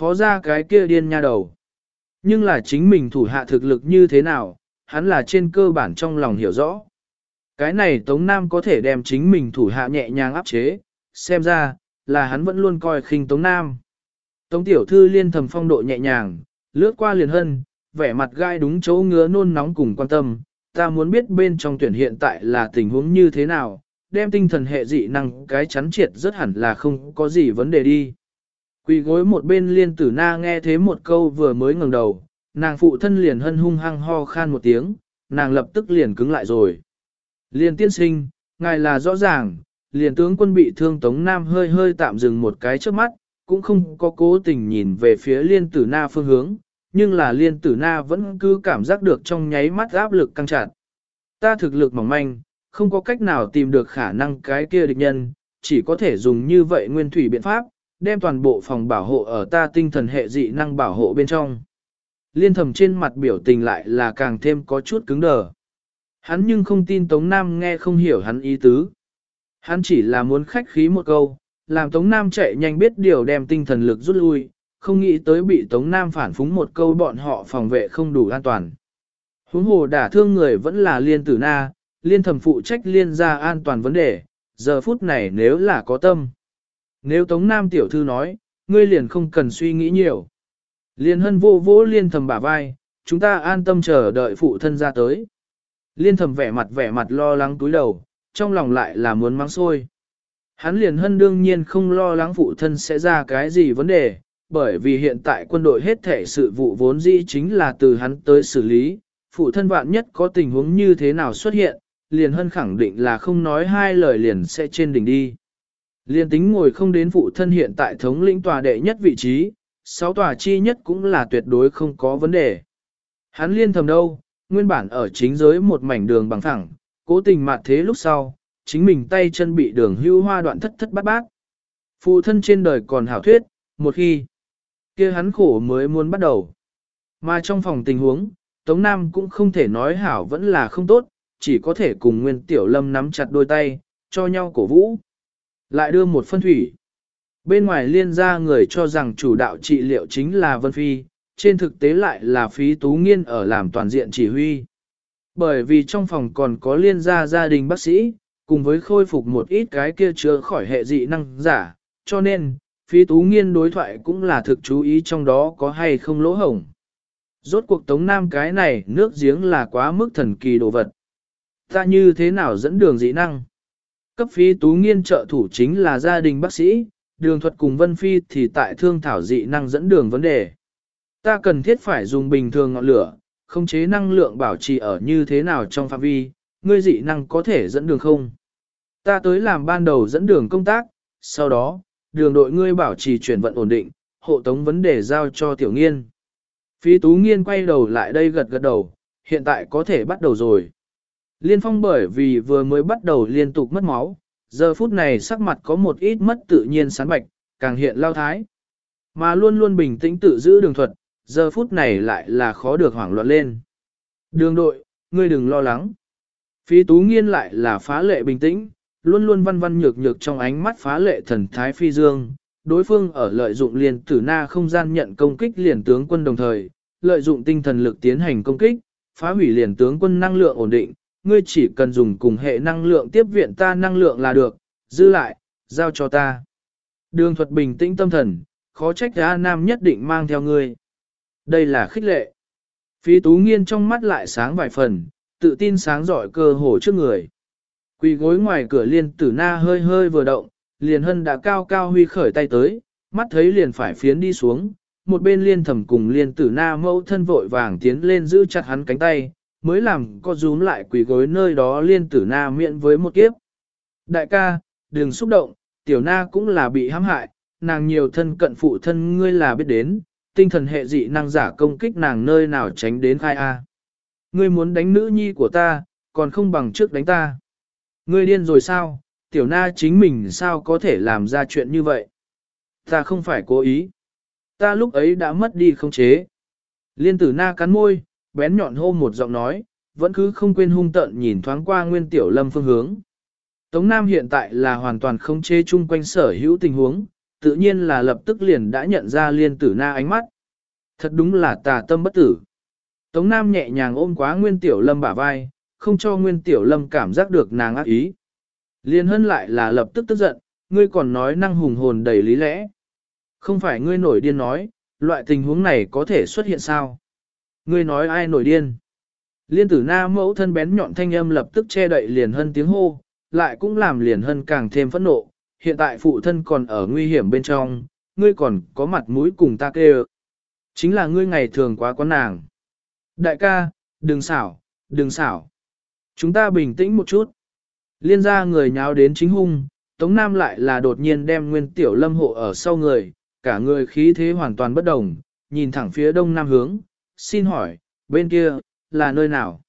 phó ra cái kia điên nha đầu. Nhưng là chính mình thủ hạ thực lực như thế nào, hắn là trên cơ bản trong lòng hiểu rõ. Cái này Tống Nam có thể đem chính mình thủ hạ nhẹ nhàng áp chế, xem ra, là hắn vẫn luôn coi khinh Tống Nam. Tống Tiểu Thư liên thầm phong độ nhẹ nhàng, lướt qua liền hân, vẻ mặt gai đúng chỗ ngứa nôn nóng cùng quan tâm, ta muốn biết bên trong tuyển hiện tại là tình huống như thế nào, đem tinh thần hệ dị năng cái chắn triệt rất hẳn là không có gì vấn đề đi. Quỳ gối một bên liên tử na nghe thế một câu vừa mới ngẩng đầu, nàng phụ thân liền hân hung hăng ho khan một tiếng, nàng lập tức liền cứng lại rồi. Liên tiên sinh, ngài là rõ ràng, liền tướng quân bị thương Tống Nam hơi hơi tạm dừng một cái trước mắt, cũng không có cố tình nhìn về phía liên tử na phương hướng, nhưng là liên tử na vẫn cứ cảm giác được trong nháy mắt áp lực căng chặt. Ta thực lực mỏng manh, không có cách nào tìm được khả năng cái kia địch nhân, chỉ có thể dùng như vậy nguyên thủy biện pháp, đem toàn bộ phòng bảo hộ ở ta tinh thần hệ dị năng bảo hộ bên trong. Liên thầm trên mặt biểu tình lại là càng thêm có chút cứng đờ. Hắn nhưng không tin Tống Nam nghe không hiểu hắn ý tứ. Hắn chỉ là muốn khách khí một câu, làm Tống Nam chạy nhanh biết điều đem tinh thần lực rút lui, không nghĩ tới bị Tống Nam phản phúng một câu bọn họ phòng vệ không đủ an toàn. Huống hồ đả thương người vẫn là liên tử na, liên thầm phụ trách liên ra an toàn vấn đề, giờ phút này nếu là có tâm. Nếu Tống Nam tiểu thư nói, ngươi liền không cần suy nghĩ nhiều. Liên hân vô vỗ liên thầm bả vai, chúng ta an tâm chờ đợi phụ thân ra tới. Liên thầm vẻ mặt vẻ mặt lo lắng túi đầu, trong lòng lại là muốn mắng xôi. Hắn liền hân đương nhiên không lo lắng phụ thân sẽ ra cái gì vấn đề, bởi vì hiện tại quân đội hết thể sự vụ vốn dĩ chính là từ hắn tới xử lý, phụ thân vạn nhất có tình huống như thế nào xuất hiện, liền hân khẳng định là không nói hai lời liền sẽ trên đỉnh đi liên tính ngồi không đến phụ thân hiện tại thống lĩnh tòa đệ nhất vị trí, sáu tòa chi nhất cũng là tuyệt đối không có vấn đề. Hắn liên thầm đâu, nguyên bản ở chính giới một mảnh đường bằng thẳng, cố tình mạt thế lúc sau, chính mình tay chân bị đường hưu hoa đoạn thất thất bát bát. Phụ thân trên đời còn hảo thuyết, một khi kia hắn khổ mới muốn bắt đầu. Mà trong phòng tình huống, Tống Nam cũng không thể nói hảo vẫn là không tốt, chỉ có thể cùng Nguyên Tiểu Lâm nắm chặt đôi tay, cho nhau cổ vũ. Lại đưa một phân thủy. Bên ngoài liên gia người cho rằng chủ đạo trị liệu chính là Vân Phi, trên thực tế lại là phí tú nghiên ở làm toàn diện chỉ huy. Bởi vì trong phòng còn có liên gia gia đình bác sĩ, cùng với khôi phục một ít cái kia chữa khỏi hệ dị năng giả, cho nên, phí tú nghiên đối thoại cũng là thực chú ý trong đó có hay không lỗ hổng. Rốt cuộc Tống Nam cái này nước giếng là quá mức thần kỳ đồ vật. Ta như thế nào dẫn đường dị năng? Cấp phí tú nghiên trợ thủ chính là gia đình bác sĩ, đường thuật cùng Vân Phi thì tại thương thảo dị năng dẫn đường vấn đề. Ta cần thiết phải dùng bình thường ngọn lửa, không chế năng lượng bảo trì ở như thế nào trong phạm vi, ngươi dị năng có thể dẫn đường không? Ta tới làm ban đầu dẫn đường công tác, sau đó, đường đội ngươi bảo trì chuyển vận ổn định, hộ tống vấn đề giao cho tiểu nghiên. Phí tú nghiên quay đầu lại đây gật gật đầu, hiện tại có thể bắt đầu rồi. Liên phong bởi vì vừa mới bắt đầu liên tục mất máu, giờ phút này sắc mặt có một ít mất tự nhiên sán bạch, càng hiện lao thái. Mà luôn luôn bình tĩnh tự giữ đường thuật, giờ phút này lại là khó được hoảng loạn lên. Đường đội, ngươi đừng lo lắng. Phí tú nghiên lại là phá lệ bình tĩnh, luôn luôn văn văn nhược nhược trong ánh mắt phá lệ thần thái phi dương. Đối phương ở lợi dụng liền tử na không gian nhận công kích liền tướng quân đồng thời, lợi dụng tinh thần lực tiến hành công kích, phá hủy liền tướng quân năng lượng ổn định, ngươi chỉ cần dùng cùng hệ năng lượng tiếp viện ta năng lượng là được, giữ lại, giao cho ta. Đường thuật bình tĩnh tâm thần, khó trách A Nam nhất định mang theo ngươi. Đây là khích lệ. Phí tú nghiên trong mắt lại sáng vài phần, tự tin sáng giỏi cơ hồ trước người. Quỳ gối ngoài cửa liên tử na hơi hơi vừa động, liền hân đã cao cao huy khởi tay tới, mắt thấy liền phải phiến đi xuống, một bên liên thẩm cùng liên tử na mẫu thân vội vàng tiến lên giữ chặt hắn cánh tay, mới làm co rúm lại quỳ gối nơi đó liên tử na miệng với một kiếp. Đại ca, đừng xúc động, tiểu na cũng là bị hãm hại, nàng nhiều thân cận phụ thân ngươi là biết đến, tinh thần hệ dị năng giả công kích nàng nơi nào tránh đến khai A. Ngươi muốn đánh nữ nhi của ta, còn không bằng trước đánh ta. Ngươi điên rồi sao, tiểu na chính mình sao có thể làm ra chuyện như vậy? Ta không phải cố ý. Ta lúc ấy đã mất đi không chế. Liên tử na cắn môi, bén nhọn hô một giọng nói, vẫn cứ không quên hung tận nhìn thoáng qua nguyên tiểu lâm phương hướng. Tống Nam hiện tại là hoàn toàn không chế chung quanh sở hữu tình huống, tự nhiên là lập tức liền đã nhận ra liên tử na ánh mắt. Thật đúng là tà tâm bất tử. Tống Nam nhẹ nhàng ôm quá Nguyên Tiểu Lâm bả vai, không cho Nguyên Tiểu Lâm cảm giác được nàng ác ý. Liên hân lại là lập tức tức giận, ngươi còn nói năng hùng hồn đầy lý lẽ. Không phải ngươi nổi điên nói, loại tình huống này có thể xuất hiện sao? Ngươi nói ai nổi điên? Liên tử na mẫu thân bén nhọn thanh âm lập tức che đậy liền hân tiếng hô, lại cũng làm liền hân càng thêm phẫn nộ. Hiện tại phụ thân còn ở nguy hiểm bên trong, ngươi còn có mặt mũi cùng ta kêu. Chính là ngươi ngày thường quá quán nàng. Đại ca, đừng xảo, đừng xảo. Chúng ta bình tĩnh một chút. Liên ra người nháo đến chính hung, Tống Nam lại là đột nhiên đem nguyên tiểu lâm hộ ở sau người, cả người khí thế hoàn toàn bất đồng, nhìn thẳng phía đông nam hướng, xin hỏi, bên kia, là nơi nào?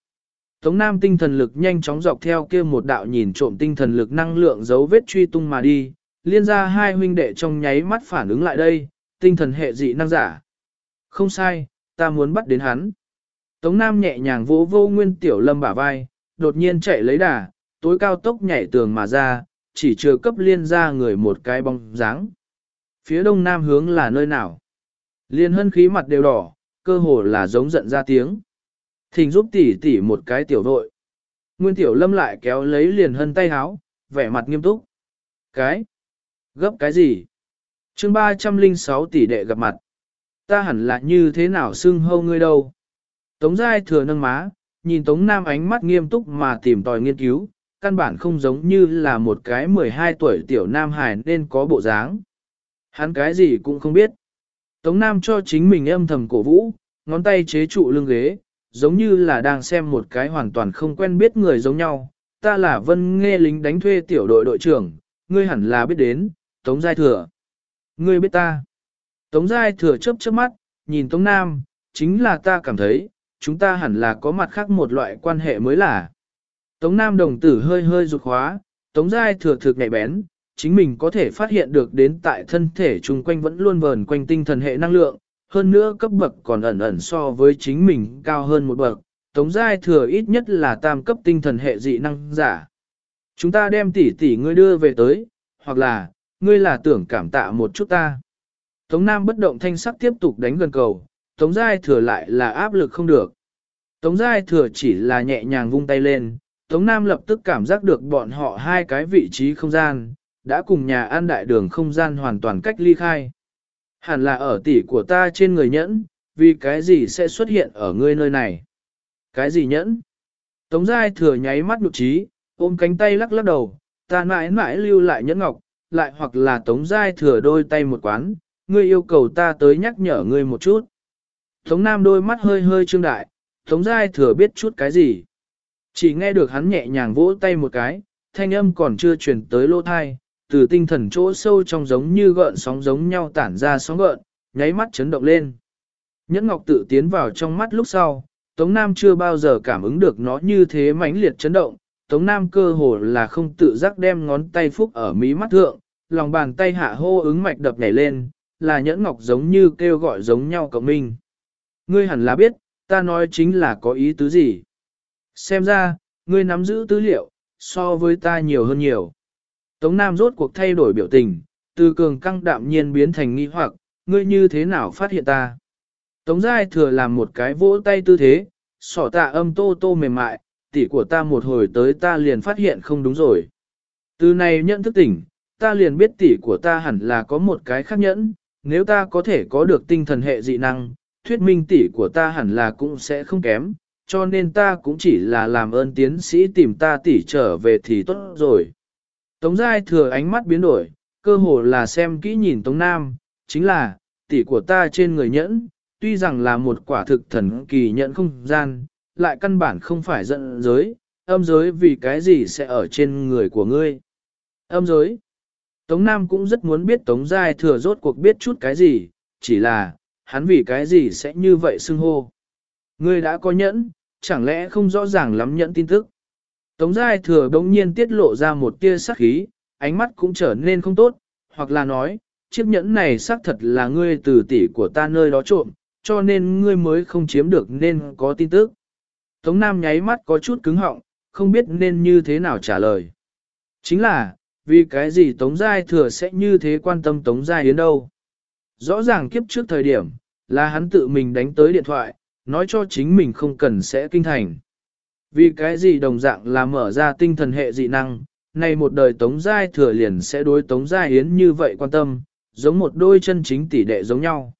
Tống Nam tinh thần lực nhanh chóng dọc theo kia một đạo nhìn trộm tinh thần lực năng lượng dấu vết truy tung mà đi, liên ra hai huynh đệ trong nháy mắt phản ứng lại đây, tinh thần hệ dị năng giả. Không sai, ta muốn bắt đến hắn. Tống Nam nhẹ nhàng vỗ vô nguyên tiểu lâm bả vai, đột nhiên chạy lấy đà, tối cao tốc nhảy tường mà ra, chỉ chưa cấp liên ra người một cái bóng dáng. Phía đông nam hướng là nơi nào? Liên hân khí mặt đều đỏ, cơ hồ là giống giận ra tiếng. Thình giúp tỷ tỷ một cái tiểu vội. Nguyên tiểu lâm lại kéo lấy liền hân tay háo, vẻ mặt nghiêm túc. Cái? Gấp cái gì? chương 306 tỷ đệ gặp mặt. Ta hẳn là như thế nào xưng hâu ngươi đâu? Tống giai thừa nâng má, nhìn Tống Nam ánh mắt nghiêm túc mà tìm tòi nghiên cứu, căn bản không giống như là một cái 12 tuổi tiểu Nam Hải nên có bộ dáng. Hắn cái gì cũng không biết. Tống Nam cho chính mình âm thầm cổ vũ, ngón tay chế trụ lưng ghế, giống như là đang xem một cái hoàn toàn không quen biết người giống nhau. Ta là Vân Nghe lính đánh thuê tiểu đội đội trưởng, ngươi hẳn là biết đến, Tống Giai Thừa. Ngươi biết ta. Tống Giai Thừa chớp chớp mắt, nhìn Tống Nam, chính là ta cảm thấy, chúng ta hẳn là có mặt khác một loại quan hệ mới là. Tống Nam đồng tử hơi hơi rụt khóa, Tống Giai Thừa thực nhạy bén, chính mình có thể phát hiện được đến tại thân thể chung quanh vẫn luôn vờn quanh tinh thần hệ năng lượng, hơn nữa cấp bậc còn ẩn ẩn so với chính mình cao hơn một bậc, tống giai thừa ít nhất là tam cấp tinh thần hệ dị năng giả. Chúng ta đem tỷ tỷ ngươi đưa về tới, hoặc là, ngươi là tưởng cảm tạ một chút ta. Tống Nam bất động thanh sắc tiếp tục đánh gần cầu, Tống Giai thừa lại là áp lực không được. Tống Giai thừa chỉ là nhẹ nhàng vung tay lên, Tống Nam lập tức cảm giác được bọn họ hai cái vị trí không gian, đã cùng nhà an đại đường không gian hoàn toàn cách ly khai. Hẳn là ở tỷ của ta trên người nhẫn, vì cái gì sẽ xuất hiện ở ngươi nơi này? Cái gì nhẫn? Tống Giai thừa nháy mắt nhục trí, ôm cánh tay lắc lắc đầu, ta mãi mãi lưu lại nhẫn ngọc, lại hoặc là Tống Giai thừa đôi tay một quán, ngươi yêu cầu ta tới nhắc nhở ngươi một chút. Tống Nam đôi mắt hơi hơi trương đại, Tống Giai thừa biết chút cái gì. Chỉ nghe được hắn nhẹ nhàng vỗ tay một cái, thanh âm còn chưa truyền tới lô thai, từ tinh thần chỗ sâu trong giống như gợn sóng giống nhau tản ra sóng gợn, nháy mắt chấn động lên. Nhẫn Ngọc tự tiến vào trong mắt lúc sau, Tống Nam chưa bao giờ cảm ứng được nó như thế mãnh liệt chấn động, Tống Nam cơ hồ là không tự giác đem ngón tay phúc ở mí mắt thượng, lòng bàn tay hạ hô ứng mạch đập nhảy lên, là Nhẫn Ngọc giống như kêu gọi giống nhau cộng minh. Ngươi hẳn là biết, ta nói chính là có ý tứ gì. Xem ra, ngươi nắm giữ tư liệu, so với ta nhiều hơn nhiều. Tống Nam rốt cuộc thay đổi biểu tình, từ cường căng đạm nhiên biến thành nghi hoặc, ngươi như thế nào phát hiện ta. Tống Giai thừa làm một cái vỗ tay tư thế, sỏ tạ âm tô tô mềm mại, tỷ của ta một hồi tới ta liền phát hiện không đúng rồi. Từ này nhận thức tỉnh, ta liền biết tỷ của ta hẳn là có một cái khác nhẫn, nếu ta có thể có được tinh thần hệ dị năng, thuyết minh tỷ của ta hẳn là cũng sẽ không kém, cho nên ta cũng chỉ là làm ơn tiến sĩ tìm ta tỷ trở về thì tốt rồi. Tống Giai thừa ánh mắt biến đổi, cơ hồ là xem kỹ nhìn Tống Nam, chính là, tỷ của ta trên người nhẫn, tuy rằng là một quả thực thần kỳ nhẫn không gian, lại căn bản không phải giận giới, âm giới vì cái gì sẽ ở trên người của ngươi. Âm giới. Tống Nam cũng rất muốn biết Tống Giai thừa rốt cuộc biết chút cái gì, chỉ là, hắn vì cái gì sẽ như vậy xưng hô. Ngươi đã có nhẫn, chẳng lẽ không rõ ràng lắm nhẫn tin tức. Tống Giai Thừa đống nhiên tiết lộ ra một tia sắc khí, ánh mắt cũng trở nên không tốt, hoặc là nói, chiếc nhẫn này xác thật là ngươi từ tỷ của ta nơi đó trộm, cho nên ngươi mới không chiếm được nên có tin tức. Tống Nam nháy mắt có chút cứng họng, không biết nên như thế nào trả lời. Chính là, vì cái gì Tống Giai Thừa sẽ như thế quan tâm Tống Giai Yến đâu. Rõ ràng kiếp trước thời điểm, là hắn tự mình đánh tới điện thoại, nói cho chính mình không cần sẽ kinh thành. Vì cái gì đồng dạng là mở ra tinh thần hệ dị năng, này một đời Tống Giai Thừa liền sẽ đối Tống Giai Yến như vậy quan tâm, giống một đôi chân chính tỷ đệ giống nhau.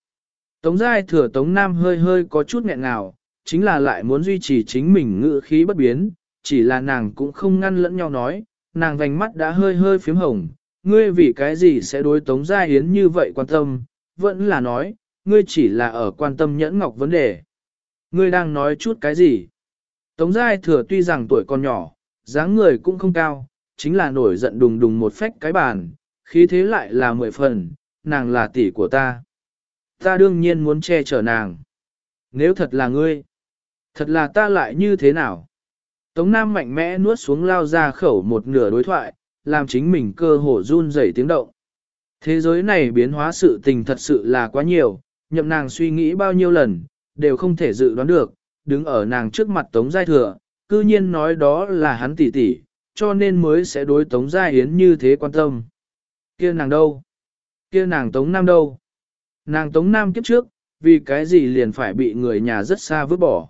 Tống Giai Thừa Tống Nam hơi hơi có chút nghẹn ngào, chính là lại muốn duy trì chính mình ngữ khí bất biến, chỉ là nàng cũng không ngăn lẫn nhau nói, nàng vành mắt đã hơi hơi phím hồng, ngươi vì cái gì sẽ đối Tống Gia Hiến như vậy quan tâm, vẫn là nói, ngươi chỉ là ở quan tâm nhẫn ngọc vấn đề. Ngươi đang nói chút cái gì? Tống Giai thừa tuy rằng tuổi còn nhỏ, dáng người cũng không cao, chính là nổi giận đùng đùng một phách cái bàn, khí thế lại là mười phần, nàng là tỷ của ta. Ta đương nhiên muốn che chở nàng. Nếu thật là ngươi, thật là ta lại như thế nào? Tống Nam mạnh mẽ nuốt xuống lao ra khẩu một nửa đối thoại, làm chính mình cơ hồ run rẩy tiếng động. Thế giới này biến hóa sự tình thật sự là quá nhiều, nhậm nàng suy nghĩ bao nhiêu lần, đều không thể dự đoán được, đứng ở nàng trước mặt Tống Giai Thừa, cư nhiên nói đó là hắn tỷ tỷ, cho nên mới sẽ đối Tống Giai Yến như thế quan tâm. Kia nàng đâu? Kia nàng Tống Nam đâu? Nàng Tống Nam kiếp trước, vì cái gì liền phải bị người nhà rất xa vứt bỏ.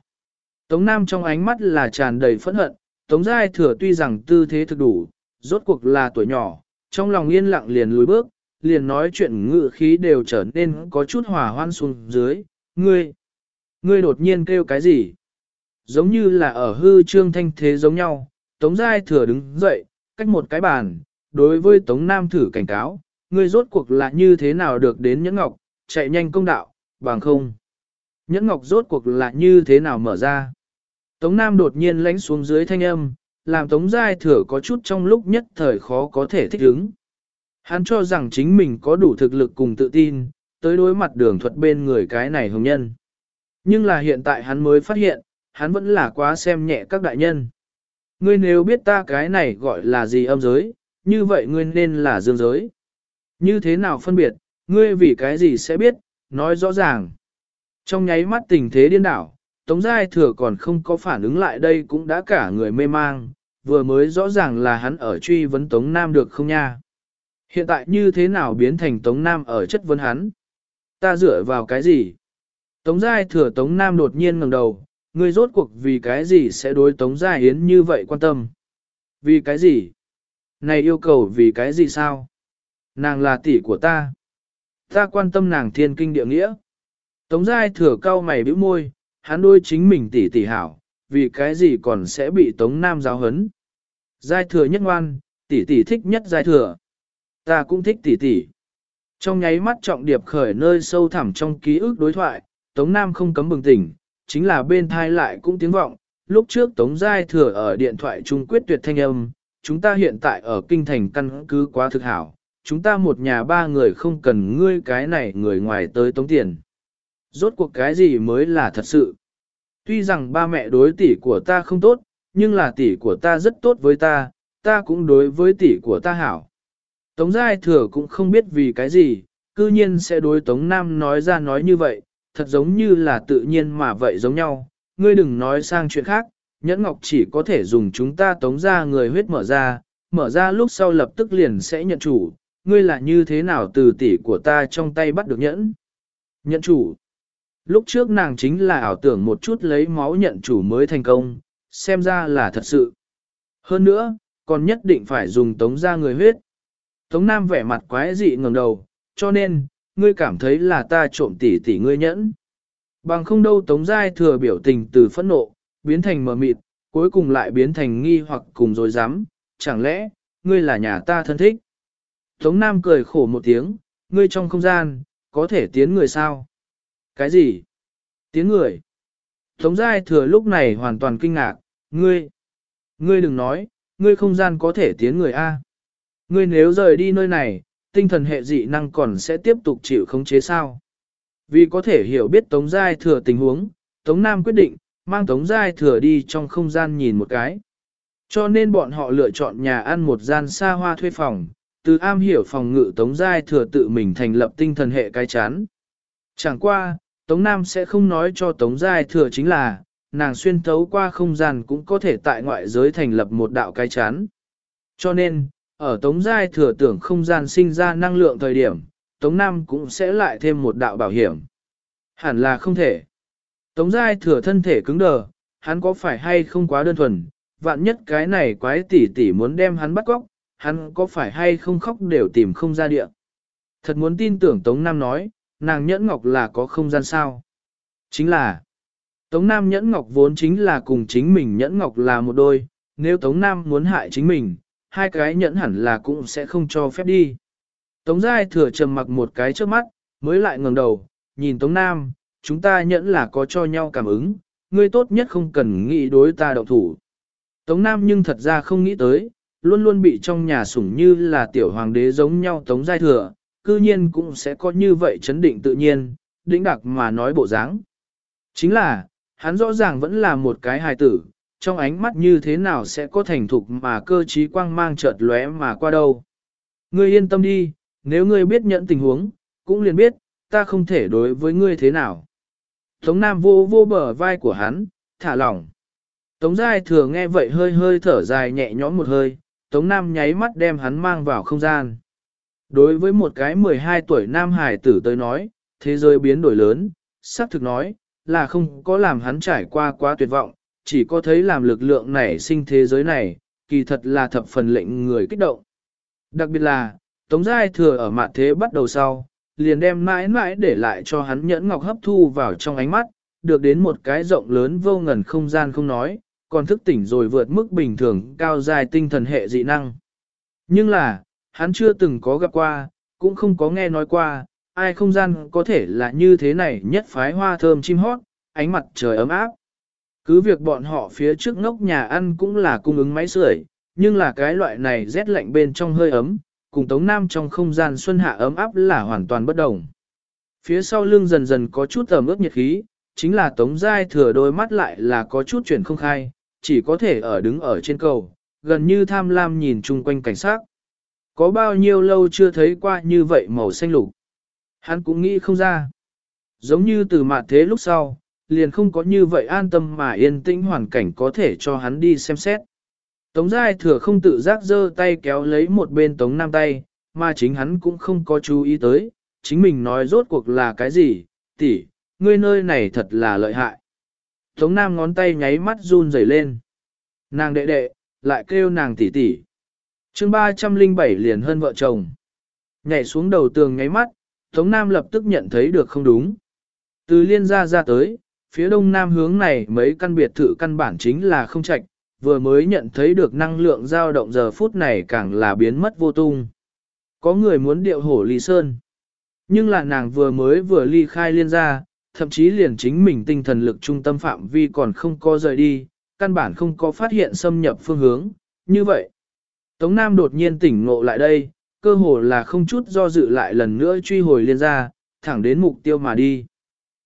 Tống Nam trong ánh mắt là tràn đầy phẫn hận, Tống Giai Thừa tuy rằng tư thế thực đủ, rốt cuộc là tuổi nhỏ, trong lòng yên lặng liền lùi bước, liền nói chuyện ngự khí đều trở nên có chút hòa hoan xuống dưới, ngươi, ngươi đột nhiên kêu cái gì? Giống như là ở hư trương thanh thế giống nhau, Tống Giai Thừa đứng dậy, cách một cái bàn, đối với Tống Nam thử cảnh cáo, ngươi rốt cuộc là như thế nào được đến Nhẫn Ngọc, chạy nhanh công đạo, bằng không. Nhẫn Ngọc rốt cuộc là như thế nào mở ra? Tống Nam đột nhiên lánh xuống dưới thanh âm, làm Tống Giai Thừa có chút trong lúc nhất thời khó có thể thích ứng. Hắn cho rằng chính mình có đủ thực lực cùng tự tin, tới đối mặt đường thuật bên người cái này hồng nhân. Nhưng là hiện tại hắn mới phát hiện, hắn vẫn là quá xem nhẹ các đại nhân. Ngươi nếu biết ta cái này gọi là gì âm giới, như vậy ngươi nên là dương giới. Như thế nào phân biệt, ngươi vì cái gì sẽ biết, nói rõ ràng. Trong nháy mắt tình thế điên đảo, Tống Giai Thừa còn không có phản ứng lại đây cũng đã cả người mê mang, vừa mới rõ ràng là hắn ở truy vấn Tống Nam được không nha. Hiện tại như thế nào biến thành Tống Nam ở chất vấn hắn? Ta dựa vào cái gì? Tống Giai Thừa Tống Nam đột nhiên ngẩng đầu, người rốt cuộc vì cái gì sẽ đối Tống Giai Yến như vậy quan tâm? Vì cái gì? Này yêu cầu vì cái gì sao? Nàng là tỷ của ta. Ta quan tâm nàng thiên kinh địa nghĩa. Tống Giai Thừa cau mày bĩu môi, hắn đôi chính mình tỷ tỷ hảo, vì cái gì còn sẽ bị Tống Nam giáo hấn. Giai thừa nhất ngoan, tỷ tỷ thích nhất giai thừa. Ta cũng thích tỷ tỷ. Trong nháy mắt trọng điệp khởi nơi sâu thẳm trong ký ức đối thoại, Tống Nam không cấm bừng tỉnh, chính là bên thai lại cũng tiếng vọng. Lúc trước Tống Giai thừa ở điện thoại trung quyết tuyệt thanh âm, chúng ta hiện tại ở kinh thành căn cứ quá thực hảo, chúng ta một nhà ba người không cần ngươi cái này người ngoài tới tống tiền. Rốt cuộc cái gì mới là thật sự? Tuy rằng ba mẹ đối tỷ của ta không tốt, nhưng là tỷ của ta rất tốt với ta, ta cũng đối với tỷ của ta hảo. Tống Giai Thừa cũng không biết vì cái gì, cư nhiên sẽ đối Tống Nam nói ra nói như vậy, thật giống như là tự nhiên mà vậy giống nhau. Ngươi đừng nói sang chuyện khác, Nhẫn Ngọc chỉ có thể dùng chúng ta tống ra người huyết mở ra, mở ra lúc sau lập tức liền sẽ nhận chủ. Ngươi là như thế nào từ tỷ của ta trong tay bắt được nhẫn? Nhận chủ. Lúc trước nàng chính là ảo tưởng một chút lấy máu nhận chủ mới thành công, xem ra là thật sự. Hơn nữa, còn nhất định phải dùng tống ra người huyết. Tống Nam vẻ mặt quái dị ngẩng đầu, cho nên, ngươi cảm thấy là ta trộm tỷ tỷ ngươi nhẫn. Bằng không đâu Tống Giai thừa biểu tình từ phẫn nộ, biến thành mờ mịt, cuối cùng lại biến thành nghi hoặc cùng dối rắm chẳng lẽ, ngươi là nhà ta thân thích. Tống Nam cười khổ một tiếng, ngươi trong không gian, có thể tiến người sao? Cái gì? tiến người. Tống giai thừa lúc này hoàn toàn kinh ngạc, ngươi. Ngươi đừng nói, ngươi không gian có thể tiến người A. Ngươi nếu rời đi nơi này, tinh thần hệ dị năng còn sẽ tiếp tục chịu khống chế sao? Vì có thể hiểu biết Tống Giai Thừa tình huống, Tống Nam quyết định, mang Tống Giai Thừa đi trong không gian nhìn một cái. Cho nên bọn họ lựa chọn nhà ăn một gian xa hoa thuê phòng, từ am hiểu phòng ngự Tống Giai Thừa tự mình thành lập tinh thần hệ cái chán. Chẳng qua, Tống Nam sẽ không nói cho Tống Giai thừa chính là, nàng xuyên thấu qua không gian cũng có thể tại ngoại giới thành lập một đạo cái chán. Cho nên, ở Tống Giai thừa tưởng không gian sinh ra năng lượng thời điểm, Tống Nam cũng sẽ lại thêm một đạo bảo hiểm. Hẳn là không thể. Tống Giai thừa thân thể cứng đờ, hắn có phải hay không quá đơn thuần, vạn nhất cái này quái tỷ tỷ muốn đem hắn bắt cóc, hắn có phải hay không khóc đều tìm không ra địa. Thật muốn tin tưởng Tống Nam nói, nàng nhẫn ngọc là có không gian sao. Chính là, Tống Nam nhẫn ngọc vốn chính là cùng chính mình nhẫn ngọc là một đôi, nếu Tống Nam muốn hại chính mình, hai cái nhẫn hẳn là cũng sẽ không cho phép đi. Tống Giai thừa trầm mặc một cái trước mắt, mới lại ngẩng đầu, nhìn Tống Nam, chúng ta nhẫn là có cho nhau cảm ứng, ngươi tốt nhất không cần nghĩ đối ta động thủ. Tống Nam nhưng thật ra không nghĩ tới, luôn luôn bị trong nhà sủng như là tiểu hoàng đế giống nhau Tống Giai thừa, cư nhiên cũng sẽ có như vậy chấn định tự nhiên, đĩnh đặc mà nói bộ dáng. Chính là, hắn rõ ràng vẫn là một cái hài tử, trong ánh mắt như thế nào sẽ có thành thục mà cơ trí quang mang chợt lóe mà qua đâu. Ngươi yên tâm đi, nếu ngươi biết nhận tình huống, cũng liền biết, ta không thể đối với ngươi thế nào. Tống Nam vô vô bờ vai của hắn, thả lỏng. Tống Giai thừa nghe vậy hơi hơi thở dài nhẹ nhõm một hơi, Tống Nam nháy mắt đem hắn mang vào không gian. Đối với một cái 12 tuổi nam hải tử tới nói, thế giới biến đổi lớn, xác thực nói, là không có làm hắn trải qua quá tuyệt vọng, chỉ có thấy làm lực lượng nảy sinh thế giới này, kỳ thật là thập phần lệnh người kích động. Đặc biệt là, Tống Giai thừa ở mạn thế bắt đầu sau, liền đem mãi mãi để lại cho hắn nhẫn ngọc hấp thu vào trong ánh mắt, được đến một cái rộng lớn vô ngần không gian không nói, còn thức tỉnh rồi vượt mức bình thường cao dài tinh thần hệ dị năng. Nhưng là, hắn chưa từng có gặp qua, cũng không có nghe nói qua, ai không gian có thể là như thế này nhất phái hoa thơm chim hót, ánh mặt trời ấm áp. Cứ việc bọn họ phía trước ngốc nhà ăn cũng là cung ứng máy sưởi, nhưng là cái loại này rét lạnh bên trong hơi ấm, cùng Tống Nam trong không gian xuân hạ ấm áp là hoàn toàn bất đồng. Phía sau lưng dần dần có chút ẩm ướt nhiệt khí, chính là Tống Giai thừa đôi mắt lại là có chút chuyển không khai, chỉ có thể ở đứng ở trên cầu, gần như tham lam nhìn chung quanh cảnh sát. Có bao nhiêu lâu chưa thấy qua như vậy màu xanh lục. Hắn cũng nghĩ không ra. Giống như từ mạt thế lúc sau, liền không có như vậy an tâm mà yên tĩnh hoàn cảnh có thể cho hắn đi xem xét. Tống Giai thừa không tự giác giơ tay kéo lấy một bên Tống Nam tay, mà chính hắn cũng không có chú ý tới, chính mình nói rốt cuộc là cái gì, tỷ, ngươi nơi này thật là lợi hại. Tống Nam ngón tay nháy mắt run rẩy lên. Nàng đệ đệ, lại kêu nàng tỷ tỷ. chương 307 liền hơn vợ chồng. Nhảy xuống đầu tường nháy mắt, Tống Nam lập tức nhận thấy được không đúng. Từ liên gia ra tới, phía đông nam hướng này mấy căn biệt thự căn bản chính là không trạch, vừa mới nhận thấy được năng lượng dao động giờ phút này càng là biến mất vô tung. Có người muốn điệu hổ ly sơn. Nhưng là nàng vừa mới vừa ly khai liên gia, thậm chí liền chính mình tinh thần lực trung tâm phạm vi còn không có rời đi, căn bản không có phát hiện xâm nhập phương hướng, như vậy. Tống Nam đột nhiên tỉnh ngộ lại đây, cơ hồ là không chút do dự lại lần nữa truy hồi liên gia, thẳng đến mục tiêu mà đi.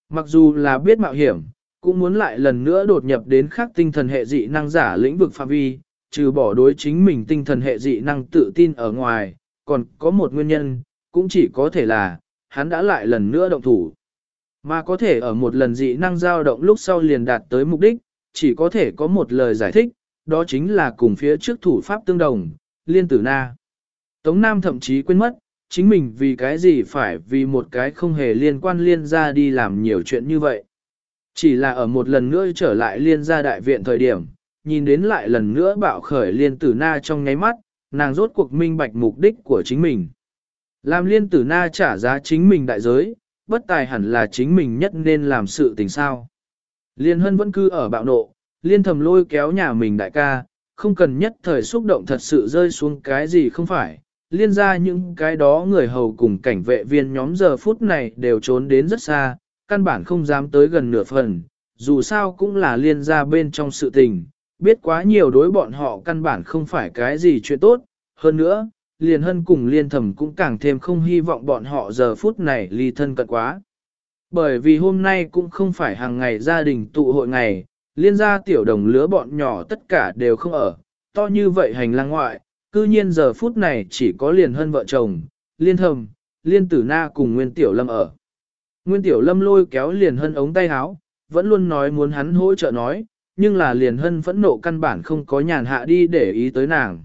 Mặc dù là biết mạo hiểm, cũng muốn lại lần nữa đột nhập đến khác tinh thần hệ dị năng giả lĩnh vực phạm vi, trừ bỏ đối chính mình tinh thần hệ dị năng tự tin ở ngoài, còn có một nguyên nhân, cũng chỉ có thể là, hắn đã lại lần nữa động thủ. Mà có thể ở một lần dị năng dao động lúc sau liền đạt tới mục đích, chỉ có thể có một lời giải thích, đó chính là cùng phía trước thủ pháp tương đồng, liên tử na. Tống Nam thậm chí quên mất, chính mình vì cái gì phải vì một cái không hề liên quan liên ra đi làm nhiều chuyện như vậy. Chỉ là ở một lần nữa trở lại liên gia đại viện thời điểm, nhìn đến lại lần nữa bạo khởi liên tử na trong nháy mắt, nàng rốt cuộc minh bạch mục đích của chính mình. Làm liên tử na trả giá chính mình đại giới, bất tài hẳn là chính mình nhất nên làm sự tình sao. Liên hân vẫn cứ ở bạo nộ, liên thầm lôi kéo nhà mình đại ca, không cần nhất thời xúc động thật sự rơi xuống cái gì không phải. Liên ra những cái đó người hầu cùng cảnh vệ viên nhóm giờ phút này đều trốn đến rất xa, căn bản không dám tới gần nửa phần, dù sao cũng là liên ra bên trong sự tình, biết quá nhiều đối bọn họ căn bản không phải cái gì chuyện tốt, hơn nữa, liền hân cùng liên thầm cũng càng thêm không hy vọng bọn họ giờ phút này ly thân cận quá. Bởi vì hôm nay cũng không phải hàng ngày gia đình tụ hội ngày, liên gia tiểu đồng lứa bọn nhỏ tất cả đều không ở, to như vậy hành lang ngoại, cư nhiên giờ phút này chỉ có liền hân vợ chồng, liên thầm, liên tử na cùng nguyên tiểu lâm ở. Nguyên tiểu lâm lôi kéo liền hân ống tay áo, vẫn luôn nói muốn hắn hỗ trợ nói, nhưng là liền hân phẫn nộ căn bản không có nhàn hạ đi để ý tới nàng.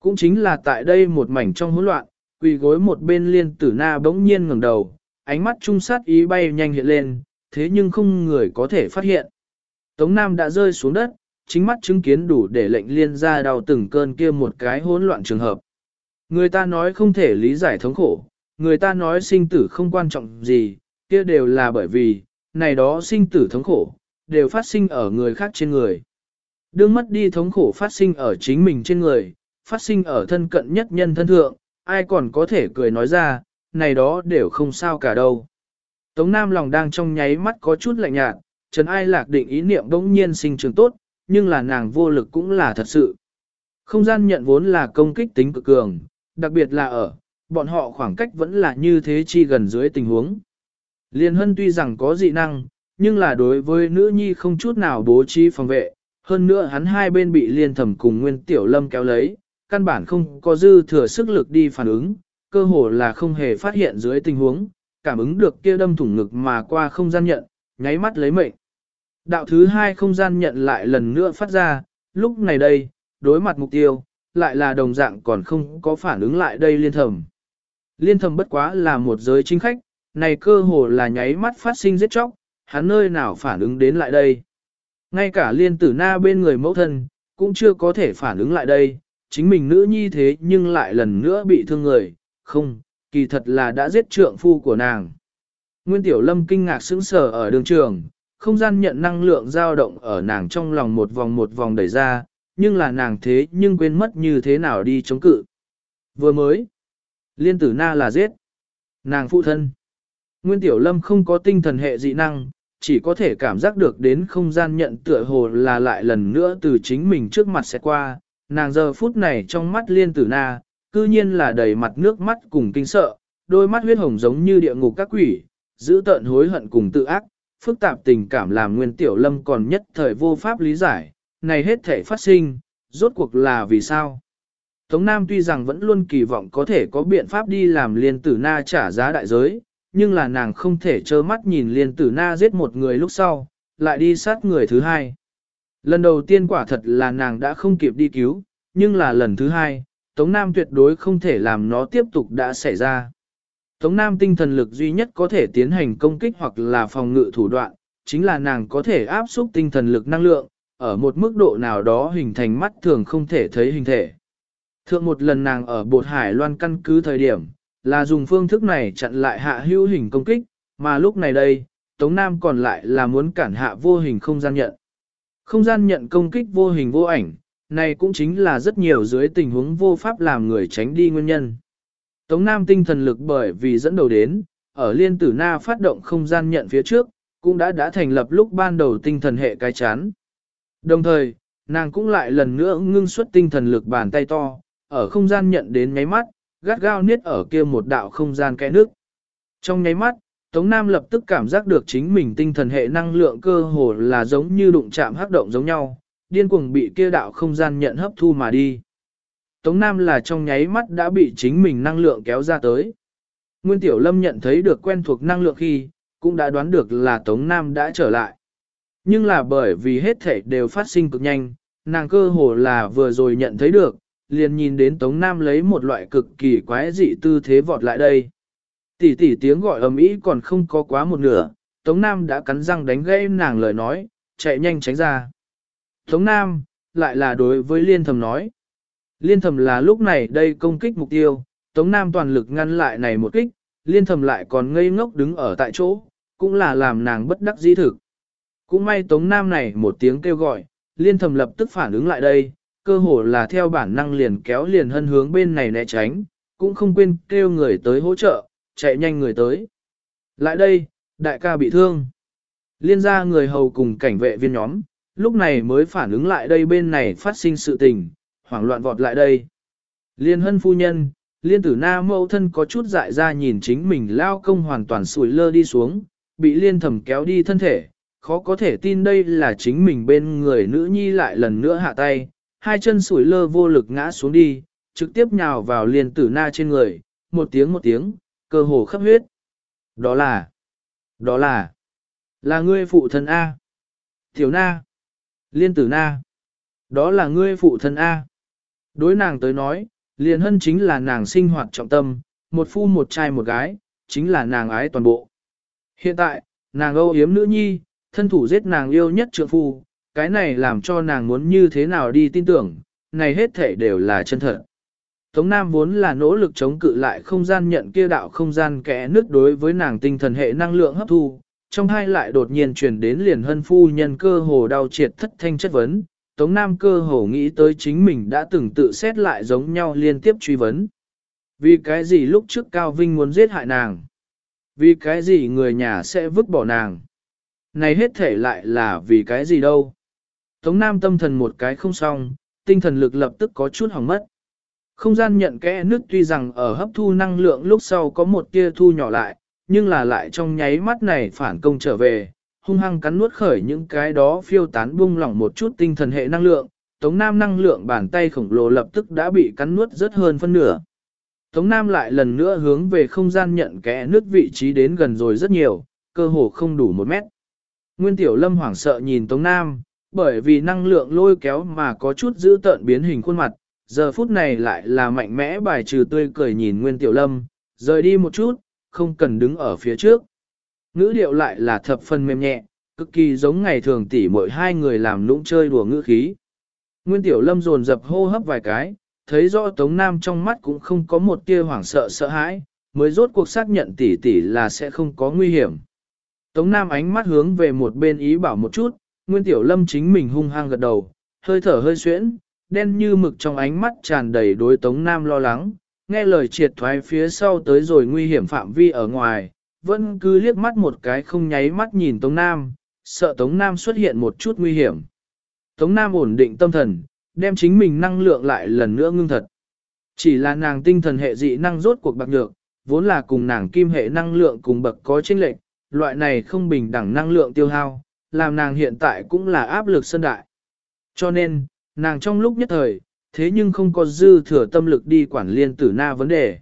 Cũng chính là tại đây một mảnh trong hỗn loạn, quỳ gối một bên liên tử na bỗng nhiên ngẩng đầu, ánh mắt trung sát ý bay nhanh hiện lên, thế nhưng không người có thể phát hiện. Tống Nam đã rơi xuống đất, chính mắt chứng kiến đủ để lệnh liên ra đau từng cơn kia một cái hỗn loạn trường hợp. Người ta nói không thể lý giải thống khổ, người ta nói sinh tử không quan trọng gì, kia đều là bởi vì, này đó sinh tử thống khổ, đều phát sinh ở người khác trên người. Đương mất đi thống khổ phát sinh ở chính mình trên người, phát sinh ở thân cận nhất nhân thân thượng, ai còn có thể cười nói ra, này đó đều không sao cả đâu. Tống Nam lòng đang trong nháy mắt có chút lạnh nhạt, Trần Ai Lạc định ý niệm đống nhiên sinh trường tốt, nhưng là nàng vô lực cũng là thật sự. Không gian nhận vốn là công kích tính cực cường, đặc biệt là ở, bọn họ khoảng cách vẫn là như thế chi gần dưới tình huống. Liên Hân tuy rằng có dị năng, nhưng là đối với nữ nhi không chút nào bố trí phòng vệ, hơn nữa hắn hai bên bị liên thẩm cùng Nguyên Tiểu Lâm kéo lấy, căn bản không có dư thừa sức lực đi phản ứng, cơ hồ là không hề phát hiện dưới tình huống, cảm ứng được kia đâm thủng ngực mà qua không gian nhận, nháy mắt lấy mệnh. Đạo thứ hai không gian nhận lại lần nữa phát ra, lúc này đây, đối mặt mục tiêu, lại là đồng dạng còn không có phản ứng lại đây liên thẩm. Liên thẩm bất quá là một giới chính khách, này cơ hồ là nháy mắt phát sinh giết chóc, hắn nơi nào phản ứng đến lại đây. Ngay cả liên tử na bên người mẫu thân, cũng chưa có thể phản ứng lại đây, chính mình nữ nhi thế nhưng lại lần nữa bị thương người, không, kỳ thật là đã giết trượng phu của nàng. Nguyên Tiểu Lâm kinh ngạc sững sờ ở đường trường, không gian nhận năng lượng dao động ở nàng trong lòng một vòng một vòng đẩy ra, nhưng là nàng thế nhưng quên mất như thế nào đi chống cự. Vừa mới, liên tử na là giết, nàng phụ thân. Nguyên Tiểu Lâm không có tinh thần hệ dị năng, chỉ có thể cảm giác được đến không gian nhận tựa hồ là lại lần nữa từ chính mình trước mặt sẽ qua, nàng giờ phút này trong mắt liên tử na, cư nhiên là đầy mặt nước mắt cùng kinh sợ, đôi mắt huyết hồng giống như địa ngục các quỷ, giữ tợn hối hận cùng tự ác, phức tạp tình cảm làm nguyên tiểu lâm còn nhất thời vô pháp lý giải, này hết thể phát sinh, rốt cuộc là vì sao? Tống Nam tuy rằng vẫn luôn kỳ vọng có thể có biện pháp đi làm liên tử na trả giá đại giới, nhưng là nàng không thể trơ mắt nhìn liên tử na giết một người lúc sau, lại đi sát người thứ hai. Lần đầu tiên quả thật là nàng đã không kịp đi cứu, nhưng là lần thứ hai, Tống Nam tuyệt đối không thể làm nó tiếp tục đã xảy ra. Tống Nam tinh thần lực duy nhất có thể tiến hành công kích hoặc là phòng ngự thủ đoạn, chính là nàng có thể áp xúc tinh thần lực năng lượng, ở một mức độ nào đó hình thành mắt thường không thể thấy hình thể. Thượng một lần nàng ở bột hải loan căn cứ thời điểm, là dùng phương thức này chặn lại hạ hữu hình công kích, mà lúc này đây, Tống Nam còn lại là muốn cản hạ vô hình không gian nhận. Không gian nhận công kích vô hình vô ảnh, này cũng chính là rất nhiều dưới tình huống vô pháp làm người tránh đi nguyên nhân. Tống Nam tinh thần lực bởi vì dẫn đầu đến, ở liên tử na phát động không gian nhận phía trước, cũng đã đã thành lập lúc ban đầu tinh thần hệ cái chán. Đồng thời, nàng cũng lại lần nữa ngưng xuất tinh thần lực bàn tay to, ở không gian nhận đến nháy mắt, gắt gao niết ở kia một đạo không gian kẽ nước. Trong nháy mắt, Tống Nam lập tức cảm giác được chính mình tinh thần hệ năng lượng cơ hồ là giống như đụng chạm hấp động giống nhau, điên cuồng bị kia đạo không gian nhận hấp thu mà đi. Tống Nam là trong nháy mắt đã bị chính mình năng lượng kéo ra tới. Nguyên Tiểu Lâm nhận thấy được quen thuộc năng lượng khi, cũng đã đoán được là Tống Nam đã trở lại. Nhưng là bởi vì hết thể đều phát sinh cực nhanh, nàng cơ hồ là vừa rồi nhận thấy được, liền nhìn đến Tống Nam lấy một loại cực kỳ quái dị tư thế vọt lại đây. Tỷ tỷ tiếng gọi ầm ĩ còn không có quá một nửa, Tống Nam đã cắn răng đánh gây nàng lời nói, chạy nhanh tránh ra. Tống Nam, lại là đối với liên thầm nói. Liên thầm là lúc này đây công kích mục tiêu, Tống Nam toàn lực ngăn lại này một kích, liên thầm lại còn ngây ngốc đứng ở tại chỗ, cũng là làm nàng bất đắc dĩ thực. Cũng may Tống Nam này một tiếng kêu gọi, liên thầm lập tức phản ứng lại đây, cơ hồ là theo bản năng liền kéo liền hân hướng bên này né tránh, cũng không quên kêu người tới hỗ trợ, chạy nhanh người tới. Lại đây, đại ca bị thương. Liên ra người hầu cùng cảnh vệ viên nhóm, lúc này mới phản ứng lại đây bên này phát sinh sự tình, hoảng loạn vọt lại đây. Liên hân phu nhân, liên tử na mẫu thân có chút dại ra nhìn chính mình lao công hoàn toàn sủi lơ đi xuống, bị liên thầm kéo đi thân thể, khó có thể tin đây là chính mình bên người nữ nhi lại lần nữa hạ tay, hai chân sủi lơ vô lực ngã xuống đi, trực tiếp nhào vào liên tử na trên người, một tiếng một tiếng, cơ hồ khắp huyết. Đó là, đó là, là ngươi phụ thân A. Tiểu na, liên tử na, đó là ngươi phụ thân A. Đối nàng tới nói, liền hân chính là nàng sinh hoạt trọng tâm, một phu một trai một gái, chính là nàng ái toàn bộ. Hiện tại, nàng âu yếm nữ nhi, thân thủ giết nàng yêu nhất trượng phu, cái này làm cho nàng muốn như thế nào đi tin tưởng, này hết thể đều là chân thật. Tống Nam vốn là nỗ lực chống cự lại không gian nhận kia đạo không gian kẽ nước đối với nàng tinh thần hệ năng lượng hấp thu, trong hai lại đột nhiên truyền đến liền hân phu nhân cơ hồ đau triệt thất thanh chất vấn, Tống Nam cơ hồ nghĩ tới chính mình đã từng tự xét lại giống nhau liên tiếp truy vấn. Vì cái gì lúc trước Cao Vinh muốn giết hại nàng? Vì cái gì người nhà sẽ vứt bỏ nàng? Này hết thể lại là vì cái gì đâu? Tống Nam tâm thần một cái không xong, tinh thần lực lập tức có chút hỏng mất. Không gian nhận kẽ nước tuy rằng ở hấp thu năng lượng lúc sau có một tia thu nhỏ lại, nhưng là lại trong nháy mắt này phản công trở về, hung hăng cắn nuốt khởi những cái đó phiêu tán bung lỏng một chút tinh thần hệ năng lượng, Tống Nam năng lượng bàn tay khổng lồ lập tức đã bị cắn nuốt rất hơn phân nửa. Tống Nam lại lần nữa hướng về không gian nhận kẽ nước vị trí đến gần rồi rất nhiều, cơ hồ không đủ một mét. Nguyên Tiểu Lâm hoảng sợ nhìn Tống Nam, bởi vì năng lượng lôi kéo mà có chút giữ tợn biến hình khuôn mặt, giờ phút này lại là mạnh mẽ bài trừ tươi cười nhìn Nguyên Tiểu Lâm, rời đi một chút, không cần đứng ở phía trước. Ngữ điệu lại là thập phần mềm nhẹ, cực kỳ giống ngày thường tỉ mỗi hai người làm lũng chơi đùa ngữ khí. Nguyên Tiểu Lâm dồn dập hô hấp vài cái, thấy rõ Tống Nam trong mắt cũng không có một tia hoảng sợ sợ hãi, mới rốt cuộc xác nhận tỉ tỉ là sẽ không có nguy hiểm. Tống Nam ánh mắt hướng về một bên ý bảo một chút, Nguyên Tiểu Lâm chính mình hung hăng gật đầu, hơi thở hơi xuyễn, đen như mực trong ánh mắt tràn đầy đối Tống Nam lo lắng, nghe lời triệt thoái phía sau tới rồi nguy hiểm phạm vi ở ngoài, vẫn cứ liếc mắt một cái không nháy mắt nhìn Tống Nam, sợ Tống Nam xuất hiện một chút nguy hiểm. Tống Nam ổn định tâm thần, đem chính mình năng lượng lại lần nữa ngưng thật. Chỉ là nàng tinh thần hệ dị năng rốt cuộc bạc nhược, vốn là cùng nàng kim hệ năng lượng cùng bậc có chênh lệch, loại này không bình đẳng năng lượng tiêu hao, làm nàng hiện tại cũng là áp lực sân đại. Cho nên, nàng trong lúc nhất thời, thế nhưng không có dư thừa tâm lực đi quản liên tử na vấn đề.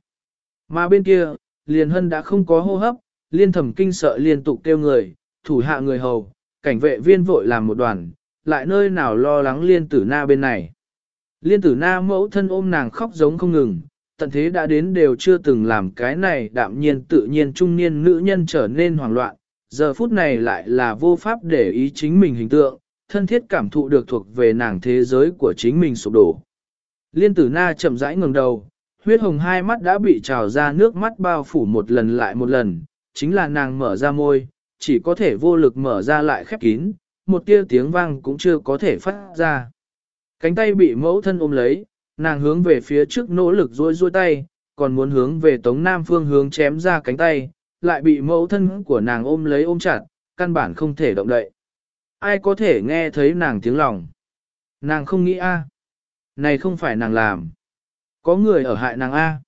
Mà bên kia, liền hân đã không có hô hấp, liên thẩm kinh sợ liên tục kêu người, thủ hạ người hầu, cảnh vệ viên vội làm một đoàn, lại nơi nào lo lắng liên tử na bên này. Liên tử na mẫu thân ôm nàng khóc giống không ngừng, tận thế đã đến đều chưa từng làm cái này đạm nhiên tự nhiên trung niên nữ nhân trở nên hoảng loạn, giờ phút này lại là vô pháp để ý chính mình hình tượng, thân thiết cảm thụ được thuộc về nàng thế giới của chính mình sụp đổ. Liên tử na chậm rãi ngừng đầu, huyết hồng hai mắt đã bị trào ra nước mắt bao phủ một lần lại một lần, chính là nàng mở ra môi, chỉ có thể vô lực mở ra lại khép kín, một tia tiếng vang cũng chưa có thể phát ra. Cánh tay bị mẫu thân ôm lấy, nàng hướng về phía trước nỗ lực rôi rôi tay, còn muốn hướng về tống nam phương hướng chém ra cánh tay, lại bị mẫu thân của nàng ôm lấy ôm chặt, căn bản không thể động đậy. Ai có thể nghe thấy nàng tiếng lòng? Nàng không nghĩ a, Này không phải nàng làm. Có người ở hại nàng a.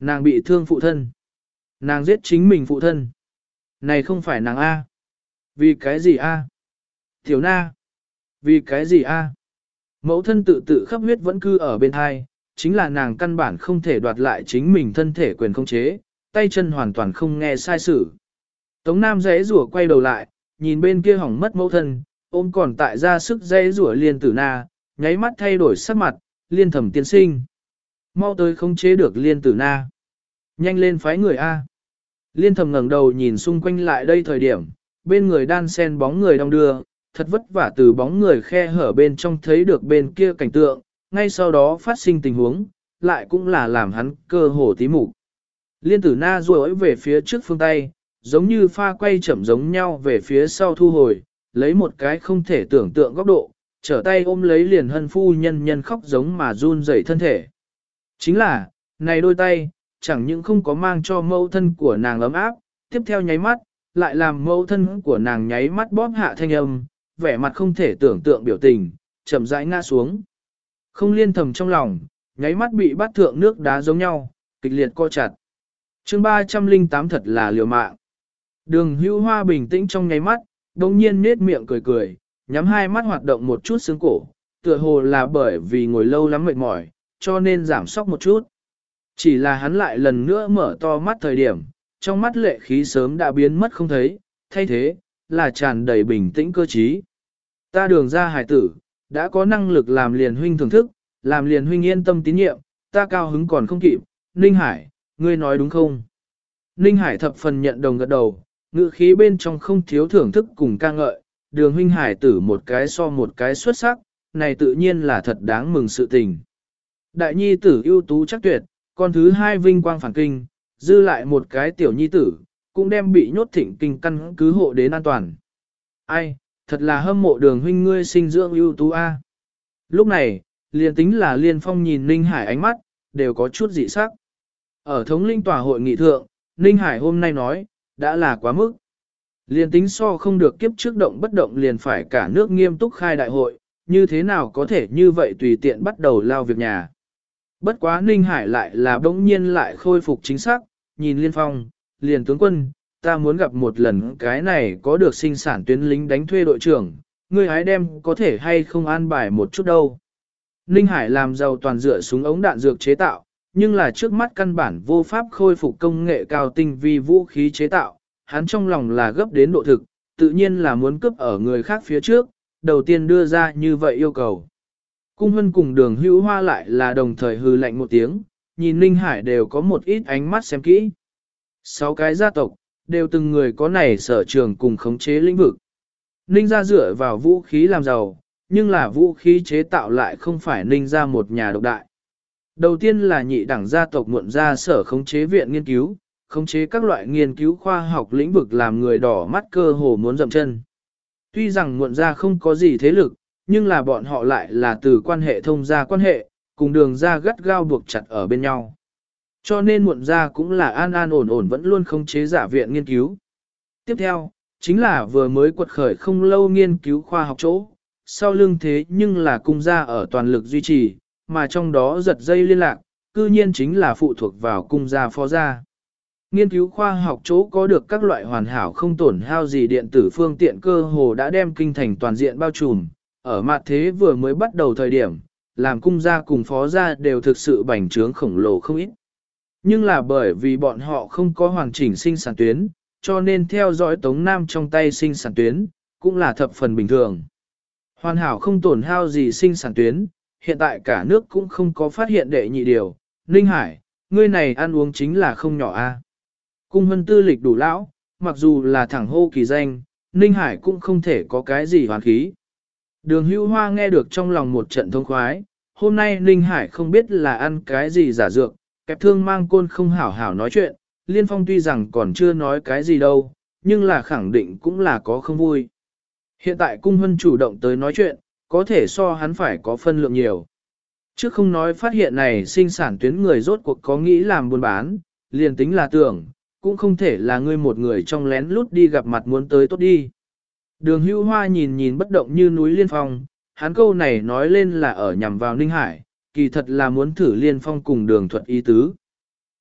Nàng bị thương phụ thân. Nàng giết chính mình phụ thân. Này không phải nàng a. Vì cái gì a? Tiểu na. Vì cái gì a? Mẫu thân tự tự khắp huyết vẫn cư ở bên hai, chính là nàng căn bản không thể đoạt lại chính mình thân thể quyền không chế, tay chân hoàn toàn không nghe sai sự. Tống Nam dễ rủa quay đầu lại, nhìn bên kia hỏng mất mẫu thân, ôm còn tại ra sức dễ rủa liên tử na, nháy mắt thay đổi sắc mặt, liên thẩm tiên sinh. Mau tới không chế được liên tử na. Nhanh lên phái người A. Liên thầm ngẩng đầu nhìn xung quanh lại đây thời điểm, bên người đan sen bóng người đong đưa, thật vất vả từ bóng người khe hở bên trong thấy được bên kia cảnh tượng, ngay sau đó phát sinh tình huống, lại cũng là làm hắn cơ hồ tí mục. Liên tử na duỗi về phía trước phương tay, giống như pha quay chậm giống nhau về phía sau thu hồi, lấy một cái không thể tưởng tượng góc độ, trở tay ôm lấy liền hân phu nhân nhân khóc giống mà run rẩy thân thể. Chính là, này đôi tay, chẳng những không có mang cho mâu thân của nàng ấm áp, tiếp theo nháy mắt, lại làm mâu thân của nàng nháy mắt bóp hạ thanh âm, vẻ mặt không thể tưởng tượng biểu tình, chậm rãi ngã xuống. Không liên thầm trong lòng, nháy mắt bị bắt thượng nước đá giống nhau, kịch liệt co chặt. chương 308 thật là liều mạng. Đường hưu hoa bình tĩnh trong nháy mắt, đồng nhiên nết miệng cười cười, nhắm hai mắt hoạt động một chút xương cổ, tựa hồ là bởi vì ngồi lâu lắm mệt mỏi, cho nên giảm sóc một chút. Chỉ là hắn lại lần nữa mở to mắt thời điểm, trong mắt lệ khí sớm đã biến mất không thấy, thay thế, là tràn đầy bình tĩnh cơ trí. Ta đường ra hải tử, đã có năng lực làm liền huynh thưởng thức, làm liền huynh yên tâm tín nhiệm, ta cao hứng còn không kịp, Ninh Hải, ngươi nói đúng không? Ninh Hải thập phần nhận đồng gật đầu, ngữ khí bên trong không thiếu thưởng thức cùng ca ngợi, đường huynh hải tử một cái so một cái xuất sắc, này tự nhiên là thật đáng mừng sự tình. Đại nhi tử ưu tú chắc tuyệt, con thứ hai vinh quang phản kinh, dư lại một cái tiểu nhi tử, cũng đem bị nhốt thịnh kinh căn cứ hộ đến an toàn. Ai, thật là hâm mộ đường huynh ngươi sinh dưỡng ưu tú A. Lúc này, liền tính là liên phong nhìn Ninh Hải ánh mắt, đều có chút dị sắc. Ở thống linh tòa hội nghị thượng, Ninh Hải hôm nay nói, đã là quá mức. Liền tính so không được kiếp trước động bất động liền phải cả nước nghiêm túc khai đại hội, như thế nào có thể như vậy tùy tiện bắt đầu lao việc nhà. Bất quá Ninh Hải lại là bỗng nhiên lại khôi phục chính xác, nhìn Liên Phong, liền tướng quân, ta muốn gặp một lần cái này có được sinh sản tuyến lính đánh thuê đội trưởng, ngươi hái đem có thể hay không an bài một chút đâu. Ninh Hải làm giàu toàn dựa súng ống đạn dược chế tạo, nhưng là trước mắt căn bản vô pháp khôi phục công nghệ cao tinh vi vũ khí chế tạo, hắn trong lòng là gấp đến độ thực, tự nhiên là muốn cướp ở người khác phía trước, đầu tiên đưa ra như vậy yêu cầu. Cung hân cùng đường hữu hoa lại là đồng thời hư lạnh một tiếng, nhìn Ninh Hải đều có một ít ánh mắt xem kỹ. Sáu cái gia tộc, đều từng người có này sở trường cùng khống chế lĩnh vực. Ninh gia dựa vào vũ khí làm giàu, nhưng là vũ khí chế tạo lại không phải Ninh gia một nhà độc đại. Đầu tiên là nhị đẳng gia tộc muộn ra sở khống chế viện nghiên cứu, khống chế các loại nghiên cứu khoa học lĩnh vực làm người đỏ mắt cơ hồ muốn dậm chân. Tuy rằng muộn ra không có gì thế lực, nhưng là bọn họ lại là từ quan hệ thông gia quan hệ, cùng đường gia gắt gao buộc chặt ở bên nhau. Cho nên muộn gia cũng là an an ổn ổn vẫn luôn không chế giả viện nghiên cứu. Tiếp theo, chính là vừa mới quật khởi không lâu nghiên cứu khoa học chỗ, sau lưng thế nhưng là cung gia ở toàn lực duy trì, mà trong đó giật dây liên lạc, cư nhiên chính là phụ thuộc vào cung gia phó gia. Nghiên cứu khoa học chỗ có được các loại hoàn hảo không tổn hao gì điện tử phương tiện cơ hồ đã đem kinh thành toàn diện bao trùm, ở mặt thế vừa mới bắt đầu thời điểm, làm cung gia cùng phó gia đều thực sự bành trướng khổng lồ không ít. Nhưng là bởi vì bọn họ không có hoàn chỉnh sinh sản tuyến, cho nên theo dõi Tống Nam trong tay sinh sản tuyến, cũng là thập phần bình thường. Hoàn hảo không tổn hao gì sinh sản tuyến, hiện tại cả nước cũng không có phát hiện đệ nhị điều. Ninh Hải, ngươi này ăn uống chính là không nhỏ a. Cung hân tư lịch đủ lão, mặc dù là thẳng hô kỳ danh, Ninh Hải cũng không thể có cái gì hoàn khí. Đường hưu hoa nghe được trong lòng một trận thông khoái, hôm nay Ninh Hải không biết là ăn cái gì giả dược, kẹp thương mang côn không hảo hảo nói chuyện, Liên Phong tuy rằng còn chưa nói cái gì đâu, nhưng là khẳng định cũng là có không vui. Hiện tại cung hân chủ động tới nói chuyện, có thể so hắn phải có phân lượng nhiều. Trước không nói phát hiện này sinh sản tuyến người rốt cuộc có nghĩ làm buôn bán, liền tính là tưởng, cũng không thể là ngươi một người trong lén lút đi gặp mặt muốn tới tốt đi. Đường hưu hoa nhìn nhìn bất động như núi liên phong, hắn câu này nói lên là ở nhằm vào Ninh Hải, kỳ thật là muốn thử liên phong cùng đường thuật ý tứ.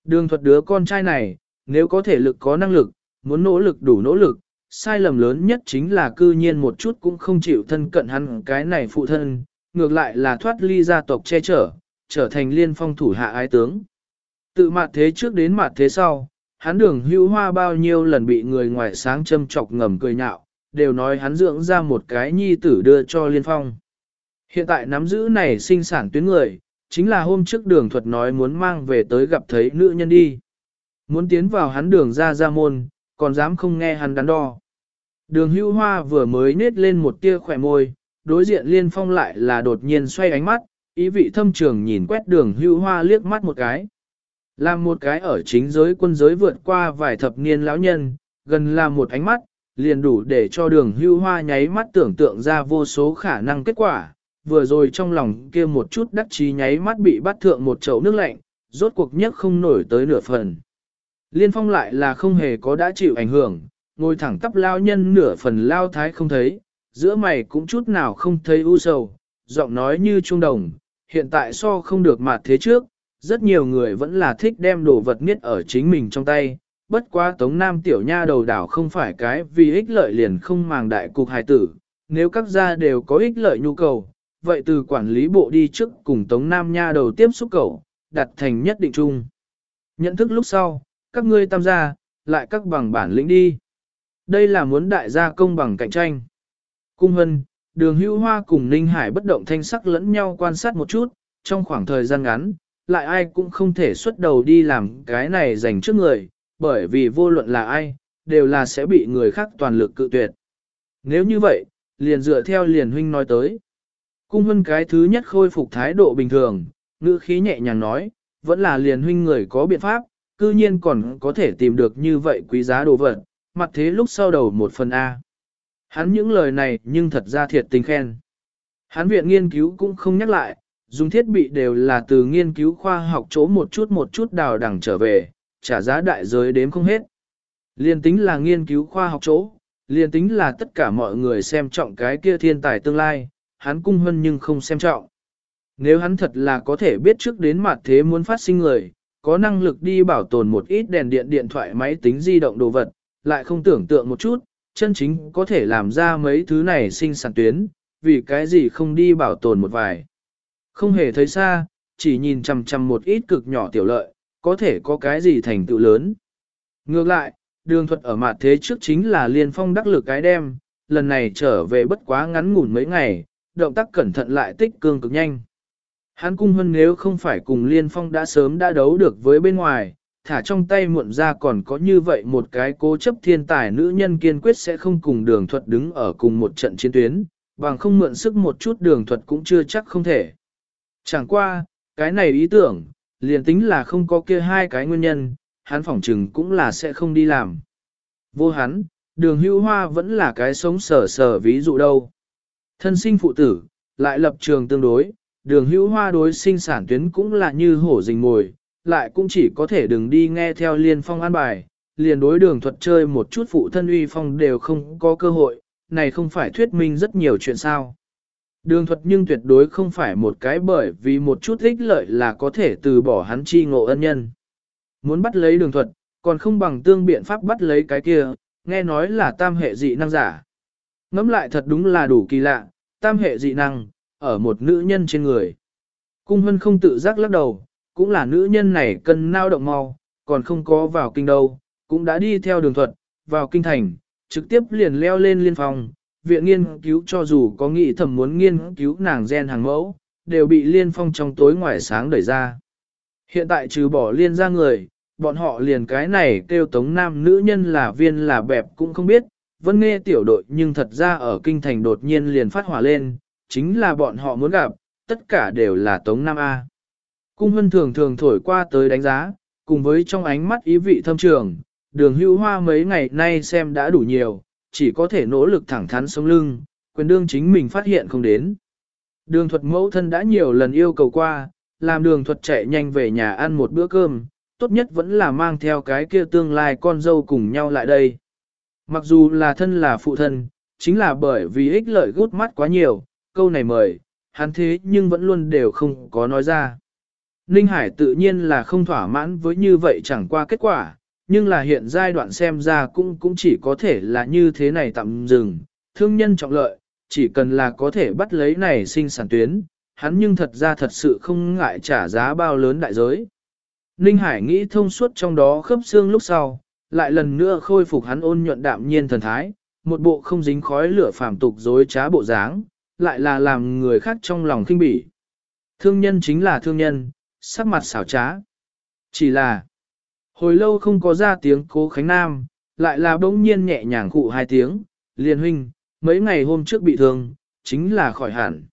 Đường thuật đứa con trai này, nếu có thể lực có năng lực, muốn nỗ lực đủ nỗ lực, sai lầm lớn nhất chính là cư nhiên một chút cũng không chịu thân cận hắn cái này phụ thân, ngược lại là thoát ly gia tộc che chở, trở thành liên phong thủ hạ ái tướng. Tự mặt thế trước đến mặt thế sau, hắn đường Hưu hoa bao nhiêu lần bị người ngoài sáng châm chọc ngầm cười nhạo, đều nói hắn dưỡng ra một cái nhi tử đưa cho liên phong. Hiện tại nắm giữ này sinh sản tuyến người, chính là hôm trước đường thuật nói muốn mang về tới gặp thấy nữ nhân đi. Muốn tiến vào hắn đường ra ra môn, còn dám không nghe hắn đắn đo. Đường hưu hoa vừa mới nết lên một tia khỏe môi, đối diện liên phong lại là đột nhiên xoay ánh mắt, ý vị thâm trường nhìn quét đường hưu hoa liếc mắt một cái. Là một cái ở chính giới quân giới vượt qua vài thập niên lão nhân, gần là một ánh mắt, liền đủ để cho đường hưu hoa nháy mắt tưởng tượng ra vô số khả năng kết quả. Vừa rồi trong lòng kia một chút đắc chí nháy mắt bị bắt thượng một chậu nước lạnh, rốt cuộc nhất không nổi tới nửa phần. Liên phong lại là không hề có đã chịu ảnh hưởng, ngồi thẳng tắp lao nhân nửa phần lao thái không thấy, giữa mày cũng chút nào không thấy u sầu, giọng nói như trung đồng, hiện tại so không được mặt thế trước, rất nhiều người vẫn là thích đem đồ vật niết ở chính mình trong tay, bất quá Tống Nam tiểu nha đầu đảo không phải cái vì ích lợi liền không màng đại cục hài tử, nếu các gia đều có ích lợi nhu cầu, vậy từ quản lý bộ đi trước cùng Tống Nam nha đầu tiếp xúc cầu, đặt thành nhất định chung. Nhận thức lúc sau, các ngươi tam gia, lại các bằng bản lĩnh đi. Đây là muốn đại gia công bằng cạnh tranh. Cung hân, đường hữu hoa cùng Ninh Hải bất động thanh sắc lẫn nhau quan sát một chút, trong khoảng thời gian ngắn, lại ai cũng không thể xuất đầu đi làm cái này dành trước người, bởi vì vô luận là ai, đều là sẽ bị người khác toàn lực cự tuyệt. Nếu như vậy, liền dựa theo liền huynh nói tới. Cung hân cái thứ nhất khôi phục thái độ bình thường, ngữ khí nhẹ nhàng nói, vẫn là liền huynh người có biện pháp, cư nhiên còn có thể tìm được như vậy quý giá đồ vật, mặt thế lúc sau đầu một phần A. Hắn những lời này nhưng thật ra thiệt tình khen. Hắn viện nghiên cứu cũng không nhắc lại, dùng thiết bị đều là từ nghiên cứu khoa học chỗ một chút một chút đào đẳng trở về, trả giá đại giới đếm không hết. Liên tính là nghiên cứu khoa học chỗ, liên tính là tất cả mọi người xem trọng cái kia thiên tài tương lai, hắn cung hơn nhưng không xem trọng. Nếu hắn thật là có thể biết trước đến mặt thế muốn phát sinh người, có năng lực đi bảo tồn một ít đèn điện điện thoại máy tính di động đồ vật, lại không tưởng tượng một chút, chân chính có thể làm ra mấy thứ này sinh sản tuyến, vì cái gì không đi bảo tồn một vài. Không hề thấy xa, chỉ nhìn chằm chằm một ít cực nhỏ tiểu lợi, có thể có cái gì thành tựu lớn. Ngược lại, đường thuật ở mặt thế trước chính là liên phong đắc lực cái đem, lần này trở về bất quá ngắn ngủn mấy ngày, động tác cẩn thận lại tích cương cực nhanh. Hắn cung hơn nếu không phải cùng liên phong đã sớm đã đấu được với bên ngoài, thả trong tay muộn ra còn có như vậy một cái cố chấp thiên tài nữ nhân kiên quyết sẽ không cùng đường thuật đứng ở cùng một trận chiến tuyến, bằng không mượn sức một chút đường thuật cũng chưa chắc không thể. Chẳng qua, cái này ý tưởng, liền tính là không có kia hai cái nguyên nhân, hắn phỏng chừng cũng là sẽ không đi làm. Vô hắn, đường hữu hoa vẫn là cái sống sở sở ví dụ đâu. Thân sinh phụ tử, lại lập trường tương đối, đường hữu hoa đối sinh sản tuyến cũng là như hổ rình mồi, lại cũng chỉ có thể đừng đi nghe theo liên phong an bài, liền đối đường thuật chơi một chút phụ thân uy phong đều không có cơ hội, này không phải thuyết minh rất nhiều chuyện sao. Đường thuật nhưng tuyệt đối không phải một cái bởi vì một chút ích lợi là có thể từ bỏ hắn chi ngộ ân nhân. Muốn bắt lấy đường thuật, còn không bằng tương biện pháp bắt lấy cái kia, nghe nói là tam hệ dị năng giả. Ngắm lại thật đúng là đủ kỳ lạ, tam hệ dị năng, ở một nữ nhân trên người. Cung hân không tự giác lắc đầu, cũng là nữ nhân này cân nao động mau, còn không có vào kinh đâu, cũng đã đi theo đường thuật, vào kinh thành, trực tiếp liền leo lên liên phòng. Viện nghiên cứu cho dù có nghĩ thầm muốn nghiên cứu nàng gen hàng mẫu, đều bị liên phong trong tối ngoài sáng đẩy ra. Hiện tại trừ bỏ liên ra người, bọn họ liền cái này kêu tống nam nữ nhân là viên là bẹp cũng không biết, vẫn nghe tiểu đội nhưng thật ra ở kinh thành đột nhiên liền phát hỏa lên, chính là bọn họ muốn gặp, tất cả đều là tống nam A. Cung hân thường thường thổi qua tới đánh giá, cùng với trong ánh mắt ý vị thâm trường, đường hữu hoa mấy ngày nay xem đã đủ nhiều, chỉ có thể nỗ lực thẳng thắn sống lưng, quyền đương chính mình phát hiện không đến. Đường thuật mẫu thân đã nhiều lần yêu cầu qua, làm đường thuật chạy nhanh về nhà ăn một bữa cơm, tốt nhất vẫn là mang theo cái kia tương lai con dâu cùng nhau lại đây. Mặc dù là thân là phụ thân, chính là bởi vì ích lợi gút mắt quá nhiều, câu này mời, hắn thế nhưng vẫn luôn đều không có nói ra. Ninh Hải tự nhiên là không thỏa mãn với như vậy chẳng qua kết quả, nhưng là hiện giai đoạn xem ra cũng cũng chỉ có thể là như thế này tạm dừng, thương nhân trọng lợi, chỉ cần là có thể bắt lấy này sinh sản tuyến, hắn nhưng thật ra thật sự không ngại trả giá bao lớn đại giới. Ninh Hải nghĩ thông suốt trong đó khớp xương lúc sau, lại lần nữa khôi phục hắn ôn nhuận đạm nhiên thần thái, một bộ không dính khói lửa phàm tục dối trá bộ dáng, lại là làm người khác trong lòng kinh bỉ. Thương nhân chính là thương nhân, sắc mặt xảo trá. Chỉ là, hồi lâu không có ra tiếng cố Khánh Nam, lại là bỗng nhiên nhẹ nhàng cụ hai tiếng, liên huynh, mấy ngày hôm trước bị thương, chính là khỏi hẳn.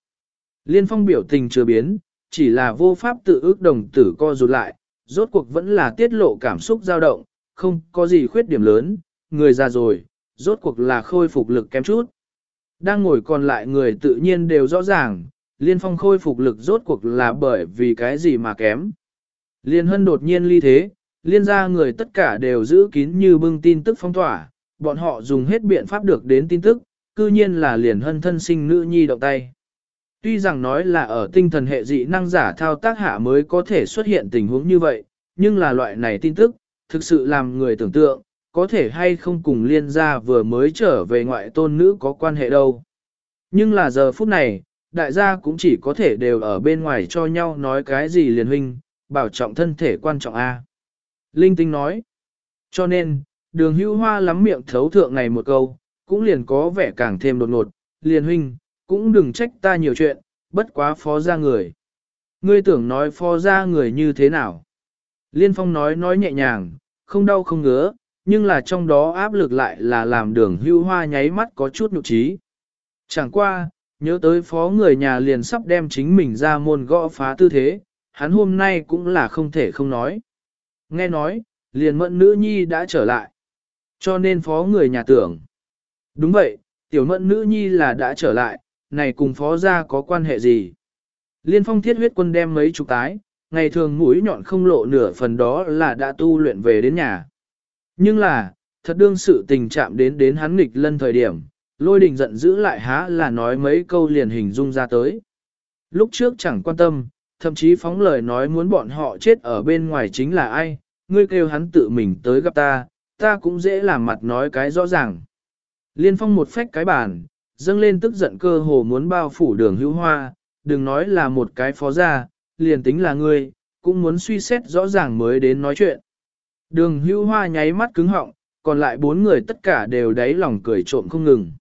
Liên phong biểu tình chưa biến, chỉ là vô pháp tự ước đồng tử co rụt lại, rốt cuộc vẫn là tiết lộ cảm xúc dao động, không có gì khuyết điểm lớn, người già rồi, rốt cuộc là khôi phục lực kém chút. Đang ngồi còn lại người tự nhiên đều rõ ràng, liên phong khôi phục lực rốt cuộc là bởi vì cái gì mà kém. Liên hân đột nhiên ly thế, liên gia người tất cả đều giữ kín như bưng tin tức phong tỏa, bọn họ dùng hết biện pháp được đến tin tức, cư nhiên là liền hân thân sinh nữ nhi động tay. Tuy rằng nói là ở tinh thần hệ dị năng giả thao tác hạ mới có thể xuất hiện tình huống như vậy, nhưng là loại này tin tức, thực sự làm người tưởng tượng, có thể hay không cùng liên gia vừa mới trở về ngoại tôn nữ có quan hệ đâu. Nhưng là giờ phút này, đại gia cũng chỉ có thể đều ở bên ngoài cho nhau nói cái gì liền huynh, bảo trọng thân thể quan trọng A. Linh tinh nói, cho nên, đường Hưu hoa lắm miệng thấu thượng này một câu, cũng liền có vẻ càng thêm đột ngột, liền huynh, cũng đừng trách ta nhiều chuyện, bất quá phó ra người. Ngươi tưởng nói phó ra người như thế nào? Liên phong nói nói nhẹ nhàng, không đau không ngứa, nhưng là trong đó áp lực lại là làm đường hưu hoa nháy mắt có chút nhục trí. Chẳng qua, nhớ tới phó người nhà liền sắp đem chính mình ra môn gõ phá tư thế, hắn hôm nay cũng là không thể không nói. Nghe nói, liền mẫn nữ nhi đã trở lại. Cho nên phó người nhà tưởng. Đúng vậy, tiểu mẫn nữ nhi là đã trở lại, này cùng phó gia có quan hệ gì? Liên phong thiết huyết quân đem mấy chục tái, ngày thường mũi nhọn không lộ nửa phần đó là đã tu luyện về đến nhà. Nhưng là, thật đương sự tình chạm đến đến hắn nghịch lân thời điểm, lôi đình giận dữ lại há là nói mấy câu liền hình dung ra tới. Lúc trước chẳng quan tâm, thậm chí phóng lời nói muốn bọn họ chết ở bên ngoài chính là ai, ngươi kêu hắn tự mình tới gặp ta, ta cũng dễ làm mặt nói cái rõ ràng. Liên phong một phách cái bàn, dâng lên tức giận cơ hồ muốn bao phủ đường hữu hoa, đừng nói là một cái phó gia, liền tính là ngươi, cũng muốn suy xét rõ ràng mới đến nói chuyện. Đường hữu hoa nháy mắt cứng họng, còn lại bốn người tất cả đều đáy lòng cười trộm không ngừng.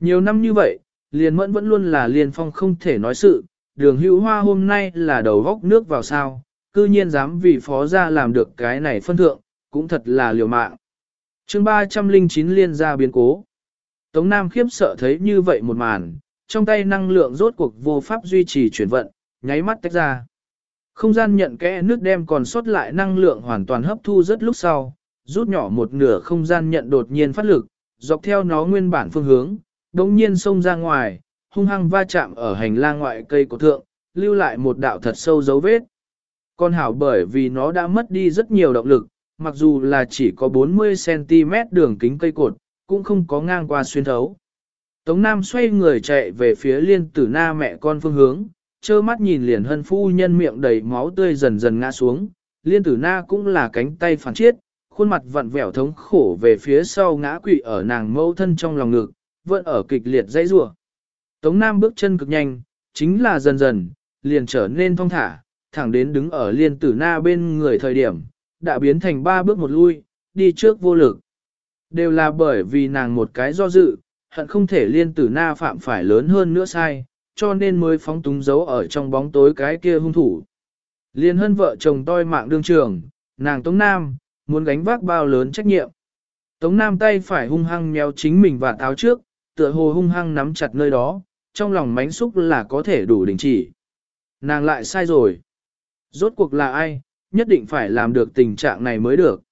Nhiều năm như vậy, liền mẫn vẫn luôn là liên phong không thể nói sự, đường hữu hoa hôm nay là đầu góc nước vào sao, cư nhiên dám vì phó gia làm được cái này phân thượng, cũng thật là liều mạng. chương 309 liên gia biến cố. Tống Nam khiếp sợ thấy như vậy một màn, trong tay năng lượng rốt cuộc vô pháp duy trì chuyển vận, nháy mắt tách ra. Không gian nhận kẽ nước đem còn sót lại năng lượng hoàn toàn hấp thu rất lúc sau, rút nhỏ một nửa không gian nhận đột nhiên phát lực, dọc theo nó nguyên bản phương hướng, đống nhiên xông ra ngoài, hung hăng va chạm ở hành lang ngoại cây của thượng, lưu lại một đạo thật sâu dấu vết. Con hảo bởi vì nó đã mất đi rất nhiều động lực, mặc dù là chỉ có 40cm đường kính cây cột, cũng không có ngang qua xuyên thấu. Tống Nam xoay người chạy về phía liên tử na mẹ con phương hướng, trơ mắt nhìn liền hân phu nhân miệng đầy máu tươi dần dần ngã xuống, liên tử na cũng là cánh tay phản chiết, khuôn mặt vặn vẹo thống khổ về phía sau ngã quỵ ở nàng mâu thân trong lòng ngực, vẫn ở kịch liệt dãy rủa. Tống Nam bước chân cực nhanh, chính là dần dần, liền trở nên thong thả, thẳng đến đứng ở liên tử na bên người thời điểm, đã biến thành ba bước một lui, đi trước vô lực. Đều là bởi vì nàng một cái do dự, hận không thể liên tử na phạm phải lớn hơn nữa sai, cho nên mới phóng túng giấu ở trong bóng tối cái kia hung thủ. Liên hân vợ chồng toi mạng đương trường, nàng Tống Nam, muốn gánh vác bao lớn trách nhiệm. Tống Nam tay phải hung hăng méo chính mình và táo trước, tựa hồ hung hăng nắm chặt nơi đó, trong lòng mánh xúc là có thể đủ đình chỉ. Nàng lại sai rồi. Rốt cuộc là ai, nhất định phải làm được tình trạng này mới được.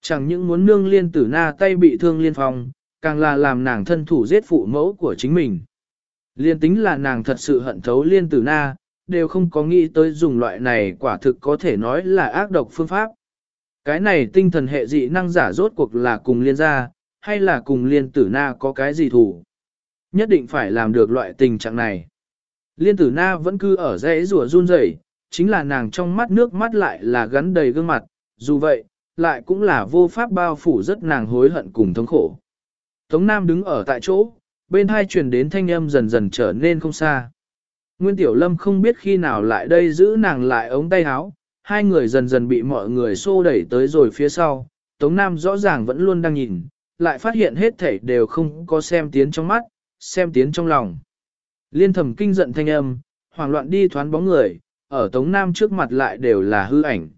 Chẳng những muốn nương liên tử na tay bị thương liên phong, càng là làm nàng thân thủ giết phụ mẫu của chính mình. Liên tính là nàng thật sự hận thấu liên tử na, đều không có nghĩ tới dùng loại này quả thực có thể nói là ác độc phương pháp. Cái này tinh thần hệ dị năng giả rốt cuộc là cùng liên gia, hay là cùng liên tử na có cái gì thủ. Nhất định phải làm được loại tình trạng này. Liên tử na vẫn cứ ở dãy rùa run rẩy, chính là nàng trong mắt nước mắt lại là gắn đầy gương mặt, dù vậy, lại cũng là vô pháp bao phủ rất nàng hối hận cùng thống khổ. Tống Nam đứng ở tại chỗ, bên hai truyền đến thanh âm dần dần trở nên không xa. Nguyên Tiểu Lâm không biết khi nào lại đây giữ nàng lại ống tay áo, hai người dần dần bị mọi người xô đẩy tới rồi phía sau, Tống Nam rõ ràng vẫn luôn đang nhìn, lại phát hiện hết thảy đều không có xem tiến trong mắt, xem tiến trong lòng. Liên thẩm kinh giận thanh âm, hoảng loạn đi thoán bóng người, ở Tống Nam trước mặt lại đều là hư ảnh.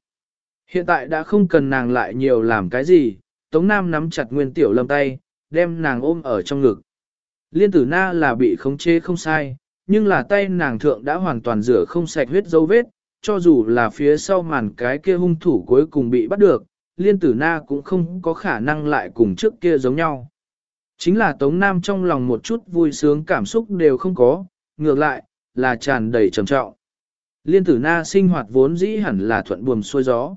Hiện tại đã không cần nàng lại nhiều làm cái gì, Tống Nam nắm chặt Nguyên Tiểu Lâm tay, đem nàng ôm ở trong ngực. Liên tử na là bị khống chế không sai, nhưng là tay nàng thượng đã hoàn toàn rửa không sạch huyết dấu vết, cho dù là phía sau màn cái kia hung thủ cuối cùng bị bắt được, liên tử na cũng không có khả năng lại cùng trước kia giống nhau. Chính là Tống Nam trong lòng một chút vui sướng cảm xúc đều không có, ngược lại, là tràn đầy trầm trọng. Liên tử na sinh hoạt vốn dĩ hẳn là thuận buồm xuôi gió.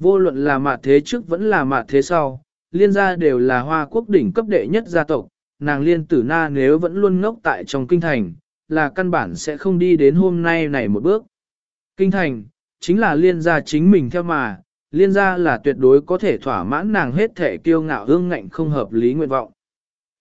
Vô luận là mạt thế trước vẫn là mạt thế sau, liên gia đều là hoa quốc đỉnh cấp đệ nhất gia tộc, nàng liên tử na nếu vẫn luôn ngốc tại trong kinh thành, là căn bản sẽ không đi đến hôm nay này một bước. Kinh thành, chính là liên gia chính mình theo mà, liên gia là tuyệt đối có thể thỏa mãn nàng hết thể kiêu ngạo hương ngạnh không hợp lý nguyện vọng.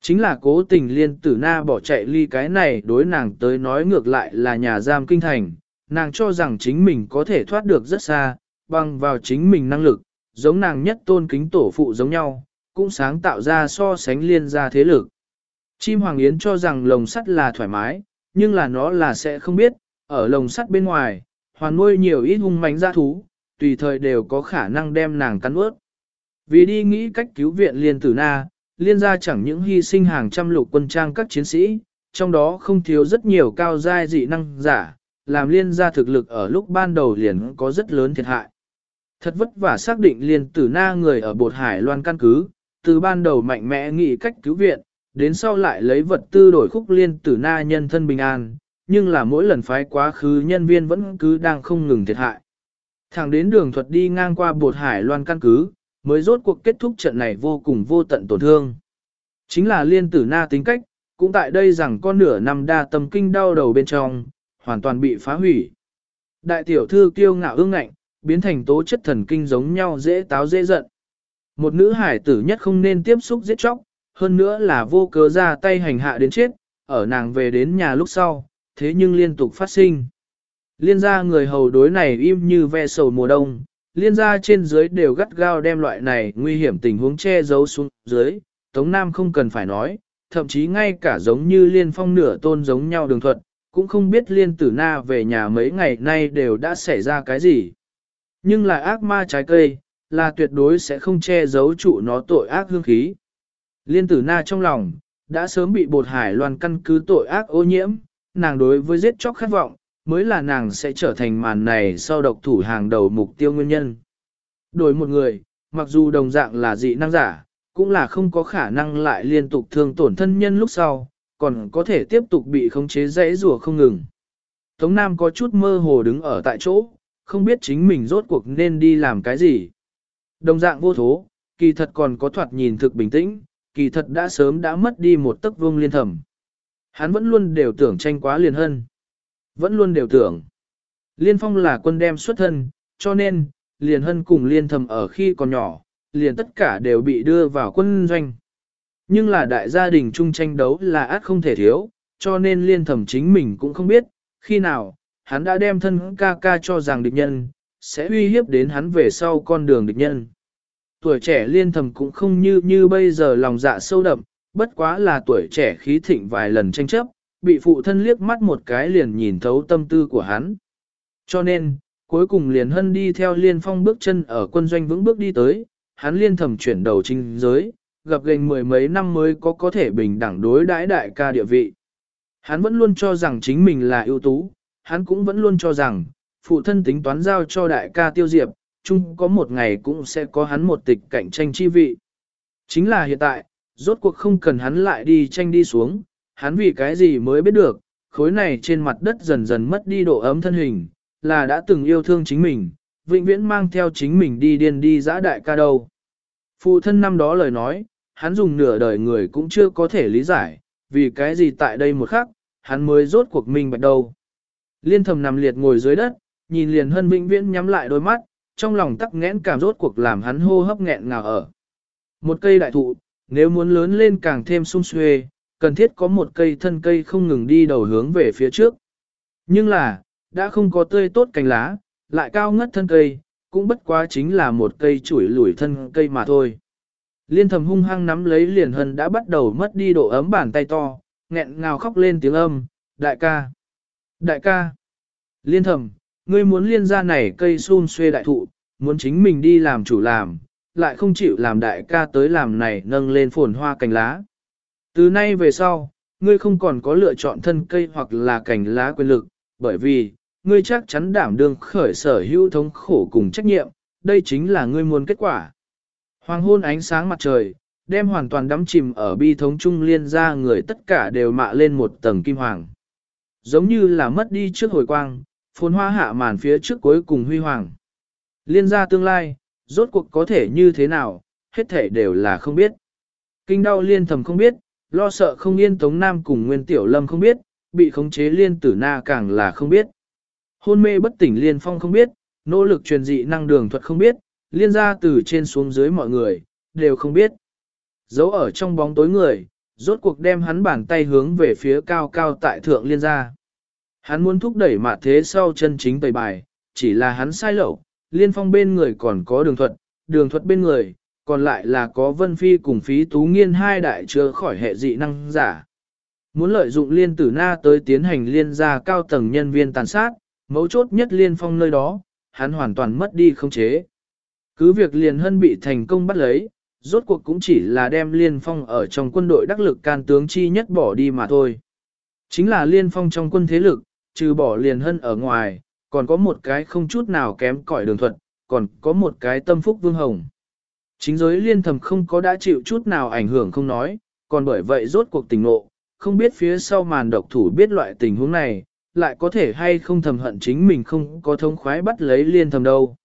Chính là cố tình liên tử na bỏ chạy ly cái này đối nàng tới nói ngược lại là nhà giam kinh thành, nàng cho rằng chính mình có thể thoát được rất xa, bằng vào chính mình năng lực, giống nàng nhất tôn kính tổ phụ giống nhau, cũng sáng tạo ra so sánh liên gia thế lực. Chim Hoàng Yến cho rằng lồng sắt là thoải mái, nhưng là nó là sẽ không biết, ở lồng sắt bên ngoài, hoàn nuôi nhiều ít hung mánh gia thú, tùy thời đều có khả năng đem nàng cắn ướt. Vì đi nghĩ cách cứu viện liên tử na, liên gia chẳng những hy sinh hàng trăm lục quân trang các chiến sĩ, trong đó không thiếu rất nhiều cao giai dị năng giả, làm liên gia thực lực ở lúc ban đầu liền có rất lớn thiệt hại. Thật vất vả xác định liên tử na người ở bột hải loan căn cứ, từ ban đầu mạnh mẽ nghĩ cách cứu viện, đến sau lại lấy vật tư đổi khúc liên tử na nhân thân bình an, nhưng là mỗi lần phái quá khứ nhân viên vẫn cứ đang không ngừng thiệt hại. Thẳng đến đường thuật đi ngang qua bột hải loan căn cứ, mới rốt cuộc kết thúc trận này vô cùng vô tận tổn thương. Chính là liên tử na tính cách, cũng tại đây rằng con nửa năm đa tâm kinh đau đầu bên trong, hoàn toàn bị phá hủy. Đại tiểu thư kiêu ngạo ương ngạnh, biến thành tố chất thần kinh giống nhau dễ táo dễ giận. Một nữ hải tử nhất không nên tiếp xúc giết chóc, hơn nữa là vô cớ ra tay hành hạ đến chết, ở nàng về đến nhà lúc sau, thế nhưng liên tục phát sinh. Liên gia người hầu đối này im như ve sầu mùa đông, liên gia trên dưới đều gắt gao đem loại này nguy hiểm tình huống che giấu xuống dưới, Tống Nam không cần phải nói, thậm chí ngay cả giống như liên phong nửa tôn giống nhau đường thuật, cũng không biết liên tử na về nhà mấy ngày nay đều đã xảy ra cái gì. Nhưng là ác ma trái cây, là tuyệt đối sẽ không che giấu trụ nó tội ác hương khí. Liên tử na trong lòng, đã sớm bị bột hải loan căn cứ tội ác ô nhiễm, nàng đối với giết chóc khát vọng, mới là nàng sẽ trở thành màn này sau độc thủ hàng đầu mục tiêu nguyên nhân. Đổi một người, mặc dù đồng dạng là dị năng giả, cũng là không có khả năng lại liên tục thương tổn thân nhân lúc sau, còn có thể tiếp tục bị khống chế dãy rùa không ngừng. Tống Nam có chút mơ hồ đứng ở tại chỗ, không biết chính mình rốt cuộc nên đi làm cái gì. Đồng dạng vô thố, kỳ thật còn có thoạt nhìn thực bình tĩnh, kỳ thật đã sớm đã mất đi một tấc vương liên thẩm. Hắn vẫn luôn đều tưởng tranh quá liền hơn vẫn luôn đều tưởng. Liên phong là quân đem xuất thân, cho nên, liền hân cùng liên thầm ở khi còn nhỏ, liền tất cả đều bị đưa vào quân doanh. Nhưng là đại gia đình chung tranh đấu là át không thể thiếu, cho nên liên thầm chính mình cũng không biết, khi nào, hắn đã đem thân ca ca cho rằng địch nhân, sẽ uy hiếp đến hắn về sau con đường địch nhân. Tuổi trẻ liên thầm cũng không như như bây giờ lòng dạ sâu đậm, bất quá là tuổi trẻ khí thịnh vài lần tranh chấp, bị phụ thân liếc mắt một cái liền nhìn thấu tâm tư của hắn. Cho nên, cuối cùng liền hân đi theo liên phong bước chân ở quân doanh vững bước đi tới, hắn liên thầm chuyển đầu trinh giới, gặp gành mười mấy năm mới có có thể bình đẳng đối đãi đại ca địa vị. Hắn vẫn luôn cho rằng chính mình là ưu tú, hắn cũng vẫn luôn cho rằng, phụ thân tính toán giao cho đại ca tiêu diệp, chung có một ngày cũng sẽ có hắn một tịch cạnh tranh chi vị. Chính là hiện tại, rốt cuộc không cần hắn lại đi tranh đi xuống, hắn vì cái gì mới biết được, khối này trên mặt đất dần dần mất đi độ ấm thân hình, là đã từng yêu thương chính mình, vĩnh viễn mang theo chính mình đi điên đi dã đại ca đâu. Phụ thân năm đó lời nói, hắn dùng nửa đời người cũng chưa có thể lý giải, vì cái gì tại đây một khắc, hắn mới rốt cuộc mình bạch đầu Liên thầm nằm liệt ngồi dưới đất, nhìn liền hân vĩnh viễn nhắm lại đôi mắt, trong lòng tắc nghẽn cảm rốt cuộc làm hắn hô hấp nghẹn ngào ở. Một cây đại thụ, nếu muốn lớn lên càng thêm sung xuê, cần thiết có một cây thân cây không ngừng đi đầu hướng về phía trước. Nhưng là, đã không có tươi tốt cành lá, lại cao ngất thân cây, cũng bất quá chính là một cây chuỗi lủi thân cây mà thôi. Liên thầm hung hăng nắm lấy liền hân đã bắt đầu mất đi độ ấm bàn tay to, nghẹn ngào khóc lên tiếng âm, đại ca, đại ca. Liên thầm, ngươi muốn liên ra này cây xun xuê đại thụ, muốn chính mình đi làm chủ làm, lại không chịu làm đại ca tới làm này nâng lên phồn hoa cành lá. Từ nay về sau, ngươi không còn có lựa chọn thân cây hoặc là cành lá quyền lực, bởi vì, ngươi chắc chắn đảm đương khởi sở hữu thống khổ cùng trách nhiệm, đây chính là ngươi muốn kết quả. Hoàng hôn ánh sáng mặt trời, đem hoàn toàn đắm chìm ở bi thống trung liên ra người tất cả đều mạ lên một tầng kim hoàng. Giống như là mất đi trước hồi quang, phồn hoa hạ màn phía trước cuối cùng huy hoàng. Liên gia tương lai, rốt cuộc có thể như thế nào, hết thể đều là không biết. Kinh đau liên thầm không biết, lo sợ không yên Tống Nam cùng Nguyên Tiểu Lâm không biết, bị khống chế liên tử na càng là không biết. Hôn mê bất tỉnh liên phong không biết, nỗ lực truyền dị năng đường thuật không biết, liên ra từ trên xuống dưới mọi người, đều không biết. Giấu ở trong bóng tối người, rốt cuộc đem hắn bàn tay hướng về phía cao cao tại thượng liên gia. Hắn muốn thúc đẩy mà thế sau chân chính tẩy bài, chỉ là hắn sai lậu, liên phong bên người còn có đường thuật, đường thuật bên người, còn lại là có vân phi cùng phí tú nghiên hai đại chưa khỏi hệ dị năng giả. Muốn lợi dụng liên tử na tới tiến hành liên gia cao tầng nhân viên tàn sát, mấu chốt nhất liên phong nơi đó, hắn hoàn toàn mất đi không chế. Cứ việc liền hân bị thành công bắt lấy, rốt cuộc cũng chỉ là đem liên phong ở trong quân đội đắc lực can tướng chi nhất bỏ đi mà thôi. Chính là liên phong trong quân thế lực, trừ bỏ liền hân ở ngoài, còn có một cái không chút nào kém cỏi đường thuận, còn có một cái tâm phúc vương hồng. Chính giới liên thầm không có đã chịu chút nào ảnh hưởng không nói, còn bởi vậy rốt cuộc tình nộ, không biết phía sau màn độc thủ biết loại tình huống này, lại có thể hay không thầm hận chính mình không có thống khoái bắt lấy liên thầm đâu.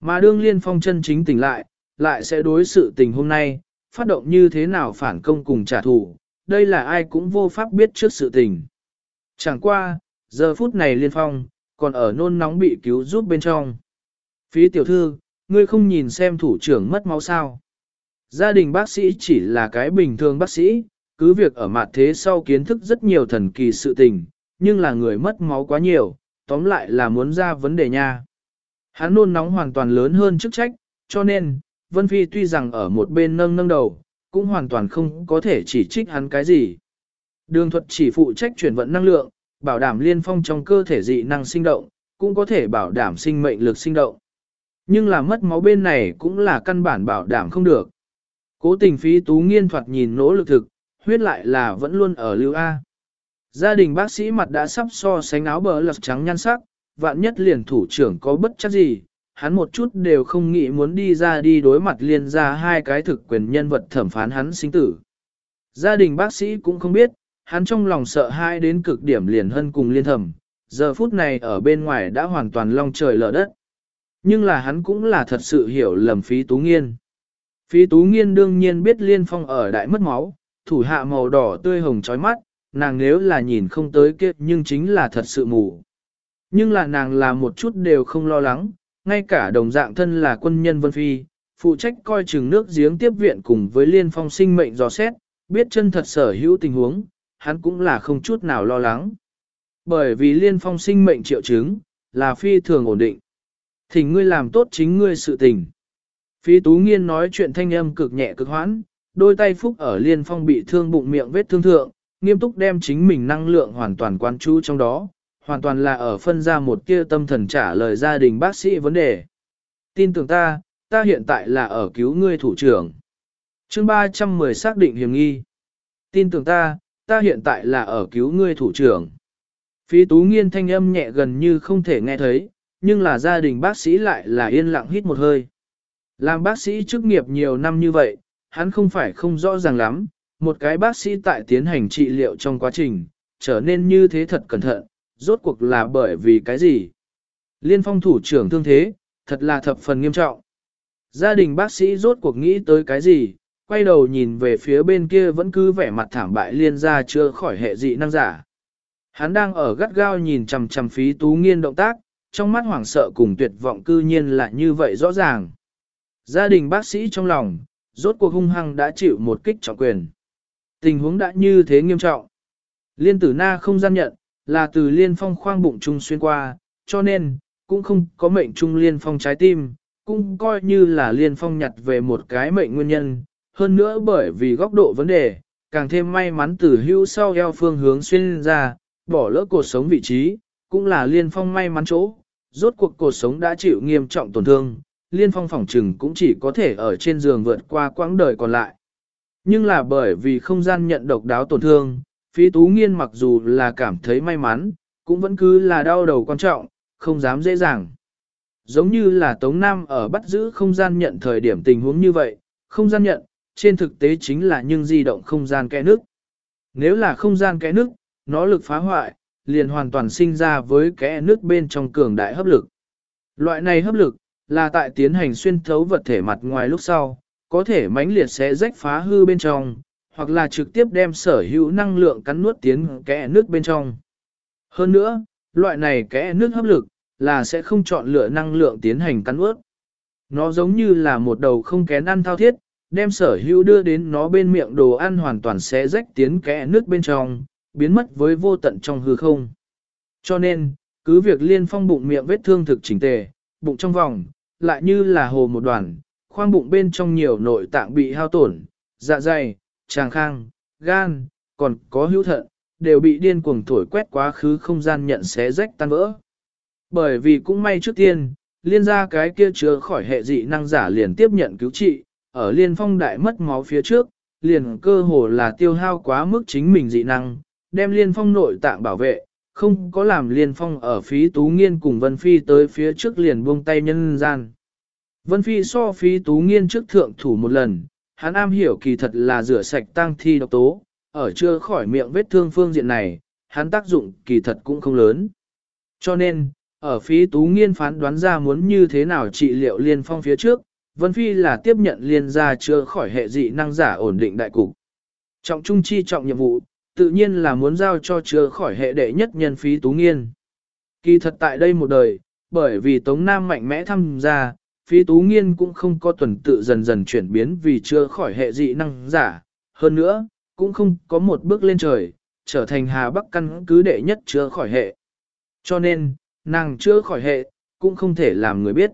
Mà đương liên phong chân chính tỉnh lại, lại sẽ đối sự tình hôm nay, phát động như thế nào phản công cùng trả thù, đây là ai cũng vô pháp biết trước sự tình. Chẳng qua, giờ phút này liên phong, còn ở nôn nóng bị cứu giúp bên trong. Phí tiểu thư, ngươi không nhìn xem thủ trưởng mất máu sao. Gia đình bác sĩ chỉ là cái bình thường bác sĩ, cứ việc ở mặt thế sau kiến thức rất nhiều thần kỳ sự tình, nhưng là người mất máu quá nhiều, tóm lại là muốn ra vấn đề nha. Hắn nôn nóng hoàn toàn lớn hơn chức trách, cho nên, Vân Phi tuy rằng ở một bên nâng nâng đầu, cũng hoàn toàn không có thể chỉ trích hắn cái gì. Đường thuật chỉ phụ trách chuyển vận năng lượng, bảo đảm liên phong trong cơ thể dị năng sinh động, cũng có thể bảo đảm sinh mệnh lực sinh động. Nhưng là mất máu bên này cũng là căn bản bảo đảm không được. Cố tình phí tú nghiên thoạt nhìn nỗ lực thực, huyết lại là vẫn luôn ở lưu A. Gia đình bác sĩ mặt đã sắp so sánh áo bờ lật trắng nhan sắc, vạn nhất liền thủ trưởng có bất chắc gì, hắn một chút đều không nghĩ muốn đi ra đi đối mặt liên ra hai cái thực quyền nhân vật thẩm phán hắn sinh tử. Gia đình bác sĩ cũng không biết, hắn trong lòng sợ hai đến cực điểm liền hân cùng liên thẩm, giờ phút này ở bên ngoài đã hoàn toàn long trời lở đất. Nhưng là hắn cũng là thật sự hiểu lầm phí tú nghiên. Phí tú nghiên đương nhiên biết liên phong ở đại mất máu, thủ hạ màu đỏ tươi hồng chói mắt, nàng nếu là nhìn không tới kia nhưng chính là thật sự mù. Nhưng là nàng là một chút đều không lo lắng, ngay cả đồng dạng thân là quân nhân Vân Phi, phụ trách coi chừng nước giếng tiếp viện cùng với liên phong sinh mệnh dò xét, biết chân thật sở hữu tình huống, hắn cũng là không chút nào lo lắng. Bởi vì liên phong sinh mệnh triệu chứng, là phi thường ổn định. Thỉnh ngươi làm tốt chính ngươi sự tình. Phi Tú Nghiên nói chuyện thanh âm cực nhẹ cực hoãn, đôi tay phúc ở liên phong bị thương bụng miệng vết thương thượng, nghiêm túc đem chính mình năng lượng hoàn toàn quán chú trong đó, hoàn toàn là ở phân ra một kia tâm thần trả lời gia đình bác sĩ vấn đề. Tin tưởng ta, ta hiện tại là ở cứu ngươi thủ trưởng. chương 310 xác định hiểm nghi. Tin tưởng ta, ta hiện tại là ở cứu ngươi thủ trưởng. Phí tú nghiên thanh âm nhẹ gần như không thể nghe thấy, nhưng là gia đình bác sĩ lại là yên lặng hít một hơi. Làm bác sĩ chức nghiệp nhiều năm như vậy, hắn không phải không rõ ràng lắm, một cái bác sĩ tại tiến hành trị liệu trong quá trình, trở nên như thế thật cẩn thận, rốt cuộc là bởi vì cái gì? Liên phong thủ trưởng thương thế, thật là thập phần nghiêm trọng. Gia đình bác sĩ rốt cuộc nghĩ tới cái gì, quay đầu nhìn về phía bên kia vẫn cứ vẻ mặt thảm bại liên ra chưa khỏi hệ dị năng giả. Hắn đang ở gắt gao nhìn chằm chằm phí tú nghiên động tác, trong mắt hoảng sợ cùng tuyệt vọng cư nhiên là như vậy rõ ràng. Gia đình bác sĩ trong lòng, rốt cuộc hung hăng đã chịu một kích trọng quyền. Tình huống đã như thế nghiêm trọng. Liên tử na không gian nhận, là từ liên phong khoang bụng trung xuyên qua, cho nên, cũng không có mệnh trung liên phong trái tim, cũng coi như là liên phong nhặt về một cái mệnh nguyên nhân, hơn nữa bởi vì góc độ vấn đề, càng thêm may mắn từ hưu sau eo phương hướng xuyên ra, bỏ lỡ cuộc sống vị trí, cũng là liên phong may mắn chỗ, rốt cuộc cuộc sống đã chịu nghiêm trọng tổn thương, liên phong phòng trừng cũng chỉ có thể ở trên giường vượt qua quãng đời còn lại. Nhưng là bởi vì không gian nhận độc đáo tổn thương, phí tú nghiên mặc dù là cảm thấy may mắn, cũng vẫn cứ là đau đầu quan trọng, không dám dễ dàng. Giống như là Tống Nam ở bắt giữ không gian nhận thời điểm tình huống như vậy, không gian nhận, trên thực tế chính là nhưng di động không gian kẽ nước. Nếu là không gian kẽ nước, nó lực phá hoại, liền hoàn toàn sinh ra với kẽ nước bên trong cường đại hấp lực. Loại này hấp lực, là tại tiến hành xuyên thấu vật thể mặt ngoài lúc sau, có thể mãnh liệt sẽ rách phá hư bên trong, hoặc là trực tiếp đem sở hữu năng lượng cắn nuốt tiến kẽ nước bên trong. Hơn nữa, loại này kẽ nước hấp lực, là sẽ không chọn lựa năng lượng tiến hành cắn nuốt. Nó giống như là một đầu không kén ăn thao thiết, đem sở hữu đưa đến nó bên miệng đồ ăn hoàn toàn sẽ rách tiến kẽ nước bên trong, biến mất với vô tận trong hư không. Cho nên, cứ việc liên phong bụng miệng vết thương thực chỉnh tề, bụng trong vòng, lại như là hồ một đoàn, khoang bụng bên trong nhiều nội tạng bị hao tổn, dạ dày, tràng khang, gan, còn có hữu thận, đều bị điên cuồng thổi quét quá khứ không gian nhận xé rách tan vỡ. Bởi vì cũng may trước tiên, liên ra cái kia chứa khỏi hệ dị năng giả liền tiếp nhận cứu trị, ở liên phong đại mất máu phía trước, liền cơ hồ là tiêu hao quá mức chính mình dị năng, đem liên phong nội tạng bảo vệ, không có làm liên phong ở phí tú nghiên cùng Vân Phi tới phía trước liền buông tay nhân gian. Vân Phi so phí tú nghiên trước thượng thủ một lần, hắn am hiểu kỳ thật là rửa sạch tăng thi độc tố, ở chưa khỏi miệng vết thương phương diện này, hắn tác dụng kỳ thật cũng không lớn. Cho nên, ở phí tú nghiên phán đoán ra muốn như thế nào trị liệu liên phong phía trước, Vân Phi là tiếp nhận liên gia chưa khỏi hệ dị năng giả ổn định đại cục. Trọng trung chi trọng nhiệm vụ, tự nhiên là muốn giao cho chứa khỏi hệ đệ nhất nhân phí tú nghiên. Kỳ thật tại đây một đời, bởi vì Tống Nam mạnh mẽ tham gia, phí tú nghiên cũng không có tuần tự dần dần chuyển biến vì chưa khỏi hệ dị năng giả. Hơn nữa, cũng không có một bước lên trời, trở thành Hà Bắc căn cứ đệ nhất chưa khỏi hệ. Cho nên, nàng chưa khỏi hệ, cũng không thể làm người biết.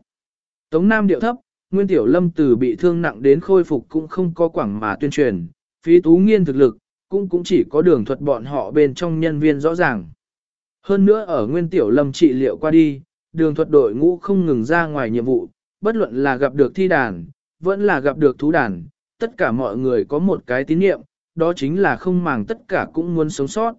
Tống Nam điệu thấp, Nguyên Tiểu Lâm từ bị thương nặng đến khôi phục cũng không có quảng mà tuyên truyền, phí tú nghiên thực lực, cũng cũng chỉ có đường thuật bọn họ bên trong nhân viên rõ ràng. Hơn nữa ở Nguyên Tiểu Lâm trị liệu qua đi, đường thuật đội ngũ không ngừng ra ngoài nhiệm vụ, bất luận là gặp được thi đàn, vẫn là gặp được thú đàn, tất cả mọi người có một cái tín niệm, đó chính là không màng tất cả cũng muốn sống sót.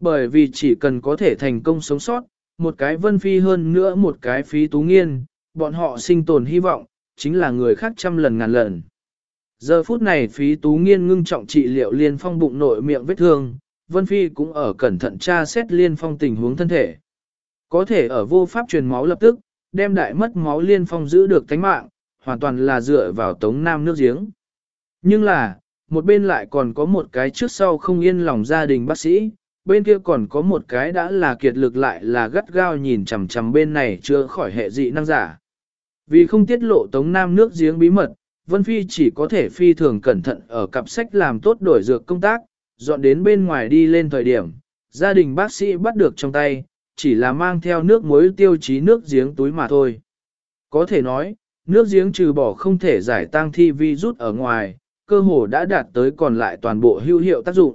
Bởi vì chỉ cần có thể thành công sống sót, một cái vân phi hơn nữa một cái phí tú nghiên, bọn họ sinh tồn hy vọng, chính là người khác trăm lần ngàn lần. Giờ phút này phí tú nghiên ngưng trọng trị liệu liên phong bụng nội miệng vết thương, Vân Phi cũng ở cẩn thận tra xét liên phong tình huống thân thể. Có thể ở vô pháp truyền máu lập tức, đem đại mất máu liên phong giữ được tánh mạng, hoàn toàn là dựa vào tống nam nước giếng. Nhưng là, một bên lại còn có một cái trước sau không yên lòng gia đình bác sĩ, bên kia còn có một cái đã là kiệt lực lại là gắt gao nhìn chằm chằm bên này chưa khỏi hệ dị năng giả. Vì không tiết lộ tống nam nước giếng bí mật, Vân Phi chỉ có thể phi thường cẩn thận ở cặp sách làm tốt đổi dược công tác, dọn đến bên ngoài đi lên thời điểm, gia đình bác sĩ bắt được trong tay, chỉ là mang theo nước muối tiêu chí nước giếng túi mà thôi. Có thể nói, nước giếng trừ bỏ không thể giải tăng thi vi rút ở ngoài, cơ hồ đã đạt tới còn lại toàn bộ hữu hiệu tác dụng.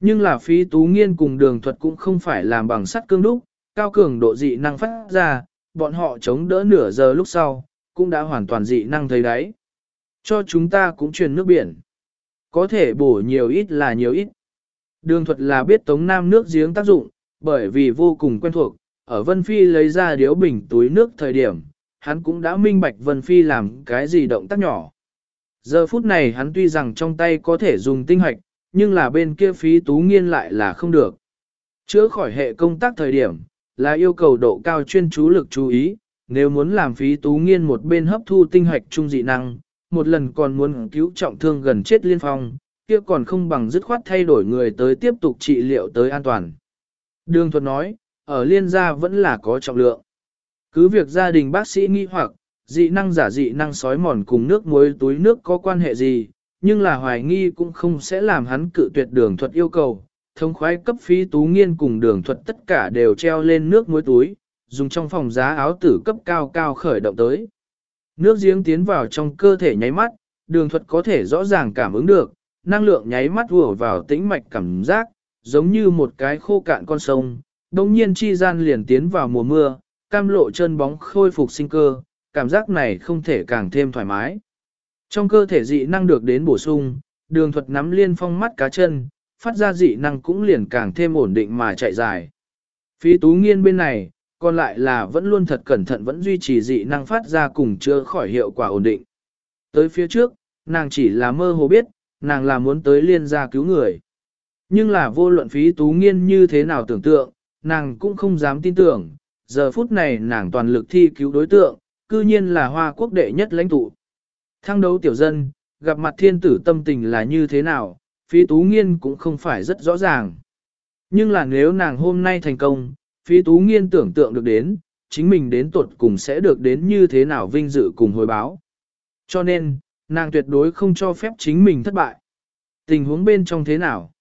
Nhưng là phi tú nghiên cùng đường thuật cũng không phải làm bằng sắt cương đúc, cao cường độ dị năng phát ra, bọn họ chống đỡ nửa giờ lúc sau, cũng đã hoàn toàn dị năng thấy đấy. Cho chúng ta cũng truyền nước biển. Có thể bổ nhiều ít là nhiều ít. Đường thuật là biết tống nam nước giếng tác dụng, bởi vì vô cùng quen thuộc, ở Vân Phi lấy ra điếu bình túi nước thời điểm, hắn cũng đã minh bạch Vân Phi làm cái gì động tác nhỏ. Giờ phút này hắn tuy rằng trong tay có thể dùng tinh hoạch, nhưng là bên kia phí tú nghiên lại là không được. Chữa khỏi hệ công tác thời điểm, là yêu cầu độ cao chuyên chú lực chú ý, nếu muốn làm phí tú nghiên một bên hấp thu tinh hoạch trung dị năng, một lần còn muốn cứu trọng thương gần chết liên phong, kia còn không bằng dứt khoát thay đổi người tới tiếp tục trị liệu tới an toàn. Đường thuật nói, ở liên gia vẫn là có trọng lượng. Cứ việc gia đình bác sĩ nghi hoặc, dị năng giả dị năng sói mòn cùng nước muối túi nước có quan hệ gì, nhưng là hoài nghi cũng không sẽ làm hắn cự tuyệt đường thuật yêu cầu. Thông khoái cấp phí tú nghiên cùng đường thuật tất cả đều treo lên nước muối túi, dùng trong phòng giá áo tử cấp cao cao khởi động tới. Nước giếng tiến vào trong cơ thể nháy mắt, đường thuật có thể rõ ràng cảm ứng được, năng lượng nháy mắt vừa vào tĩnh mạch cảm giác, giống như một cái khô cạn con sông, đồng nhiên chi gian liền tiến vào mùa mưa, cam lộ chân bóng khôi phục sinh cơ, cảm giác này không thể càng thêm thoải mái. Trong cơ thể dị năng được đến bổ sung, đường thuật nắm liên phong mắt cá chân, phát ra dị năng cũng liền càng thêm ổn định mà chạy dài. Phí tú nghiên bên này, còn lại là vẫn luôn thật cẩn thận vẫn duy trì dị năng phát ra cùng chữa khỏi hiệu quả ổn định. Tới phía trước, nàng chỉ là mơ hồ biết, nàng là muốn tới liên gia cứu người. Nhưng là vô luận phí tú nghiên như thế nào tưởng tượng, nàng cũng không dám tin tưởng, giờ phút này nàng toàn lực thi cứu đối tượng, cư nhiên là hoa quốc đệ nhất lãnh tụ. Thăng đấu tiểu dân, gặp mặt thiên tử tâm tình là như thế nào, phí tú nghiên cũng không phải rất rõ ràng. Nhưng là nếu nàng hôm nay thành công, phí tú nghiên tưởng tượng được đến, chính mình đến tuột cùng sẽ được đến như thế nào vinh dự cùng hồi báo. Cho nên, nàng tuyệt đối không cho phép chính mình thất bại. Tình huống bên trong thế nào?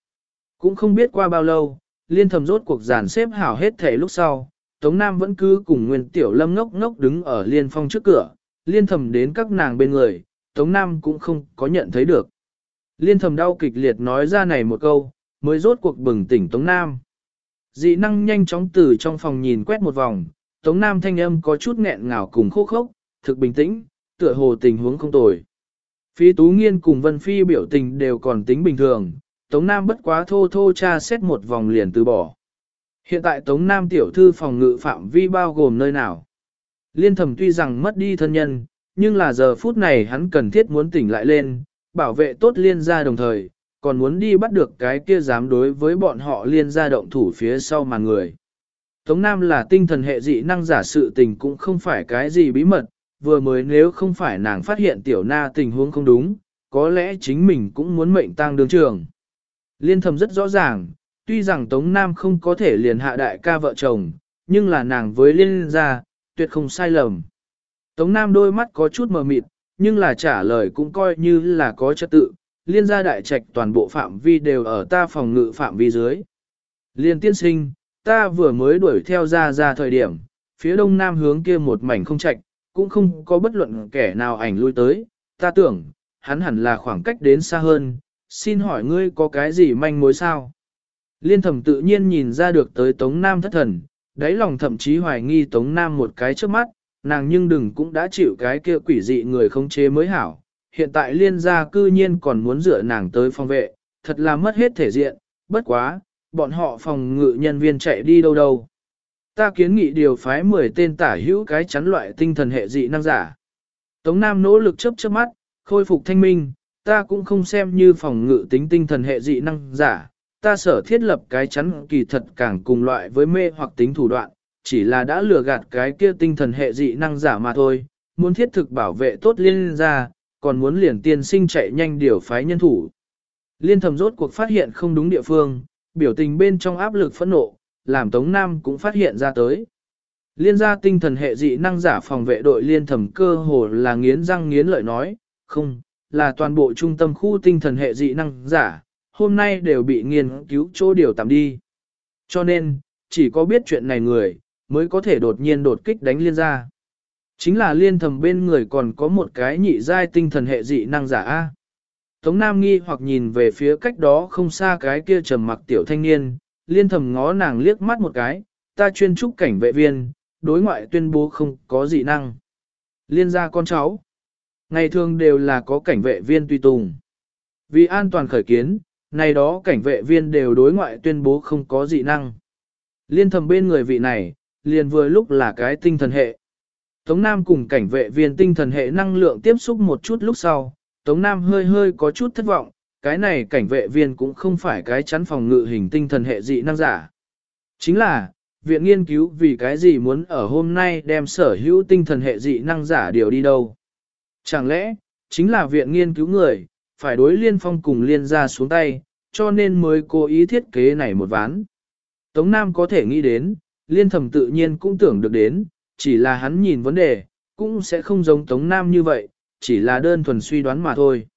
Cũng không biết qua bao lâu, liên thầm rốt cuộc giàn xếp hảo hết thể lúc sau, Tống Nam vẫn cứ cùng Nguyên Tiểu Lâm ngốc ngốc đứng ở liên phong trước cửa, liên thầm đến các nàng bên người, Tống Nam cũng không có nhận thấy được. Liên thầm đau kịch liệt nói ra này một câu, mới rốt cuộc bừng tỉnh Tống Nam. Dị năng nhanh chóng từ trong phòng nhìn quét một vòng, Tống Nam thanh âm có chút nghẹn ngào cùng khô khốc, thực bình tĩnh, tựa hồ tình huống không tồi. Phi Tú Nghiên cùng Vân Phi biểu tình đều còn tính bình thường, Tống Nam bất quá thô thô tra xét một vòng liền từ bỏ. Hiện tại Tống Nam tiểu thư phòng ngự phạm vi bao gồm nơi nào? Liên thầm tuy rằng mất đi thân nhân, nhưng là giờ phút này hắn cần thiết muốn tỉnh lại lên, bảo vệ tốt liên gia đồng thời, còn muốn đi bắt được cái kia dám đối với bọn họ liên gia động thủ phía sau mà người. Tống Nam là tinh thần hệ dị năng giả sự tình cũng không phải cái gì bí mật, vừa mới nếu không phải nàng phát hiện tiểu na tình huống không đúng, có lẽ chính mình cũng muốn mệnh tang đường trường. Liên thầm rất rõ ràng, tuy rằng Tống Nam không có thể liền hạ đại ca vợ chồng, nhưng là nàng với liên gia, tuyệt không sai lầm. Tống Nam đôi mắt có chút mờ mịt, nhưng là trả lời cũng coi như là có trật tự, liên gia đại trạch toàn bộ phạm vi đều ở ta phòng ngự phạm vi dưới. Liên tiên sinh, ta vừa mới đuổi theo ra ra thời điểm, phía đông nam hướng kia một mảnh không trạch, cũng không có bất luận kẻ nào ảnh lui tới, ta tưởng, hắn hẳn là khoảng cách đến xa hơn, xin hỏi ngươi có cái gì manh mối sao? Liên thẩm tự nhiên nhìn ra được tới Tống Nam thất thần, đáy lòng thậm chí hoài nghi Tống Nam một cái trước mắt, nàng nhưng đừng cũng đã chịu cái kia quỷ dị người không chế mới hảo. Hiện tại liên gia cư nhiên còn muốn dựa nàng tới phòng vệ, thật là mất hết thể diện, bất quá, bọn họ phòng ngự nhân viên chạy đi đâu đâu. Ta kiến nghị điều phái 10 tên tả hữu cái chắn loại tinh thần hệ dị năng giả. Tống Nam nỗ lực chớp chớp mắt, khôi phục thanh minh, ta cũng không xem như phòng ngự tính tinh thần hệ dị năng giả, ta sở thiết lập cái chắn kỳ thật càng cùng loại với mê hoặc tính thủ đoạn, chỉ là đã lừa gạt cái kia tinh thần hệ dị năng giả mà thôi, muốn thiết thực bảo vệ tốt liên gia còn muốn liền tiên sinh chạy nhanh điều phái nhân thủ. Liên thầm rốt cuộc phát hiện không đúng địa phương, biểu tình bên trong áp lực phẫn nộ, làm Tống Nam cũng phát hiện ra tới. Liên gia tinh thần hệ dị năng giả phòng vệ đội liên thẩm cơ hồ là nghiến răng nghiến lợi nói, không, là toàn bộ trung tâm khu tinh thần hệ dị năng giả, hôm nay đều bị nghiên cứu chỗ điều tạm đi. Cho nên, chỉ có biết chuyện này người, mới có thể đột nhiên đột kích đánh liên gia. Chính là liên thầm bên người còn có một cái nhị giai tinh thần hệ dị năng giả A. Tống Nam nghi hoặc nhìn về phía cách đó không xa cái kia trầm mặc tiểu thanh niên, liên thầm ngó nàng liếc mắt một cái, ta chuyên trúc cảnh vệ viên, đối ngoại tuyên bố không có dị năng. Liên gia con cháu, ngày thường đều là có cảnh vệ viên tùy tùng. Vì an toàn khởi kiến, này đó cảnh vệ viên đều đối ngoại tuyên bố không có dị năng. Liên thầm bên người vị này, liền vừa lúc là cái tinh thần hệ. Tống Nam cùng cảnh vệ viên tinh thần hệ năng lượng tiếp xúc một chút lúc sau, Tống Nam hơi hơi có chút thất vọng, cái này cảnh vệ viên cũng không phải cái chắn phòng ngự hình tinh thần hệ dị năng giả. Chính là, viện nghiên cứu vì cái gì muốn ở hôm nay đem sở hữu tinh thần hệ dị năng giả điều đi đâu. Chẳng lẽ, chính là viện nghiên cứu người, phải đối liên phong cùng liên ra xuống tay, cho nên mới cố ý thiết kế này một ván. Tống Nam có thể nghĩ đến, liên thẩm tự nhiên cũng tưởng được đến, chỉ là hắn nhìn vấn đề, cũng sẽ không giống Tống Nam như vậy, chỉ là đơn thuần suy đoán mà thôi.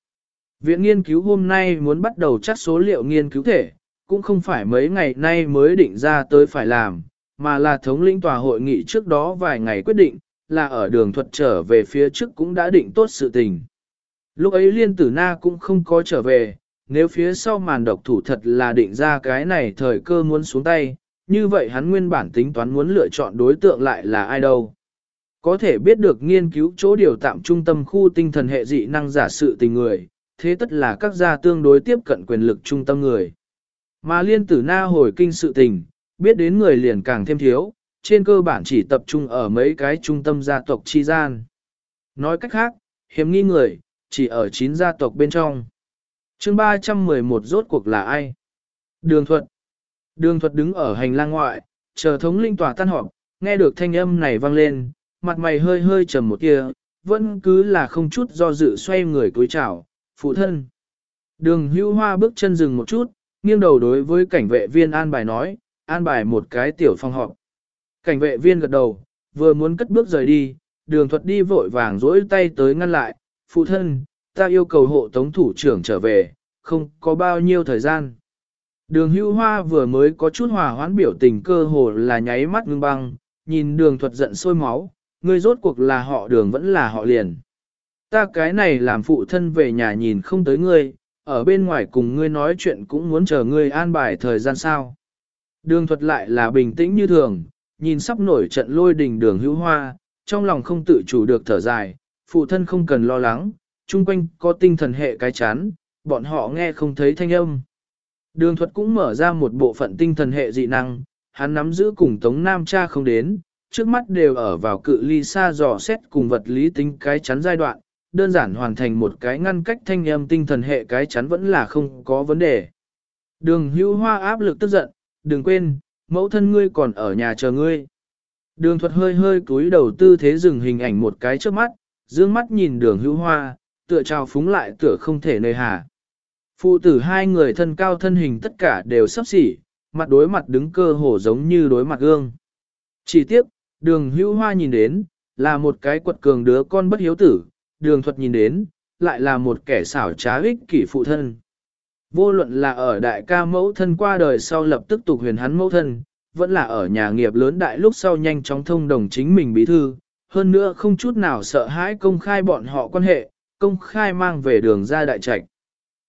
Viện nghiên cứu hôm nay muốn bắt đầu chắc số liệu nghiên cứu thể, cũng không phải mấy ngày nay mới định ra tới phải làm, mà là thống lĩnh tòa hội nghị trước đó vài ngày quyết định, là ở đường thuật trở về phía trước cũng đã định tốt sự tình. Lúc ấy liên tử na cũng không có trở về, nếu phía sau màn độc thủ thật là định ra cái này thời cơ muốn xuống tay, như vậy hắn nguyên bản tính toán muốn lựa chọn đối tượng lại là ai đâu. Có thể biết được nghiên cứu chỗ điều tạm trung tâm khu tinh thần hệ dị năng giả sự tình người, thế tất là các gia tương đối tiếp cận quyền lực trung tâm người. Mà liên tử na hồi kinh sự tình, biết đến người liền càng thêm thiếu, trên cơ bản chỉ tập trung ở mấy cái trung tâm gia tộc chi gian. Nói cách khác, hiếm nghi người, chỉ ở 9 gia tộc bên trong. chương 311 rốt cuộc là ai? Đường thuật. Đường thuật đứng ở hành lang ngoại, chờ thống linh tòa tan họp, nghe được thanh âm này vang lên, mặt mày hơi hơi trầm một tia, vẫn cứ là không chút do dự xoay người cúi chào, phụ thân. Đường hưu hoa bước chân dừng một chút, nghiêng đầu đối với cảnh vệ viên an bài nói, an bài một cái tiểu phòng họp. Cảnh vệ viên gật đầu, vừa muốn cất bước rời đi, đường thuật đi vội vàng dỗi tay tới ngăn lại, phụ thân, ta yêu cầu hộ tống thủ trưởng trở về, không có bao nhiêu thời gian. Đường hưu hoa vừa mới có chút hòa hoãn biểu tình cơ hồ là nháy mắt ngưng băng, nhìn đường thuật giận sôi máu, ngươi rốt cuộc là họ đường vẫn là họ liền. Ta cái này làm phụ thân về nhà nhìn không tới ngươi, ở bên ngoài cùng ngươi nói chuyện cũng muốn chờ ngươi an bài thời gian sao. Đường thuật lại là bình tĩnh như thường, nhìn sắp nổi trận lôi đình đường hữu hoa, trong lòng không tự chủ được thở dài, phụ thân không cần lo lắng, chung quanh có tinh thần hệ cái chán, bọn họ nghe không thấy thanh âm. Đường thuật cũng mở ra một bộ phận tinh thần hệ dị năng, hắn nắm giữ cùng Tống Nam cha không đến, trước mắt đều ở vào cự ly xa dò xét cùng vật lý tính cái chắn giai đoạn, đơn giản hoàn thành một cái ngăn cách thanh âm tinh thần hệ cái chắn vẫn là không có vấn đề. Đường Hưu hoa áp lực tức giận, đừng quên, mẫu thân ngươi còn ở nhà chờ ngươi. Đường thuật hơi hơi cúi đầu tư thế dừng hình ảnh một cái trước mắt, dương mắt nhìn đường hữu hoa, tựa trào phúng lại tựa không thể nơi hà. Phụ tử hai người thân cao thân hình tất cả đều sắp xỉ, mặt đối mặt đứng cơ hồ giống như đối mặt gương. Chỉ tiếc, đường hữu hoa nhìn đến, là một cái quật cường đứa con bất hiếu tử, đường thuật nhìn đến, lại là một kẻ xảo trá ích kỷ phụ thân. Vô luận là ở đại ca mẫu thân qua đời sau lập tức tục huyền hắn mẫu thân, vẫn là ở nhà nghiệp lớn đại lúc sau nhanh chóng thông đồng chính mình bí thư, hơn nữa không chút nào sợ hãi công khai bọn họ quan hệ, công khai mang về đường ra đại trạch.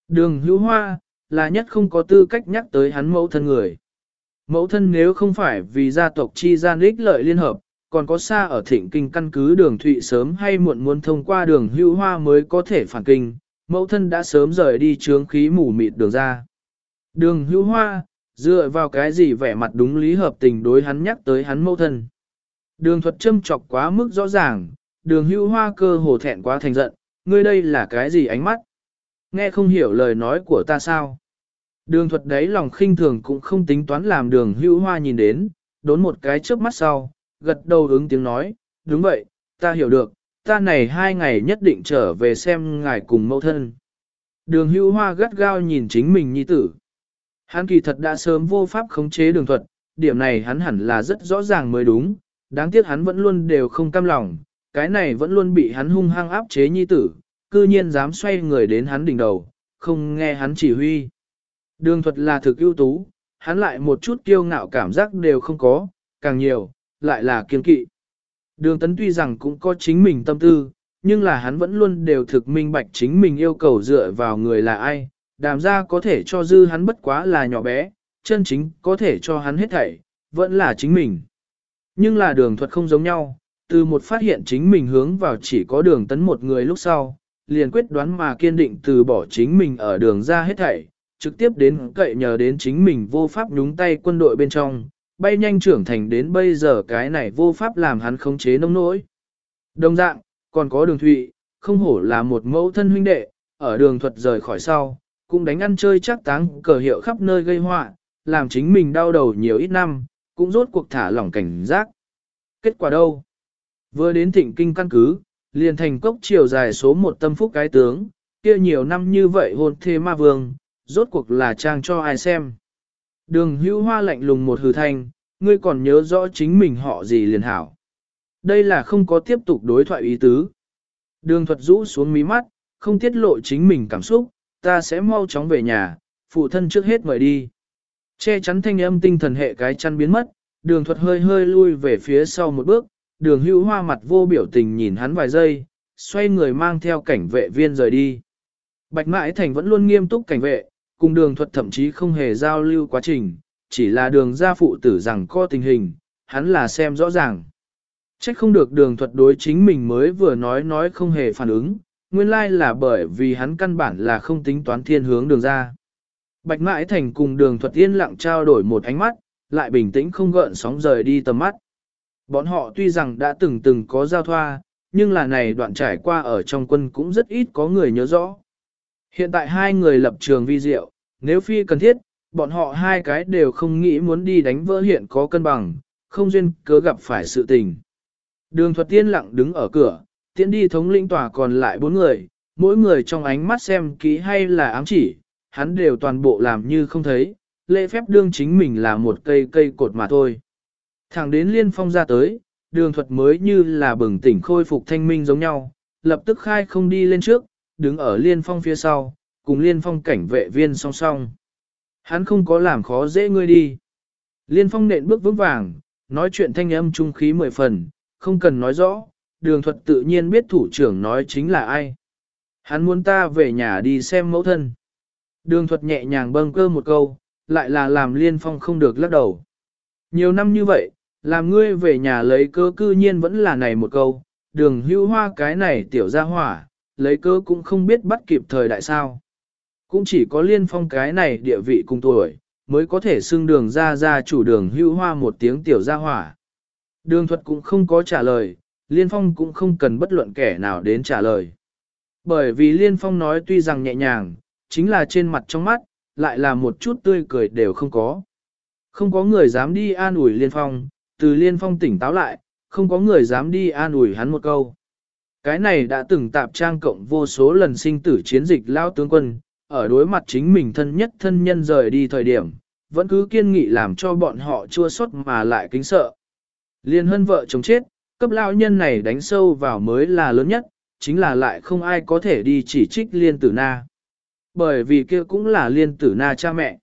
Đường hữu hoa, là nhất không có tư cách nhắc tới hắn mẫu thân người. Mẫu thân nếu không phải vì gia tộc chi gian ích lợi liên hợp, còn có xa ở thịnh kinh căn cứ đường thụy sớm hay muộn muốn thông qua đường hữu hoa mới có thể phản kinh, mẫu thân đã sớm rời đi trướng khí mù mịt đường ra. Đường hữu hoa, dựa vào cái gì vẻ mặt đúng lý hợp tình đối hắn nhắc tới hắn mẫu thân. Đường thuật châm chọc quá mức rõ ràng, đường hữu hoa cơ hồ thẹn quá thành giận, ngươi đây là cái gì ánh mắt? Nghe không hiểu lời nói của ta sao? Đường thuật đấy lòng khinh thường cũng không tính toán làm đường hữu hoa nhìn đến, đốn một cái trước mắt sau, gật đầu ứng tiếng nói, đúng vậy, ta hiểu được, ta này hai ngày nhất định trở về xem ngài cùng mẫu thân. Đường hữu hoa gắt gao nhìn chính mình nhi tử. Hắn kỳ thật đã sớm vô pháp khống chế đường thuật, điểm này hắn hẳn là rất rõ ràng mới đúng, đáng tiếc hắn vẫn luôn đều không cam lòng, cái này vẫn luôn bị hắn hung hăng áp chế nhi tử, cư nhiên dám xoay người đến hắn đỉnh đầu, không nghe hắn chỉ huy. Đường thuật là thực ưu tú, hắn lại một chút kiêu ngạo cảm giác đều không có, càng nhiều, lại là kiên kỵ. Đường tấn tuy rằng cũng có chính mình tâm tư, nhưng là hắn vẫn luôn đều thực minh bạch chính mình yêu cầu dựa vào người là ai, đàm ra có thể cho dư hắn bất quá là nhỏ bé, chân chính có thể cho hắn hết thảy, vẫn là chính mình. Nhưng là đường thuật không giống nhau, từ một phát hiện chính mình hướng vào chỉ có đường tấn một người lúc sau, liền quyết đoán mà kiên định từ bỏ chính mình ở đường ra hết thảy, trực tiếp đến cậy nhờ đến chính mình vô pháp nhúng tay quân đội bên trong, bay nhanh trưởng thành đến bây giờ cái này vô pháp làm hắn khống chế nông nỗi. Đồng dạng, còn có đường thụy, không hổ là một mẫu thân huynh đệ, ở đường thuật rời khỏi sau, cũng đánh ăn chơi chắc táng cờ hiệu khắp nơi gây họa, làm chính mình đau đầu nhiều ít năm, cũng rốt cuộc thả lỏng cảnh giác. Kết quả đâu? Vừa đến thịnh kinh căn cứ, liền thành cốc chiều dài số một tâm phúc cái tướng, kia nhiều năm như vậy hôn thê ma vương, rốt cuộc là trang cho ai xem. Đường hữu hoa lạnh lùng một hừ thanh, ngươi còn nhớ rõ chính mình họ gì liền hảo. Đây là không có tiếp tục đối thoại ý tứ. Đường thuật rũ xuống mí mắt, không tiết lộ chính mình cảm xúc, ta sẽ mau chóng về nhà, phụ thân trước hết mời đi. Che chắn thanh âm tinh thần hệ cái chăn biến mất, đường thuật hơi hơi lui về phía sau một bước, đường hữu hoa mặt vô biểu tình nhìn hắn vài giây, xoay người mang theo cảnh vệ viên rời đi. Bạch mãi thành vẫn luôn nghiêm túc cảnh vệ, cùng đường thuật thậm chí không hề giao lưu quá trình, chỉ là đường gia phụ tử rằng co tình hình, hắn là xem rõ ràng. Trách không được đường thuật đối chính mình mới vừa nói nói không hề phản ứng, nguyên lai là bởi vì hắn căn bản là không tính toán thiên hướng đường ra. Bạch mãi thành cùng đường thuật yên lặng trao đổi một ánh mắt, lại bình tĩnh không gợn sóng rời đi tầm mắt. Bọn họ tuy rằng đã từng từng có giao thoa, nhưng là này đoạn trải qua ở trong quân cũng rất ít có người nhớ rõ. Hiện tại hai người lập trường vi diệu, nếu phi cần thiết, bọn họ hai cái đều không nghĩ muốn đi đánh vỡ hiện có cân bằng, không duyên cớ gặp phải sự tình. Đường thuật tiên lặng đứng ở cửa, tiễn đi thống lĩnh tòa còn lại bốn người, mỗi người trong ánh mắt xem kỹ hay là ám chỉ, hắn đều toàn bộ làm như không thấy, lễ phép đương chính mình là một cây cây cột mà thôi. Thẳng đến liên phong ra tới, đường thuật mới như là bừng tỉnh khôi phục thanh minh giống nhau, lập tức khai không đi lên trước, đứng ở liên phong phía sau, cùng liên phong cảnh vệ viên song song. Hắn không có làm khó dễ ngươi đi. Liên phong nện bước vững vàng, nói chuyện thanh âm trung khí mười phần, không cần nói rõ, đường thuật tự nhiên biết thủ trưởng nói chính là ai. Hắn muốn ta về nhà đi xem mẫu thân. Đường thuật nhẹ nhàng bâng cơ một câu, lại là làm liên phong không được lắc đầu. Nhiều năm như vậy, làm ngươi về nhà lấy cơ cư nhiên vẫn là này một câu, đường hưu hoa cái này tiểu ra hỏa, lấy cơ cũng không biết bắt kịp thời đại sao. Cũng chỉ có liên phong cái này địa vị cùng tuổi, mới có thể xưng đường ra ra chủ đường hưu hoa một tiếng tiểu ra hỏa. Đường thuật cũng không có trả lời, liên phong cũng không cần bất luận kẻ nào đến trả lời. Bởi vì liên phong nói tuy rằng nhẹ nhàng, chính là trên mặt trong mắt, lại là một chút tươi cười đều không có. Không có người dám đi an ủi liên phong, từ liên phong tỉnh táo lại, không có người dám đi an ủi hắn một câu. Cái này đã từng tạp trang cộng vô số lần sinh tử chiến dịch lao tướng quân, ở đối mặt chính mình thân nhất thân nhân rời đi thời điểm, vẫn cứ kiên nghị làm cho bọn họ chua xót mà lại kính sợ. Liên hân vợ chồng chết, cấp lao nhân này đánh sâu vào mới là lớn nhất, chính là lại không ai có thể đi chỉ trích liên tử na. Bởi vì kia cũng là liên tử na cha mẹ.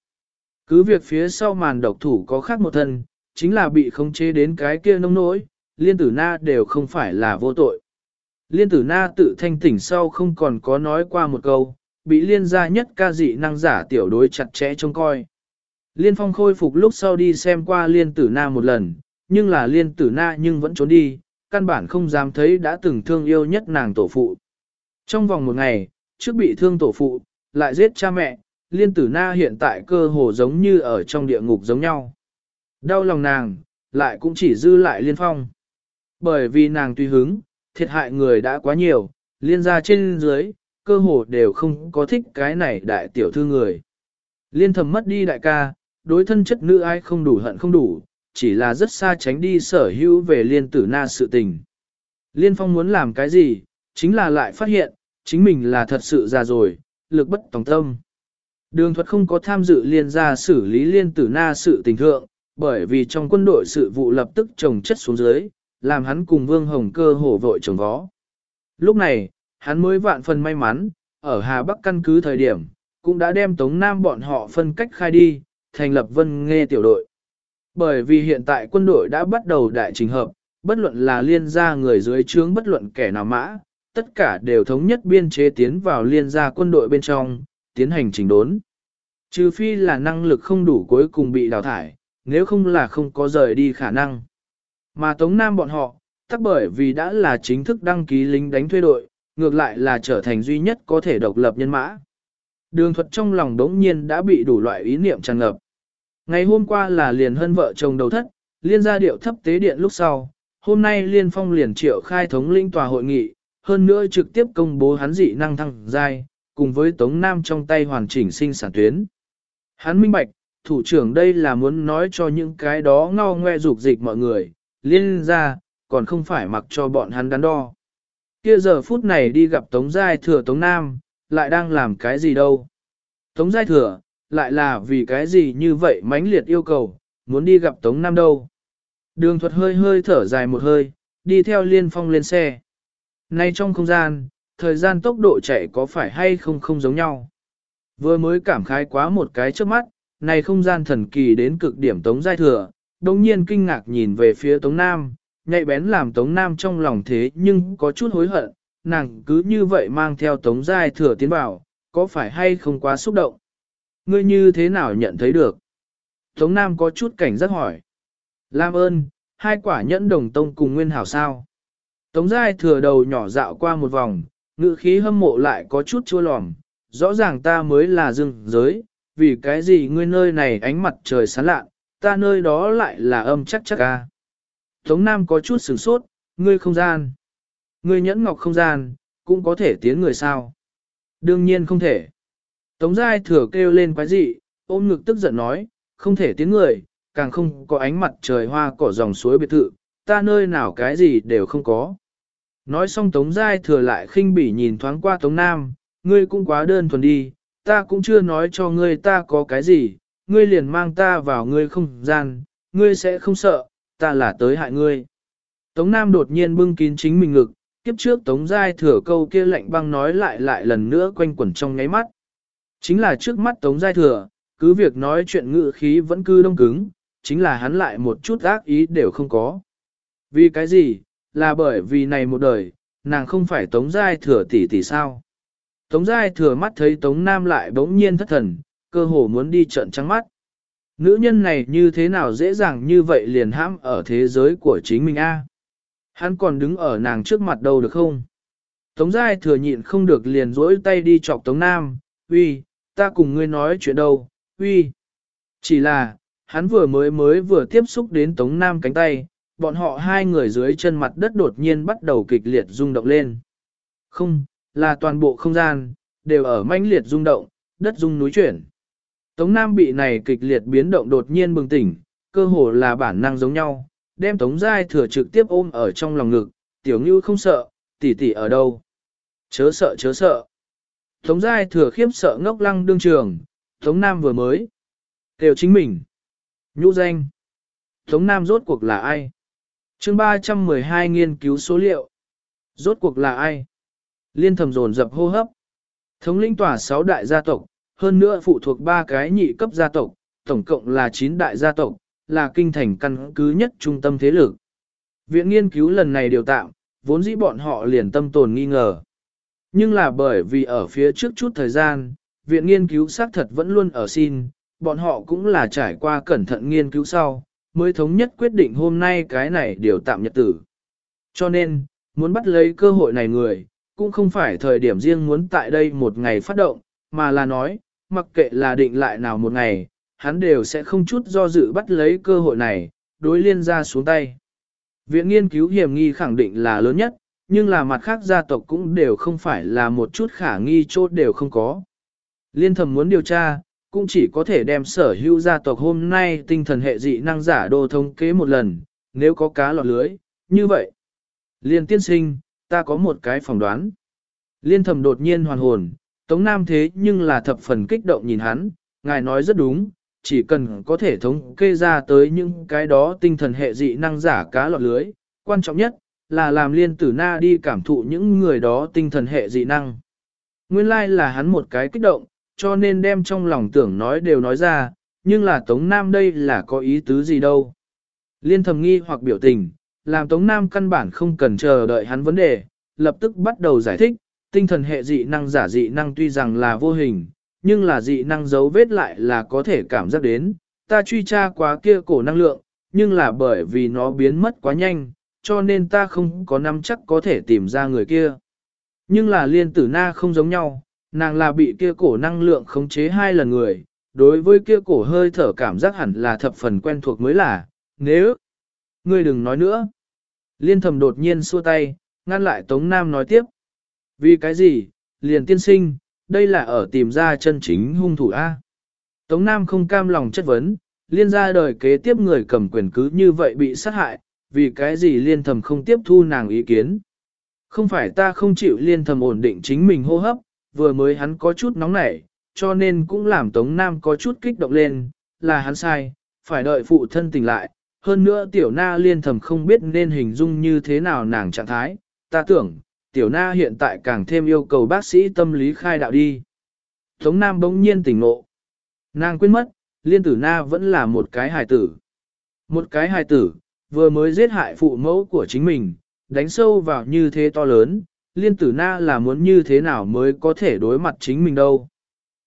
Cứ việc phía sau màn độc thủ có khác một thân, chính là bị khống chế đến cái kia nông nỗi, liên tử na đều không phải là vô tội. Liên tử na tự thanh tỉnh sau không còn có nói qua một câu, bị liên gia nhất ca dị năng giả tiểu đối chặt chẽ trông coi. Liên phong khôi phục lúc sau đi xem qua liên tử na một lần, nhưng là liên tử na nhưng vẫn trốn đi, căn bản không dám thấy đã từng thương yêu nhất nàng tổ phụ. Trong vòng một ngày, trước bị thương tổ phụ, lại giết cha mẹ, liên tử na hiện tại cơ hồ giống như ở trong địa ngục giống nhau. Đau lòng nàng, lại cũng chỉ dư lại liên phong. Bởi vì nàng tùy hứng, thiệt hại người đã quá nhiều, liên ra trên dưới, cơ hồ đều không có thích cái này đại tiểu thư người. Liên thầm mất đi đại ca, đối thân chất nữ ai không đủ hận không đủ, chỉ là rất xa tránh đi sở hữu về liên tử na sự tình. Liên phong muốn làm cái gì, chính là lại phát hiện, chính mình là thật sự già rồi, lực bất tòng tâm. Đường thuật không có tham dự liên gia xử lý liên tử na sự tình thượng, bởi vì trong quân đội sự vụ lập tức trồng chất xuống dưới, làm hắn cùng Vương Hồng cơ hổ vội trồng vó. Lúc này, hắn mới vạn phần may mắn, ở Hà Bắc căn cứ thời điểm, cũng đã đem Tống Nam bọn họ phân cách khai đi, thành lập vân nghe tiểu đội. Bởi vì hiện tại quân đội đã bắt đầu đại trình hợp, bất luận là liên gia người dưới trướng bất luận kẻ nào mã, tất cả đều thống nhất biên chế tiến vào liên gia quân đội bên trong, tiến hành trình đốn. Trừ phi là năng lực không đủ cuối cùng bị đào thải, nếu không là không có rời đi khả năng. Mà Tống Nam bọn họ, tắc bởi vì đã là chính thức đăng ký lính đánh thuê đội, ngược lại là trở thành duy nhất có thể độc lập nhân mã. Đường thuật trong lòng đống nhiên đã bị đủ loại ý niệm tràn ngập. Ngày hôm qua là liền hân vợ chồng đầu thất, liên gia điệu thấp tế điện lúc sau, hôm nay liên phong liền triệu khai thống linh tòa hội nghị, hơn nữa trực tiếp công bố hắn dị năng thăng giai, cùng với Tống Nam trong tay hoàn chỉnh sinh sản tuyến. Hắn minh bạch, thủ trưởng đây là muốn nói cho những cái đó ngao ngoe dục dịch mọi người, liên ra, còn không phải mặc cho bọn hắn đắn đo. Kia giờ phút này đi gặp Tống Giai Thừa Tống Nam, lại đang làm cái gì đâu. Tống Giai Thừa, lại là vì cái gì như vậy mãnh liệt yêu cầu, muốn đi gặp Tống Nam đâu. Đường thuật hơi hơi thở dài một hơi, đi theo liên phong lên xe. Nay trong không gian, thời gian tốc độ chạy có phải hay không không giống nhau. Vừa mới cảm khái quá một cái trước mắt, này không gian thần kỳ đến cực điểm Tống Giai Thừa, đồng nhiên kinh ngạc nhìn về phía Tống Nam, nhạy bén làm Tống Nam trong lòng thế nhưng có chút hối hận, nàng cứ như vậy mang theo Tống Giai Thừa tiến vào, có phải hay không quá xúc động. Ngươi như thế nào nhận thấy được? Tống Nam có chút cảnh giác hỏi. Lam ơn, hai quả nhẫn đồng tông cùng nguyên hảo sao? Tống Giai Thừa đầu nhỏ dạo qua một vòng, ngự khí hâm mộ lại có chút chua lòm, rõ ràng ta mới là dương giới, vì cái gì ngươi nơi này ánh mặt trời sáng lạ, ta nơi đó lại là âm chắc chắc ca. Tống Nam có chút sửng sốt, ngươi không gian. Ngươi nhẫn ngọc không gian, cũng có thể tiến người sao? Đương nhiên không thể. Tống Giai thừa kêu lên quái dị, ôm ngực tức giận nói, không thể tiến người, càng không có ánh mặt trời hoa cỏ dòng suối biệt thự, ta nơi nào cái gì đều không có. Nói xong Tống Giai thừa lại khinh bỉ nhìn thoáng qua Tống Nam, ngươi cũng quá đơn thuần đi, ta cũng chưa nói cho ngươi ta có cái gì, ngươi liền mang ta vào ngươi không gian, ngươi sẽ không sợ, ta là tới hại ngươi. Tống Nam đột nhiên bưng kín chính mình ngực, kiếp trước Tống Giai thừa câu kia lạnh băng nói lại lại lần nữa quanh quẩn trong nháy mắt. Chính là trước mắt Tống Giai thừa, cứ việc nói chuyện ngự khí vẫn cứ đông cứng, chính là hắn lại một chút ác ý đều không có. Vì cái gì, là bởi vì này một đời, nàng không phải Tống Giai thừa tỷ tỷ sao. Tống Giai thừa mắt thấy Tống Nam lại bỗng nhiên thất thần, cơ hồ muốn đi trận trắng mắt. Nữ nhân này như thế nào dễ dàng như vậy liền hãm ở thế giới của chính mình a? Hắn còn đứng ở nàng trước mặt đâu được không? Tống Giai thừa nhịn không được liền rỗi tay đi chọc Tống Nam, uy, ta cùng ngươi nói chuyện đâu, uy. Chỉ là, hắn vừa mới mới vừa tiếp xúc đến Tống Nam cánh tay, bọn họ hai người dưới chân mặt đất đột nhiên bắt đầu kịch liệt rung động lên. Không, là toàn bộ không gian, đều ở mãnh liệt rung động, đất rung núi chuyển. Tống Nam bị này kịch liệt biến động đột nhiên bừng tỉnh, cơ hồ là bản năng giống nhau, đem Tống Giai thừa trực tiếp ôm ở trong lòng ngực, tiểu ngư không sợ, tỷ tỷ ở đâu. Chớ sợ chớ sợ. Tống Giai thừa khiếp sợ ngốc lăng đương trường, Tống Nam vừa mới. Đều chính mình. Nhũ danh. Tống Nam rốt cuộc là ai? chương 312 nghiên cứu số liệu. Rốt cuộc là ai? Liên thầm dồn dập hô hấp. Thống lĩnh tỏa 6 đại gia tộc, hơn nữa phụ thuộc 3 cái nhị cấp gia tộc, tổng cộng là 9 đại gia tộc, là kinh thành căn cứ nhất trung tâm thế lực. Viện nghiên cứu lần này điều tạm, vốn dĩ bọn họ liền tâm tồn nghi ngờ. Nhưng là bởi vì ở phía trước chút thời gian, viện nghiên cứu xác thật vẫn luôn ở xin, bọn họ cũng là trải qua cẩn thận nghiên cứu sau, mới thống nhất quyết định hôm nay cái này điều tạm nhật tử. Cho nên, muốn bắt lấy cơ hội này người, cũng không phải thời điểm riêng muốn tại đây một ngày phát động, mà là nói, mặc kệ là định lại nào một ngày, hắn đều sẽ không chút do dự bắt lấy cơ hội này, đối liên ra xuống tay. Viện nghiên cứu hiểm nghi khẳng định là lớn nhất, nhưng là mặt khác gia tộc cũng đều không phải là một chút khả nghi chốt đều không có. Liên thầm muốn điều tra, cũng chỉ có thể đem sở hữu gia tộc hôm nay tinh thần hệ dị năng giả đô thống kế một lần, nếu có cá lọt lưới, như vậy. Liên tiên sinh, ta có một cái phỏng đoán. Liên thầm đột nhiên hoàn hồn, Tống Nam thế nhưng là thập phần kích động nhìn hắn, ngài nói rất đúng, chỉ cần có thể thống kê ra tới những cái đó tinh thần hệ dị năng giả cá lọt lưới, quan trọng nhất là làm liên tử na đi cảm thụ những người đó tinh thần hệ dị năng. Nguyên lai like là hắn một cái kích động, cho nên đem trong lòng tưởng nói đều nói ra, nhưng là Tống Nam đây là có ý tứ gì đâu. Liên thầm nghi hoặc biểu tình, làm Tống Nam căn bản không cần chờ đợi hắn vấn đề, lập tức bắt đầu giải thích, tinh thần hệ dị năng giả dị năng tuy rằng là vô hình, nhưng là dị năng dấu vết lại là có thể cảm giác đến, ta truy tra quá kia cổ năng lượng, nhưng là bởi vì nó biến mất quá nhanh, cho nên ta không có nắm chắc có thể tìm ra người kia. Nhưng là liên tử na không giống nhau, nàng là bị kia cổ năng lượng khống chế hai lần người, đối với kia cổ hơi thở cảm giác hẳn là thập phần quen thuộc mới là, nếu, ngươi đừng nói nữa. Liên thầm đột nhiên xua tay, ngăn lại Tống Nam nói tiếp. Vì cái gì, liền tiên sinh, đây là ở tìm ra chân chính hung thủ A. Tống Nam không cam lòng chất vấn, liên ra đời kế tiếp người cầm quyền cứ như vậy bị sát hại, vì cái gì liên thầm không tiếp thu nàng ý kiến. Không phải ta không chịu liên thầm ổn định chính mình hô hấp, vừa mới hắn có chút nóng nảy, cho nên cũng làm Tống Nam có chút kích động lên, là hắn sai, phải đợi phụ thân tỉnh lại. Hơn nữa tiểu na liên thầm không biết nên hình dung như thế nào nàng trạng thái, ta tưởng, tiểu na hiện tại càng thêm yêu cầu bác sĩ tâm lý khai đạo đi. Tống Nam bỗng nhiên tỉnh ngộ. Nàng quên mất, liên tử na vẫn là một cái hài tử. Một cái hài tử, vừa mới giết hại phụ mẫu của chính mình, đánh sâu vào như thế to lớn, liên tử na là muốn như thế nào mới có thể đối mặt chính mình đâu.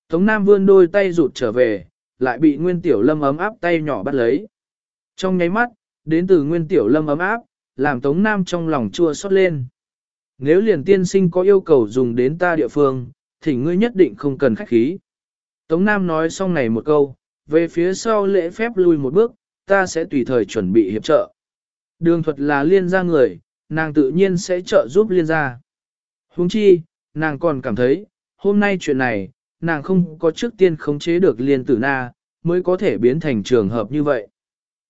Tống Nam vươn đôi tay rụt trở về, lại bị Nguyên Tiểu Lâm ấm áp tay nhỏ bắt lấy. Trong nháy mắt, đến từ Nguyên Tiểu Lâm ấm áp, làm Tống Nam trong lòng chua xót lên. Nếu liền tiên sinh có yêu cầu dùng đến ta địa phương, thì ngươi nhất định không cần khách khí. Tống Nam nói xong này một câu, về phía sau lễ phép lui một bước, ta sẽ tùy thời chuẩn bị hiệp trợ. Đường thuật là liên gia người, nàng tự nhiên sẽ trợ giúp liên gia. Huống chi, nàng còn cảm thấy, hôm nay chuyện này, nàng không có trước tiên khống chế được liên tử na, mới có thể biến thành trường hợp như vậy.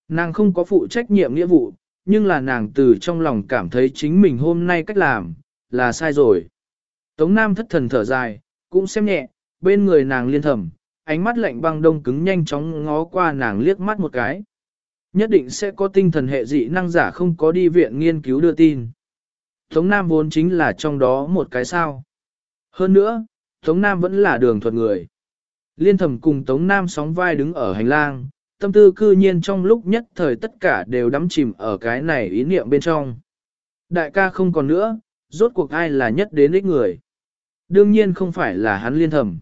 Nàng không có phụ trách nhiệm nghĩa vụ, nhưng là nàng từ trong lòng cảm thấy chính mình hôm nay cách làm, là sai rồi. Tống Nam thất thần thở dài, cũng xem nhẹ, bên người nàng liên thầm, ánh mắt lạnh băng đông cứng nhanh chóng ngó qua nàng liếc mắt một cái. Nhất định sẽ có tinh thần hệ dị năng giả không có đi viện nghiên cứu đưa tin. Tống Nam vốn chính là trong đó một cái sao. Hơn nữa, Tống Nam vẫn là đường thuật người. Liên thầm cùng Tống Nam sóng vai đứng ở hành lang, tâm tư cư nhiên trong lúc nhất thời tất cả đều đắm chìm ở cái này ý niệm bên trong. Đại ca không còn nữa, rốt cuộc ai là nhất đến ích người. Đương nhiên không phải là hắn liên thầm.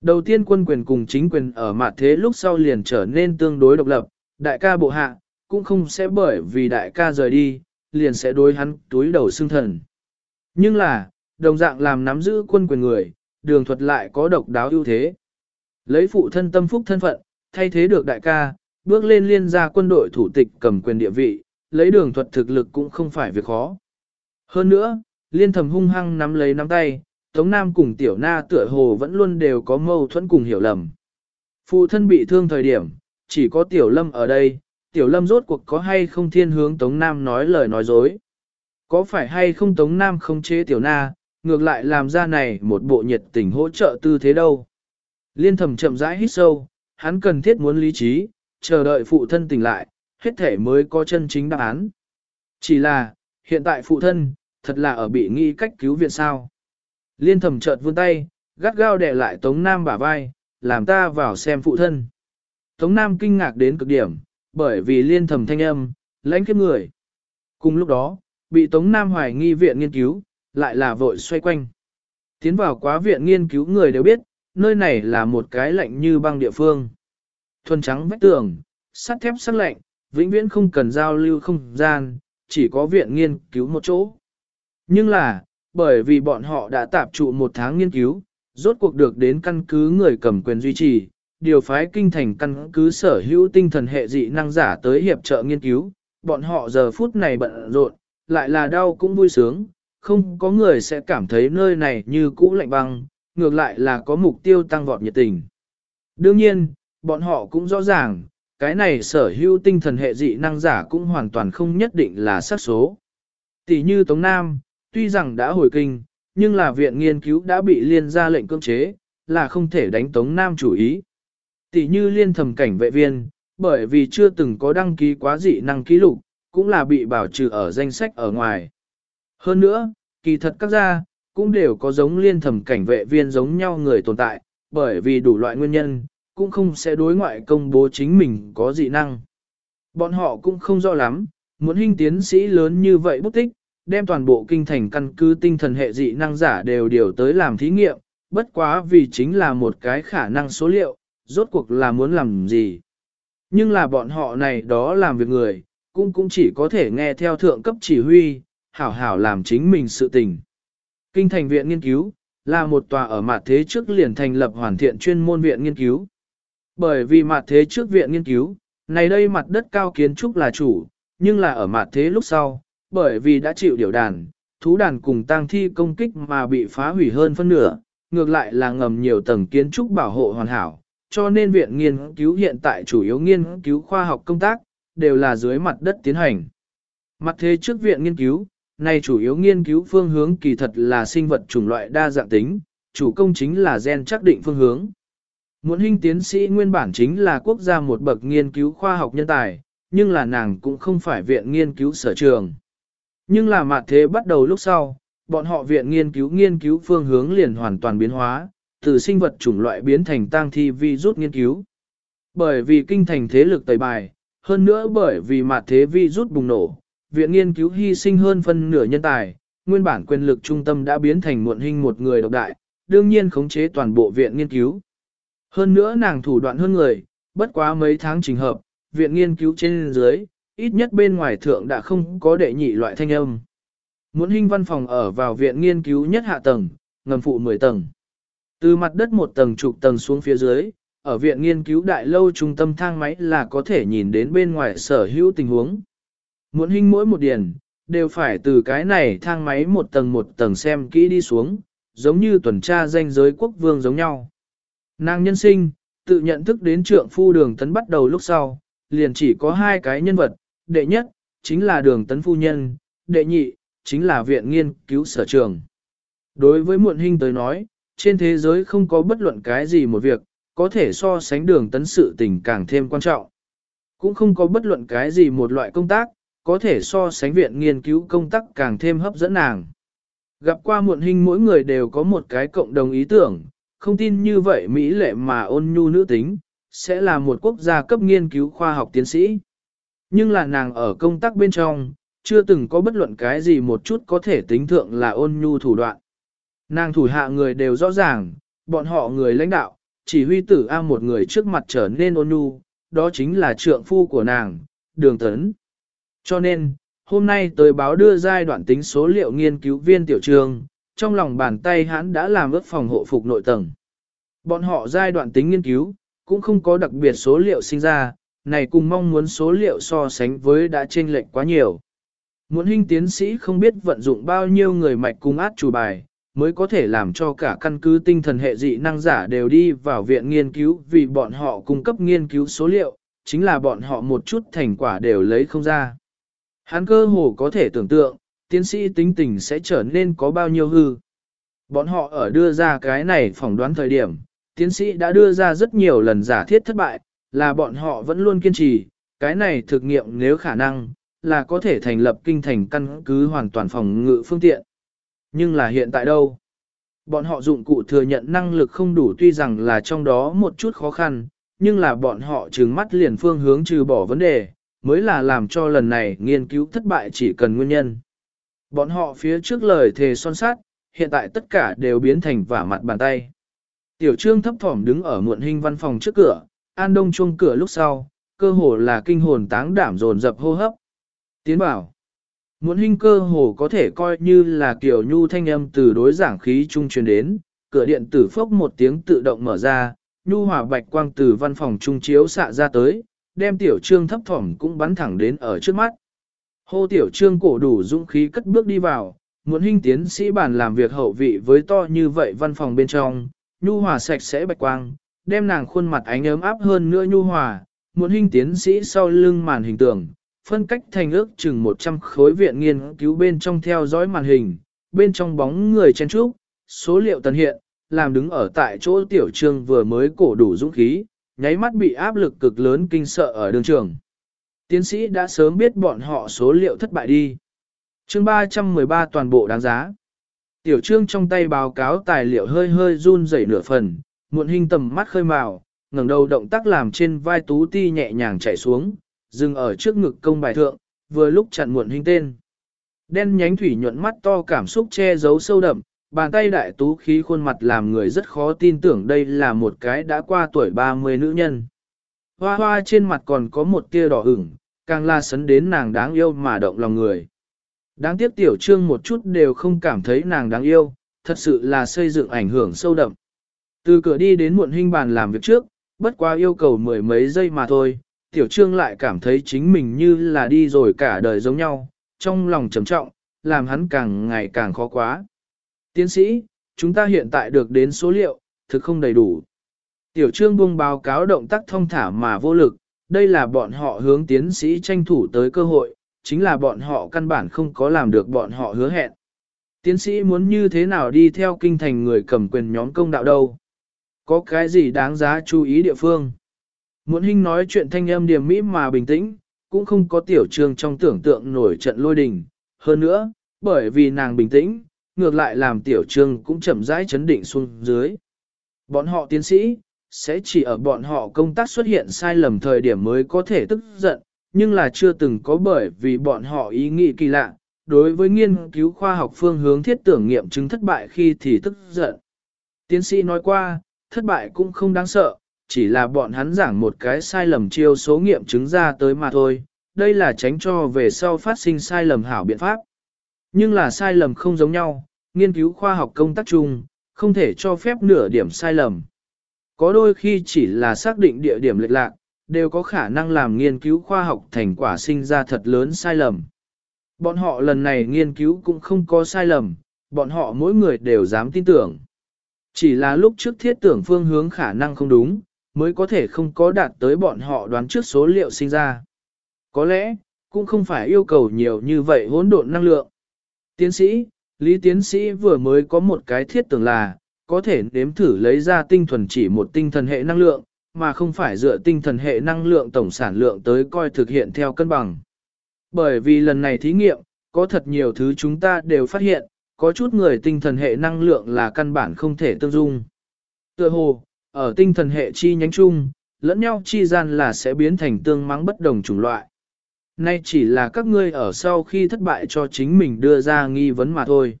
Đầu tiên quân quyền cùng chính quyền ở mặt thế lúc sau liền trở nên tương đối độc lập, đại ca bộ hạ, cũng không sẽ bởi vì đại ca rời đi, liền sẽ đối hắn túi đầu xương thần. Nhưng là, đồng dạng làm nắm giữ quân quyền người, đường thuật lại có độc đáo ưu thế. Lấy phụ thân tâm phúc thân phận, thay thế được đại ca, bước lên liên gia quân đội thủ tịch cầm quyền địa vị, lấy đường thuật thực lực cũng không phải việc khó. Hơn nữa, liên thầm hung hăng nắm lấy nắm tay, Tống Nam cùng Tiểu Na tựa hồ vẫn luôn đều có mâu thuẫn cùng hiểu lầm. Phụ thân bị thương thời điểm, chỉ có Tiểu Lâm ở đây, Tiểu Lâm rốt cuộc có hay không thiên hướng Tống Nam nói lời nói dối. Có phải hay không Tống Nam không chế Tiểu Na, ngược lại làm ra này một bộ nhiệt tình hỗ trợ tư thế đâu. Liên thầm chậm rãi hít sâu, hắn cần thiết muốn lý trí, chờ đợi phụ thân tỉnh lại, hết thể mới có chân chính đáp án. Chỉ là, hiện tại phụ thân, thật là ở bị nghi cách cứu viện sao. Liên thầm chợt vươn tay, gắt gao đè lại Tống Nam bả vai, làm ta vào xem phụ thân. Tống Nam kinh ngạc đến cực điểm, bởi vì liên thầm thanh âm, lãnh kiếp người. Cùng lúc đó, bị Tống Nam hoài nghi viện nghiên cứu, lại là vội xoay quanh. Tiến vào quá viện nghiên cứu người đều biết, nơi này là một cái lạnh như băng địa phương. Thuần trắng vách tường, sắt thép sắc lạnh, vĩnh viễn không cần giao lưu không gian, chỉ có viện nghiên cứu một chỗ. Nhưng là, bởi vì bọn họ đã tạp trụ một tháng nghiên cứu, rốt cuộc được đến căn cứ người cầm quyền duy trì, điều phái kinh thành căn cứ sở hữu tinh thần hệ dị năng giả tới hiệp trợ nghiên cứu, bọn họ giờ phút này bận rộn, lại là đau cũng vui sướng, không có người sẽ cảm thấy nơi này như cũ lạnh băng, ngược lại là có mục tiêu tăng vọt nhiệt tình. Đương nhiên, bọn họ cũng rõ ràng, cái này sở hữu tinh thần hệ dị năng giả cũng hoàn toàn không nhất định là xác số. Tỷ như Tống Nam, tuy rằng đã hồi kinh, nhưng là viện nghiên cứu đã bị liên ra lệnh cưỡng chế, là không thể đánh Tống Nam chủ ý. Tỷ như liên thầm cảnh vệ viên, bởi vì chưa từng có đăng ký quá dị năng ký lục, cũng là bị bảo trừ ở danh sách ở ngoài. Hơn nữa, kỳ thật các gia, cũng đều có giống liên thẩm cảnh vệ viên giống nhau người tồn tại, bởi vì đủ loại nguyên nhân, cũng không sẽ đối ngoại công bố chính mình có dị năng. Bọn họ cũng không rõ lắm, muốn hình tiến sĩ lớn như vậy bút tích, đem toàn bộ kinh thành căn cứ tinh thần hệ dị năng giả đều điều tới làm thí nghiệm, bất quá vì chính là một cái khả năng số liệu, rốt cuộc là muốn làm gì. Nhưng là bọn họ này đó làm việc người, cũng cũng chỉ có thể nghe theo thượng cấp chỉ huy, hảo hảo làm chính mình sự tình. Kinh thành viện nghiên cứu, là một tòa ở mặt thế trước liền thành lập hoàn thiện chuyên môn viện nghiên cứu. Bởi vì mặt thế trước viện nghiên cứu, này đây mặt đất cao kiến trúc là chủ, nhưng là ở mặt thế lúc sau, bởi vì đã chịu điều đàn, thú đàn cùng tang thi công kích mà bị phá hủy hơn phân nửa, ngược lại là ngầm nhiều tầng kiến trúc bảo hộ hoàn hảo, cho nên viện nghiên cứu hiện tại chủ yếu nghiên cứu khoa học công tác, đều là dưới mặt đất tiến hành. Mặt thế trước viện nghiên cứu, này chủ yếu nghiên cứu phương hướng kỳ thật là sinh vật chủng loại đa dạng tính, chủ công chính là gen chắc định phương hướng. Muốn hình tiến sĩ nguyên bản chính là quốc gia một bậc nghiên cứu khoa học nhân tài, nhưng là nàng cũng không phải viện nghiên cứu sở trường. Nhưng là mặt thế bắt đầu lúc sau, bọn họ viện nghiên cứu nghiên cứu phương hướng liền hoàn toàn biến hóa, từ sinh vật chủng loại biến thành tang thi vi rút nghiên cứu. Bởi vì kinh thành thế lực tẩy bài, hơn nữa bởi vì mặt thế vi rút bùng nổ, viện nghiên cứu hy sinh hơn phân nửa nhân tài, nguyên bản quyền lực trung tâm đã biến thành muộn hình một người độc đại, đương nhiên khống chế toàn bộ viện nghiên cứu. Hơn nữa nàng thủ đoạn hơn người, bất quá mấy tháng trình hợp, viện nghiên cứu trên dưới, ít nhất bên ngoài thượng đã không có đệ nhị loại thanh âm. Muốn hình văn phòng ở vào viện nghiên cứu nhất hạ tầng, ngầm phụ 10 tầng. Từ mặt đất một tầng chục tầng xuống phía dưới, ở viện nghiên cứu đại lâu trung tâm thang máy là có thể nhìn đến bên ngoài sở hữu tình huống. Muốn hình mỗi một điển, đều phải từ cái này thang máy một tầng một tầng xem kỹ đi xuống, giống như tuần tra danh giới quốc vương giống nhau. Nàng nhân sinh, tự nhận thức đến trượng phu đường tấn bắt đầu lúc sau, liền chỉ có hai cái nhân vật, đệ nhất, chính là đường tấn phu nhân, đệ nhị, chính là viện nghiên cứu sở trường. Đối với muộn hình tới nói, trên thế giới không có bất luận cái gì một việc, có thể so sánh đường tấn sự tình càng thêm quan trọng. Cũng không có bất luận cái gì một loại công tác, có thể so sánh viện nghiên cứu công tác càng thêm hấp dẫn nàng. Gặp qua muộn hình mỗi người đều có một cái cộng đồng ý tưởng, không tin như vậy Mỹ lệ mà ôn nhu nữ tính, sẽ là một quốc gia cấp nghiên cứu khoa học tiến sĩ. Nhưng là nàng ở công tác bên trong, chưa từng có bất luận cái gì một chút có thể tính thượng là ôn nhu thủ đoạn. Nàng thủ hạ người đều rõ ràng, bọn họ người lãnh đạo, chỉ huy tử A một người trước mặt trở nên ôn nhu, đó chính là trượng phu của nàng, đường tấn. Cho nên, hôm nay tới báo đưa giai đoạn tính số liệu nghiên cứu viên tiểu trường, trong lòng bàn tay hắn đã làm ước phòng hộ phục nội tầng. Bọn họ giai đoạn tính nghiên cứu, cũng không có đặc biệt số liệu sinh ra, này cùng mong muốn số liệu so sánh với đã chênh lệch quá nhiều. Muốn hình tiến sĩ không biết vận dụng bao nhiêu người mạch cung át chủ bài, mới có thể làm cho cả căn cứ tinh thần hệ dị năng giả đều đi vào viện nghiên cứu vì bọn họ cung cấp nghiên cứu số liệu, chính là bọn họ một chút thành quả đều lấy không ra. Hắn cơ hồ có thể tưởng tượng, tiến sĩ tính tình sẽ trở nên có bao nhiêu hư. Bọn họ ở đưa ra cái này phỏng đoán thời điểm, tiến sĩ đã đưa ra rất nhiều lần giả thiết thất bại, là bọn họ vẫn luôn kiên trì, cái này thực nghiệm nếu khả năng, là có thể thành lập kinh thành căn cứ hoàn toàn phòng ngự phương tiện. Nhưng là hiện tại đâu? Bọn họ dụng cụ thừa nhận năng lực không đủ tuy rằng là trong đó một chút khó khăn, nhưng là bọn họ trừng mắt liền phương hướng trừ bỏ vấn đề, mới là làm cho lần này nghiên cứu thất bại chỉ cần nguyên nhân. Bọn họ phía trước lời thề son sát, hiện tại tất cả đều biến thành vả mặt bàn tay. Tiểu trương thấp thỏm đứng ở muộn hình văn phòng trước cửa, an đông chuông cửa lúc sau, cơ hồ là kinh hồn táng đảm dồn dập hô hấp. Tiến bảo, muộn hình cơ hồ có thể coi như là kiểu nhu thanh âm từ đối giảng khí trung truyền đến, cửa điện tử phốc một tiếng tự động mở ra, nhu hòa bạch quang từ văn phòng trung chiếu xạ ra tới, đem tiểu trương thấp thỏm cũng bắn thẳng đến ở trước mắt. Hô tiểu trương cổ đủ dũng khí cất bước đi vào, muốn hình tiến sĩ bản làm việc hậu vị với to như vậy văn phòng bên trong, nhu hòa sạch sẽ bạch quang, đem nàng khuôn mặt ánh ấm áp hơn nữa nhu hòa, muốn hình tiến sĩ sau lưng màn hình tường, phân cách thành ước chừng 100 khối viện nghiên cứu bên trong theo dõi màn hình, bên trong bóng người chen trúc, số liệu tần hiện, làm đứng ở tại chỗ tiểu trương vừa mới cổ đủ dũng khí, nháy mắt bị áp lực cực lớn kinh sợ ở đường trường. Tiến sĩ đã sớm biết bọn họ số liệu thất bại đi. Chương 313 toàn bộ đáng giá. Tiểu trương trong tay báo cáo tài liệu hơi hơi run rẩy nửa phần, muộn hình tầm mắt khơi màu, ngẩng đầu động tác làm trên vai tú ti nhẹ nhàng chạy xuống, dừng ở trước ngực công bài thượng, vừa lúc chặn muộn hình tên. Đen nhánh thủy nhuận mắt to cảm xúc che giấu sâu đậm, bàn tay đại tú khí khuôn mặt làm người rất khó tin tưởng đây là một cái đã qua tuổi 30 nữ nhân. Hoa hoa trên mặt còn có một tia đỏ ửng, càng la sấn đến nàng đáng yêu mà động lòng người. Đáng tiếc tiểu trương một chút đều không cảm thấy nàng đáng yêu, thật sự là xây dựng ảnh hưởng sâu đậm. Từ cửa đi đến muộn hình bàn làm việc trước, bất quá yêu cầu mười mấy giây mà thôi, tiểu trương lại cảm thấy chính mình như là đi rồi cả đời giống nhau, trong lòng trầm trọng, làm hắn càng ngày càng khó quá. Tiến sĩ, chúng ta hiện tại được đến số liệu, thực không đầy đủ. Tiểu trương buông báo cáo động tác thông thả mà vô lực, đây là bọn họ hướng tiến sĩ tranh thủ tới cơ hội, chính là bọn họ căn bản không có làm được bọn họ hứa hẹn. Tiến sĩ muốn như thế nào đi theo kinh thành người cầm quyền nhóm công đạo đâu? Có cái gì đáng giá chú ý địa phương? Muốn hình nói chuyện thanh âm điềm mỹ mà bình tĩnh, cũng không có tiểu trương trong tưởng tượng nổi trận lôi đình. Hơn nữa, bởi vì nàng bình tĩnh, ngược lại làm tiểu trương cũng chậm rãi chấn định xuống dưới. Bọn họ tiến sĩ, sẽ chỉ ở bọn họ công tác xuất hiện sai lầm thời điểm mới có thể tức giận, nhưng là chưa từng có bởi vì bọn họ ý nghĩ kỳ lạ, đối với nghiên cứu khoa học phương hướng thiết tưởng nghiệm chứng thất bại khi thì tức giận. Tiến sĩ nói qua, thất bại cũng không đáng sợ, chỉ là bọn hắn giảng một cái sai lầm chiêu số nghiệm chứng ra tới mà thôi, đây là tránh cho về sau phát sinh sai lầm hảo biện pháp. Nhưng là sai lầm không giống nhau, nghiên cứu khoa học công tác chung, không thể cho phép nửa điểm sai lầm. Có đôi khi chỉ là xác định địa điểm lệch lạc, đều có khả năng làm nghiên cứu khoa học thành quả sinh ra thật lớn sai lầm. Bọn họ lần này nghiên cứu cũng không có sai lầm, bọn họ mỗi người đều dám tin tưởng. Chỉ là lúc trước thiết tưởng phương hướng khả năng không đúng, mới có thể không có đạt tới bọn họ đoán trước số liệu sinh ra. Có lẽ, cũng không phải yêu cầu nhiều như vậy hỗn độn năng lượng. Tiến sĩ, Lý Tiến sĩ vừa mới có một cái thiết tưởng là, có thể nếm thử lấy ra tinh thuần chỉ một tinh thần hệ năng lượng, mà không phải dựa tinh thần hệ năng lượng tổng sản lượng tới coi thực hiện theo cân bằng. Bởi vì lần này thí nghiệm, có thật nhiều thứ chúng ta đều phát hiện, có chút người tinh thần hệ năng lượng là căn bản không thể tương dung. Tựa hồ, ở tinh thần hệ chi nhánh chung, lẫn nhau chi gian là sẽ biến thành tương mắng bất đồng chủng loại. Nay chỉ là các ngươi ở sau khi thất bại cho chính mình đưa ra nghi vấn mà thôi.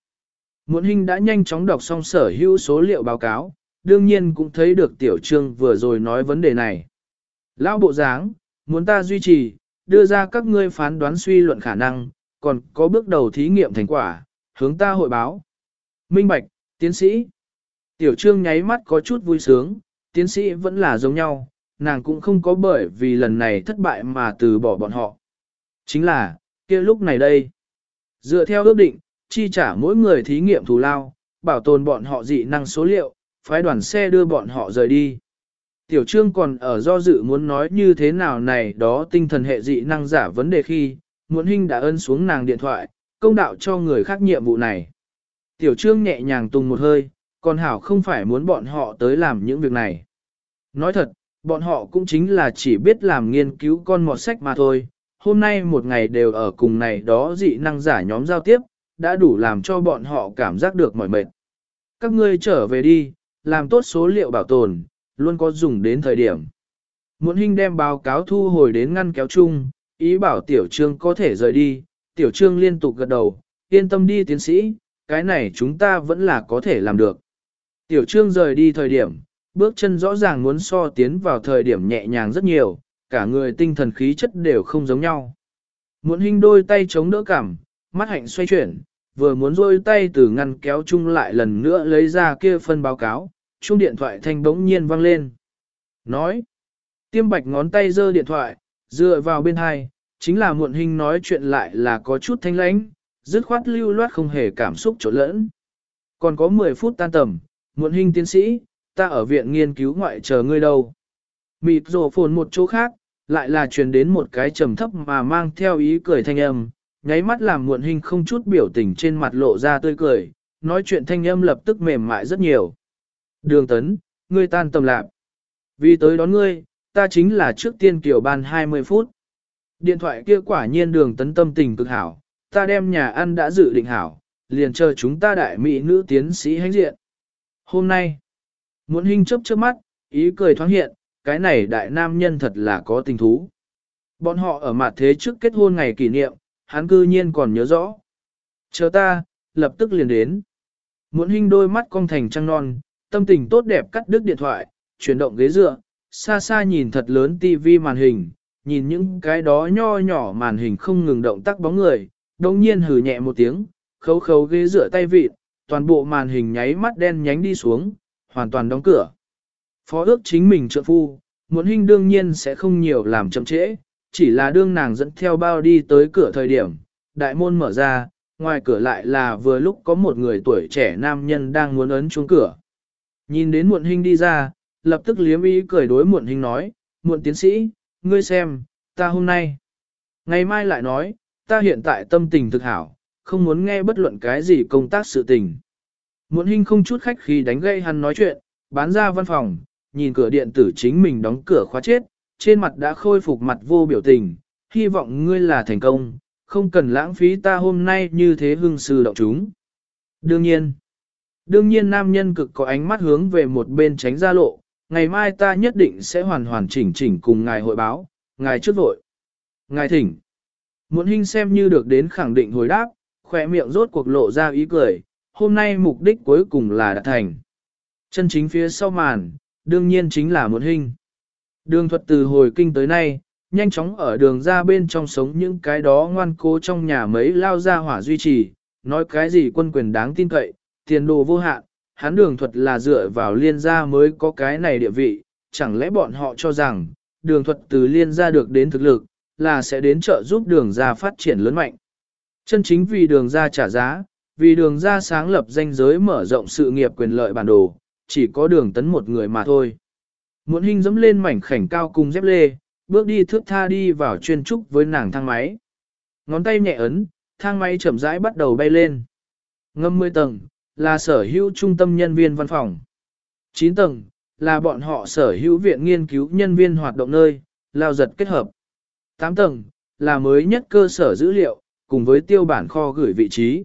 Muộn hình đã nhanh chóng đọc xong sở hữu số liệu báo cáo, đương nhiên cũng thấy được tiểu trương vừa rồi nói vấn đề này. Lão bộ dáng, muốn ta duy trì, đưa ra các ngươi phán đoán suy luận khả năng, còn có bước đầu thí nghiệm thành quả, hướng ta hội báo. Minh Bạch, tiến sĩ. Tiểu trương nháy mắt có chút vui sướng, tiến sĩ vẫn là giống nhau, nàng cũng không có bởi vì lần này thất bại mà từ bỏ bọn họ. Chính là, kia lúc này đây. Dựa theo ước định, chi trả mỗi người thí nghiệm thù lao, bảo tồn bọn họ dị năng số liệu, phái đoàn xe đưa bọn họ rời đi. Tiểu trương còn ở do dự muốn nói như thế nào này đó tinh thần hệ dị năng giả vấn đề khi, muốn hình đã ân xuống nàng điện thoại, công đạo cho người khác nhiệm vụ này. Tiểu trương nhẹ nhàng tung một hơi, còn hảo không phải muốn bọn họ tới làm những việc này. Nói thật, bọn họ cũng chính là chỉ biết làm nghiên cứu con mọt sách mà thôi. Hôm nay một ngày đều ở cùng này đó dị năng giả nhóm giao tiếp, đã đủ làm cho bọn họ cảm giác được mỏi mệt. Các ngươi trở về đi, làm tốt số liệu bảo tồn, luôn có dùng đến thời điểm. Muốn hình đem báo cáo thu hồi đến ngăn kéo chung, ý bảo tiểu trương có thể rời đi, tiểu trương liên tục gật đầu, yên tâm đi tiến sĩ, cái này chúng ta vẫn là có thể làm được. Tiểu trương rời đi thời điểm, bước chân rõ ràng muốn so tiến vào thời điểm nhẹ nhàng rất nhiều, cả người tinh thần khí chất đều không giống nhau. Muộn hình đôi tay chống đỡ cảm, mắt hạnh xoay chuyển, vừa muốn rôi tay từ ngăn kéo chung lại lần nữa lấy ra kia phân báo cáo, chung điện thoại thanh bỗng nhiên vang lên. Nói, tiêm bạch ngón tay giơ điện thoại, dựa vào bên hai, chính là muộn hình nói chuyện lại là có chút thanh lãnh, dứt khoát lưu loát không hề cảm xúc trộn lẫn. Còn có 10 phút tan tầm, muộn hình tiến sĩ, ta ở viện nghiên cứu ngoại chờ ngươi đâu. Mịt rổ phồn một chỗ khác, lại là truyền đến một cái trầm thấp mà mang theo ý cười thanh âm, nháy mắt làm muộn hình không chút biểu tình trên mặt lộ ra tươi cười, nói chuyện thanh âm lập tức mềm mại rất nhiều. Đường tấn, ngươi tan tầm lạc. Vì tới đón ngươi, ta chính là trước tiên kiểu ban 20 phút. Điện thoại kia quả nhiên đường tấn tâm tình cực hảo, ta đem nhà ăn đã dự định hảo, liền chờ chúng ta đại mỹ nữ tiến sĩ hãnh diện. Hôm nay, muộn hình chấp trước mắt, ý cười thoáng hiện, cái này đại nam nhân thật là có tình thú. Bọn họ ở mặt thế trước kết hôn ngày kỷ niệm, hắn cư nhiên còn nhớ rõ. Chờ ta, lập tức liền đến. Muốn hình đôi mắt cong thành trăng non, tâm tình tốt đẹp cắt đứt điện thoại, chuyển động ghế dựa, xa xa nhìn thật lớn tivi màn hình, nhìn những cái đó nho nhỏ màn hình không ngừng động tác bóng người, đồng nhiên hừ nhẹ một tiếng, khấu khấu ghế dựa tay vịt, toàn bộ màn hình nháy mắt đen nhánh đi xuống, hoàn toàn đóng cửa. Phó ước chính mình trợ phu, muốn hình đương nhiên sẽ không nhiều làm chậm trễ, chỉ là đương nàng dẫn theo bao đi tới cửa thời điểm, đại môn mở ra, ngoài cửa lại là vừa lúc có một người tuổi trẻ nam nhân đang muốn ấn chuông cửa. Nhìn đến muộn hình đi ra, lập tức liếm ý cười đối muộn hình nói, muộn tiến sĩ, ngươi xem, ta hôm nay. Ngày mai lại nói, ta hiện tại tâm tình thực hảo, không muốn nghe bất luận cái gì công tác sự tình. Muộn hình không chút khách khi đánh gây hắn nói chuyện, bán ra văn phòng, nhìn cửa điện tử chính mình đóng cửa khóa chết, trên mặt đã khôi phục mặt vô biểu tình, hy vọng ngươi là thành công, không cần lãng phí ta hôm nay như thế hưng sư động chúng. Đương nhiên, đương nhiên nam nhân cực có ánh mắt hướng về một bên tránh ra lộ, ngày mai ta nhất định sẽ hoàn hoàn chỉnh chỉnh cùng ngài hội báo, ngài trước vội. Ngài thỉnh. Muốn hình xem như được đến khẳng định hồi đáp, khỏe miệng rốt cuộc lộ ra ý cười, hôm nay mục đích cuối cùng là đạt thành. Chân chính phía sau màn, đương nhiên chính là một hình. Đường thuật từ hồi kinh tới nay, nhanh chóng ở đường ra bên trong sống những cái đó ngoan cố trong nhà mấy lao ra hỏa duy trì, nói cái gì quân quyền đáng tin cậy, tiền đồ vô hạn, hắn đường thuật là dựa vào liên gia mới có cái này địa vị, chẳng lẽ bọn họ cho rằng, đường thuật từ liên gia được đến thực lực, là sẽ đến trợ giúp đường ra phát triển lớn mạnh. Chân chính vì đường ra trả giá, vì đường ra sáng lập danh giới mở rộng sự nghiệp quyền lợi bản đồ, chỉ có đường tấn một người mà thôi. Muốn hình dẫm lên mảnh khảnh cao cùng dép lê, bước đi thước tha đi vào chuyên trúc với nàng thang máy. Ngón tay nhẹ ấn, thang máy chậm rãi bắt đầu bay lên. Ngâm 10 tầng, là sở hữu trung tâm nhân viên văn phòng. 9 tầng, là bọn họ sở hữu viện nghiên cứu nhân viên hoạt động nơi, lao giật kết hợp. 8 tầng, là mới nhất cơ sở dữ liệu, cùng với tiêu bản kho gửi vị trí.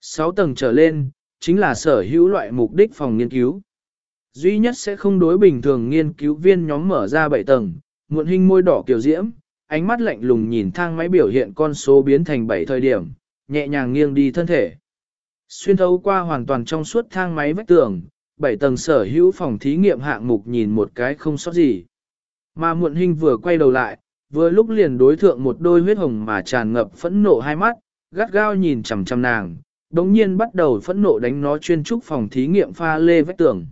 6 tầng trở lên, chính là sở hữu loại mục đích phòng nghiên cứu. Duy nhất sẽ không đối bình thường nghiên cứu viên nhóm mở ra 7 tầng, muộn hình môi đỏ kiểu diễm, ánh mắt lạnh lùng nhìn thang máy biểu hiện con số biến thành 7 thời điểm, nhẹ nhàng nghiêng đi thân thể. Xuyên thấu qua hoàn toàn trong suốt thang máy vách tường, bảy tầng sở hữu phòng thí nghiệm hạng mục nhìn một cái không sót gì. Mà muộn hình vừa quay đầu lại, vừa lúc liền đối thượng một đôi huyết hồng mà tràn ngập phẫn nộ hai mắt, gắt gao nhìn chằm chằm nàng, đống nhiên bắt đầu phẫn nộ đánh nó chuyên trúc phòng thí nghiệm pha lê vách tường.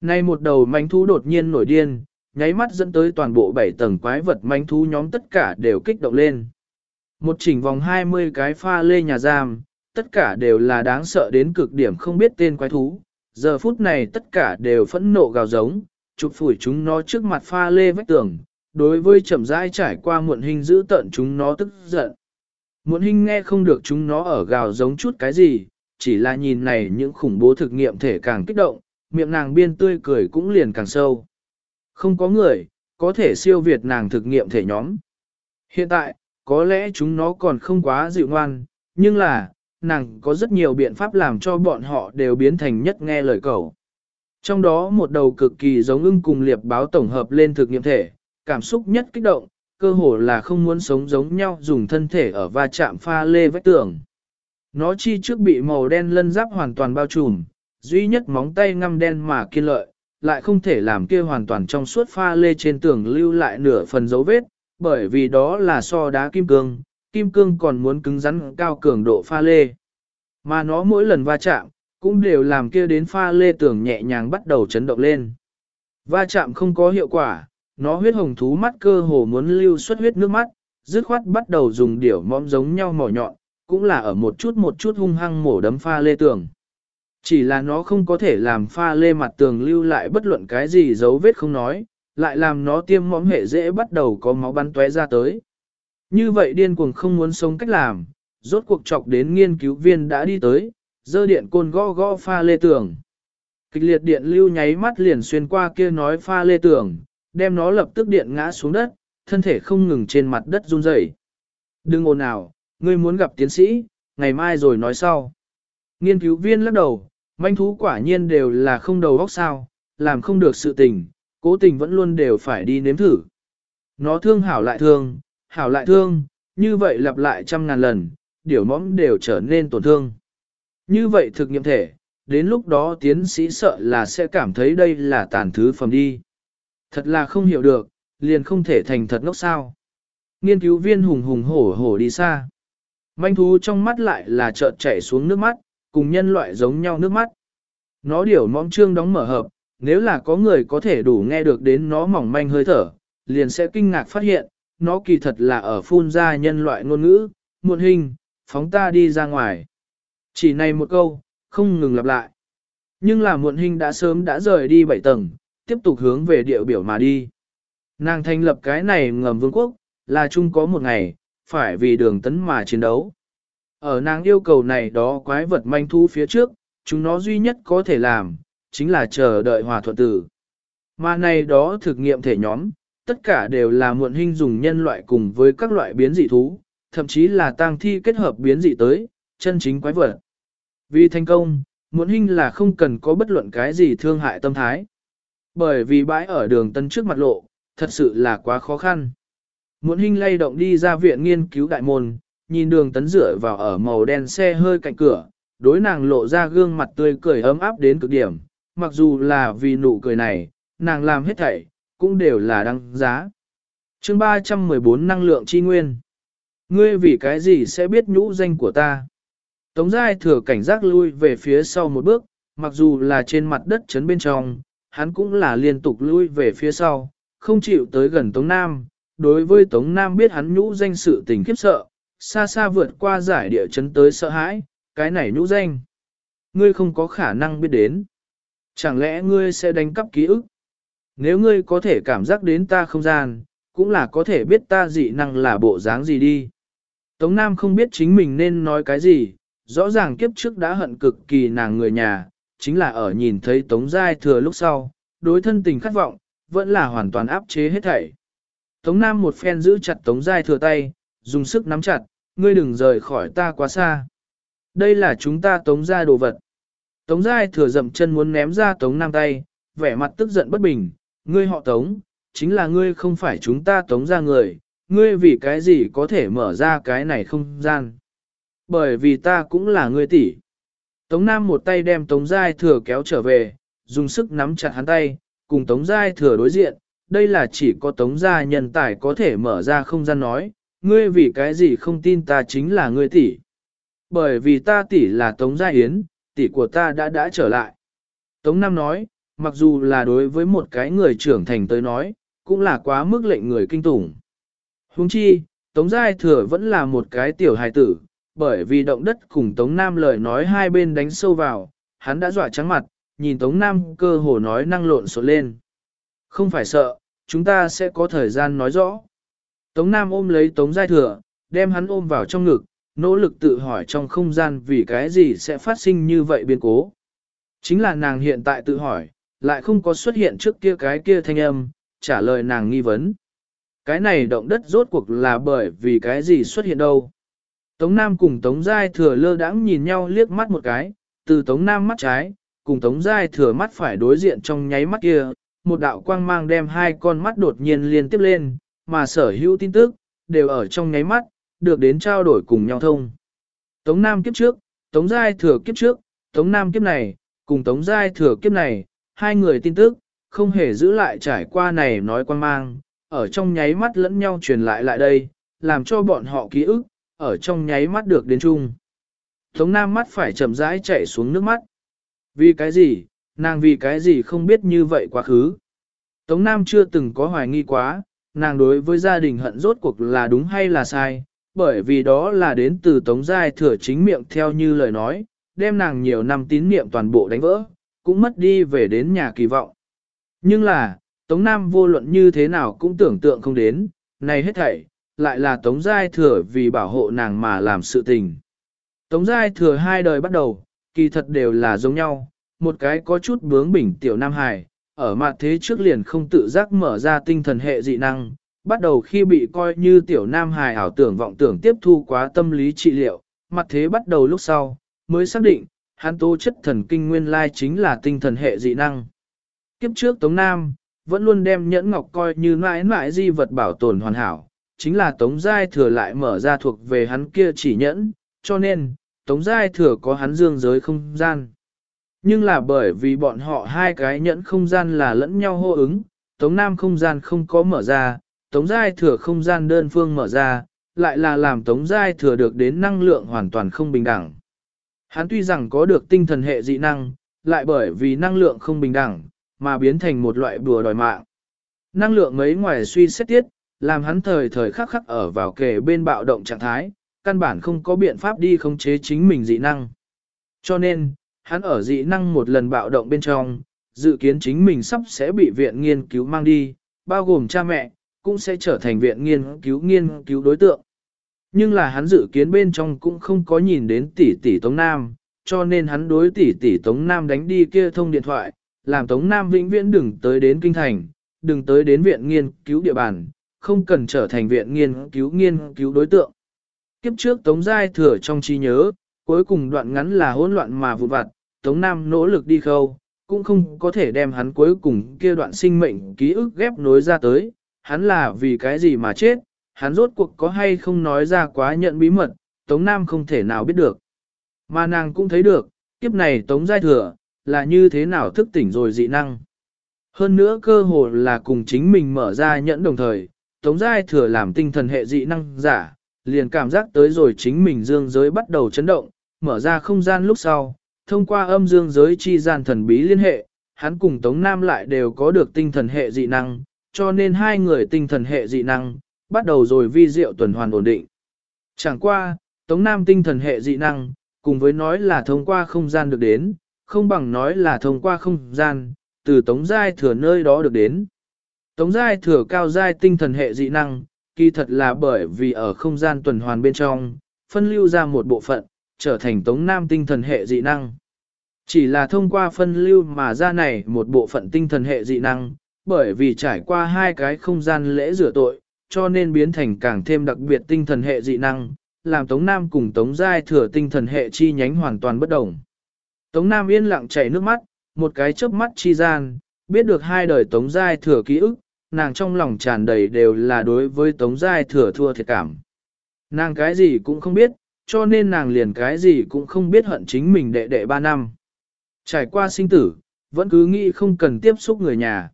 Nay một đầu manh thú đột nhiên nổi điên, nháy mắt dẫn tới toàn bộ bảy tầng quái vật manh thú nhóm tất cả đều kích động lên. Một chỉnh vòng 20 cái pha lê nhà giam, tất cả đều là đáng sợ đến cực điểm không biết tên quái thú. Giờ phút này tất cả đều phẫn nộ gào giống, chụp phủi chúng nó trước mặt pha lê vách tường, đối với chậm rãi trải qua muộn hình giữ tận chúng nó tức giận. Muộn hình nghe không được chúng nó ở gào giống chút cái gì, chỉ là nhìn này những khủng bố thực nghiệm thể càng kích động, miệng nàng biên tươi cười cũng liền càng sâu. Không có người, có thể siêu việt nàng thực nghiệm thể nhóm. Hiện tại, có lẽ chúng nó còn không quá dịu ngoan, nhưng là, nàng có rất nhiều biện pháp làm cho bọn họ đều biến thành nhất nghe lời cầu. Trong đó một đầu cực kỳ giống ưng cùng liệp báo tổng hợp lên thực nghiệm thể, cảm xúc nhất kích động, cơ hồ là không muốn sống giống nhau dùng thân thể ở va chạm pha lê vách tường. Nó chi trước bị màu đen lân giáp hoàn toàn bao trùm, duy nhất móng tay ngăm đen mà kiên lợi, lại không thể làm kia hoàn toàn trong suốt pha lê trên tường lưu lại nửa phần dấu vết, bởi vì đó là so đá kim cương, kim cương còn muốn cứng rắn cao cường độ pha lê. Mà nó mỗi lần va chạm, cũng đều làm kia đến pha lê tường nhẹ nhàng bắt đầu chấn động lên. Va chạm không có hiệu quả, nó huyết hồng thú mắt cơ hồ muốn lưu xuất huyết nước mắt, dứt khoát bắt đầu dùng điểu mõm giống nhau mỏ nhọn, cũng là ở một chút một chút hung hăng mổ đấm pha lê tường. Chỉ là nó không có thể làm pha lê mặt tường lưu lại bất luận cái gì dấu vết không nói, lại làm nó tiêm mõm hệ dễ bắt đầu có máu bắn tóe ra tới. Như vậy điên cuồng không muốn sống cách làm, rốt cuộc chọc đến nghiên cứu viên đã đi tới, dơ điện côn gõ gõ pha lê tường. Kịch liệt điện lưu nháy mắt liền xuyên qua kia nói pha lê tường, đem nó lập tức điện ngã xuống đất, thân thể không ngừng trên mặt đất run rẩy. Đừng ồn nào, ngươi muốn gặp tiến sĩ, ngày mai rồi nói sau. Nghiên cứu viên lắc đầu, manh thú quả nhiên đều là không đầu óc sao, làm không được sự tình, cố tình vẫn luôn đều phải đi nếm thử. Nó thương hảo lại thương, hảo lại thương, như vậy lặp lại trăm ngàn lần, điều mõm đều trở nên tổn thương. Như vậy thực nghiệm thể, đến lúc đó tiến sĩ sợ là sẽ cảm thấy đây là tàn thứ phẩm đi. Thật là không hiểu được, liền không thể thành thật ngốc sao. Nghiên cứu viên hùng hùng hổ hổ đi xa. Manh thú trong mắt lại là trợt chảy xuống nước mắt, cùng nhân loại giống nhau nước mắt. Nó điểu mõm trương đóng mở hợp, nếu là có người có thể đủ nghe được đến nó mỏng manh hơi thở, liền sẽ kinh ngạc phát hiện, nó kỳ thật là ở phun ra nhân loại ngôn ngữ, muộn hình, phóng ta đi ra ngoài. Chỉ này một câu, không ngừng lặp lại. Nhưng là muộn hình đã sớm đã rời đi bảy tầng, tiếp tục hướng về địa biểu mà đi. Nàng thành lập cái này ngầm vương quốc, là chung có một ngày, phải vì đường tấn mà chiến đấu. Ở nàng yêu cầu này đó quái vật manh thu phía trước, chúng nó duy nhất có thể làm, chính là chờ đợi hòa thuận tử. Mà này đó thực nghiệm thể nhóm, tất cả đều là muộn hình dùng nhân loại cùng với các loại biến dị thú, thậm chí là tang thi kết hợp biến dị tới, chân chính quái vật. Vì thành công, muộn hình là không cần có bất luận cái gì thương hại tâm thái. Bởi vì bãi ở đường tân trước mặt lộ, thật sự là quá khó khăn. muốn hình lay động đi ra viện nghiên cứu đại môn, nhìn đường tấn rửa vào ở màu đen xe hơi cạnh cửa, đối nàng lộ ra gương mặt tươi cười ấm áp đến cực điểm, mặc dù là vì nụ cười này, nàng làm hết thảy, cũng đều là đăng giá. chương 314 năng lượng chi nguyên. Ngươi vì cái gì sẽ biết nhũ danh của ta? Tống giai thừa cảnh giác lui về phía sau một bước, mặc dù là trên mặt đất chấn bên trong, hắn cũng là liên tục lui về phía sau, không chịu tới gần Tống Nam. Đối với Tống Nam biết hắn nhũ danh sự tình khiếp sợ, xa xa vượt qua giải địa chấn tới sợ hãi, cái này nhũ danh. Ngươi không có khả năng biết đến. Chẳng lẽ ngươi sẽ đánh cắp ký ức? Nếu ngươi có thể cảm giác đến ta không gian, cũng là có thể biết ta dị năng là bộ dáng gì đi. Tống Nam không biết chính mình nên nói cái gì, rõ ràng kiếp trước đã hận cực kỳ nàng người nhà, chính là ở nhìn thấy Tống Giai thừa lúc sau, đối thân tình khát vọng, vẫn là hoàn toàn áp chế hết thảy. Tống Nam một phen giữ chặt Tống Giai thừa tay, dùng sức nắm chặt, ngươi đừng rời khỏi ta quá xa. Đây là chúng ta Tống gia đồ vật. Tống Giai thừa dậm chân muốn ném ra Tống Nam tay, vẻ mặt tức giận bất bình, ngươi họ Tống, chính là ngươi không phải chúng ta Tống gia người, ngươi vì cái gì có thể mở ra cái này không gian. Bởi vì ta cũng là ngươi tỷ. Tống Nam một tay đem Tống Giai thừa kéo trở về, dùng sức nắm chặt hắn tay, cùng Tống Giai Thừa đối diện, đây là chỉ có Tống Gia nhân tài có thể mở ra không gian nói, ngươi vì cái gì không tin ta chính là ngươi tỷ. Bởi vì ta tỷ là Tống Gia Yến, tỷ của ta đã đã trở lại. Tống Nam nói, mặc dù là đối với một cái người trưởng thành tới nói, cũng là quá mức lệnh người kinh tủng. Huống chi, Tống Giai Thừa vẫn là một cái tiểu hài tử, bởi vì động đất cùng Tống Nam lời nói hai bên đánh sâu vào, hắn đã dọa trắng mặt, nhìn Tống Nam cơ hồ nói năng lộn xộn lên. Không phải sợ, chúng ta sẽ có thời gian nói rõ. Tống Nam ôm lấy Tống Giai Thừa, đem hắn ôm vào trong ngực, nỗ lực tự hỏi trong không gian vì cái gì sẽ phát sinh như vậy biến cố. Chính là nàng hiện tại tự hỏi, lại không có xuất hiện trước kia cái kia thanh âm, trả lời nàng nghi vấn. Cái này động đất rốt cuộc là bởi vì cái gì xuất hiện đâu. Tống Nam cùng Tống Giai thừa lơ đãng nhìn nhau liếc mắt một cái, từ Tống Nam mắt trái, cùng Tống Giai thừa mắt phải đối diện trong nháy mắt kia, một đạo quang mang đem hai con mắt đột nhiên liên tiếp lên, mà sở hữu tin tức, đều ở trong nháy mắt, được đến trao đổi cùng nhau thông. Tống Nam kiếp trước, Tống Giai thừa kiếp trước, Tống Nam kiếp này, cùng Tống Giai thừa kiếp này, hai người tin tức, không hề giữ lại trải qua này nói quang mang, ở trong nháy mắt lẫn nhau truyền lại lại đây, làm cho bọn họ ký ức, ở trong nháy mắt được đến chung. Tống Nam mắt phải chậm rãi chạy xuống nước mắt. Vì cái gì, nàng vì cái gì không biết như vậy quá khứ. Tống Nam chưa từng có hoài nghi quá, nàng đối với gia đình hận rốt cuộc là đúng hay là sai, bởi vì đó là đến từ Tống Giai thừa chính miệng theo như lời nói, đem nàng nhiều năm tín niệm toàn bộ đánh vỡ, cũng mất đi về đến nhà kỳ vọng. Nhưng là, Tống Nam vô luận như thế nào cũng tưởng tượng không đến, này hết thảy, lại là Tống Giai Thừa vì bảo hộ nàng mà làm sự tình. Tống Giai Thừa hai đời bắt đầu, kỳ thật đều là giống nhau, một cái có chút bướng bỉnh tiểu Nam Hải, ở mặt thế trước liền không tự giác mở ra tinh thần hệ dị năng, bắt đầu khi bị coi như tiểu Nam Hải ảo tưởng vọng tưởng tiếp thu quá tâm lý trị liệu, mặt thế bắt đầu lúc sau, mới xác định, hắn tố chất thần kinh nguyên lai chính là tinh thần hệ dị năng. Kiếp trước Tống Nam, vẫn luôn đem nhẫn ngọc coi như mãi mãi di vật bảo tồn hoàn hảo, chính là Tống Giai Thừa lại mở ra thuộc về hắn kia chỉ nhẫn, cho nên, Tống Giai Thừa có hắn dương giới không gian. Nhưng là bởi vì bọn họ hai cái nhẫn không gian là lẫn nhau hô ứng, Tống Nam không gian không có mở ra, Tống Giai Thừa không gian đơn phương mở ra, lại là làm Tống Giai Thừa được đến năng lượng hoàn toàn không bình đẳng. Hắn tuy rằng có được tinh thần hệ dị năng, lại bởi vì năng lượng không bình đẳng, mà biến thành một loại bùa đòi mạng. Năng lượng mấy ngoài suy xét tiết, làm hắn thời thời khắc khắc ở vào kề bên bạo động trạng thái, căn bản không có biện pháp đi khống chế chính mình dị năng. Cho nên, hắn ở dị năng một lần bạo động bên trong, dự kiến chính mình sắp sẽ bị viện nghiên cứu mang đi, bao gồm cha mẹ, cũng sẽ trở thành viện nghiên cứu nghiên cứu đối tượng. Nhưng là hắn dự kiến bên trong cũng không có nhìn đến tỷ tỷ Tống Nam, cho nên hắn đối tỷ tỷ Tống Nam đánh đi kia thông điện thoại, làm Tống Nam vĩnh viễn đừng tới đến kinh thành, đừng tới đến viện nghiên cứu địa bàn, không cần trở thành viện nghiên cứu nghiên cứu đối tượng. Kiếp trước Tống Giai thừa trong trí nhớ, cuối cùng đoạn ngắn là hỗn loạn mà vụt vặt, Tống Nam nỗ lực đi khâu, cũng không có thể đem hắn cuối cùng kia đoạn sinh mệnh ký ức ghép nối ra tới, hắn là vì cái gì mà chết, hắn rốt cuộc có hay không nói ra quá nhận bí mật, Tống Nam không thể nào biết được. Mà nàng cũng thấy được, kiếp này Tống Giai thừa, là như thế nào thức tỉnh rồi dị năng. Hơn nữa cơ hồ là cùng chính mình mở ra nhẫn đồng thời, Tống Giai thừa làm tinh thần hệ dị năng giả, liền cảm giác tới rồi chính mình dương giới bắt đầu chấn động, mở ra không gian lúc sau, thông qua âm dương giới chi gian thần bí liên hệ, hắn cùng Tống Nam lại đều có được tinh thần hệ dị năng, cho nên hai người tinh thần hệ dị năng, bắt đầu rồi vi diệu tuần hoàn ổn định. Chẳng qua, Tống Nam tinh thần hệ dị năng, cùng với nói là thông qua không gian được đến, không bằng nói là thông qua không gian, từ Tống Giai thừa nơi đó được đến. Tống Giai thừa cao giai tinh thần hệ dị năng, kỳ thật là bởi vì ở không gian tuần hoàn bên trong, phân lưu ra một bộ phận, trở thành Tống Nam tinh thần hệ dị năng. Chỉ là thông qua phân lưu mà ra này một bộ phận tinh thần hệ dị năng, bởi vì trải qua hai cái không gian lễ rửa tội, cho nên biến thành càng thêm đặc biệt tinh thần hệ dị năng, làm Tống Nam cùng Tống Giai thừa tinh thần hệ chi nhánh hoàn toàn bất đồng. Tống Nam yên lặng chảy nước mắt, một cái chớp mắt chi gian, biết được hai đời Tống Giai thừa ký ức, nàng trong lòng tràn đầy đều là đối với Tống Giai thừa thua thiệt cảm. Nàng cái gì cũng không biết, cho nên nàng liền cái gì cũng không biết hận chính mình đệ đệ ba năm. Trải qua sinh tử, vẫn cứ nghĩ không cần tiếp xúc người nhà.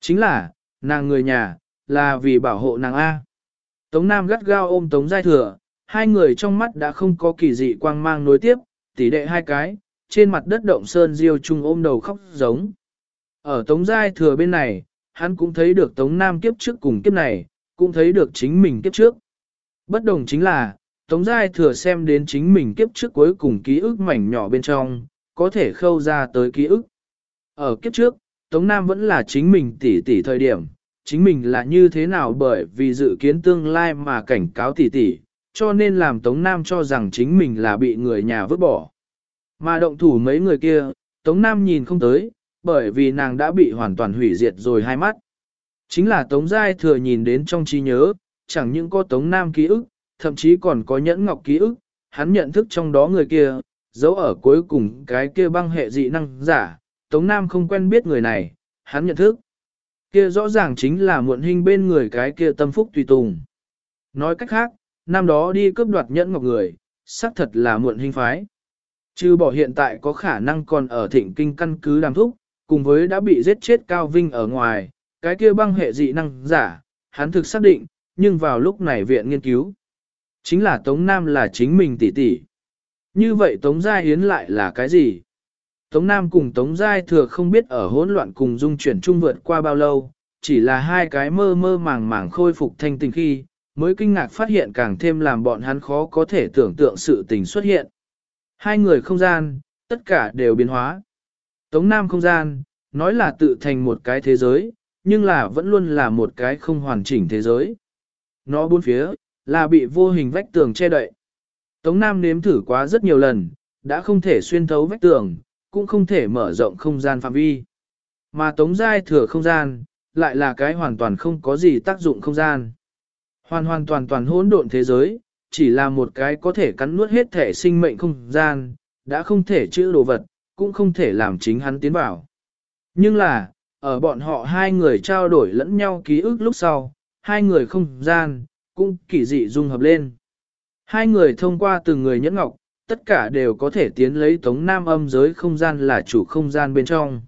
Chính là, nàng người nhà, là vì bảo hộ nàng A. Tống Nam gắt gao ôm Tống Giai Thừa, hai người trong mắt đã không có kỳ dị quang mang nối tiếp, tỉ đệ hai cái, trên mặt đất động sơn diêu chung ôm đầu khóc giống. Ở Tống Giai Thừa bên này, hắn cũng thấy được Tống Nam kiếp trước cùng kiếp này, cũng thấy được chính mình kiếp trước. Bất đồng chính là, Tống Giai Thừa xem đến chính mình kiếp trước cuối cùng ký ức mảnh nhỏ bên trong, có thể khâu ra tới ký ức. Ở kiếp trước, Tống Nam vẫn là chính mình tỷ tỷ thời điểm, chính mình là như thế nào bởi vì dự kiến tương lai mà cảnh cáo tỷ tỷ, cho nên làm Tống Nam cho rằng chính mình là bị người nhà vứt bỏ. Mà động thủ mấy người kia, Tống Nam nhìn không tới, bởi vì nàng đã bị hoàn toàn hủy diệt rồi hai mắt. Chính là Tống Giai thừa nhìn đến trong trí nhớ, chẳng những có Tống Nam ký ức, thậm chí còn có nhẫn ngọc ký ức, hắn nhận thức trong đó người kia, giấu ở cuối cùng cái kia băng hệ dị năng giả, Tống Nam không quen biết người này, hắn nhận thức. Kia rõ ràng chính là muộn hình bên người cái kia tâm phúc tùy tùng. Nói cách khác, năm đó đi cướp đoạt nhẫn ngọc người, xác thật là muộn hình phái. Trừ bỏ hiện tại có khả năng còn ở thịnh kinh căn cứ đàm thúc, cùng với đã bị giết chết Cao Vinh ở ngoài, cái kia băng hệ dị năng giả, hắn thực xác định, nhưng vào lúc này viện nghiên cứu. Chính là Tống Nam là chính mình tỷ tỷ. Như vậy Tống Gia Yến lại là cái gì? Tống Nam cùng Tống Giai thừa không biết ở hỗn loạn cùng dung chuyển trung vượt qua bao lâu, chỉ là hai cái mơ mơ màng màng khôi phục thanh tình khi, mới kinh ngạc phát hiện càng thêm làm bọn hắn khó có thể tưởng tượng sự tình xuất hiện. Hai người không gian, tất cả đều biến hóa. Tống Nam không gian, nói là tự thành một cái thế giới, nhưng là vẫn luôn là một cái không hoàn chỉnh thế giới. Nó bốn phía, là bị vô hình vách tường che đậy. Tống Nam nếm thử quá rất nhiều lần, đã không thể xuyên thấu vách tường, cũng không thể mở rộng không gian phạm vi. Mà Tống Giai thừa không gian, lại là cái hoàn toàn không có gì tác dụng không gian. Hoàn hoàn toàn toàn hỗn độn thế giới, chỉ là một cái có thể cắn nuốt hết thể sinh mệnh không gian, đã không thể chữ đồ vật, cũng không thể làm chính hắn tiến vào. Nhưng là, ở bọn họ hai người trao đổi lẫn nhau ký ức lúc sau, hai người không gian, cũng kỳ dị dung hợp lên. Hai người thông qua từng người nhẫn ngọc, tất cả đều có thể tiến lấy Tống Nam âm giới không gian là chủ không gian bên trong.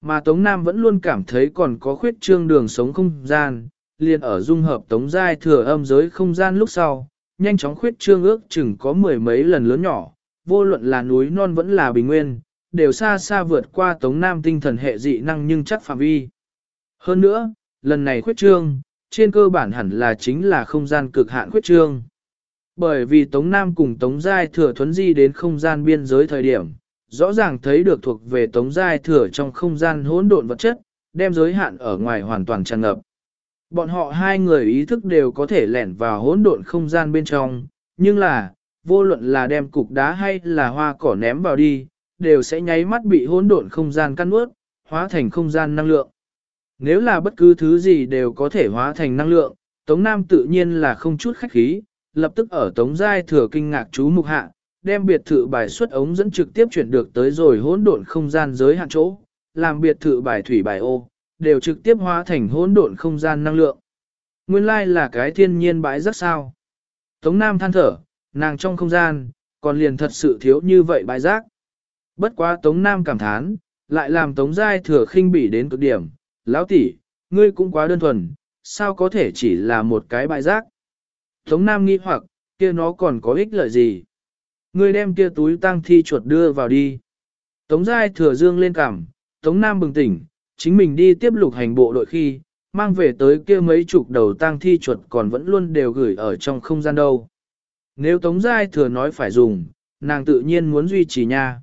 Mà Tống Nam vẫn luôn cảm thấy còn có khuyết trương đường sống không gian, liền ở dung hợp Tống Giai thừa âm giới không gian lúc sau, nhanh chóng khuyết trương ước chừng có mười mấy lần lớn nhỏ, vô luận là núi non vẫn là bình nguyên, đều xa xa vượt qua Tống Nam tinh thần hệ dị năng nhưng chắc phạm vi. Hơn nữa, lần này khuyết trương, trên cơ bản hẳn là chính là không gian cực hạn khuyết trương. Bởi vì Tống Nam cùng Tống Giai thừa thuấn di đến không gian biên giới thời điểm, rõ ràng thấy được thuộc về Tống Giai thừa trong không gian hỗn độn vật chất, đem giới hạn ở ngoài hoàn toàn tràn ngập. Bọn họ hai người ý thức đều có thể lẻn vào hỗn độn không gian bên trong, nhưng là, vô luận là đem cục đá hay là hoa cỏ ném vào đi, đều sẽ nháy mắt bị hỗn độn không gian căn ướt, hóa thành không gian năng lượng. Nếu là bất cứ thứ gì đều có thể hóa thành năng lượng, Tống Nam tự nhiên là không chút khách khí, lập tức ở Tống Giai thừa kinh ngạc chú mục hạ, đem biệt thự bài xuất ống dẫn trực tiếp chuyển được tới rồi hỗn độn không gian giới hạn chỗ, làm biệt thự bài thủy bài ô, đều trực tiếp hóa thành hỗn độn không gian năng lượng. Nguyên lai là cái thiên nhiên bãi rất sao. Tống Nam than thở, nàng trong không gian, còn liền thật sự thiếu như vậy bãi rác. Bất quá Tống Nam cảm thán, lại làm Tống Giai thừa khinh bỉ đến cực điểm. Lão tỷ, ngươi cũng quá đơn thuần, sao có thể chỉ là một cái bại rác. Tống Nam nghi hoặc, kia nó còn có ích lợi gì? Ngươi đem kia túi tăng thi chuột đưa vào đi. Tống Giai thừa dương lên cảm, Tống Nam bừng tỉnh, chính mình đi tiếp lục hành bộ đội khi, mang về tới kia mấy chục đầu tang thi chuột còn vẫn luôn đều gửi ở trong không gian đâu. Nếu Tống Giai thừa nói phải dùng, nàng tự nhiên muốn duy trì nha.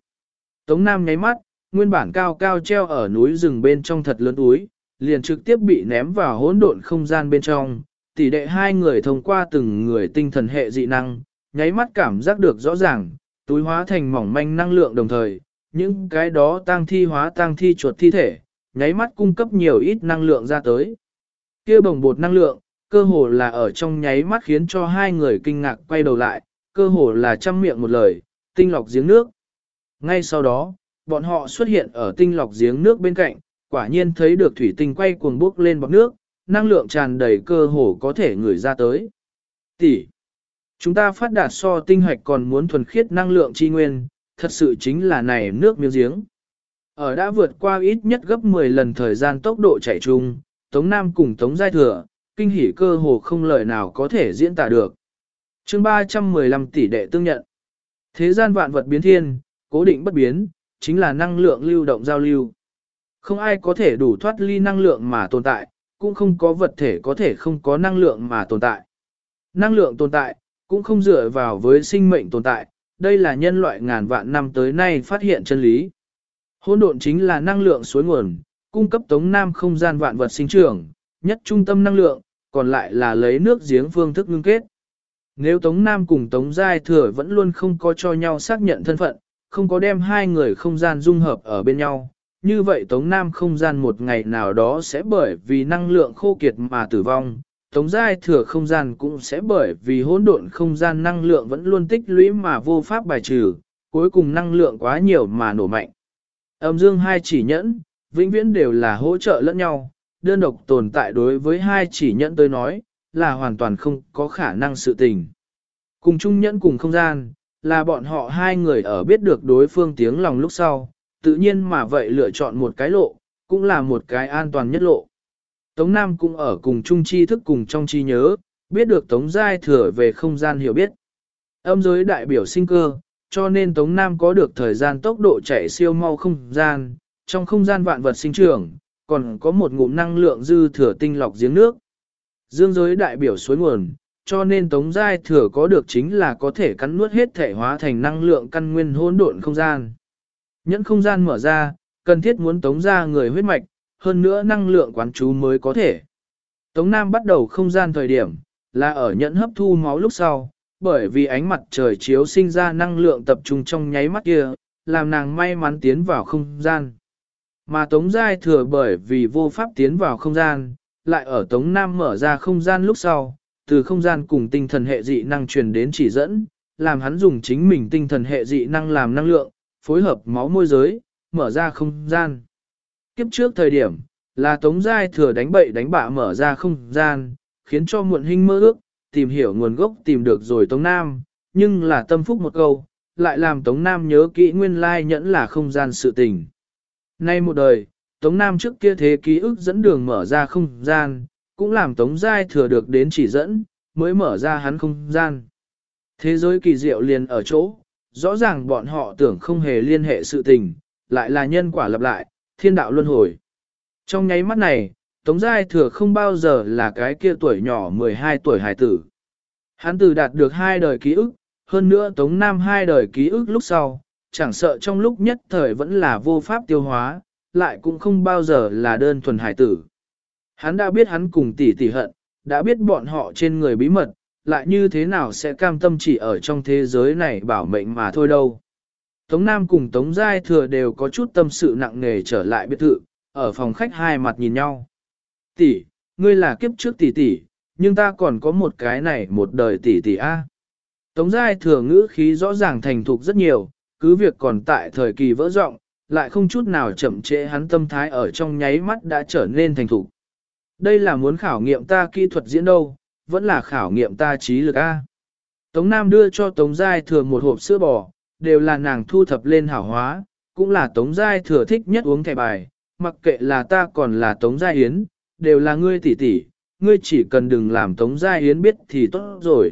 Tống Nam nháy mắt, nguyên bản cao cao treo ở núi rừng bên trong thật lớn túi, liền trực tiếp bị ném vào hỗn độn không gian bên trong. Tỷ đệ hai người thông qua từng người tinh thần hệ dị năng, nháy mắt cảm giác được rõ ràng, túi hóa thành mỏng manh năng lượng đồng thời, những cái đó tang thi hóa tang thi chuột thi thể, nháy mắt cung cấp nhiều ít năng lượng ra tới. kia bồng bột năng lượng, cơ hồ là ở trong nháy mắt khiến cho hai người kinh ngạc quay đầu lại, cơ hồ là chăm miệng một lời, tinh lọc giếng nước. Ngay sau đó, bọn họ xuất hiện ở tinh lọc giếng nước bên cạnh, quả nhiên thấy được thủy tinh quay cuồng bốc lên bọc nước, năng lượng tràn đầy cơ hồ có thể ngửi ra tới. Tỷ, chúng ta phát đạt so tinh hoạch còn muốn thuần khiết năng lượng chi nguyên, thật sự chính là này nước miếng giếng. Ở đã vượt qua ít nhất gấp 10 lần thời gian tốc độ chạy chung, Tống Nam cùng Tống Giai Thừa, kinh hỉ cơ hồ không lời nào có thể diễn tả được. chương 315 tỷ đệ tương nhận. Thế gian vạn vật biến thiên, cố định bất biến, chính là năng lượng lưu động giao lưu. Không ai có thể đủ thoát ly năng lượng mà tồn tại, cũng không có vật thể có thể không có năng lượng mà tồn tại. Năng lượng tồn tại, cũng không dựa vào với sinh mệnh tồn tại, đây là nhân loại ngàn vạn năm tới nay phát hiện chân lý. Hỗn độn chính là năng lượng suối nguồn, cung cấp tống nam không gian vạn vật sinh trưởng, nhất trung tâm năng lượng, còn lại là lấy nước giếng phương thức ngưng kết. Nếu Tống Nam cùng Tống Giai Thừa vẫn luôn không có cho nhau xác nhận thân phận, không có đem hai người không gian dung hợp ở bên nhau, như vậy Tống Nam không gian một ngày nào đó sẽ bởi vì năng lượng khô kiệt mà tử vong, Tống Giai Thừa không gian cũng sẽ bởi vì hỗn độn không gian năng lượng vẫn luôn tích lũy mà vô pháp bài trừ, cuối cùng năng lượng quá nhiều mà nổ mạnh. Âm dương hai chỉ nhẫn, vĩnh viễn đều là hỗ trợ lẫn nhau, đơn độc tồn tại đối với hai chỉ nhẫn tôi nói, là hoàn toàn không có khả năng sự tình. Cùng chung nhẫn cùng không gian, là bọn họ hai người ở biết được đối phương tiếng lòng lúc sau, tự nhiên mà vậy lựa chọn một cái lộ, cũng là một cái an toàn nhất lộ. Tống Nam cũng ở cùng chung chi thức cùng trong chi nhớ, biết được Tống Giai thừa về không gian hiểu biết. Âm giới đại biểu sinh cơ, cho nên Tống Nam có được thời gian tốc độ chạy siêu mau không gian, trong không gian vạn vật sinh trưởng, còn có một ngụm năng lượng dư thừa tinh lọc giếng nước. Dương giới đại biểu suối nguồn, cho nên Tống Giai thừa có được chính là có thể cắn nuốt hết thể hóa thành năng lượng căn nguyên hỗn độn không gian. Nhẫn không gian mở ra, cần thiết muốn tống ra người huyết mạch, hơn nữa năng lượng quán chú mới có thể. Tống Nam bắt đầu không gian thời điểm, là ở nhẫn hấp thu máu lúc sau, bởi vì ánh mặt trời chiếu sinh ra năng lượng tập trung trong nháy mắt kia, làm nàng may mắn tiến vào không gian. Mà Tống Giai thừa bởi vì vô pháp tiến vào không gian, lại ở Tống Nam mở ra không gian lúc sau, từ không gian cùng tinh thần hệ dị năng truyền đến chỉ dẫn, làm hắn dùng chính mình tinh thần hệ dị năng làm năng lượng, phối hợp máu môi giới, mở ra không gian. Kiếp trước thời điểm, là Tống Giai thừa đánh bậy đánh bạ mở ra không gian, khiến cho muộn hình mơ ước, tìm hiểu nguồn gốc tìm được rồi Tống Nam, nhưng là tâm phúc một câu, lại làm Tống Nam nhớ kỹ nguyên lai nhẫn là không gian sự tình. Nay một đời, Tống Nam trước kia thế ký ức dẫn đường mở ra không gian, cũng làm Tống Giai thừa được đến chỉ dẫn, mới mở ra hắn không gian. Thế giới kỳ diệu liền ở chỗ, rõ ràng bọn họ tưởng không hề liên hệ sự tình, lại là nhân quả lặp lại, thiên đạo luân hồi. Trong nháy mắt này, Tống Giai thừa không bao giờ là cái kia tuổi nhỏ 12 tuổi hài tử. Hắn từ đạt được hai đời ký ức, hơn nữa Tống Nam hai đời ký ức lúc sau, chẳng sợ trong lúc nhất thời vẫn là vô pháp tiêu hóa, lại cũng không bao giờ là đơn thuần hài tử. Hắn đã biết hắn cùng tỷ tỷ hận, đã biết bọn họ trên người bí mật, lại như thế nào sẽ cam tâm chỉ ở trong thế giới này bảo mệnh mà thôi đâu. Tống Nam cùng Tống Giai Thừa đều có chút tâm sự nặng nề trở lại biệt thự, ở phòng khách hai mặt nhìn nhau. Tỷ, ngươi là kiếp trước tỷ tỷ, nhưng ta còn có một cái này một đời tỷ tỷ A. Tống Giai Thừa ngữ khí rõ ràng thành thục rất nhiều, cứ việc còn tại thời kỳ vỡ rộng, lại không chút nào chậm trễ hắn tâm thái ở trong nháy mắt đã trở nên thành thục. Đây là muốn khảo nghiệm ta kỹ thuật diễn đâu, vẫn là khảo nghiệm ta trí lực A. Tống Nam đưa cho Tống Giai Thừa một hộp sữa bò, đều là nàng thu thập lên hảo hóa, cũng là Tống Giai Thừa thích nhất uống thẻ bài, mặc kệ là ta còn là Tống Giai Yến, đều là ngươi tỷ tỷ, ngươi chỉ cần đừng làm Tống Giai Yến biết thì tốt rồi.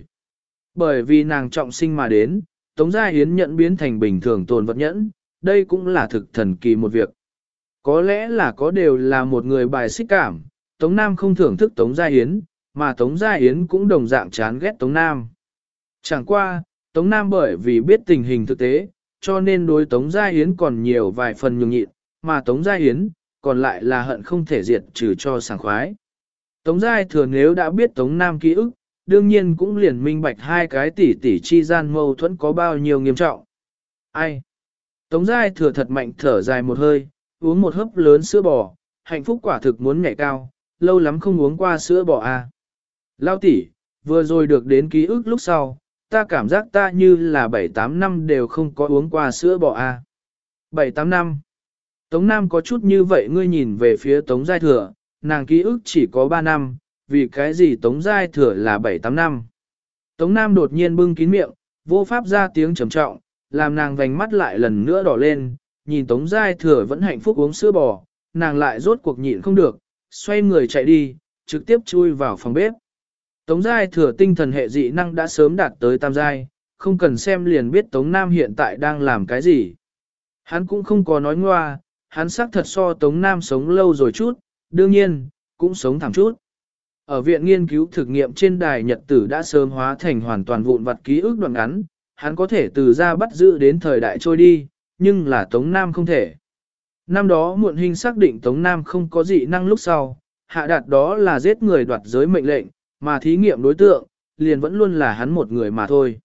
Bởi vì nàng trọng sinh mà đến, Tống Giai Yến nhận biến thành bình thường tồn vật nhẫn, đây cũng là thực thần kỳ một việc. Có lẽ là có đều là một người bài xích cảm, Tống Nam không thưởng thức Tống Gia Yến, mà Tống Gia Yến cũng đồng dạng chán ghét Tống Nam. Chẳng qua, Tống Nam bởi vì biết tình hình thực tế, cho nên đối Tống Gia Yến còn nhiều vài phần nhường nhịn, mà Tống Gia Yến, còn lại là hận không thể diệt trừ cho sảng khoái. Tống Gia thừa nếu đã biết Tống Nam ký ức, đương nhiên cũng liền minh bạch hai cái tỷ tỷ chi gian mâu thuẫn có bao nhiêu nghiêm trọng. Ai? Tống Gia thừa thật mạnh thở dài một hơi, uống một hớp lớn sữa bò, hạnh phúc quả thực muốn nhảy cao, lâu lắm không uống qua sữa bò à. Lao tỷ, vừa rồi được đến ký ức lúc sau, ta cảm giác ta như là 7-8 năm đều không có uống qua sữa bò à. 7-8 năm. Tống Nam có chút như vậy ngươi nhìn về phía Tống Giai Thừa, nàng ký ức chỉ có 3 năm, vì cái gì Tống Giai Thừa là 7-8 năm. Tống Nam đột nhiên bưng kín miệng, vô pháp ra tiếng trầm trọng, làm nàng vành mắt lại lần nữa đỏ lên, nhìn Tống Giai Thừa vẫn hạnh phúc uống sữa bò, nàng lại rốt cuộc nhịn không được, xoay người chạy đi, trực tiếp chui vào phòng bếp. Tống Giai Thừa tinh thần hệ dị năng đã sớm đạt tới tam giai, không cần xem liền biết Tống Nam hiện tại đang làm cái gì. Hắn cũng không có nói ngoa, hắn xác thật so Tống Nam sống lâu rồi chút, đương nhiên, cũng sống thẳng chút. Ở viện nghiên cứu thực nghiệm trên đài nhật tử đã sớm hóa thành hoàn toàn vụn vặt ký ức đoạn ngắn, hắn có thể từ ra bắt giữ đến thời đại trôi đi, nhưng là Tống Nam không thể. Năm đó muộn hình xác định Tống Nam không có dị năng lúc sau, hạ đạt đó là giết người đoạt giới mệnh lệnh, mà thí nghiệm đối tượng, liền vẫn luôn là hắn một người mà thôi.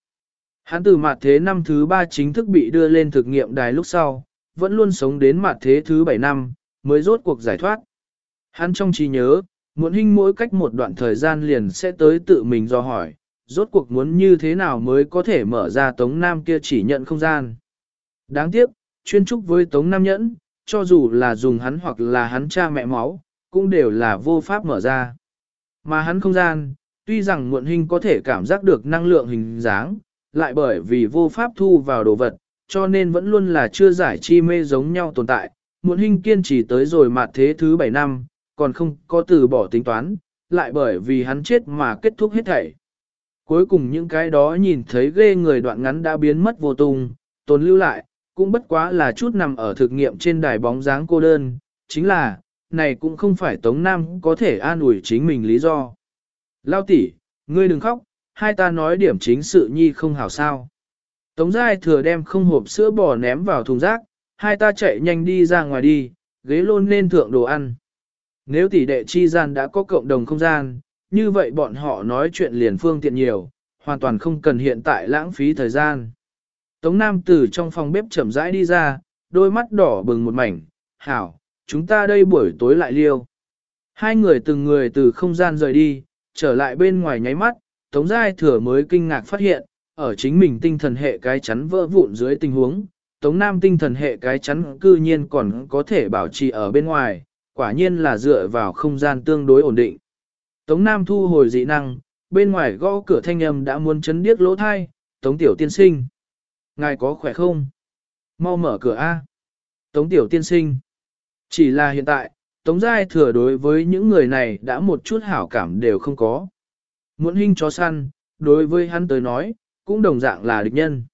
Hắn từ mặt thế năm thứ ba chính thức bị đưa lên thực nghiệm đài lúc sau, vẫn luôn sống đến mặt thế thứ bảy năm, mới rốt cuộc giải thoát. Hắn trong trí nhớ, muộn hình mỗi cách một đoạn thời gian liền sẽ tới tự mình do hỏi, rốt cuộc muốn như thế nào mới có thể mở ra Tống Nam kia chỉ nhận không gian. Đáng tiếc, chuyên trúc với Tống Nam Nhẫn, cho dù là dùng hắn hoặc là hắn cha mẹ máu, cũng đều là vô pháp mở ra. Mà hắn không gian, tuy rằng muộn hình có thể cảm giác được năng lượng hình dáng, lại bởi vì vô pháp thu vào đồ vật, cho nên vẫn luôn là chưa giải chi mê giống nhau tồn tại. Muộn hình kiên trì tới rồi mặt thế thứ 7 năm, còn không có từ bỏ tính toán, lại bởi vì hắn chết mà kết thúc hết thảy. Cuối cùng những cái đó nhìn thấy ghê người đoạn ngắn đã biến mất vô tung, tồn lưu lại, cũng bất quá là chút nằm ở thực nghiệm trên đài bóng dáng cô đơn, chính là, này cũng không phải Tống Nam có thể an ủi chính mình lý do. Lao tỷ, ngươi đừng khóc, hai ta nói điểm chính sự nhi không hảo sao. Tống Giai thừa đem không hộp sữa bò ném vào thùng rác, hai ta chạy nhanh đi ra ngoài đi, ghế lôn lên thượng đồ ăn. Nếu tỷ đệ chi gian đã có cộng đồng không gian, như vậy bọn họ nói chuyện liền phương tiện nhiều, hoàn toàn không cần hiện tại lãng phí thời gian. Tống Nam từ trong phòng bếp chậm rãi đi ra, đôi mắt đỏ bừng một mảnh, hảo, chúng ta đây buổi tối lại liêu. Hai người từng người từ không gian rời đi, trở lại bên ngoài nháy mắt, Tống Giai Thừa mới kinh ngạc phát hiện, ở chính mình tinh thần hệ cái chắn vỡ vụn dưới tình huống, Tống Nam tinh thần hệ cái chắn cư nhiên còn có thể bảo trì ở bên ngoài, quả nhiên là dựa vào không gian tương đối ổn định. Tống Nam thu hồi dị năng, bên ngoài gõ cửa thanh âm đã muốn chấn điếc lỗ thai, Tống Tiểu Tiên Sinh. Ngài có khỏe không? Mau mở cửa A. Tống Tiểu Tiên Sinh. Chỉ là hiện tại, Tống Giai thừa đối với những người này đã một chút hảo cảm đều không có. Muốn hình chó săn, đối với hắn tới nói, cũng đồng dạng là địch nhân.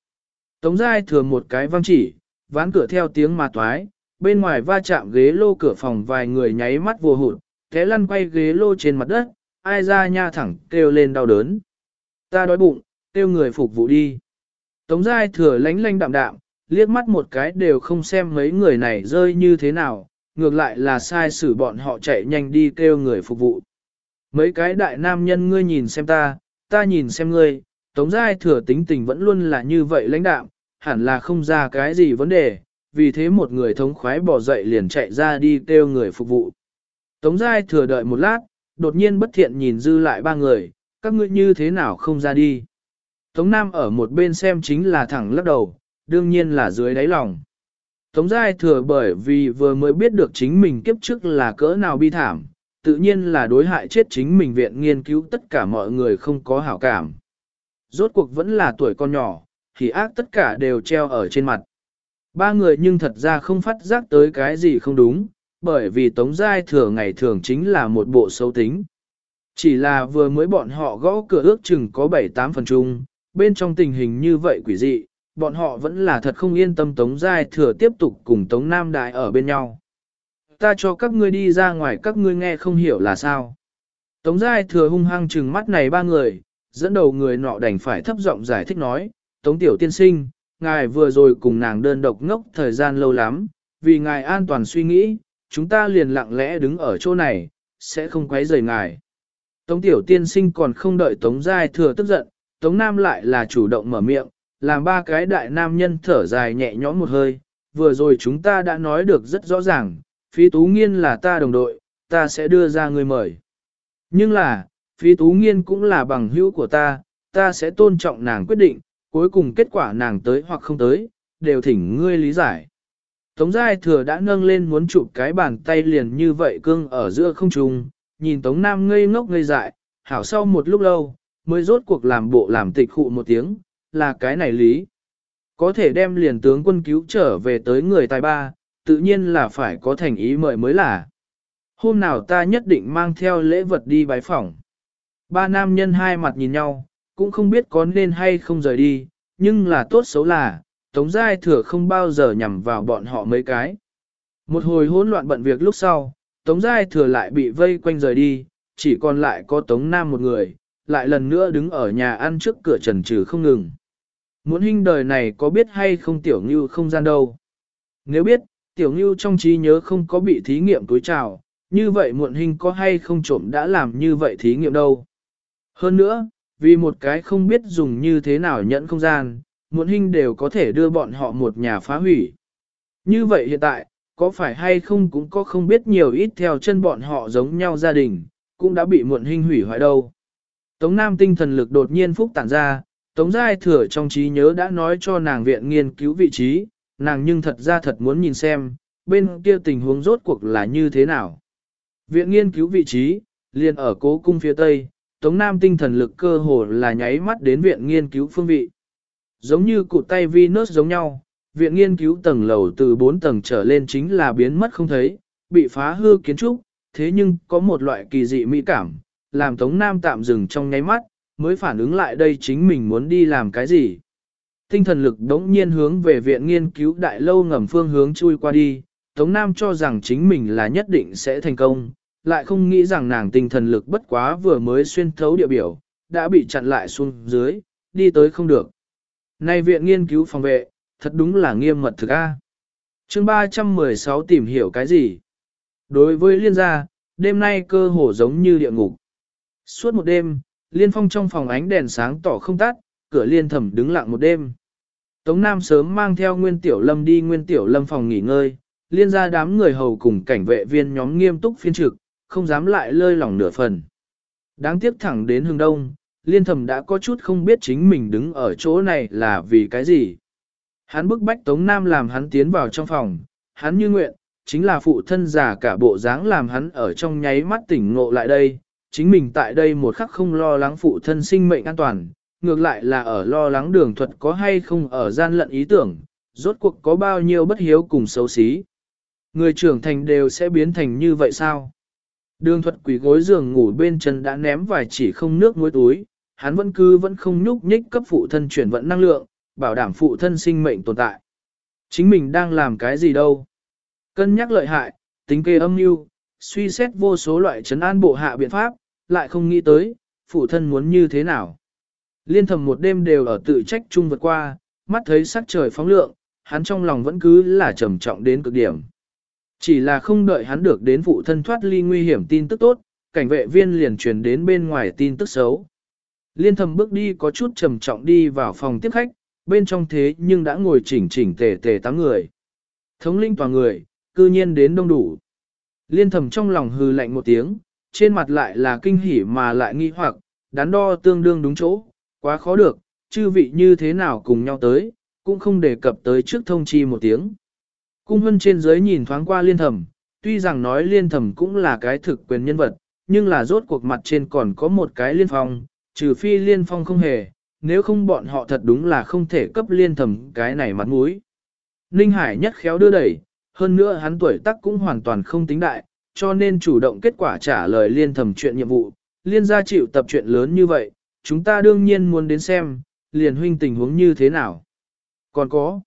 Tống Giai thừa một cái văng chỉ, ván cửa theo tiếng mà toái, bên ngoài va chạm ghế lô cửa phòng vài người nháy mắt vô hụt, thế lăn quay ghế lô trên mặt đất, ai ra nha thẳng kêu lên đau đớn. Ta đói bụng, kêu người phục vụ đi. Tống Giai thừa lánh lánh đạm đạm, liếc mắt một cái đều không xem mấy người này rơi như thế nào, ngược lại là sai xử bọn họ chạy nhanh đi kêu người phục vụ. Mấy cái đại nam nhân ngươi nhìn xem ta, ta nhìn xem ngươi, Tống Giai thừa tính tình vẫn luôn là như vậy lãnh đạm, hẳn là không ra cái gì vấn đề, vì thế một người thống khoái bỏ dậy liền chạy ra đi kêu người phục vụ. Tống Giai thừa đợi một lát, đột nhiên bất thiện nhìn dư lại ba người, các ngươi như thế nào không ra đi. Tống Nam ở một bên xem chính là thẳng lắc đầu, đương nhiên là dưới đáy lòng. Tống Giai thừa bởi vì vừa mới biết được chính mình kiếp trước là cỡ nào bi thảm, tự nhiên là đối hại chết chính mình viện nghiên cứu tất cả mọi người không có hảo cảm. Rốt cuộc vẫn là tuổi con nhỏ, thì ác tất cả đều treo ở trên mặt. Ba người nhưng thật ra không phát giác tới cái gì không đúng, bởi vì Tống Giai thừa ngày thường chính là một bộ xấu tính. Chỉ là vừa mới bọn họ gõ cửa ước chừng có 7-8 phần chung, bên trong tình hình như vậy quỷ dị, bọn họ vẫn là thật không yên tâm Tống Giai thừa tiếp tục cùng Tống Nam Đại ở bên nhau. Ta cho các ngươi đi ra ngoài các ngươi nghe không hiểu là sao. Tống Giai thừa hung hăng trừng mắt này ba người, dẫn đầu người nọ đành phải thấp giọng giải thích nói, Tống Tiểu Tiên Sinh, ngài vừa rồi cùng nàng đơn độc ngốc thời gian lâu lắm, vì ngài an toàn suy nghĩ, chúng ta liền lặng lẽ đứng ở chỗ này, sẽ không quấy rầy ngài. Tống Tiểu Tiên Sinh còn không đợi Tống Giai thừa tức giận, Tống Nam lại là chủ động mở miệng, làm ba cái đại nam nhân thở dài nhẹ nhõm một hơi, vừa rồi chúng ta đã nói được rất rõ ràng, Phi Tú Nghiên là ta đồng đội, ta sẽ đưa ra người mời. Nhưng là, Phi Tú Nghiên cũng là bằng hữu của ta, ta sẽ tôn trọng nàng quyết định, cuối cùng kết quả nàng tới hoặc không tới, đều thỉnh ngươi lý giải. Tống Giai Thừa đã nâng lên muốn chụp cái bàn tay liền như vậy cương ở giữa không trung, nhìn Tống Nam ngây ngốc ngây dại, hảo sau một lúc lâu, mới rốt cuộc làm bộ làm tịch khụ một tiếng, là cái này lý. Có thể đem liền tướng quân cứu trở về tới người tài ba, tự nhiên là phải có thành ý mời mới là. Hôm nào ta nhất định mang theo lễ vật đi bái phỏng. Ba nam nhân hai mặt nhìn nhau, cũng không biết có nên hay không rời đi, nhưng là tốt xấu là, Tống Giai Thừa không bao giờ nhằm vào bọn họ mấy cái. Một hồi hỗn loạn bận việc lúc sau, Tống Giai Thừa lại bị vây quanh rời đi, chỉ còn lại có Tống Nam một người, lại lần nữa đứng ở nhà ăn trước cửa trần trừ không ngừng. Muốn hình đời này có biết hay không tiểu ngưu không gian đâu. Nếu biết, tiểu ngưu trong trí nhớ không có bị thí nghiệm túi trào, như vậy muộn hình có hay không trộm đã làm như vậy thí nghiệm đâu. Hơn nữa, vì một cái không biết dùng như thế nào nhận không gian, muộn hình đều có thể đưa bọn họ một nhà phá hủy. Như vậy hiện tại, có phải hay không cũng có không biết nhiều ít theo chân bọn họ giống nhau gia đình, cũng đã bị muộn hình hủy hoại đâu. Tống Nam tinh thần lực đột nhiên phúc tản ra, Tống Giai Thừa trong trí nhớ đã nói cho nàng viện nghiên cứu vị trí, nàng nhưng thật ra thật muốn nhìn xem, bên kia tình huống rốt cuộc là như thế nào. Viện nghiên cứu vị trí, liền ở cố cung phía tây, Tống Nam tinh thần lực cơ hồ là nháy mắt đến viện nghiên cứu phương vị. Giống như cụ tay Venus giống nhau, viện nghiên cứu tầng lầu từ 4 tầng trở lên chính là biến mất không thấy, bị phá hư kiến trúc, thế nhưng có một loại kỳ dị mỹ cảm, làm Tống Nam tạm dừng trong nháy mắt, mới phản ứng lại đây chính mình muốn đi làm cái gì. Tinh thần lực đống nhiên hướng về viện nghiên cứu đại lâu ngầm phương hướng chui qua đi, Tống Nam cho rằng chính mình là nhất định sẽ thành công, lại không nghĩ rằng nàng tinh thần lực bất quá vừa mới xuyên thấu địa biểu, đã bị chặn lại xuống dưới, đi tới không được. Này viện nghiên cứu phòng vệ, thật đúng là nghiêm mật thực a. Chương 316 tìm hiểu cái gì? Đối với liên gia, đêm nay cơ hồ giống như địa ngục. Suốt một đêm, liên phong trong phòng ánh đèn sáng tỏ không tắt, cửa liên thẩm đứng lặng một đêm. Tống Nam sớm mang theo Nguyên Tiểu Lâm đi Nguyên Tiểu Lâm phòng nghỉ ngơi, liên ra đám người hầu cùng cảnh vệ viên nhóm nghiêm túc phiên trực, không dám lại lơi lỏng nửa phần. Đáng tiếc thẳng đến hướng đông, liên thẩm đã có chút không biết chính mình đứng ở chỗ này là vì cái gì. Hắn bức bách Tống Nam làm hắn tiến vào trong phòng, hắn như nguyện, chính là phụ thân già cả bộ dáng làm hắn ở trong nháy mắt tỉnh ngộ lại đây, chính mình tại đây một khắc không lo lắng phụ thân sinh mệnh an toàn, ngược lại là ở lo lắng đường thuật có hay không ở gian lận ý tưởng, rốt cuộc có bao nhiêu bất hiếu cùng xấu xí. Người trưởng thành đều sẽ biến thành như vậy sao? Đường thuật quỷ gối giường ngủ bên chân đã ném vài chỉ không nước muối túi, hắn vẫn cứ vẫn không nhúc nhích cấp phụ thân chuyển vận năng lượng, bảo đảm phụ thân sinh mệnh tồn tại. Chính mình đang làm cái gì đâu? Cân nhắc lợi hại, tính kê âm mưu, suy xét vô số loại trấn an bộ hạ biện pháp, lại không nghĩ tới, phụ thân muốn như thế nào. Liên thầm một đêm đều ở tự trách chung vượt qua, mắt thấy sắc trời phóng lượng, hắn trong lòng vẫn cứ là trầm trọng đến cực điểm. Chỉ là không đợi hắn được đến phụ thân thoát ly nguy hiểm tin tức tốt, cảnh vệ viên liền truyền đến bên ngoài tin tức xấu. Liên thầm bước đi có chút trầm trọng đi vào phòng tiếp khách, bên trong thế nhưng đã ngồi chỉnh chỉnh tề tề tám người. Thống linh toàn người, cư nhiên đến đông đủ. Liên thầm trong lòng hư lạnh một tiếng, trên mặt lại là kinh hỉ mà lại nghi hoặc, đắn đo tương đương đúng chỗ, quá khó được, chư vị như thế nào cùng nhau tới, cũng không đề cập tới trước thông chi một tiếng. Cung hân trên dưới nhìn thoáng qua liên thầm, tuy rằng nói liên thầm cũng là cái thực quyền nhân vật, nhưng là rốt cuộc mặt trên còn có một cái liên phong, trừ phi liên phong không hề, nếu không bọn họ thật đúng là không thể cấp liên thầm cái này mặt mũi. Ninh Hải nhất khéo đưa đẩy, hơn nữa hắn tuổi tác cũng hoàn toàn không tính đại, cho nên chủ động kết quả trả lời liên thẩm chuyện nhiệm vụ, liên gia chịu tập chuyện lớn như vậy, chúng ta đương nhiên muốn đến xem, liền huynh tình huống như thế nào. Còn có,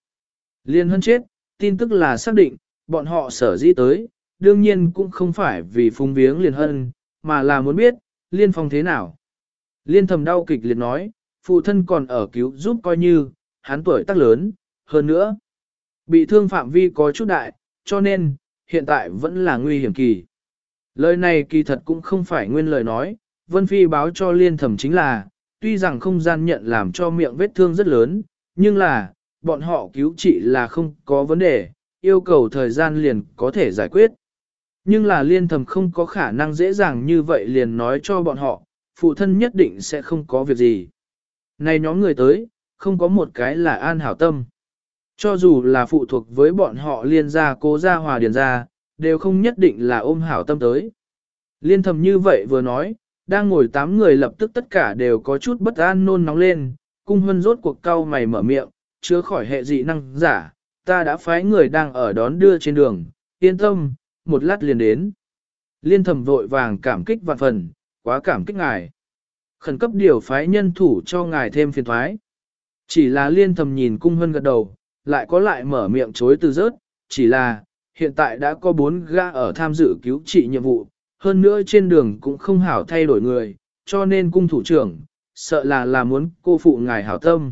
liên hân chết, tin tức là xác định, bọn họ sở dĩ tới, đương nhiên cũng không phải vì phung viếng liền hân, mà là muốn biết, liên phong thế nào. Liên thầm đau kịch liệt nói, phụ thân còn ở cứu giúp coi như, hắn tuổi tác lớn, hơn nữa. Bị thương phạm vi có chút đại, cho nên, hiện tại vẫn là nguy hiểm kỳ. Lời này kỳ thật cũng không phải nguyên lời nói, Vân Phi báo cho liên thẩm chính là, tuy rằng không gian nhận làm cho miệng vết thương rất lớn, nhưng là, bọn họ cứu trị là không có vấn đề, yêu cầu thời gian liền có thể giải quyết. Nhưng là liên thầm không có khả năng dễ dàng như vậy liền nói cho bọn họ, phụ thân nhất định sẽ không có việc gì. Này nhóm người tới, không có một cái là an hảo tâm. Cho dù là phụ thuộc với bọn họ liên gia cố gia hòa điền gia, đều không nhất định là ôm hảo tâm tới. Liên thầm như vậy vừa nói, đang ngồi tám người lập tức tất cả đều có chút bất an nôn nóng lên, cung hân rốt cuộc cau mày mở miệng, chứa khỏi hệ dị năng giả, ta đã phái người đang ở đón đưa trên đường, yên tâm, một lát liền đến. Liên thầm vội vàng cảm kích vạn phần, quá cảm kích ngài. Khẩn cấp điều phái nhân thủ cho ngài thêm phiền thoái. Chỉ là liên thầm nhìn cung hân gật đầu, lại có lại mở miệng chối từ rớt, chỉ là, hiện tại đã có bốn ga ở tham dự cứu trị nhiệm vụ, hơn nữa trên đường cũng không hảo thay đổi người, cho nên cung thủ trưởng, sợ là là muốn cô phụ ngài hảo tâm.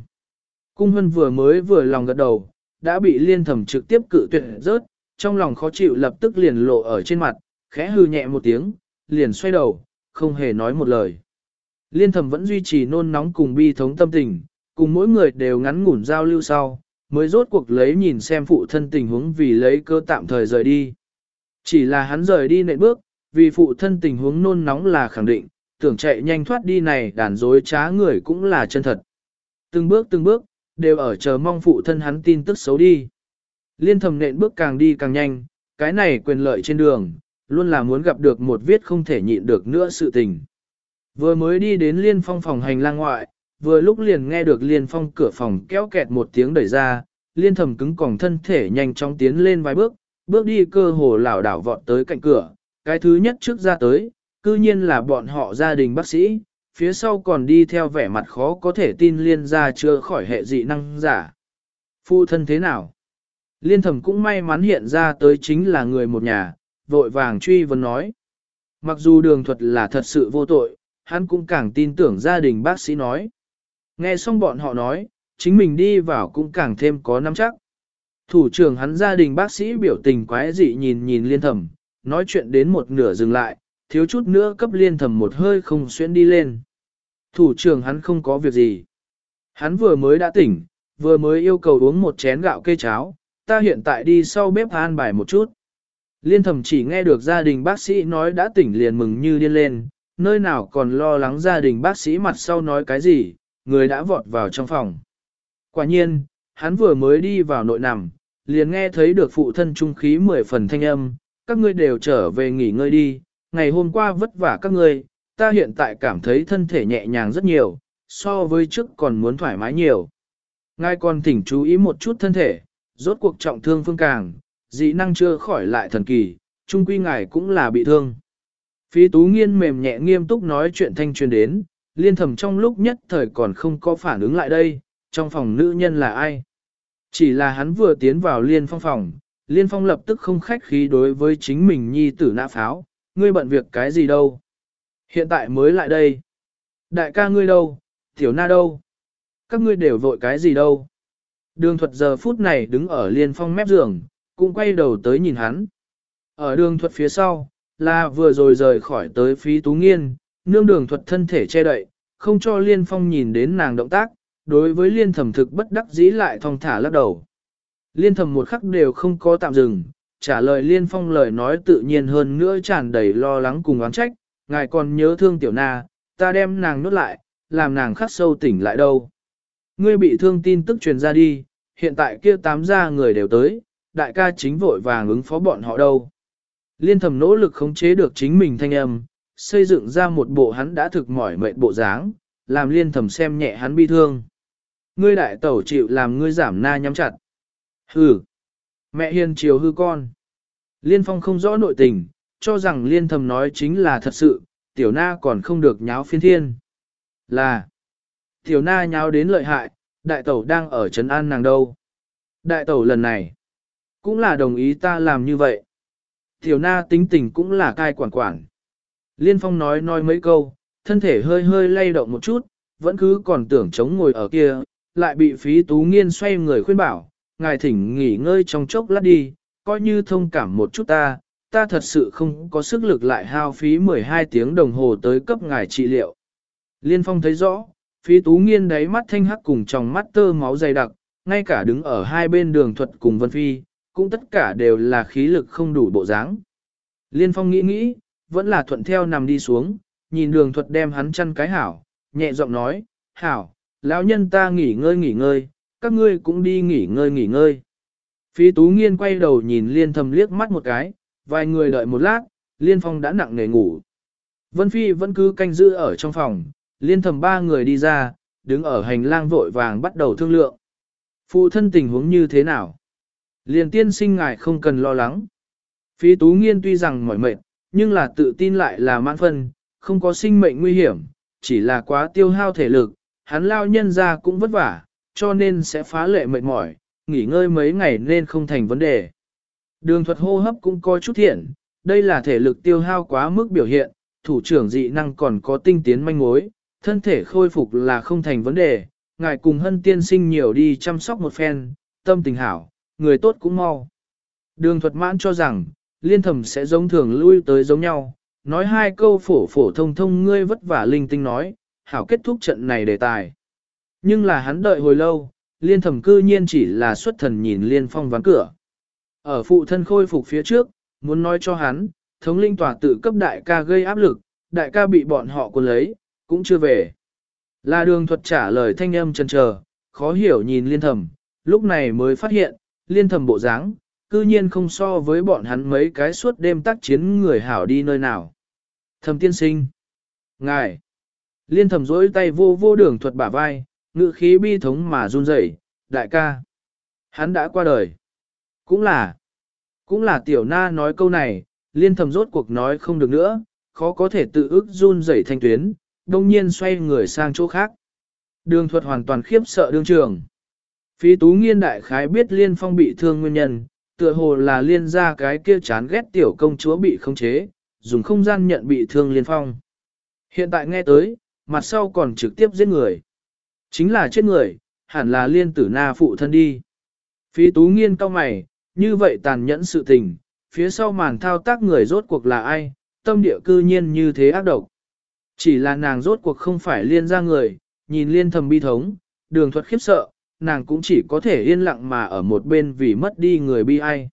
Cung hân vừa mới vừa lòng gật đầu, đã bị liên thẩm trực tiếp cự tuyệt rớt, trong lòng khó chịu lập tức liền lộ ở trên mặt, khẽ hư nhẹ một tiếng, liền xoay đầu, không hề nói một lời. Liên thẩm vẫn duy trì nôn nóng cùng bi thống tâm tình, cùng mỗi người đều ngắn ngủn giao lưu sau, mới rốt cuộc lấy nhìn xem phụ thân tình huống vì lấy cơ tạm thời rời đi. Chỉ là hắn rời đi nệ bước, vì phụ thân tình huống nôn nóng là khẳng định, tưởng chạy nhanh thoát đi này đàn dối trá người cũng là chân thật. Từng bước từng bước, đều ở chờ mong phụ thân hắn tin tức xấu đi. Liên thầm nện bước càng đi càng nhanh, cái này quyền lợi trên đường, luôn là muốn gặp được một viết không thể nhịn được nữa sự tình. Vừa mới đi đến liên phong phòng hành lang ngoại, vừa lúc liền nghe được liên phong cửa phòng kéo kẹt một tiếng đẩy ra, liên thầm cứng còng thân thể nhanh chóng tiến lên vài bước, bước đi cơ hồ lảo đảo vọt tới cạnh cửa, cái thứ nhất trước ra tới, cư nhiên là bọn họ gia đình bác sĩ, phía sau còn đi theo vẻ mặt khó có thể tin liên ra chưa khỏi hệ dị năng giả. Phu thân thế nào? Liên thầm cũng may mắn hiện ra tới chính là người một nhà, vội vàng truy vấn nói. Mặc dù đường thuật là thật sự vô tội, hắn cũng càng tin tưởng gia đình bác sĩ nói. Nghe xong bọn họ nói, chính mình đi vào cũng càng thêm có nắm chắc. Thủ trưởng hắn gia đình bác sĩ biểu tình quái dị nhìn nhìn liên thầm, nói chuyện đến một nửa dừng lại, thiếu chút nữa cấp liên thầm một hơi không xuyên đi lên. Thủ trưởng hắn không có việc gì. Hắn vừa mới đã tỉnh, vừa mới yêu cầu uống một chén gạo kê cháo, ta hiện tại đi sau bếp an bài một chút. Liên thầm chỉ nghe được gia đình bác sĩ nói đã tỉnh liền mừng như điên lên, nơi nào còn lo lắng gia đình bác sĩ mặt sau nói cái gì, người đã vọt vào trong phòng. Quả nhiên, hắn vừa mới đi vào nội nằm, liền nghe thấy được phụ thân trung khí mười phần thanh âm, các ngươi đều trở về nghỉ ngơi đi, ngày hôm qua vất vả các ngươi, ta hiện tại cảm thấy thân thể nhẹ nhàng rất nhiều, so với trước còn muốn thoải mái nhiều. Ngài còn thỉnh chú ý một chút thân thể, rốt cuộc trọng thương phương càng, dị năng chưa khỏi lại thần kỳ, trung quy ngài cũng là bị thương. Phí tú nghiên mềm nhẹ nghiêm túc nói chuyện thanh truyền đến, liên thầm trong lúc nhất thời còn không có phản ứng lại đây, trong phòng nữ nhân là ai. Chỉ là hắn vừa tiến vào liên phong phòng, liên phong lập tức không khách khí đối với chính mình nhi tử nã pháo, ngươi bận việc cái gì đâu. Hiện tại mới lại đây. Đại ca ngươi đâu, tiểu na đâu. Các ngươi đều vội cái gì đâu. Đường thuật giờ phút này đứng ở liên phong mép giường, cũng quay đầu tới nhìn hắn. Ở đường thuật phía sau, là vừa rồi rời khỏi tới phí tú nghiên, nương đường thuật thân thể che đậy, không cho liên phong nhìn đến nàng động tác, đối với liên thẩm thực bất đắc dĩ lại thong thả lắc đầu. Liên thẩm một khắc đều không có tạm dừng, trả lời liên phong lời nói tự nhiên hơn nữa tràn đầy lo lắng cùng oán trách, ngài còn nhớ thương tiểu na, ta đem nàng nốt lại, làm nàng khắc sâu tỉnh lại đâu. Ngươi bị thương tin tức truyền ra đi, hiện tại kia tám gia người đều tới, đại ca chính vội vàng ứng phó bọn họ đâu. Liên thầm nỗ lực khống chế được chính mình thanh âm, xây dựng ra một bộ hắn đã thực mỏi mệt bộ dáng, làm liên thầm xem nhẹ hắn bi thương. Ngươi đại tẩu chịu làm ngươi giảm na nhắm chặt. Hừ. Mẹ hiền chiều hư con. Liên phong không rõ nội tình, cho rằng liên thầm nói chính là thật sự, tiểu na còn không được nháo phiên thiên. Là. Tiểu na nháo đến lợi hại, đại tẩu đang ở trấn an nàng đâu. Đại tẩu lần này, cũng là đồng ý ta làm như vậy. Tiểu na tính tình cũng là cai quản quản. Liên phong nói nói mấy câu, thân thể hơi hơi lay động một chút, vẫn cứ còn tưởng chống ngồi ở kia, lại bị phí tú nghiên xoay người khuyên bảo, ngài thỉnh nghỉ ngơi trong chốc lát đi, coi như thông cảm một chút ta, ta thật sự không có sức lực lại hao phí 12 tiếng đồng hồ tới cấp ngài trị liệu. Liên phong thấy rõ, phí tú nghiên đáy mắt thanh hắc cùng trong mắt tơ máu dày đặc, ngay cả đứng ở hai bên đường thuật cùng Vân Phi, cũng tất cả đều là khí lực không đủ bộ dáng. Liên phong nghĩ nghĩ, vẫn là thuận theo nằm đi xuống, nhìn đường thuật đem hắn chăn cái hảo, nhẹ giọng nói, hảo, lão nhân ta nghỉ ngơi nghỉ ngơi, các ngươi cũng đi nghỉ ngơi nghỉ ngơi. phi tú nghiên quay đầu nhìn liên thầm liếc mắt một cái, vài người đợi một lát, liên phong đã nặng nề ngủ. Vân Phi vẫn cứ canh giữ ở trong phòng, liên thầm ba người đi ra, đứng ở hành lang vội vàng bắt đầu thương lượng. Phụ thân tình huống như thế nào? liên tiên sinh ngài không cần lo lắng. phi tú nghiên tuy rằng mỏi mệt, nhưng là tự tin lại là mãn phân, không có sinh mệnh nguy hiểm, chỉ là quá tiêu hao thể lực, hắn lao nhân ra cũng vất vả, cho nên sẽ phá lệ mệt mỏi, nghỉ ngơi mấy ngày nên không thành vấn đề. Đường thuật hô hấp cũng có chút thiện, đây là thể lực tiêu hao quá mức biểu hiện, thủ trưởng dị năng còn có tinh tiến manh mối, thân thể khôi phục là không thành vấn đề, ngài cùng hân tiên sinh nhiều đi chăm sóc một phen, tâm tình hảo, người tốt cũng mau. Đường thuật mãn cho rằng, liên thầm sẽ giống thường lui tới giống nhau, nói hai câu phổ phổ thông thông ngươi vất vả linh tinh nói, hảo kết thúc trận này đề tài. Nhưng là hắn đợi hồi lâu, liên thầm cư nhiên chỉ là xuất thần nhìn liên phong ván cửa. Ở phụ thân khôi phục phía trước, muốn nói cho hắn, thống linh tòa tự cấp đại ca gây áp lực, đại ca bị bọn họ cuốn lấy, cũng chưa về. Là đường thuật trả lời thanh âm chân chờ, khó hiểu nhìn liên thầm, lúc này mới phát hiện, liên thầm bộ dáng, cư nhiên không so với bọn hắn mấy cái suốt đêm tác chiến người hảo đi nơi nào. Thầm tiên sinh. Ngài. Liên thầm dối tay vô vô đường thuật bả vai, ngự khí bi thống mà run rẩy, đại ca. Hắn đã qua đời. Cũng là. Cũng là tiểu na nói câu này, liên thầm rốt cuộc nói không được nữa, khó có thể tự ức run rẩy thanh tuyến, đông nhiên xoay người sang chỗ khác. Đường thuật hoàn toàn khiếp sợ đương trường. Phí tú nghiên đại khái biết liên phong bị thương nguyên nhân, tựa hồ là liên ra cái kia chán ghét tiểu công chúa bị khống chế, dùng không gian nhận bị thương liên phong. Hiện tại nghe tới, mặt sau còn trực tiếp giết người. Chính là chết người, hẳn là liên tử na phụ thân đi. Phí tú nghiên cao mày, như vậy tàn nhẫn sự tình, phía sau màn thao tác người rốt cuộc là ai, tâm địa cư nhiên như thế ác độc. Chỉ là nàng rốt cuộc không phải liên ra người, nhìn liên thầm bi thống, đường thuật khiếp sợ, nàng cũng chỉ có thể yên lặng mà ở một bên vì mất đi người bi ai.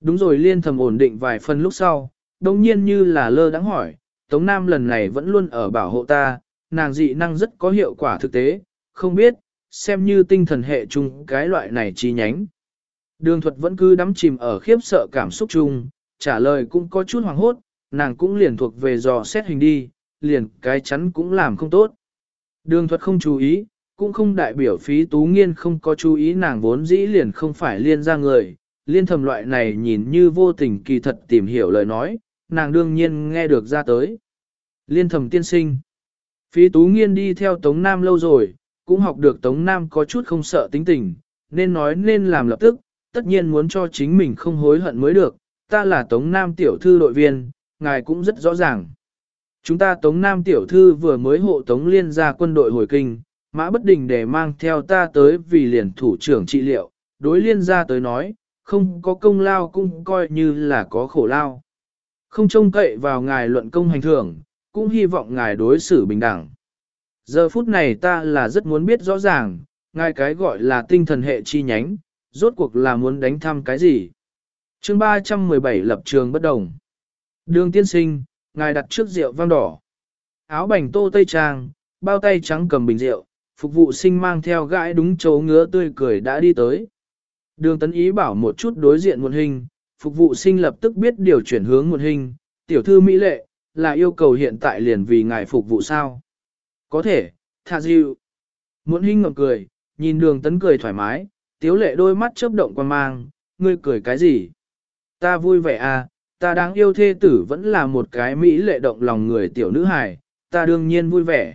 Đúng rồi liên thầm ổn định vài phần lúc sau, đồng nhiên như là lơ đắng hỏi, Tống Nam lần này vẫn luôn ở bảo hộ ta, nàng dị năng rất có hiệu quả thực tế, không biết, xem như tinh thần hệ chung cái loại này chi nhánh. Đường thuật vẫn cứ đắm chìm ở khiếp sợ cảm xúc chung, trả lời cũng có chút hoàng hốt, nàng cũng liền thuộc về dò xét hình đi, liền cái chắn cũng làm không tốt. Đường thuật không chú ý, cũng không đại biểu phí tú nghiên không có chú ý nàng vốn dĩ liền không phải liên ra người, liên thầm loại này nhìn như vô tình kỳ thật tìm hiểu lời nói, nàng đương nhiên nghe được ra tới. Liên thầm tiên sinh. Phí tú nghiên đi theo Tống Nam lâu rồi, cũng học được Tống Nam có chút không sợ tính tình, nên nói nên làm lập tức, tất nhiên muốn cho chính mình không hối hận mới được, ta là Tống Nam tiểu thư đội viên, ngài cũng rất rõ ràng. Chúng ta Tống Nam tiểu thư vừa mới hộ Tống liên ra quân đội hồi kinh, mã bất đình để mang theo ta tới vì liền thủ trưởng trị liệu, đối liên ra tới nói, không có công lao cũng coi như là có khổ lao. Không trông cậy vào ngài luận công hành thưởng, cũng hy vọng ngài đối xử bình đẳng. Giờ phút này ta là rất muốn biết rõ ràng, ngài cái gọi là tinh thần hệ chi nhánh, rốt cuộc là muốn đánh thăm cái gì. chương 317 lập trường bất đồng. Đường tiên sinh, ngài đặt trước rượu vang đỏ. Áo bành tô tây trang, bao tay trắng cầm bình rượu, phục vụ sinh mang theo gãi đúng chỗ ngứa tươi cười đã đi tới. Đường tấn ý bảo một chút đối diện một hình, phục vụ sinh lập tức biết điều chuyển hướng một hình, tiểu thư Mỹ lệ, là yêu cầu hiện tại liền vì ngài phục vụ sao. Có thể, thà dịu. Muộn hình ngậm cười, nhìn đường tấn cười thoải mái, tiếu lệ đôi mắt chớp động quan mang, ngươi cười cái gì? Ta vui vẻ à, ta đáng yêu thê tử vẫn là một cái Mỹ lệ động lòng người tiểu nữ hài, ta đương nhiên vui vẻ.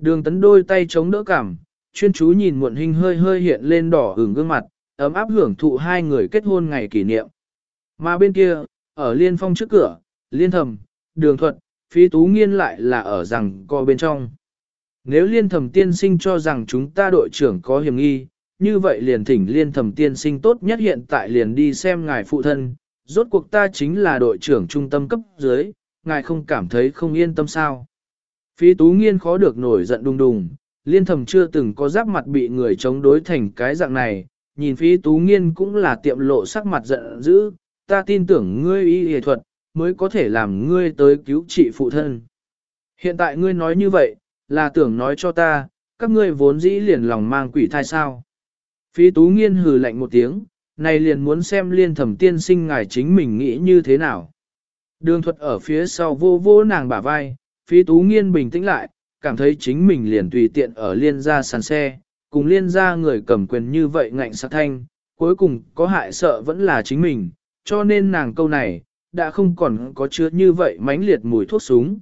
Đường tấn đôi tay chống đỡ cảm, chuyên chú nhìn muộn hình hơi hơi hiện lên đỏ hưởng gương mặt, ấm áp hưởng thụ hai người kết hôn ngày kỷ niệm. Mà bên kia, ở liên phong trước cửa, liên thầm, đường thuật, phí tú nghiên lại là ở rằng co bên trong. Nếu liên thầm tiên sinh cho rằng chúng ta đội trưởng có hiểm nghi, như vậy liền thỉnh liên thầm tiên sinh tốt nhất hiện tại liền đi xem ngài phụ thân, rốt cuộc ta chính là đội trưởng trung tâm cấp dưới, ngài không cảm thấy không yên tâm sao. Phí tú nghiên khó được nổi giận đùng đùng, liên thầm chưa từng có giáp mặt bị người chống đối thành cái dạng này, nhìn phí tú nghiên cũng là tiệm lộ sắc mặt giận dữ, ta tin tưởng ngươi y y thuật, mới có thể làm ngươi tới cứu trị phụ thân. Hiện tại ngươi nói như vậy, là tưởng nói cho ta, các ngươi vốn dĩ liền lòng mang quỷ thai sao. Phí tú nghiên hừ lạnh một tiếng, này liền muốn xem liên thẩm tiên sinh ngài chính mình nghĩ như thế nào. Đường thuật ở phía sau vô vô nàng bả vai, phí tú nghiên bình tĩnh lại, cảm thấy chính mình liền tùy tiện ở liên gia sàn xe, cùng liên gia người cầm quyền như vậy ngạnh sát thanh, cuối cùng có hại sợ vẫn là chính mình, cho nên nàng câu này, đã không còn có chứa như vậy mãnh liệt mùi thuốc súng.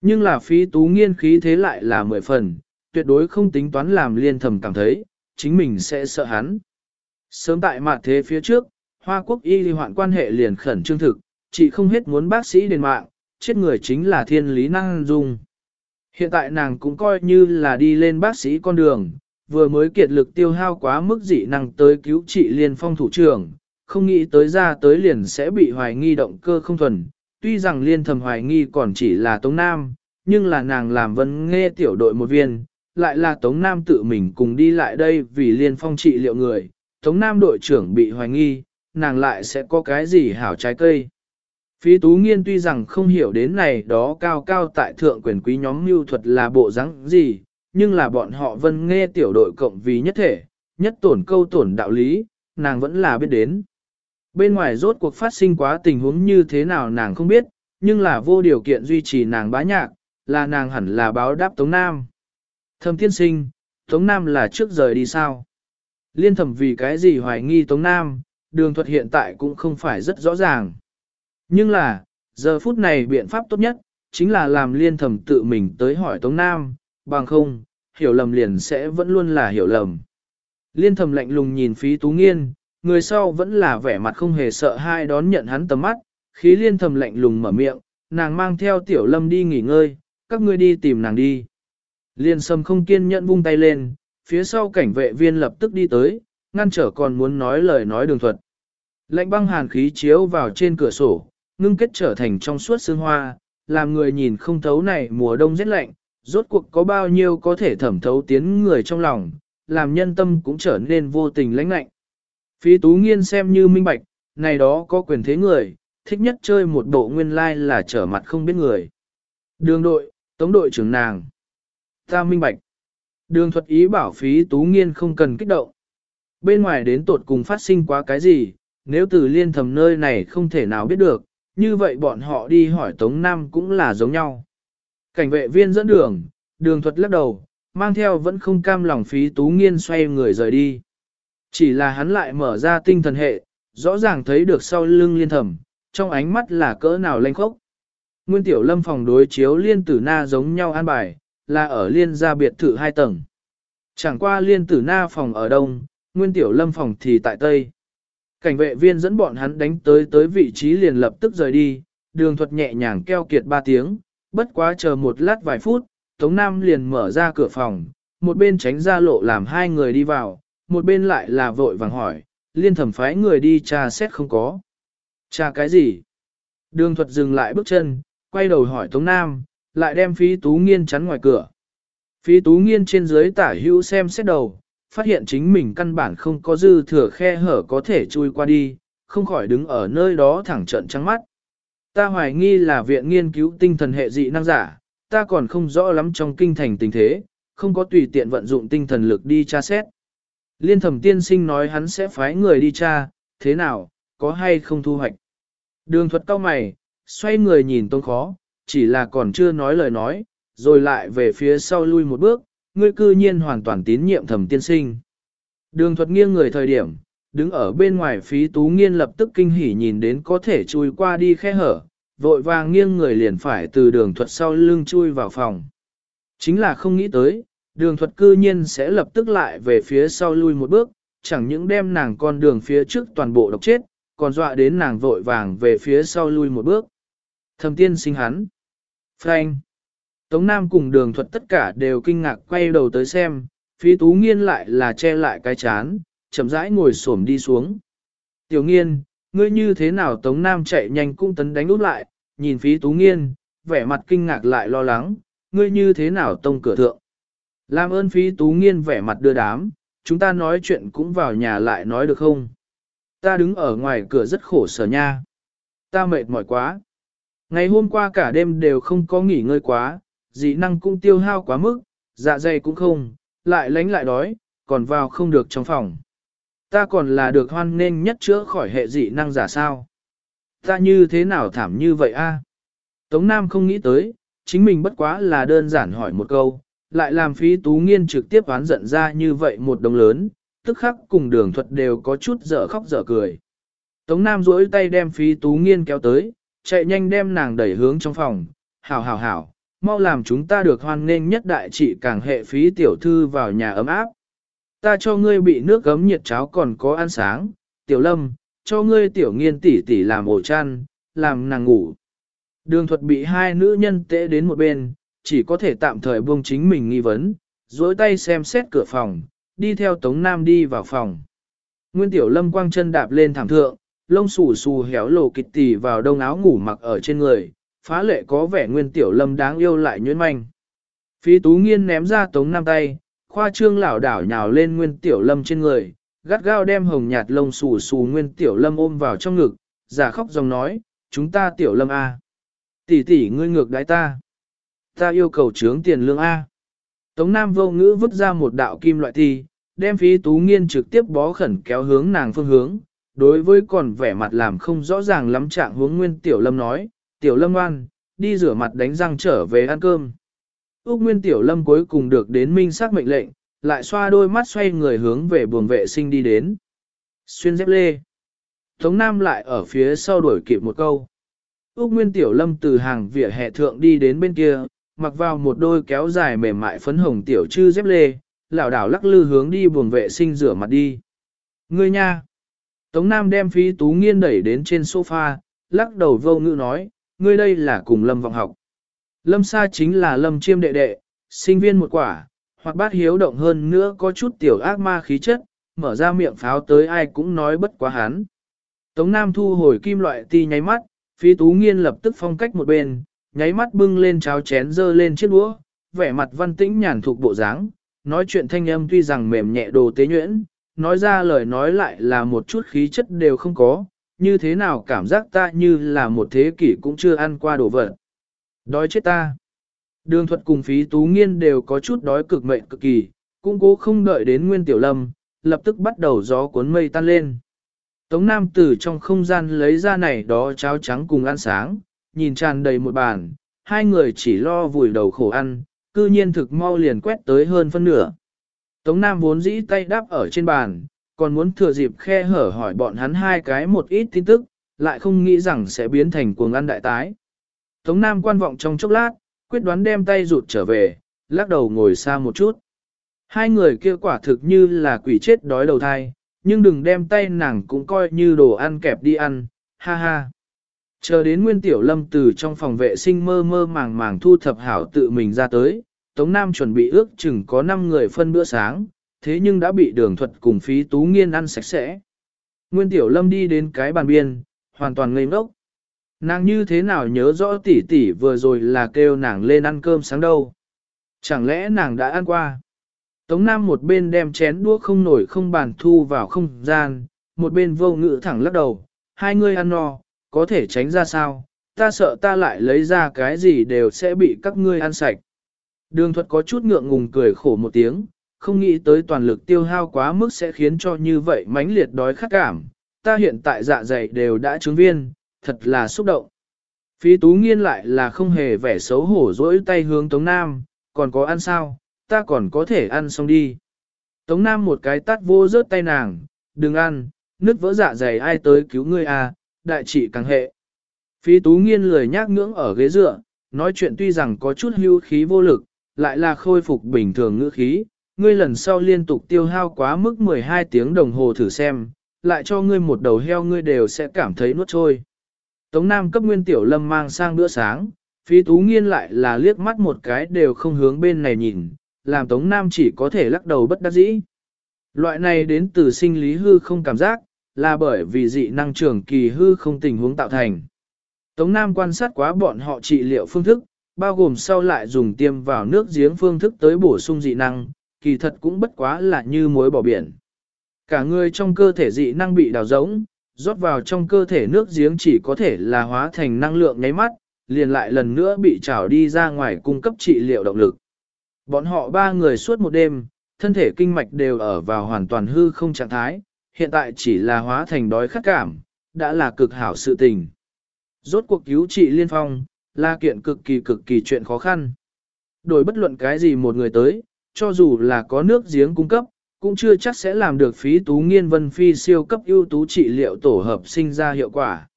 Nhưng là phí tú nghiên khí thế lại là mười phần, tuyệt đối không tính toán làm liên thầm cảm thấy, chính mình sẽ sợ hắn. Sớm tại mặt thế phía trước, Hoa Quốc y hoạn quan hệ liền khẩn trương thực, chị không hết muốn bác sĩ đền mạng, chết người chính là thiên lý năng dung. Hiện tại nàng cũng coi như là đi lên bác sĩ con đường, vừa mới kiệt lực tiêu hao quá mức dị năng tới cứu trị liên phong thủ trưởng, không nghĩ tới ra tới liền sẽ bị hoài nghi động cơ không thuần. Tuy rằng liên thầm hoài nghi còn chỉ là Tống Nam, nhưng là nàng làm vẫn nghe tiểu đội một viên, lại là Tống Nam tự mình cùng đi lại đây vì liên phong trị liệu người. Tống Nam đội trưởng bị hoài nghi, nàng lại sẽ có cái gì hảo trái cây. Phí Tú Nghiên tuy rằng không hiểu đến này đó cao cao tại thượng quyền quý nhóm mưu thuật là bộ dáng gì, nhưng là bọn họ vân nghe tiểu đội cộng vì nhất thể, nhất tổn câu tổn đạo lý, nàng vẫn là biết đến. Bên ngoài rốt cuộc phát sinh quá tình huống như thế nào nàng không biết, nhưng là vô điều kiện duy trì nàng bá nhạc, là nàng hẳn là báo đáp Tống Nam. Thầm tiên sinh, Tống Nam là trước rời đi sao? Liên thầm vì cái gì hoài nghi Tống Nam, đường thuật hiện tại cũng không phải rất rõ ràng. Nhưng là, giờ phút này biện pháp tốt nhất, chính là làm liên thầm tự mình tới hỏi Tống Nam, bằng không, hiểu lầm liền sẽ vẫn luôn là hiểu lầm. Liên thầm lạnh lùng nhìn phí tú nghiên, người sau vẫn là vẻ mặt không hề sợ hai đón nhận hắn tầm mắt, khí liên thầm lạnh lùng mở miệng, nàng mang theo tiểu lâm đi nghỉ ngơi, các ngươi đi tìm nàng đi. Liên sâm không kiên nhẫn vung tay lên, phía sau cảnh vệ viên lập tức đi tới, ngăn trở còn muốn nói lời nói đường thuật. Lạnh băng hàn khí chiếu vào trên cửa sổ, ngưng kết trở thành trong suốt sương hoa, làm người nhìn không thấu này mùa đông rất lạnh, rốt cuộc có bao nhiêu có thể thẩm thấu tiến người trong lòng, làm nhân tâm cũng trở nên vô tình lãnh lạnh. Phí tú nghiên xem như minh bạch, này đó có quyền thế người, thích nhất chơi một bộ nguyên lai like là trở mặt không biết người. Đường đội, tống đội trưởng nàng. Ta minh bạch. Đường thuật ý bảo phí tú nghiên không cần kích động. Bên ngoài đến tột cùng phát sinh quá cái gì, nếu từ liên thầm nơi này không thể nào biết được, như vậy bọn họ đi hỏi Tống Nam cũng là giống nhau. Cảnh vệ viên dẫn đường, đường thuật lắc đầu, mang theo vẫn không cam lòng phí tú nghiên xoay người rời đi. Chỉ là hắn lại mở ra tinh thần hệ, rõ ràng thấy được sau lưng liên thầm, trong ánh mắt là cỡ nào lanh khốc. Nguyên tiểu lâm phòng đối chiếu liên tử na giống nhau an bài, là ở liên gia biệt thự hai tầng. Chẳng qua liên tử na phòng ở đông, nguyên tiểu lâm phòng thì tại tây. Cảnh vệ viên dẫn bọn hắn đánh tới tới vị trí liền lập tức rời đi, đường thuật nhẹ nhàng keo kiệt ba tiếng, bất quá chờ một lát vài phút, Tống Nam liền mở ra cửa phòng, một bên tránh ra lộ làm hai người đi vào, một bên lại là vội vàng hỏi, liên thẩm phái người đi tra xét không có. Tra cái gì? Đường thuật dừng lại bước chân, quay đầu hỏi Tống Nam, lại đem phí tú nghiên chắn ngoài cửa. Phí tú nghiên trên dưới tả hữu xem xét đầu, phát hiện chính mình căn bản không có dư thừa khe hở có thể chui qua đi, không khỏi đứng ở nơi đó thẳng trận trắng mắt. Ta hoài nghi là viện nghiên cứu tinh thần hệ dị năng giả, ta còn không rõ lắm trong kinh thành tình thế, không có tùy tiện vận dụng tinh thần lực đi tra xét. Liên thẩm tiên sinh nói hắn sẽ phái người đi tra, thế nào, có hay không thu hoạch. Đường thuật cao mày, xoay người nhìn tôn khó, chỉ là còn chưa nói lời nói, rồi lại về phía sau lui một bước, ngươi cư nhiên hoàn toàn tín nhiệm thẩm tiên sinh. Đường thuật nghiêng người thời điểm, đứng ở bên ngoài phí tú nghiên lập tức kinh hỉ nhìn đến có thể chui qua đi khe hở, vội vàng nghiêng người liền phải từ đường thuật sau lưng chui vào phòng. Chính là không nghĩ tới, đường thuật cư nhiên sẽ lập tức lại về phía sau lui một bước, chẳng những đem nàng con đường phía trước toàn bộ độc chết, còn dọa đến nàng vội vàng về phía sau lui một bước. Thầm tiên sinh hắn. Frank. Tống Nam cùng đường thuật tất cả đều kinh ngạc quay đầu tới xem, phí tú nghiên lại là che lại cái chán, chậm rãi ngồi xổm đi xuống. Tiểu nghiên, ngươi như thế nào Tống Nam chạy nhanh cũng tấn đánh út lại, nhìn phí tú nghiên, vẻ mặt kinh ngạc lại lo lắng, ngươi như thế nào tông cửa thượng. Làm ơn phí tú nghiên vẻ mặt đưa đám, chúng ta nói chuyện cũng vào nhà lại nói được không? Ta đứng ở ngoài cửa rất khổ sở nha. Ta mệt mỏi quá. Ngày hôm qua cả đêm đều không có nghỉ ngơi quá, dị năng cũng tiêu hao quá mức, dạ dày cũng không, lại lánh lại đói, còn vào không được trong phòng. Ta còn là được hoan nên nhất chữa khỏi hệ dị năng giả sao. Ta như thế nào thảm như vậy a? Tống Nam không nghĩ tới, chính mình bất quá là đơn giản hỏi một câu, lại làm phí tú nghiên trực tiếp oán giận ra như vậy một đồng lớn, tức khắc cùng đường thuật đều có chút dở khóc dở cười. Tống Nam duỗi tay đem phí tú nghiên kéo tới, chạy nhanh đem nàng đẩy hướng trong phòng, hảo hảo hảo, mau làm chúng ta được hoan nghênh nhất đại trị càng hệ phí tiểu thư vào nhà ấm áp. Ta cho ngươi bị nước gấm nhiệt cháo còn có ăn sáng, tiểu lâm, cho ngươi tiểu nghiên tỷ tỷ làm ổ chăn, làm nàng ngủ. Đường thuật bị hai nữ nhân tễ đến một bên, chỉ có thể tạm thời buông chính mình nghi vấn, duỗi tay xem xét cửa phòng, đi theo Tống Nam đi vào phòng. Nguyên tiểu lâm quang chân đạp lên thảm thượng, lông xù xù héo lồ kịch tỷ vào đông áo ngủ mặc ở trên người, phá lệ có vẻ nguyên tiểu lâm đáng yêu lại nhuyễn manh. Phí tú nghiên ném ra Tống Nam tay, khoa trương lảo đảo nhào lên nguyên tiểu lâm trên người, gắt gao đem hồng nhạt lông xù xù nguyên tiểu lâm ôm vào trong ngực, giả khóc dòng nói, chúng ta tiểu lâm A. Tỷ tỷ ngươi ngược đái ta. Ta yêu cầu trướng tiền lương A. Tống Nam vô ngữ vứt ra một đạo kim loại thi, đem phí tú nghiên trực tiếp bó khẩn kéo hướng nàng phương hướng. Đối với còn vẻ mặt làm không rõ ràng lắm trạng hướng nguyên tiểu lâm nói, tiểu lâm oan, đi rửa mặt đánh răng trở về ăn cơm. Úc Nguyên Tiểu Lâm cuối cùng được đến minh xác mệnh lệnh, lại xoa đôi mắt xoay người hướng về buồng vệ sinh đi đến. Xuyên dép lê. Tống Nam lại ở phía sau đuổi kịp một câu. Úc Nguyên Tiểu Lâm từ hàng vỉa hè thượng đi đến bên kia, mặc vào một đôi kéo dài mềm mại phấn hồng tiểu chư dép lê, lảo đảo lắc lư hướng đi buồng vệ sinh rửa mặt đi. Ngươi nha! Tống Nam đem phí tú nghiên đẩy đến trên sofa, lắc đầu vô ngữ nói, ngươi đây là cùng Lâm vọng học. Lâm Sa chính là Lâm Chiêm đệ đệ, sinh viên một quả, hoặc bát hiếu động hơn nữa có chút tiểu ác ma khí chất, mở ra miệng pháo tới ai cũng nói bất quá hắn. Tống Nam thu hồi kim loại ti nháy mắt, phi tú nghiên lập tức phong cách một bên, nháy mắt bưng lên cháo chén dơ lên chiếc đũa, vẻ mặt văn tĩnh nhàn thuộc bộ dáng, nói chuyện thanh âm tuy rằng mềm nhẹ đồ tế nhuyễn, nói ra lời nói lại là một chút khí chất đều không có, như thế nào cảm giác ta như là một thế kỷ cũng chưa ăn qua đồ vật. Đói chết ta. Đường thuật cùng phí tú nghiên đều có chút đói cực mệnh cực kỳ, cũng cố không đợi đến nguyên tiểu lâm, lập tức bắt đầu gió cuốn mây tan lên. Tống Nam từ trong không gian lấy ra này đó cháo trắng cùng ăn sáng, nhìn tràn đầy một bàn, hai người chỉ lo vùi đầu khổ ăn, cư nhiên thực mau liền quét tới hơn phân nửa. Tống Nam vốn dĩ tay đáp ở trên bàn, còn muốn thừa dịp khe hở hỏi bọn hắn hai cái một ít tin tức, lại không nghĩ rằng sẽ biến thành cuồng ăn đại tái. Tống Nam quan vọng trong chốc lát, quyết đoán đem tay rụt trở về, lắc đầu ngồi xa một chút. Hai người kia quả thực như là quỷ chết đói đầu thai, nhưng đừng đem tay nàng cũng coi như đồ ăn kẹp đi ăn, ha ha. Chờ đến Nguyên Tiểu Lâm từ trong phòng vệ sinh mơ mơ màng màng thu thập hảo tự mình ra tới, Tống Nam chuẩn bị ước chừng có 5 người phân bữa sáng, thế nhưng đã bị đường thuật cùng phí tú nghiên ăn sạch sẽ. Nguyên Tiểu Lâm đi đến cái bàn biên, hoàn toàn ngây ngốc. Nàng như thế nào nhớ rõ tỷ tỷ vừa rồi là kêu nàng lên ăn cơm sáng đâu. Chẳng lẽ nàng đã ăn qua? Tống Nam một bên đem chén đũa không nổi không bàn thu vào không gian, một bên vô ngữ thẳng lắc đầu, hai người ăn no, có thể tránh ra sao, ta sợ ta lại lấy ra cái gì đều sẽ bị các ngươi ăn sạch. Đường thuật có chút ngượng ngùng cười khổ một tiếng, không nghĩ tới toàn lực tiêu hao quá mức sẽ khiến cho như vậy mãnh liệt đói khát cảm, ta hiện tại dạ dày đều đã trướng viên, thật là xúc động. Phí tú nghiên lại là không hề vẻ xấu hổ dỗi tay hướng Tống Nam, còn có ăn sao, ta còn có thể ăn xong đi. Tống Nam một cái tắt vô rớt tay nàng, đừng ăn, nứt vỡ dạ dày ai tới cứu ngươi à, đại trị càng hệ. Phí tú nghiên lười nhác ngưỡng ở ghế dựa, nói chuyện tuy rằng có chút hưu khí vô lực, lại là khôi phục bình thường ngữ khí, ngươi lần sau liên tục tiêu hao quá mức 12 tiếng đồng hồ thử xem, lại cho ngươi một đầu heo ngươi đều sẽ cảm thấy nuốt trôi. Tống Nam cấp Nguyên Tiểu Lâm mang sang bữa sáng, phí tú nghiên lại là liếc mắt một cái đều không hướng bên này nhìn, làm Tống Nam chỉ có thể lắc đầu bất đắc dĩ. Loại này đến từ sinh lý hư không cảm giác, là bởi vì dị năng trưởng kỳ hư không tình huống tạo thành. Tống Nam quan sát quá bọn họ trị liệu phương thức, bao gồm sau lại dùng tiêm vào nước giếng phương thức tới bổ sung dị năng, kỳ thật cũng bất quá là như muối bỏ biển. Cả người trong cơ thể dị năng bị đào rỗng, rót vào trong cơ thể nước giếng chỉ có thể là hóa thành năng lượng nháy mắt, liền lại lần nữa bị trảo đi ra ngoài cung cấp trị liệu động lực. Bọn họ ba người suốt một đêm, thân thể kinh mạch đều ở vào hoàn toàn hư không trạng thái, hiện tại chỉ là hóa thành đói khát cảm, đã là cực hảo sự tình. Rốt cuộc cứu trị liên phong, là kiện cực kỳ cực kỳ chuyện khó khăn. Đổi bất luận cái gì một người tới, cho dù là có nước giếng cung cấp, cũng chưa chắc sẽ làm được phí tú nghiên vân phi siêu cấp ưu tú trị liệu tổ hợp sinh ra hiệu quả.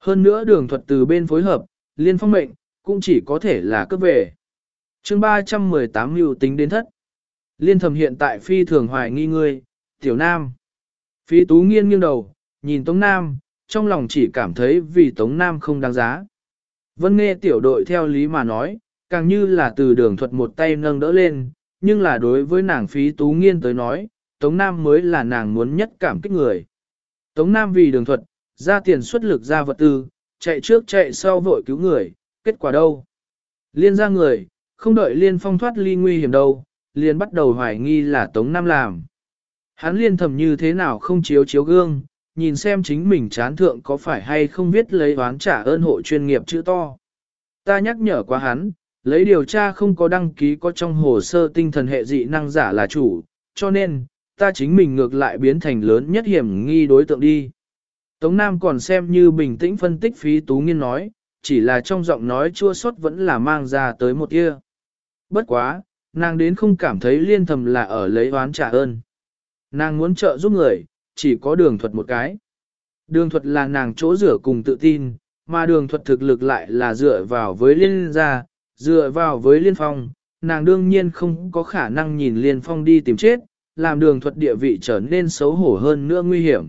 Hơn nữa đường thuật từ bên phối hợp, liên phong mệnh, cũng chỉ có thể là cấp về. chương 318 mưu tính đến thất. Liên thầm hiện tại phi thường hoài nghi ngươi, tiểu nam. Phí tú nghiên nghiêng đầu, nhìn Tống Nam, trong lòng chỉ cảm thấy vì Tống Nam không đáng giá. Vân nghe tiểu đội theo lý mà nói, càng như là từ đường thuật một tay nâng đỡ lên, nhưng là đối với nàng phí tú nghiên tới nói, Tống Nam mới là nàng muốn nhất cảm kích người. Tống Nam vì đường thuật, ra tiền xuất lực ra vật tư, chạy trước chạy sau vội cứu người, kết quả đâu? Liên ra người, không đợi liên phong thoát ly nguy hiểm đâu, liên bắt đầu hoài nghi là Tống Nam làm. Hắn liên thầm như thế nào không chiếu chiếu gương, nhìn xem chính mình chán thượng có phải hay không biết lấy oán trả ơn hộ chuyên nghiệp chữ to. Ta nhắc nhở qua hắn, lấy điều tra không có đăng ký có trong hồ sơ tinh thần hệ dị năng giả là chủ, cho nên, ta chính mình ngược lại biến thành lớn nhất hiểm nghi đối tượng đi. Tống Nam còn xem như bình tĩnh phân tích phí tú nghiên nói, chỉ là trong giọng nói chua xót vẫn là mang ra tới một kia. Bất quá, nàng đến không cảm thấy liên thầm là ở lấy oán trả ơn. Nàng muốn trợ giúp người, chỉ có đường thuật một cái. Đường thuật là nàng chỗ rửa cùng tự tin, mà đường thuật thực lực lại là dựa vào với liên gia, dựa vào với liên phong, nàng đương nhiên không có khả năng nhìn liên phong đi tìm chết, làm đường thuật địa vị trở nên xấu hổ hơn nữa nguy hiểm.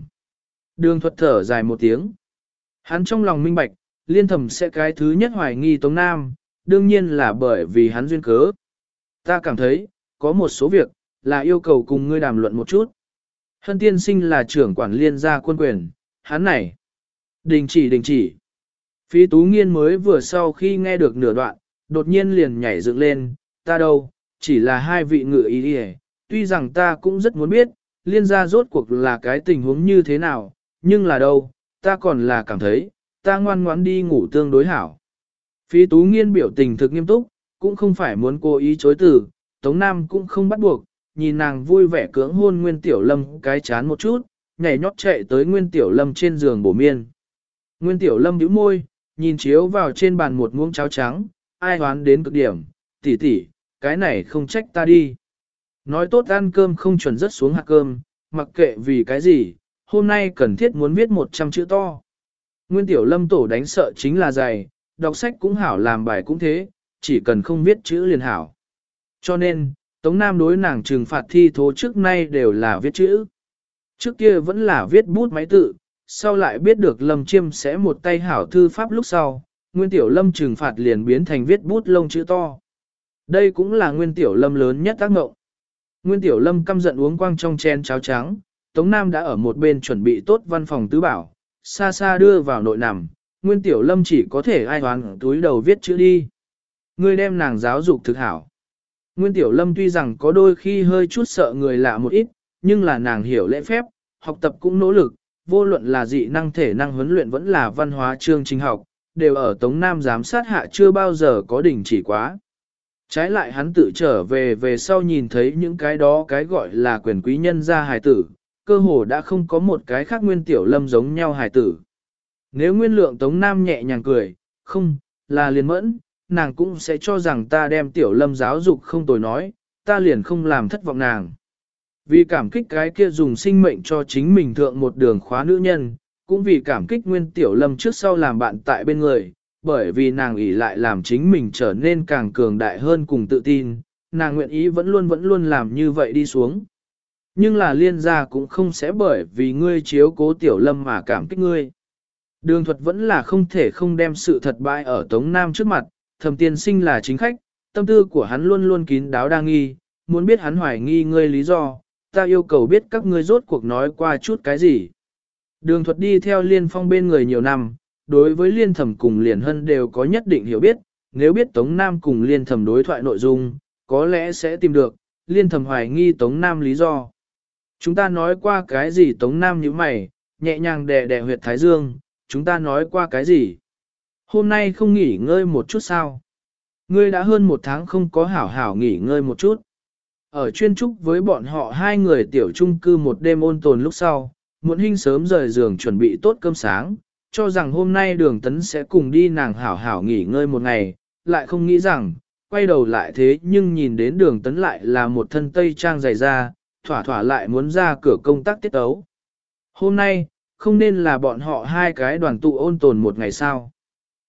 Đường thuật thở dài một tiếng. Hắn trong lòng minh bạch, liên thẩm sẽ cái thứ nhất hoài nghi Tống Nam, đương nhiên là bởi vì hắn duyên cớ. Ta cảm thấy, có một số việc, là yêu cầu cùng ngươi đàm luận một chút. Hân tiên sinh là trưởng quản liên gia quân quyền, hắn này. Đình chỉ đình chỉ. Phí tú nghiên mới vừa sau khi nghe được nửa đoạn, đột nhiên liền nhảy dựng lên, ta đâu, chỉ là hai vị ngự ý đi tuy rằng ta cũng rất muốn biết, liên gia rốt cuộc là cái tình huống như thế nào, nhưng là đâu, ta còn là cảm thấy, ta ngoan ngoãn đi ngủ tương đối hảo. Phí tú nghiên biểu tình thực nghiêm túc, cũng không phải muốn cố ý chối từ, Tống Nam cũng không bắt buộc, nhìn nàng vui vẻ cưỡng hôn Nguyên Tiểu Lâm cái chán một chút, nhảy nhót chạy tới Nguyên Tiểu Lâm trên giường bổ miên. Nguyên Tiểu Lâm bĩu môi, nhìn chiếu vào trên bàn một muỗng cháo trắng, ai hoán đến cực điểm, tỷ tỷ, cái này không trách ta đi. Nói tốt ăn cơm không chuẩn rất xuống hạt cơm, mặc kệ vì cái gì, hôm nay cần thiết muốn viết 100 chữ to. Nguyên Tiểu Lâm tổ đánh sợ chính là dày, đọc sách cũng hảo làm bài cũng thế, chỉ cần không viết chữ liền hảo. Cho nên, Tống Nam đối nàng trừng phạt thi thố trước nay đều là viết chữ. Trước kia vẫn là viết bút máy tự, sau lại biết được Lâm Chiêm sẽ một tay hảo thư pháp lúc sau, Nguyên Tiểu Lâm trừng phạt liền biến thành viết bút lông chữ to. Đây cũng là Nguyên Tiểu Lâm lớn nhất tác ngộng. Nguyên Tiểu Lâm căm giận uống quang trong chén cháo trắng, Tống Nam đã ở một bên chuẩn bị tốt văn phòng tứ bảo, xa xa đưa vào nội nằm, Nguyên Tiểu Lâm chỉ có thể ai hoán túi đầu viết chữ đi. Ngươi đem nàng giáo dục thực hảo. Nguyên Tiểu Lâm tuy rằng có đôi khi hơi chút sợ người lạ một ít, nhưng là nàng hiểu lễ phép, học tập cũng nỗ lực, vô luận là dị năng thể năng huấn luyện vẫn là văn hóa chương trình học, đều ở Tống Nam giám sát hạ chưa bao giờ có đỉnh chỉ quá. Trái lại hắn tự trở về về sau nhìn thấy những cái đó cái gọi là quyền quý nhân gia hài tử, cơ hồ đã không có một cái khác Nguyên Tiểu Lâm giống nhau hài tử. Nếu Nguyên Lượng Tống Nam nhẹ nhàng cười, không, là liền mẫn, nàng cũng sẽ cho rằng ta đem tiểu lâm giáo dục không tồi nói, ta liền không làm thất vọng nàng. Vì cảm kích cái kia dùng sinh mệnh cho chính mình thượng một đường khóa nữ nhân, cũng vì cảm kích nguyên tiểu lâm trước sau làm bạn tại bên người, bởi vì nàng ỷ lại làm chính mình trở nên càng cường đại hơn cùng tự tin, nàng nguyện ý vẫn luôn vẫn luôn làm như vậy đi xuống. Nhưng là liên gia cũng không sẽ bởi vì ngươi chiếu cố tiểu lâm mà cảm kích ngươi. Đường thuật vẫn là không thể không đem sự thật bại ở Tống Nam trước mặt, thầm tiên sinh là chính khách, tâm tư của hắn luôn luôn kín đáo đa nghi, muốn biết hắn hoài nghi ngươi lý do, ta yêu cầu biết các ngươi rốt cuộc nói qua chút cái gì. Đường thuật đi theo liên phong bên người nhiều năm, đối với liên thẩm cùng liền hân đều có nhất định hiểu biết, nếu biết Tống Nam cùng liên thẩm đối thoại nội dung, có lẽ sẽ tìm được, liên thẩm hoài nghi Tống Nam lý do. Chúng ta nói qua cái gì Tống Nam như mày, nhẹ nhàng đè đè huyệt Thái Dương, chúng ta nói qua cái gì? Hôm nay không nghỉ ngơi một chút sao? Ngươi đã hơn một tháng không có hảo hảo nghỉ ngơi một chút. Ở chuyên trúc với bọn họ hai người tiểu trung cư một đêm ôn tồn lúc sau, muộn hinh sớm rời giường chuẩn bị tốt cơm sáng, cho rằng hôm nay đường tấn sẽ cùng đi nàng hảo hảo nghỉ ngơi một ngày, lại không nghĩ rằng, quay đầu lại thế nhưng nhìn đến đường tấn lại là một thân tây trang dày da, thỏa thỏa lại muốn ra cửa công tác tiết tấu. Hôm nay, không nên là bọn họ hai cái đoàn tụ ôn tồn một ngày sao.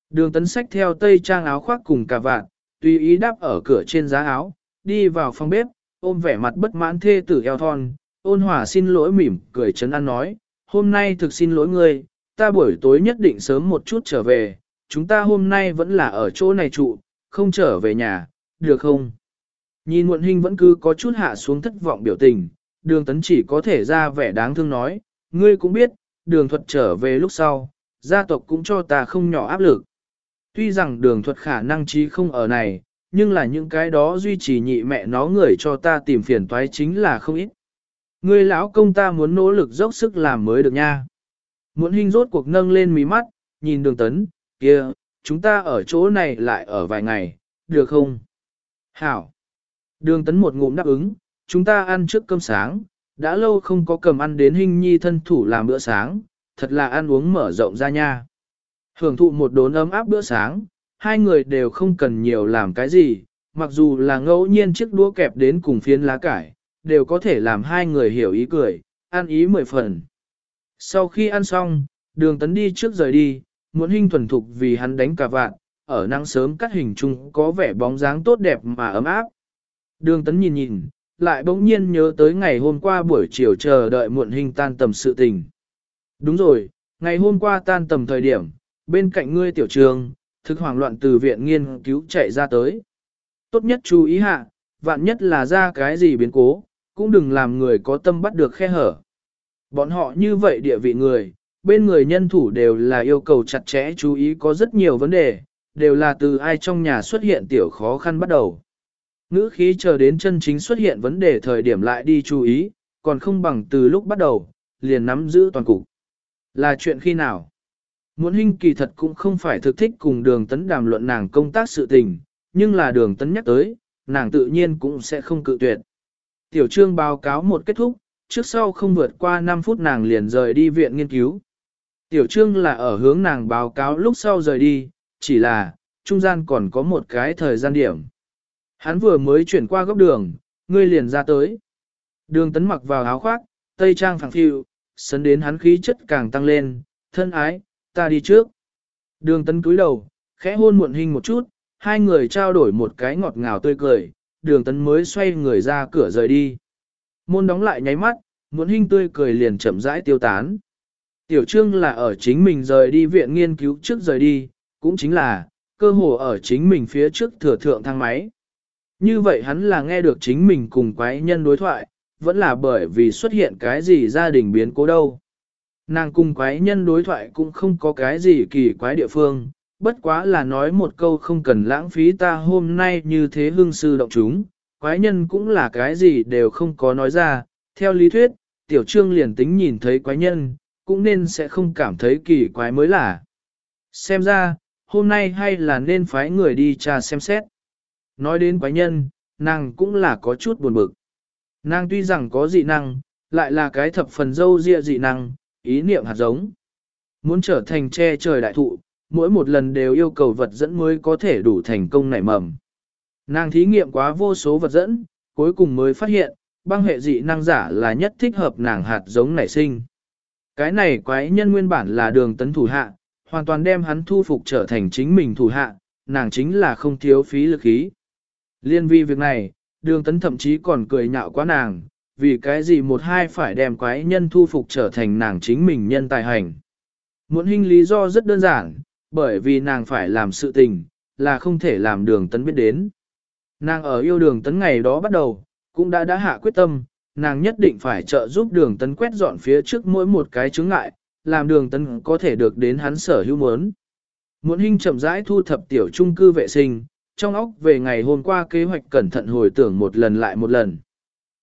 Đường tấn sách theo tây trang áo khoác cùng cà vạt, tùy ý đáp ở cửa trên giá áo, đi vào phòng bếp, ôm vẻ mặt bất mãn thê tử eo thon, ôn hòa xin lỗi mỉm, cười chấn an nói, hôm nay thực xin lỗi ngươi, ta buổi tối nhất định sớm một chút trở về, chúng ta hôm nay vẫn là ở chỗ này trụ, không trở về nhà, được không? Nhìn muộn hình vẫn cứ có chút hạ xuống thất vọng biểu tình, đường tấn chỉ có thể ra vẻ đáng thương nói, ngươi cũng biết, đường thuật trở về lúc sau, gia tộc cũng cho ta không nhỏ áp lực. Tuy rằng đường thuật khả năng trí không ở này, nhưng là những cái đó duy trì nhị mẹ nó người cho ta tìm phiền toái chính là không ít. Ngươi lão công ta muốn nỗ lực dốc sức làm mới được nha. Muốn hình rốt cuộc nâng lên mí mắt, nhìn đường tấn, kia, chúng ta ở chỗ này lại ở vài ngày, được không? Hảo. Đường tấn một ngụm đáp ứng, chúng ta ăn trước cơm sáng, đã lâu không có cầm ăn đến hình nhi thân thủ làm bữa sáng, thật là ăn uống mở rộng ra nha. Hưởng thụ một đốn ấm áp bữa sáng, hai người đều không cần nhiều làm cái gì, mặc dù là ngẫu nhiên chiếc đũa kẹp đến cùng phiến lá cải, đều có thể làm hai người hiểu ý cười, ăn ý mười phần. Sau khi ăn xong, đường tấn đi trước rời đi, muốn hình thuần thục vì hắn đánh cả vạn, ở nắng sớm cắt hình chung có vẻ bóng dáng tốt đẹp mà ấm áp. Đường tấn nhìn nhìn, lại bỗng nhiên nhớ tới ngày hôm qua buổi chiều chờ đợi muộn hình tan tầm sự tình. Đúng rồi, ngày hôm qua tan tầm thời điểm, bên cạnh ngươi tiểu trường, thực hoảng loạn từ viện nghiên cứu chạy ra tới. Tốt nhất chú ý hạ, vạn nhất là ra cái gì biến cố, cũng đừng làm người có tâm bắt được khe hở. Bọn họ như vậy địa vị người, bên người nhân thủ đều là yêu cầu chặt chẽ chú ý có rất nhiều vấn đề, đều là từ ai trong nhà xuất hiện tiểu khó khăn bắt đầu. Ngữ khí chờ đến chân chính xuất hiện vấn đề thời điểm lại đi chú ý, còn không bằng từ lúc bắt đầu, liền nắm giữ toàn cục. Là chuyện khi nào? Muốn hình kỳ thật cũng không phải thực thích cùng đường tấn đàm luận nàng công tác sự tình, nhưng là đường tấn nhắc tới, nàng tự nhiên cũng sẽ không cự tuyệt. Tiểu trương báo cáo một kết thúc, trước sau không vượt qua 5 phút nàng liền rời đi viện nghiên cứu. Tiểu trương là ở hướng nàng báo cáo lúc sau rời đi, chỉ là, trung gian còn có một cái thời gian điểm. Hắn vừa mới chuyển qua góc đường, ngươi liền ra tới. Đường tấn mặc vào áo khoác, tây trang phẳng phiu, sấn đến hắn khí chất càng tăng lên, thân ái, ta đi trước. Đường tấn cúi đầu, khẽ hôn muộn hình một chút, hai người trao đổi một cái ngọt ngào tươi cười, đường tấn mới xoay người ra cửa rời đi. Môn đóng lại nháy mắt, muốn hình tươi cười liền chậm rãi tiêu tán. Tiểu trương là ở chính mình rời đi viện nghiên cứu trước rời đi, cũng chính là, cơ hồ ở chính mình phía trước thừa thượng thang máy. Như vậy hắn là nghe được chính mình cùng quái nhân đối thoại, vẫn là bởi vì xuất hiện cái gì gia đình biến cố đâu. Nàng cùng quái nhân đối thoại cũng không có cái gì kỳ quái địa phương, bất quá là nói một câu không cần lãng phí ta hôm nay như thế hương sư động chúng, quái nhân cũng là cái gì đều không có nói ra, theo lý thuyết, tiểu trương liền tính nhìn thấy quái nhân, cũng nên sẽ không cảm thấy kỳ quái mới là. Xem ra, hôm nay hay là nên phái người đi trà xem xét. Nói đến quái nhân, nàng cũng là có chút buồn bực. Nàng tuy rằng có dị năng, lại là cái thập phần dâu dịa dị năng, ý niệm hạt giống. Muốn trở thành che trời đại thụ, mỗi một lần đều yêu cầu vật dẫn mới có thể đủ thành công nảy mầm. Nàng thí nghiệm quá vô số vật dẫn, cuối cùng mới phát hiện, băng hệ dị năng giả là nhất thích hợp nàng hạt giống nảy sinh. Cái này quái nhân nguyên bản là đường tấn thủ hạ, hoàn toàn đem hắn thu phục trở thành chính mình thủ hạ, nàng chính là không thiếu phí lực khí. Liên vi việc này, đường tấn thậm chí còn cười nhạo quá nàng, vì cái gì một hai phải đem quái nhân thu phục trở thành nàng chính mình nhân tài hành. Muốn hình lý do rất đơn giản, bởi vì nàng phải làm sự tình, là không thể làm đường tấn biết đến. Nàng ở yêu đường tấn ngày đó bắt đầu, cũng đã đã hạ quyết tâm, nàng nhất định phải trợ giúp đường tấn quét dọn phía trước mỗi một cái chướng ngại, làm đường tấn có thể được đến hắn sở hữu muốn. Muốn hình chậm rãi thu thập tiểu trung cư vệ sinh, trong óc về ngày hôm qua kế hoạch cẩn thận hồi tưởng một lần lại một lần.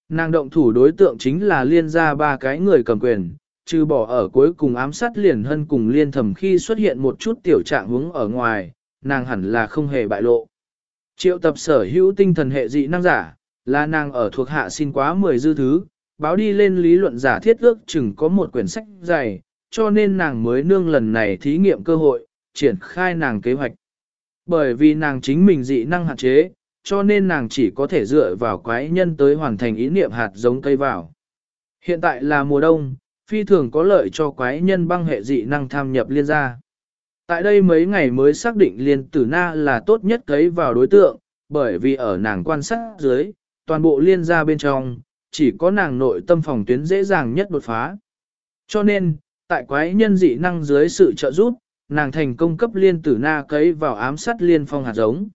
Nàng động thủ đối tượng chính là liên gia ba cái người cầm quyền, trừ bỏ ở cuối cùng ám sát liền hân cùng liên thầm khi xuất hiện một chút tiểu trạng hướng ở ngoài, nàng hẳn là không hề bại lộ. Triệu tập sở hữu tinh thần hệ dị năng giả, là nàng ở thuộc hạ xin quá 10 dư thứ, báo đi lên lý luận giả thiết ước chừng có một quyển sách dày, cho nên nàng mới nương lần này thí nghiệm cơ hội, triển khai nàng kế hoạch. Bởi vì nàng chính mình dị năng hạn chế, cho nên nàng chỉ có thể dựa vào quái nhân tới hoàn thành ý niệm hạt giống cây vào. Hiện tại là mùa đông, phi thường có lợi cho quái nhân băng hệ dị năng tham nhập liên gia. Tại đây mấy ngày mới xác định liên tử na là tốt nhất thấy vào đối tượng, bởi vì ở nàng quan sát dưới, toàn bộ liên gia bên trong, chỉ có nàng nội tâm phòng tuyến dễ dàng nhất đột phá. Cho nên, tại quái nhân dị năng dưới sự trợ giúp, nàng thành công cấp liên tử na cấy vào ám sát liên phong hạt giống.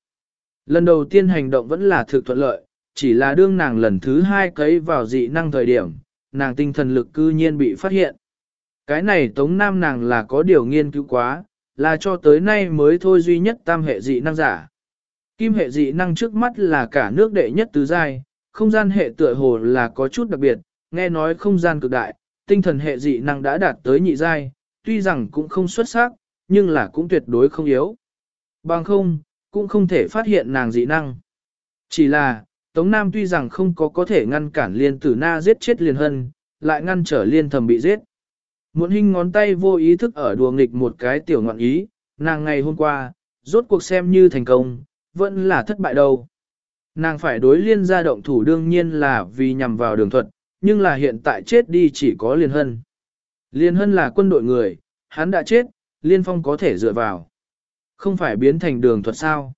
Lần đầu tiên hành động vẫn là thực thuận lợi, chỉ là đương nàng lần thứ hai cấy vào dị năng thời điểm, nàng tinh thần lực cư nhiên bị phát hiện. Cái này Tống Nam nàng là có điều nghiên cứu quá, là cho tới nay mới thôi duy nhất tam hệ dị năng giả. Kim hệ dị năng trước mắt là cả nước đệ nhất tứ giai, không gian hệ tựa hồ là có chút đặc biệt, nghe nói không gian cực đại, tinh thần hệ dị năng đã đạt tới nhị giai, tuy rằng cũng không xuất sắc, nhưng là cũng tuyệt đối không yếu. Bằng không, cũng không thể phát hiện nàng dị năng. Chỉ là, Tống Nam tuy rằng không có có thể ngăn cản liên tử na giết chết liên hân, lại ngăn trở liên thầm bị giết. Muộn hình ngón tay vô ý thức ở đùa nghịch một cái tiểu ngọn ý, nàng ngày hôm qua, rốt cuộc xem như thành công, vẫn là thất bại đâu. Nàng phải đối liên gia động thủ đương nhiên là vì nhằm vào đường thuật, nhưng là hiện tại chết đi chỉ có liên hân. Liên hân là quân đội người, hắn đã chết, liên phong có thể dựa vào. Không phải biến thành đường thuật sao.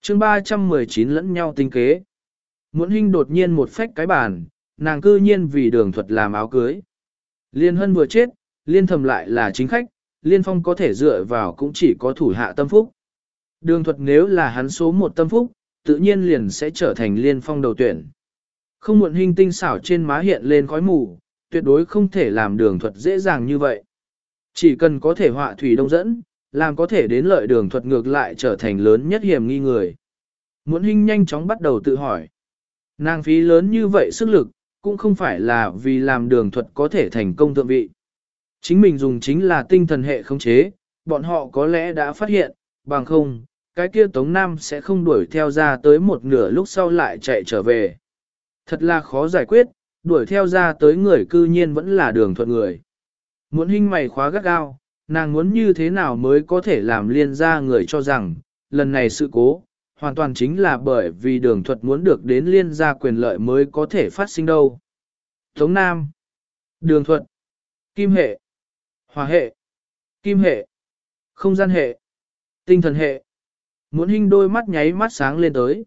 chương 319 lẫn nhau tinh kế. Muộn hình đột nhiên một phách cái bàn, nàng cư nhiên vì đường thuật làm áo cưới. Liên hân vừa chết, liên thầm lại là chính khách, liên phong có thể dựa vào cũng chỉ có thủ hạ tâm phúc. Đường thuật nếu là hắn số một tâm phúc, tự nhiên liền sẽ trở thành liên phong đầu tuyển. Không muộn hình tinh xảo trên má hiện lên khói mù, tuyệt đối không thể làm đường thuật dễ dàng như vậy. Chỉ cần có thể họa thủy đông dẫn, làm có thể đến lợi đường thuật ngược lại trở thành lớn nhất hiểm nghi người. Muộn hình nhanh chóng bắt đầu tự hỏi. Nàng phí lớn như vậy sức lực, cũng không phải là vì làm đường thuật có thể thành công thượng vị. Chính mình dùng chính là tinh thần hệ khống chế, bọn họ có lẽ đã phát hiện, bằng không, cái kia Tống Nam sẽ không đuổi theo ra tới một nửa lúc sau lại chạy trở về. Thật là khó giải quyết, đuổi theo ra tới người cư nhiên vẫn là đường thuận người. Muốn hình mày khóa gắt gao, nàng muốn như thế nào mới có thể làm liên ra người cho rằng, lần này sự cố, hoàn toàn chính là bởi vì đường thuật muốn được đến liên gia quyền lợi mới có thể phát sinh đâu. Tống Nam Đường thuật Kim hệ Hòa hệ Kim hệ Không gian hệ Tinh thần hệ Muốn hình đôi mắt nháy mắt sáng lên tới.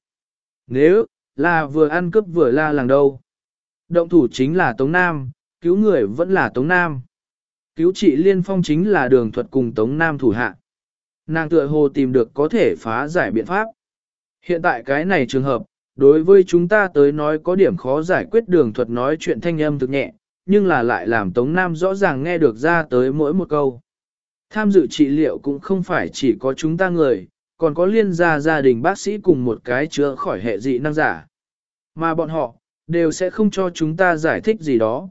Nếu, là vừa ăn cướp vừa la làng đâu. Động thủ chính là Tống Nam, cứu người vẫn là Tống Nam. Cứu trị liên phong chính là đường thuật cùng Tống Nam thủ hạ. Nàng tựa hồ tìm được có thể phá giải biện pháp. Hiện tại cái này trường hợp, đối với chúng ta tới nói có điểm khó giải quyết đường thuật nói chuyện thanh âm thực nhẹ, nhưng là lại làm Tống Nam rõ ràng nghe được ra tới mỗi một câu. Tham dự trị liệu cũng không phải chỉ có chúng ta người, còn có liên gia gia đình bác sĩ cùng một cái chữa khỏi hệ dị năng giả. Mà bọn họ, đều sẽ không cho chúng ta giải thích gì đó.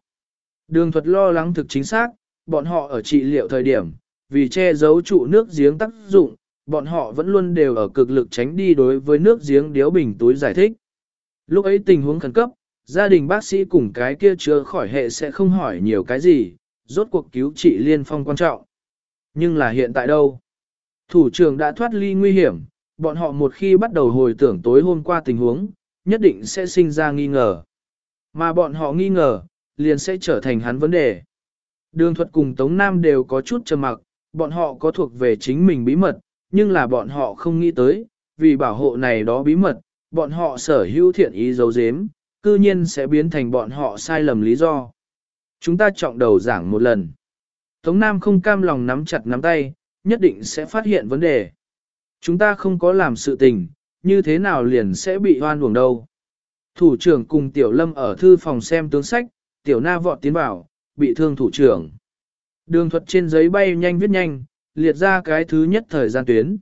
Đường thuật lo lắng thực chính xác, bọn họ ở trị liệu thời điểm, vì che giấu trụ nước giếng tác dụng, bọn họ vẫn luôn đều ở cực lực tránh đi đối với nước giếng điếu bình túi giải thích. Lúc ấy tình huống khẩn cấp, gia đình bác sĩ cùng cái kia chữa khỏi hệ sẽ không hỏi nhiều cái gì, rốt cuộc cứu trị liên phong quan trọng. Nhưng là hiện tại đâu? Thủ trưởng đã thoát ly nguy hiểm, bọn họ một khi bắt đầu hồi tưởng tối hôm qua tình huống, nhất định sẽ sinh ra nghi ngờ. Mà bọn họ nghi ngờ, liền sẽ trở thành hắn vấn đề. Đường thuật cùng Tống Nam đều có chút trầm mặc, bọn họ có thuộc về chính mình bí mật, nhưng là bọn họ không nghĩ tới, vì bảo hộ này đó bí mật, bọn họ sở hữu thiện ý dấu dếm, cư nhiên sẽ biến thành bọn họ sai lầm lý do. Chúng ta trọng đầu giảng một lần. Tống Nam không cam lòng nắm chặt nắm tay, nhất định sẽ phát hiện vấn đề. Chúng ta không có làm sự tình, như thế nào liền sẽ bị hoan uổng đâu. Thủ trưởng cùng Tiểu Lâm ở thư phòng xem tướng sách, Tiểu Na vọt tiến vào, bị thương thủ trưởng. Đường thuật trên giấy bay nhanh viết nhanh, liệt ra cái thứ nhất thời gian tuyến.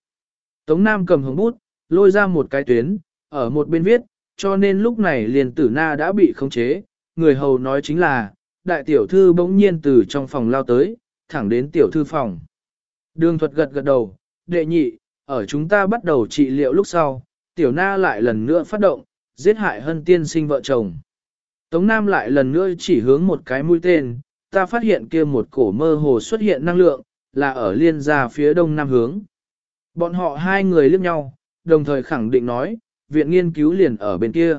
Tống Nam cầm hồng bút, lôi ra một cái tuyến, ở một bên viết, cho nên lúc này liền tử na đã bị khống chế, người hầu nói chính là, đại tiểu thư bỗng nhiên từ trong phòng lao tới, thẳng đến tiểu thư phòng. Đường thuật gật gật đầu, đệ nhị, ở chúng ta bắt đầu trị liệu lúc sau, tiểu na lại lần nữa phát động, giết hại hân tiên sinh vợ chồng. Tống Nam lại lần nữa chỉ hướng một cái mũi tên, ta phát hiện kia một cổ mơ hồ xuất hiện năng lượng, là ở liên gia phía đông nam hướng. Bọn họ hai người liếc nhau, đồng thời khẳng định nói, viện nghiên cứu liền ở bên kia.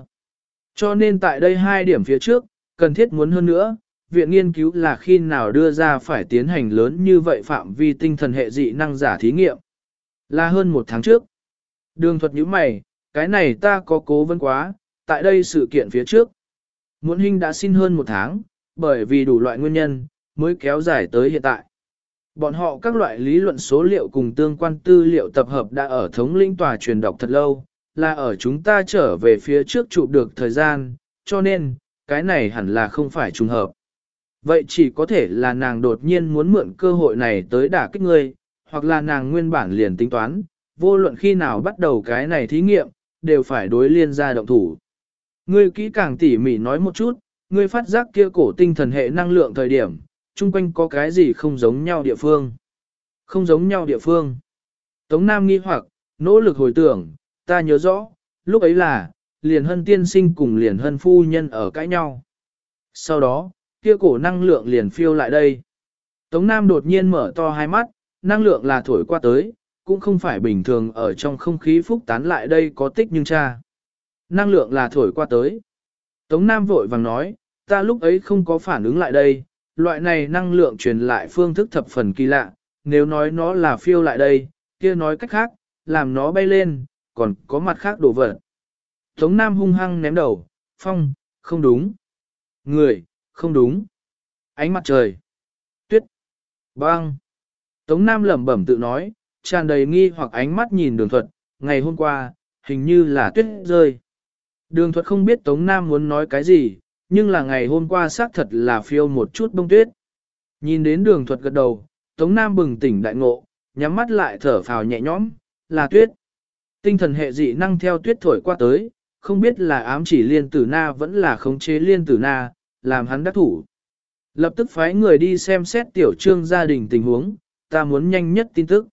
Cho nên tại đây hai điểm phía trước, cần thiết muốn hơn nữa, viện nghiên cứu là khi nào đưa ra phải tiến hành lớn như vậy phạm vi tinh thần hệ dị năng giả thí nghiệm. Là hơn một tháng trước. Đường thuật như mày, cái này ta có cố vấn quá, tại đây sự kiện phía trước. Muốn hình đã xin hơn một tháng, bởi vì đủ loại nguyên nhân, mới kéo dài tới hiện tại. Bọn họ các loại lý luận số liệu cùng tương quan tư liệu tập hợp đã ở thống lĩnh tòa truyền đọc thật lâu, là ở chúng ta trở về phía trước chụp được thời gian, cho nên, cái này hẳn là không phải trùng hợp. Vậy chỉ có thể là nàng đột nhiên muốn mượn cơ hội này tới đả kích ngươi, hoặc là nàng nguyên bản liền tính toán, vô luận khi nào bắt đầu cái này thí nghiệm, đều phải đối liên ra động thủ. Ngươi kỹ càng tỉ mỉ nói một chút, ngươi phát giác kia cổ tinh thần hệ năng lượng thời điểm, chung quanh có cái gì không giống nhau địa phương. Không giống nhau địa phương. Tống Nam nghi hoặc, nỗ lực hồi tưởng, ta nhớ rõ, lúc ấy là, liền hân tiên sinh cùng liền hân phu nhân ở cãi nhau. Sau đó, kia cổ năng lượng liền phiêu lại đây. Tống Nam đột nhiên mở to hai mắt, năng lượng là thổi qua tới, cũng không phải bình thường ở trong không khí phúc tán lại đây có tích nhưng cha. Năng lượng là thổi qua tới. Tống Nam vội vàng nói, ta lúc ấy không có phản ứng lại đây, loại này năng lượng truyền lại phương thức thập phần kỳ lạ, nếu nói nó là phiêu lại đây, kia nói cách khác, làm nó bay lên, còn có mặt khác đổ vật. Tống Nam hung hăng ném đầu, phong, không đúng. Người, không đúng. Ánh mặt trời. Tuyết. Băng. Tống Nam lẩm bẩm tự nói, tràn đầy nghi hoặc ánh mắt nhìn đường thuật, ngày hôm qua, hình như là tuyết rơi. Đường thuật không biết Tống Nam muốn nói cái gì, nhưng là ngày hôm qua xác thật là phiêu một chút bông tuyết. Nhìn đến đường thuật gật đầu, Tống Nam bừng tỉnh đại ngộ, nhắm mắt lại thở phào nhẹ nhõm, là tuyết. Tinh thần hệ dị năng theo tuyết thổi qua tới, không biết là ám chỉ liên tử na vẫn là khống chế liên tử na, làm hắn đắc thủ. Lập tức phái người đi xem xét tiểu trương gia đình tình huống, ta muốn nhanh nhất tin tức.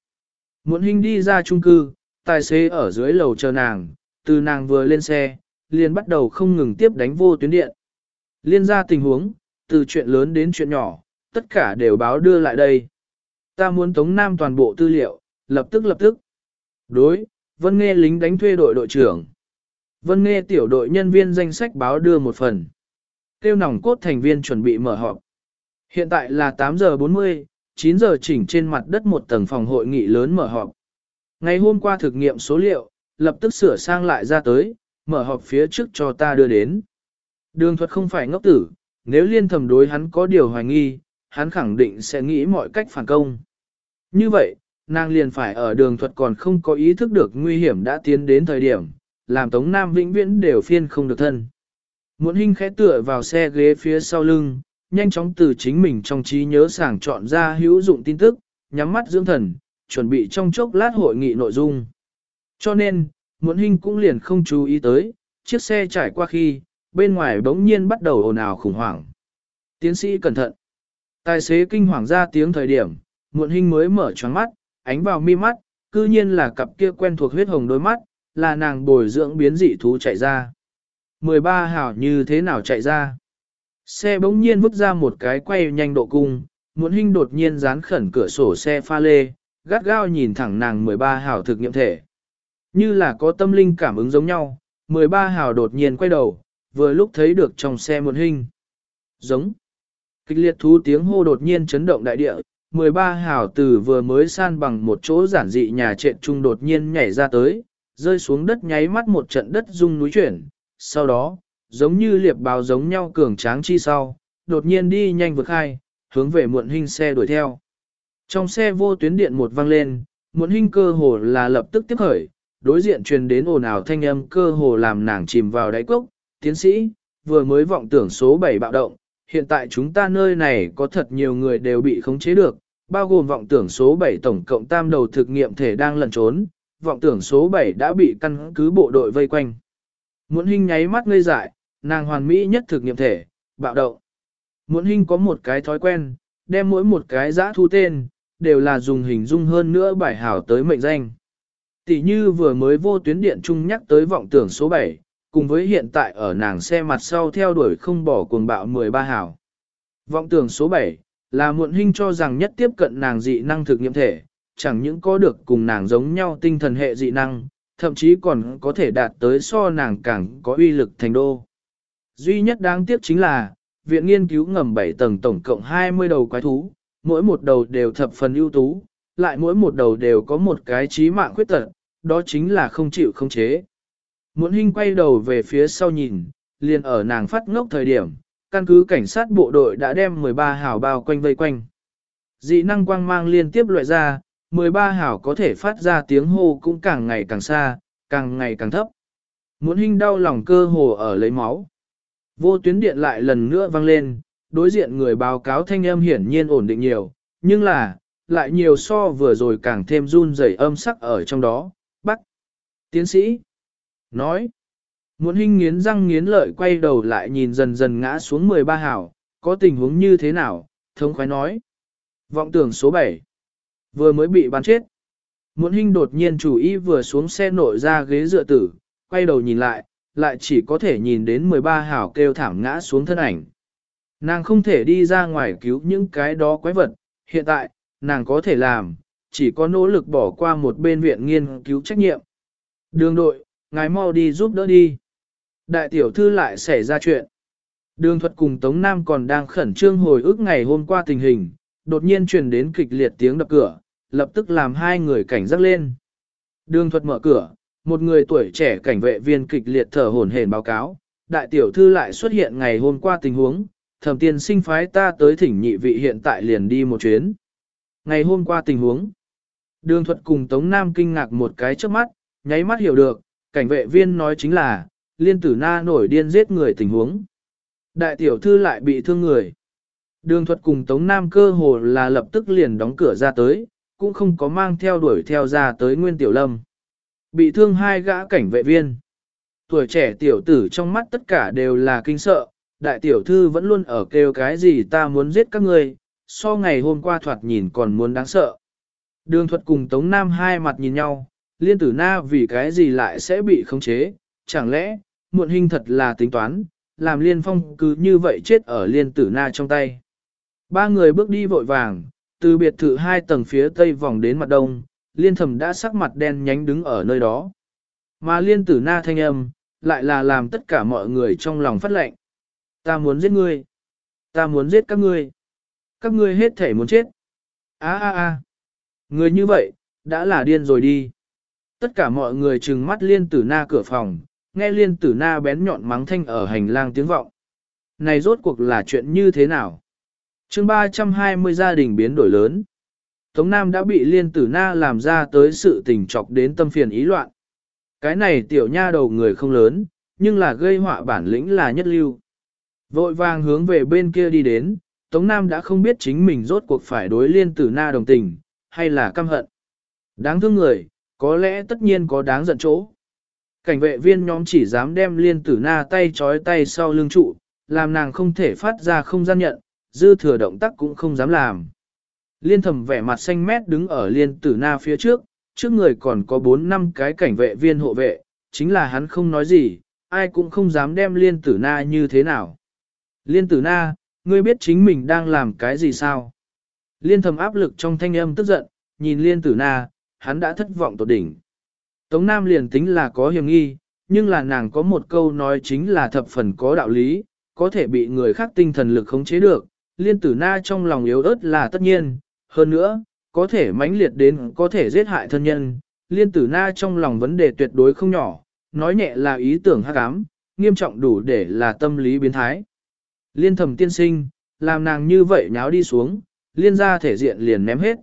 Muốn hình đi ra trung cư, tài xế ở dưới lầu chờ nàng, từ nàng vừa lên xe, liền bắt đầu không ngừng tiếp đánh vô tuyến điện. Liên ra tình huống, từ chuyện lớn đến chuyện nhỏ, tất cả đều báo đưa lại đây. Ta muốn Tống Nam toàn bộ tư liệu, lập tức lập tức. Đối, Vân Nghe lính đánh thuê đội đội trưởng. Vân Nghe tiểu đội nhân viên danh sách báo đưa một phần. Tiêu nòng cốt thành viên chuẩn bị mở họp. Hiện tại là 8 giờ 40, 9 giờ chỉnh trên mặt đất một tầng phòng hội nghị lớn mở họp. Ngày hôm qua thực nghiệm số liệu, lập tức sửa sang lại ra tới, mở họp phía trước cho ta đưa đến. Đường thuật không phải ngốc tử, nếu liên thầm đối hắn có điều hoài nghi, hắn khẳng định sẽ nghĩ mọi cách phản công. Như vậy, nàng liền phải ở đường thuật còn không có ý thức được nguy hiểm đã tiến đến thời điểm, làm Tống Nam vĩnh viễn đều phiên không được thân. Muốn hình khẽ tựa vào xe ghế phía sau lưng, nhanh chóng từ chính mình trong trí nhớ sàng chọn ra hữu dụng tin tức, nhắm mắt dưỡng thần, chuẩn bị trong chốc lát hội nghị nội dung. Cho nên, muốn hình cũng liền không chú ý tới, chiếc xe trải qua khi, bên ngoài bỗng nhiên bắt đầu ồn ào khủng hoảng. Tiến sĩ cẩn thận. Tài xế kinh hoàng ra tiếng thời điểm, muộn hình mới mở choáng mắt, ánh vào mi mắt, cư nhiên là cặp kia quen thuộc huyết hồng đôi mắt, là nàng bồi dưỡng biến dị thú chạy ra. 13 hảo như thế nào chạy ra? Xe bỗng nhiên vứt ra một cái quay nhanh độ cung, muộn hình đột nhiên dán khẩn cửa sổ xe pha lê, gắt gao nhìn thẳng nàng 13 hảo thực nghiệm thể. Như là có tâm linh cảm ứng giống nhau, 13 hảo đột nhiên quay đầu, vừa lúc thấy được trong xe một hình. Giống. Kịch liệt thú tiếng hô đột nhiên chấn động đại địa, 13 hảo tử vừa mới san bằng một chỗ giản dị nhà trệt trung đột nhiên nhảy ra tới, rơi xuống đất nháy mắt một trận đất rung núi chuyển, sau đó, giống như liệp báo giống nhau cường tráng chi sau, đột nhiên đi nhanh vượt khai, hướng về muộn hình xe đuổi theo. Trong xe vô tuyến điện một vang lên, muộn hình cơ hồ là lập tức tiếp khởi, đối diện truyền đến ồn ào thanh âm cơ hồ làm nàng chìm vào đáy cốc, tiến sĩ, vừa mới vọng tưởng số 7 bạo động, hiện tại chúng ta nơi này có thật nhiều người đều bị khống chế được, bao gồm vọng tưởng số 7 tổng cộng tam đầu thực nghiệm thể đang lẩn trốn, vọng tưởng số 7 đã bị căn cứ bộ đội vây quanh. Muốn hình nháy mắt ngây dại, nàng hoàn mỹ nhất thực nghiệm thể, bạo động. Muốn hình có một cái thói quen, đem mỗi một cái giã thu tên, đều là dùng hình dung hơn nữa bài hảo tới mệnh danh. Tỷ như vừa mới vô tuyến điện chung nhắc tới vọng tưởng số 7, cùng với hiện tại ở nàng xe mặt sau theo đuổi không bỏ cuồng bạo 13 hảo. Vọng tưởng số 7, là muộn hình cho rằng nhất tiếp cận nàng dị năng thực nghiệm thể, chẳng những có được cùng nàng giống nhau tinh thần hệ dị năng, thậm chí còn có thể đạt tới so nàng càng có uy lực thành đô. Duy nhất đáng tiếc chính là, viện nghiên cứu ngầm 7 tầng tổng cộng 20 đầu quái thú, mỗi một đầu đều thập phần ưu tú, lại mỗi một đầu đều có một cái trí mạng khuyết tật, đó chính là không chịu không chế. Muốn Hinh quay đầu về phía sau nhìn, liền ở nàng phát ngốc thời điểm, căn cứ cảnh sát bộ đội đã đem 13 hào bao quanh vây quanh. Dị năng quang mang liên tiếp loại ra, 13 hảo có thể phát ra tiếng hô cũng càng ngày càng xa, càng ngày càng thấp. Muốn Hinh đau lòng cơ hồ ở lấy máu. Vô tuyến điện lại lần nữa vang lên, đối diện người báo cáo thanh âm hiển nhiên ổn định nhiều, nhưng là, lại nhiều so vừa rồi càng thêm run rẩy âm sắc ở trong đó, Bắc, Tiến sĩ, nói, muốn hình nghiến răng nghiến lợi quay đầu lại nhìn dần dần ngã xuống 13 hảo, có tình huống như thế nào, thống khoái nói. Vọng tưởng số 7, vừa mới bị bắn chết. Muốn hình đột nhiên chủ ý vừa xuống xe nội ra ghế dựa tử, quay đầu nhìn lại, lại chỉ có thể nhìn đến 13 hảo kêu thảm ngã xuống thân ảnh. Nàng không thể đi ra ngoài cứu những cái đó quái vật, hiện tại, nàng có thể làm, chỉ có nỗ lực bỏ qua một bên viện nghiên cứu trách nhiệm. Đường đội, ngài mau đi giúp đỡ đi. Đại tiểu thư lại xảy ra chuyện. Đường thuật cùng Tống Nam còn đang khẩn trương hồi ức ngày hôm qua tình hình, đột nhiên truyền đến kịch liệt tiếng đập cửa, lập tức làm hai người cảnh giác lên. Đường thuật mở cửa, một người tuổi trẻ cảnh vệ viên kịch liệt thở hổn hển báo cáo, đại tiểu thư lại xuất hiện ngày hôm qua tình huống, thẩm tiên sinh phái ta tới thỉnh nhị vị hiện tại liền đi một chuyến. Ngày hôm qua tình huống, đường thuật cùng Tống Nam kinh ngạc một cái trước mắt, nháy mắt hiểu được, cảnh vệ viên nói chính là, liên tử na nổi điên giết người tình huống. Đại tiểu thư lại bị thương người. Đường thuật cùng Tống Nam cơ hồ là lập tức liền đóng cửa ra tới, cũng không có mang theo đuổi theo ra tới Nguyên Tiểu Lâm. Bị thương hai gã cảnh vệ viên. Tuổi trẻ tiểu tử trong mắt tất cả đều là kinh sợ, đại tiểu thư vẫn luôn ở kêu cái gì ta muốn giết các ngươi, so ngày hôm qua thoạt nhìn còn muốn đáng sợ. Đường thuật cùng Tống Nam hai mặt nhìn nhau, liên tử na vì cái gì lại sẽ bị khống chế, chẳng lẽ, muộn hình thật là tính toán, làm liên phong cứ như vậy chết ở liên tử na trong tay. Ba người bước đi vội vàng, từ biệt thự hai tầng phía tây vòng đến mặt đông, liên thầm đã sắc mặt đen nhánh đứng ở nơi đó. Mà liên tử na thanh âm, lại là làm tất cả mọi người trong lòng phát lệnh. Ta muốn giết ngươi. Ta muốn giết các ngươi. Các ngươi hết thể muốn chết. Á á á. Người như vậy, đã là điên rồi đi. Tất cả mọi người trừng mắt liên tử na cửa phòng, nghe liên tử na bén nhọn mắng thanh ở hành lang tiếng vọng. Này rốt cuộc là chuyện như thế nào? chương 320 gia đình biến đổi lớn. Tống Nam đã bị liên tử na làm ra tới sự tình trọc đến tâm phiền ý loạn. Cái này tiểu nha đầu người không lớn, nhưng là gây họa bản lĩnh là nhất lưu. Vội vàng hướng về bên kia đi đến, Tống Nam đã không biết chính mình rốt cuộc phải đối liên tử na đồng tình, hay là căm hận. Đáng thương người, có lẽ tất nhiên có đáng giận chỗ. Cảnh vệ viên nhóm chỉ dám đem liên tử na tay trói tay sau lưng trụ, làm nàng không thể phát ra không gian nhận, dư thừa động tác cũng không dám làm. Liên thầm vẻ mặt xanh mét đứng ở liên tử na phía trước, trước người còn có 4 năm cái cảnh vệ viên hộ vệ, chính là hắn không nói gì, ai cũng không dám đem liên tử na như thế nào. Liên tử na, ngươi biết chính mình đang làm cái gì sao? Liên thầm áp lực trong thanh âm tức giận, nhìn liên tử na, hắn đã thất vọng tột đỉnh. Tống Nam liền tính là có hiểm nghi, nhưng là nàng có một câu nói chính là thập phần có đạo lý, có thể bị người khác tinh thần lực khống chế được, liên tử na trong lòng yếu ớt là tất nhiên, hơn nữa, có thể mãnh liệt đến có thể giết hại thân nhân, liên tử na trong lòng vấn đề tuyệt đối không nhỏ, nói nhẹ là ý tưởng hắc ám, nghiêm trọng đủ để là tâm lý biến thái. Liên thầm tiên sinh, làm nàng như vậy nháo đi xuống, liên ra thể diện liền ném hết.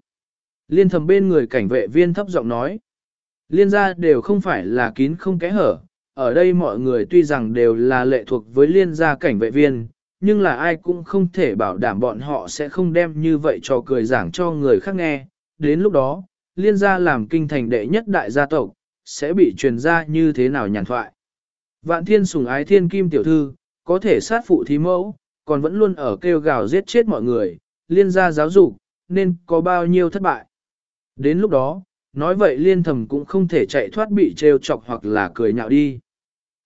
Liên thầm bên người cảnh vệ viên thấp giọng nói, liên gia đều không phải là kín không kẽ hở, ở đây mọi người tuy rằng đều là lệ thuộc với liên gia cảnh vệ viên, nhưng là ai cũng không thể bảo đảm bọn họ sẽ không đem như vậy trò cười giảng cho người khác nghe. Đến lúc đó, liên gia làm kinh thành đệ nhất đại gia tộc, sẽ bị truyền ra như thế nào nhàn thoại. Vạn thiên sùng ái thiên kim tiểu thư, có thể sát phụ thí mẫu, còn vẫn luôn ở kêu gào giết chết mọi người, liên gia giáo dục, nên có bao nhiêu thất bại. Đến lúc đó, nói vậy liên thầm cũng không thể chạy thoát bị trêu chọc hoặc là cười nhạo đi.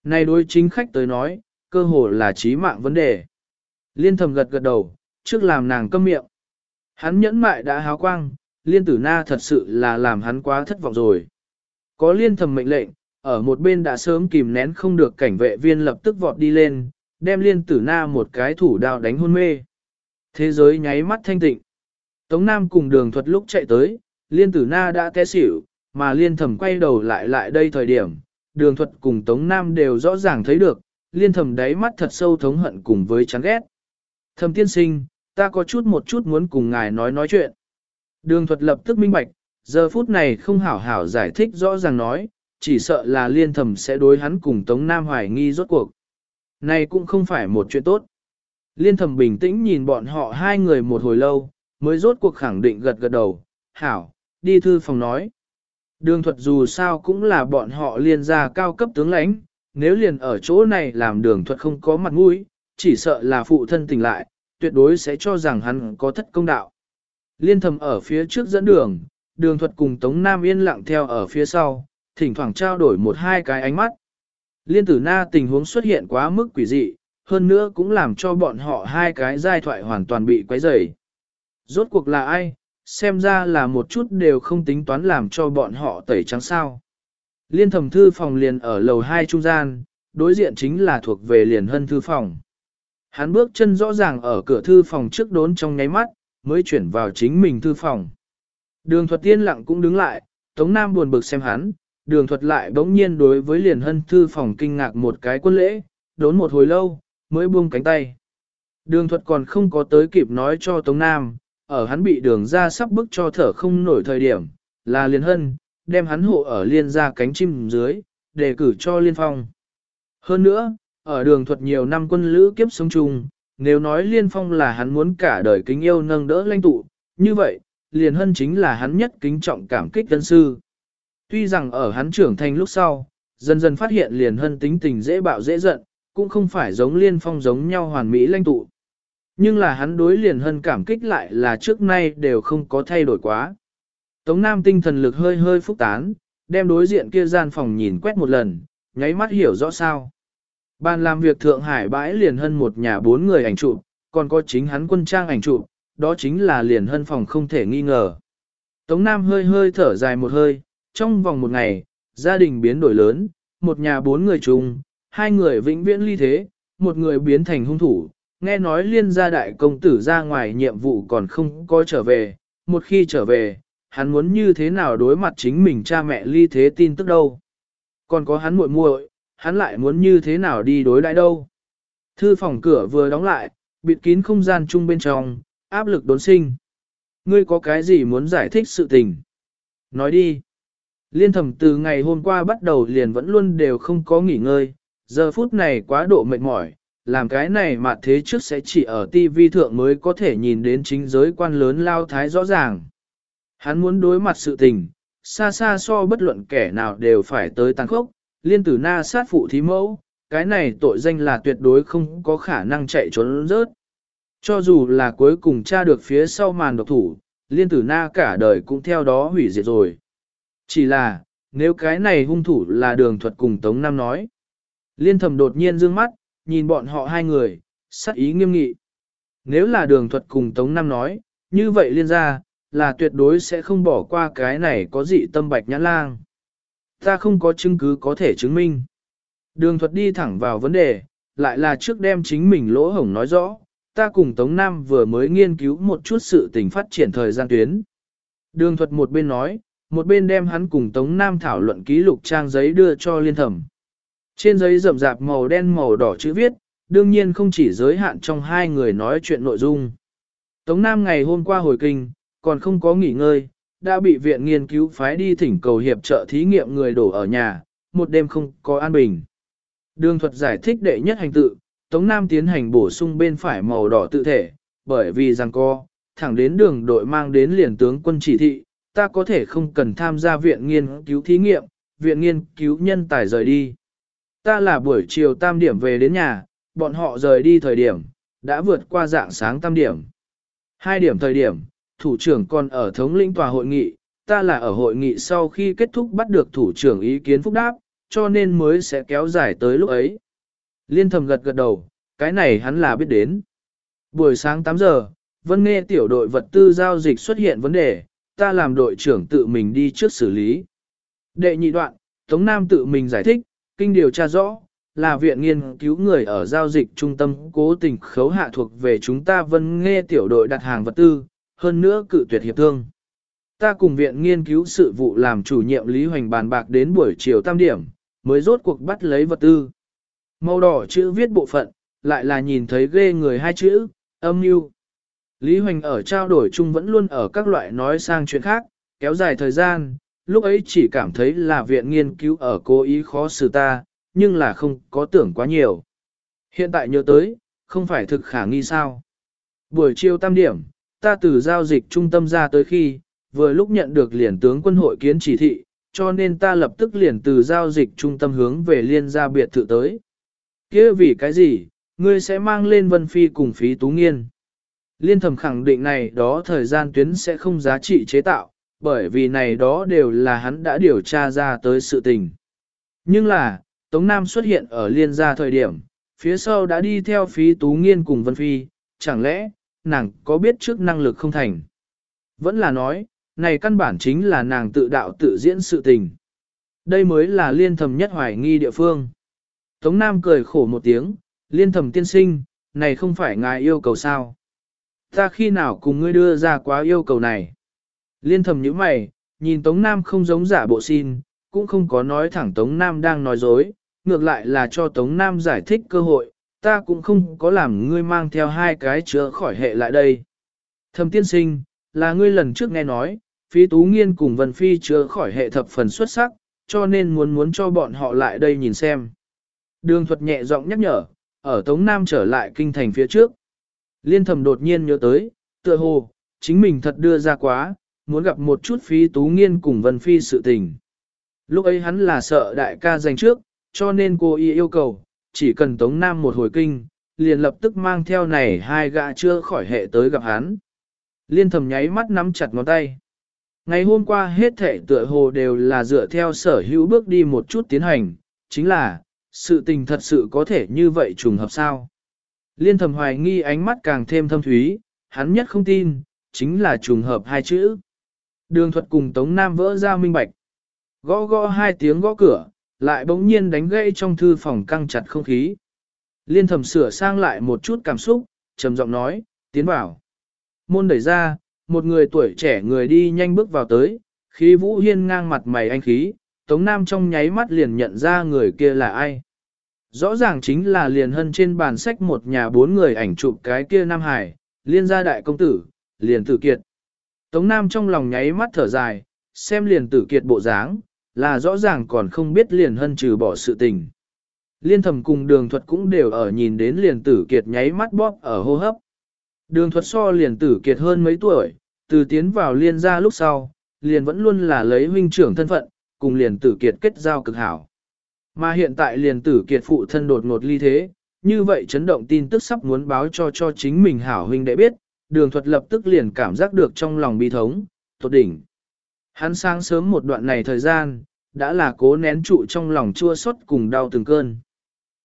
Này đối chính khách tới nói, cơ hồ là chí mạng vấn đề. Liên thầm gật gật đầu, trước làm nàng câm miệng. Hắn nhẫn mại đã háo quang, liên tử na thật sự là làm hắn quá thất vọng rồi. Có liên thầm mệnh lệnh, ở một bên đã sớm kìm nén không được cảnh vệ viên lập tức vọt đi lên, đem liên tử na một cái thủ đao đánh hôn mê. Thế giới nháy mắt thanh tịnh. Tống Nam cùng đường thuật lúc chạy tới, liên tử na đã té xỉu, mà liên thẩm quay đầu lại lại đây thời điểm, đường thuật cùng Tống Nam đều rõ ràng thấy được, liên thẩm đáy mắt thật sâu thống hận cùng với chán ghét. Thẩm tiên sinh, ta có chút một chút muốn cùng ngài nói nói chuyện. Đường thuật lập tức minh bạch, giờ phút này không hảo hảo giải thích rõ ràng nói, chỉ sợ là liên thẩm sẽ đối hắn cùng Tống Nam hoài nghi rốt cuộc. Này cũng không phải một chuyện tốt. Liên thẩm bình tĩnh nhìn bọn họ hai người một hồi lâu, mới rốt cuộc khẳng định gật gật đầu, hảo, đi thư phòng nói. Đường thuật dù sao cũng là bọn họ liên gia cao cấp tướng lãnh, nếu liền ở chỗ này làm đường thuật không có mặt mũi, chỉ sợ là phụ thân tỉnh lại, tuyệt đối sẽ cho rằng hắn có thất công đạo. Liên thầm ở phía trước dẫn đường, đường thuật cùng Tống Nam yên lặng theo ở phía sau, thỉnh thoảng trao đổi một hai cái ánh mắt. Liên tử na tình huống xuất hiện quá mức quỷ dị, hơn nữa cũng làm cho bọn họ hai cái giai thoại hoàn toàn bị quấy rầy. Rốt cuộc là ai, xem ra là một chút đều không tính toán làm cho bọn họ tẩy trắng sao. Liên thẩm thư phòng liền ở lầu 2 trung gian, đối diện chính là thuộc về liền hân thư phòng. Hắn bước chân rõ ràng ở cửa thư phòng trước đốn trong nháy mắt, mới chuyển vào chính mình thư phòng. Đường thuật tiên lặng cũng đứng lại, Tống Nam buồn bực xem hắn, đường thuật lại bỗng nhiên đối với liền hân thư phòng kinh ngạc một cái quân lễ, đốn một hồi lâu, mới buông cánh tay. Đường thuật còn không có tới kịp nói cho Tống Nam, ở hắn bị đường ra sắp bức cho thở không nổi thời điểm, là liền hân, đem hắn hộ ở liên ra cánh chim dưới, để cử cho liên phong. Hơn nữa, ở đường thuật nhiều năm quân lữ kiếp sống chung, nếu nói liên phong là hắn muốn cả đời kính yêu nâng đỡ lãnh tụ, như vậy, liền hân chính là hắn nhất kính trọng cảm kích tân sư. Tuy rằng ở hắn trưởng thành lúc sau, dần dần phát hiện liền hân tính tình dễ bạo dễ giận, cũng không phải giống liên phong giống nhau hoàn mỹ lãnh tụ. Nhưng là hắn đối liền hân cảm kích lại là trước nay đều không có thay đổi quá. Tống Nam tinh thần lực hơi hơi phúc tán, đem đối diện kia gian phòng nhìn quét một lần, nháy mắt hiểu rõ sao. Ban làm việc Thượng Hải bãi liền hân một nhà bốn người ảnh chụp, còn có chính hắn quân trang ảnh chụp, đó chính là liền hân phòng không thể nghi ngờ. Tống Nam hơi hơi thở dài một hơi, trong vòng một ngày, gia đình biến đổi lớn, một nhà bốn người chung, hai người vĩnh viễn ly thế, một người biến thành hung thủ, nghe nói liên gia đại công tử ra ngoài nhiệm vụ còn không có trở về, một khi trở về, hắn muốn như thế nào đối mặt chính mình cha mẹ ly thế tin tức đâu. Còn có hắn muội muội, hắn lại muốn như thế nào đi đối đãi đâu. Thư phòng cửa vừa đóng lại, bịt kín không gian chung bên trong, áp lực đốn sinh. Ngươi có cái gì muốn giải thích sự tình? Nói đi. Liên thẩm từ ngày hôm qua bắt đầu liền vẫn luôn đều không có nghỉ ngơi, giờ phút này quá độ mệt mỏi, làm cái này mà thế trước sẽ chỉ ở TV thượng mới có thể nhìn đến chính giới quan lớn lao thái rõ ràng. Hắn muốn đối mặt sự tình, xa xa so bất luận kẻ nào đều phải tới tàn khốc, liên tử na sát phụ thí mẫu, cái này tội danh là tuyệt đối không có khả năng chạy trốn rớt. Cho dù là cuối cùng tra được phía sau màn độc thủ, liên tử na cả đời cũng theo đó hủy diệt rồi. Chỉ là, nếu cái này hung thủ là đường thuật cùng Tống Nam nói. Liên thầm đột nhiên dương mắt, nhìn bọn họ hai người, sắc ý nghiêm nghị. Nếu là đường thuật cùng Tống Nam nói, như vậy liên ra, là tuyệt đối sẽ không bỏ qua cái này có dị tâm bạch nhãn lang. Ta không có chứng cứ có thể chứng minh. Đường thuật đi thẳng vào vấn đề, lại là trước đem chính mình lỗ hổng nói rõ, ta cùng Tống Nam vừa mới nghiên cứu một chút sự tình phát triển thời gian tuyến. Đường thuật một bên nói, một bên đem hắn cùng Tống Nam thảo luận ký lục trang giấy đưa cho liên thẩm. Trên giấy rậm rạp màu đen màu đỏ chữ viết, đương nhiên không chỉ giới hạn trong hai người nói chuyện nội dung. Tống Nam ngày hôm qua hồi kinh, còn không có nghỉ ngơi, đã bị viện nghiên cứu phái đi thỉnh cầu hiệp trợ thí nghiệm người đổ ở nhà, một đêm không có an bình. Đường thuật giải thích đệ nhất hành tự, Tống Nam tiến hành bổ sung bên phải màu đỏ tự thể, bởi vì rằng co, thẳng đến đường đội mang đến liền tướng quân chỉ thị, ta có thể không cần tham gia viện nghiên cứu thí nghiệm, viện nghiên cứu nhân tài rời đi. Ta là buổi chiều tam điểm về đến nhà, bọn họ rời đi thời điểm, đã vượt qua dạng sáng tam điểm. Hai điểm thời điểm, thủ trưởng còn ở thống lĩnh tòa hội nghị, ta là ở hội nghị sau khi kết thúc bắt được thủ trưởng ý kiến phúc đáp, cho nên mới sẽ kéo dài tới lúc ấy. Liên thầm gật gật đầu, cái này hắn là biết đến. Buổi sáng 8 giờ, Vân nghe tiểu đội vật tư giao dịch xuất hiện vấn đề, ta làm đội trưởng tự mình đi trước xử lý. Đệ nhị đoạn, Tống Nam tự mình giải thích, kinh điều tra rõ, là viện nghiên cứu người ở giao dịch trung tâm cố tình khấu hạ thuộc về chúng ta vân nghe tiểu đội đặt hàng vật tư, hơn nữa cự tuyệt hiệp thương. Ta cùng viện nghiên cứu sự vụ làm chủ nhiệm Lý Hoành bàn bạc đến buổi chiều tam điểm, mới rốt cuộc bắt lấy vật tư. Màu đỏ chữ viết bộ phận, lại là nhìn thấy ghê người hai chữ, âm mưu. Lý Hoành ở trao đổi chung vẫn luôn ở các loại nói sang chuyện khác, kéo dài thời gian, lúc ấy chỉ cảm thấy là viện nghiên cứu ở cố ý khó xử ta, nhưng là không có tưởng quá nhiều. Hiện tại nhớ tới, không phải thực khả nghi sao. Buổi chiều tam điểm, ta từ giao dịch trung tâm ra tới khi, vừa lúc nhận được liền tướng quân hội kiến chỉ thị, cho nên ta lập tức liền từ giao dịch trung tâm hướng về liên gia biệt thự tới. kia vì cái gì, ngươi sẽ mang lên vân phi cùng phí tú nghiên. Liên thẩm khẳng định này đó thời gian tuyến sẽ không giá trị chế tạo, bởi vì này đó đều là hắn đã điều tra ra tới sự tình. Nhưng là, Tống Nam xuất hiện ở liên gia thời điểm, phía sau đã đi theo phí tú nghiên cùng Vân Phi, chẳng lẽ, nàng có biết trước năng lực không thành. Vẫn là nói, này căn bản chính là nàng tự đạo tự diễn sự tình. Đây mới là liên thầm nhất hoài nghi địa phương. Tống Nam cười khổ một tiếng, liên thầm tiên sinh, này không phải ngài yêu cầu sao. Ta khi nào cùng ngươi đưa ra quá yêu cầu này. Liên thầm những mày, nhìn Tống Nam không giống giả bộ xin, cũng không có nói thẳng Tống Nam đang nói dối, ngược lại là cho Tống Nam giải thích cơ hội, ta cũng không có làm ngươi mang theo hai cái chữa khỏi hệ lại đây. Thầm tiên sinh, là ngươi lần trước nghe nói, phi tú nghiên cùng Vân Phi chữa khỏi hệ thập phần xuất sắc, cho nên muốn muốn cho bọn họ lại đây nhìn xem. Đường thuật nhẹ giọng nhắc nhở, ở Tống Nam trở lại kinh thành phía trước. Liên thầm đột nhiên nhớ tới, tựa hồ, chính mình thật đưa ra quá, muốn gặp một chút phi tú nghiên cùng Vân Phi sự tình. Lúc ấy hắn là sợ đại ca giành trước, cho nên cô y yêu cầu, chỉ cần Tống Nam một hồi kinh, liền lập tức mang theo này hai gã chưa khỏi hệ tới gặp hắn. Liên thầm nháy mắt nắm chặt ngón tay. Ngày hôm qua hết thể tựa hồ đều là dựa theo sở hữu bước đi một chút tiến hành, chính là, sự tình thật sự có thể như vậy trùng hợp sao. Liên thầm hoài nghi ánh mắt càng thêm thâm thúy, hắn nhất không tin, chính là trùng hợp hai chữ. Đường thuật cùng Tống Nam vỡ ra minh bạch. Gõ gõ hai tiếng gõ cửa, lại bỗng nhiên đánh gãy trong thư phòng căng chặt không khí. Liên thầm sửa sang lại một chút cảm xúc, trầm giọng nói, tiến vào. Môn đẩy ra, một người tuổi trẻ người đi nhanh bước vào tới, khí vũ hiên ngang mặt mày anh khí, Tống Nam trong nháy mắt liền nhận ra người kia là ai. Rõ ràng chính là liền hân trên bàn sách một nhà bốn người ảnh chụp cái kia Nam Hải, liên gia đại công tử, liền tử kiệt. Tống Nam trong lòng nháy mắt thở dài, xem liền tử kiệt bộ dáng, là rõ ràng còn không biết liền hân trừ bỏ sự tình. Liên thầm cùng đường thuật cũng đều ở nhìn đến liền tử kiệt nháy mắt bóp ở hô hấp. Đường thuật so liền tử kiệt hơn mấy tuổi, từ tiến vào liên gia lúc sau, liền vẫn luôn là lấy huynh trưởng thân phận, cùng liền tử kiệt kết giao cực hảo. Mà hiện tại liền tử kiệt phụ thân đột ngột ly thế, như vậy chấn động tin tức sắp muốn báo cho cho chính mình hảo huynh đệ biết, đường thuật lập tức liền cảm giác được trong lòng bi thống, tột đỉnh. Hắn sáng sớm một đoạn này thời gian, đã là cố nén trụ trong lòng chua xót cùng đau từng cơn.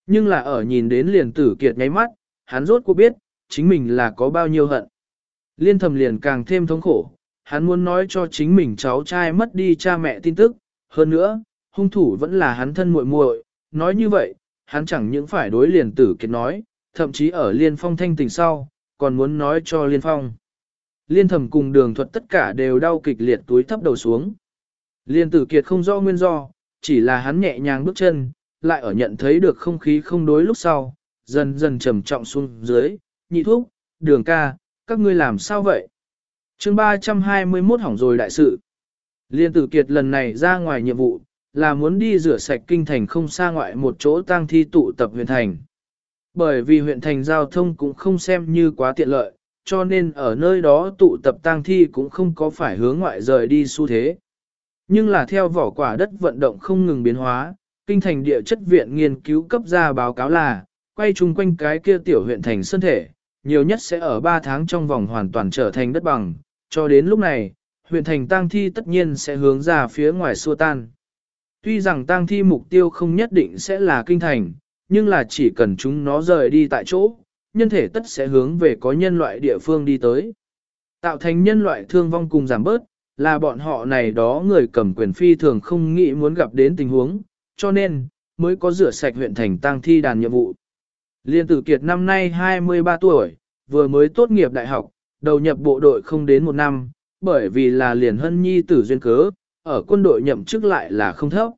Nhưng là ở nhìn đến liền tử kiệt nháy mắt, hắn rốt cuộc biết, chính mình là có bao nhiêu hận. Liên thầm liền càng thêm thống khổ, hắn muốn nói cho chính mình cháu trai mất đi cha mẹ tin tức, hơn nữa, hung thủ vẫn là hắn thân muội muội. nói như vậy, hắn chẳng những phải đối liền tử kiệt nói, thậm chí ở liên phong thanh tình sau, còn muốn nói cho liên phong. Liên thầm cùng đường thuật tất cả đều đau kịch liệt túi thấp đầu xuống. Liên tử kiệt không rõ nguyên do, chỉ là hắn nhẹ nhàng bước chân, lại ở nhận thấy được không khí không đối lúc sau, dần dần trầm trọng xuống dưới, nhị thuốc, đường ca, các ngươi làm sao vậy? chương 321 hỏng rồi đại sự. Liên tử kiệt lần này ra ngoài nhiệm vụ, là muốn đi rửa sạch kinh thành không xa ngoại một chỗ tang thi tụ tập huyền thành. Bởi vì huyện thành giao thông cũng không xem như quá tiện lợi, cho nên ở nơi đó tụ tập tang thi cũng không có phải hướng ngoại rời đi xu thế. Nhưng là theo vỏ quả đất vận động không ngừng biến hóa, kinh thành địa chất viện nghiên cứu cấp ra báo cáo là, quay chung quanh cái kia tiểu huyện thành sân thể, nhiều nhất sẽ ở 3 tháng trong vòng hoàn toàn trở thành đất bằng, cho đến lúc này, huyện thành tang thi tất nhiên sẽ hướng ra phía ngoài xua tan. Tuy rằng tang thi mục tiêu không nhất định sẽ là kinh thành, nhưng là chỉ cần chúng nó rời đi tại chỗ, nhân thể tất sẽ hướng về có nhân loại địa phương đi tới. Tạo thành nhân loại thương vong cùng giảm bớt, là bọn họ này đó người cầm quyền phi thường không nghĩ muốn gặp đến tình huống, cho nên, mới có rửa sạch huyện thành tăng thi đàn nhiệm vụ. Liên tử kiệt năm nay 23 tuổi, vừa mới tốt nghiệp đại học, đầu nhập bộ đội không đến một năm, bởi vì là liền hân nhi tử duyên cớ, ở quân đội nhậm chức lại là không thấp.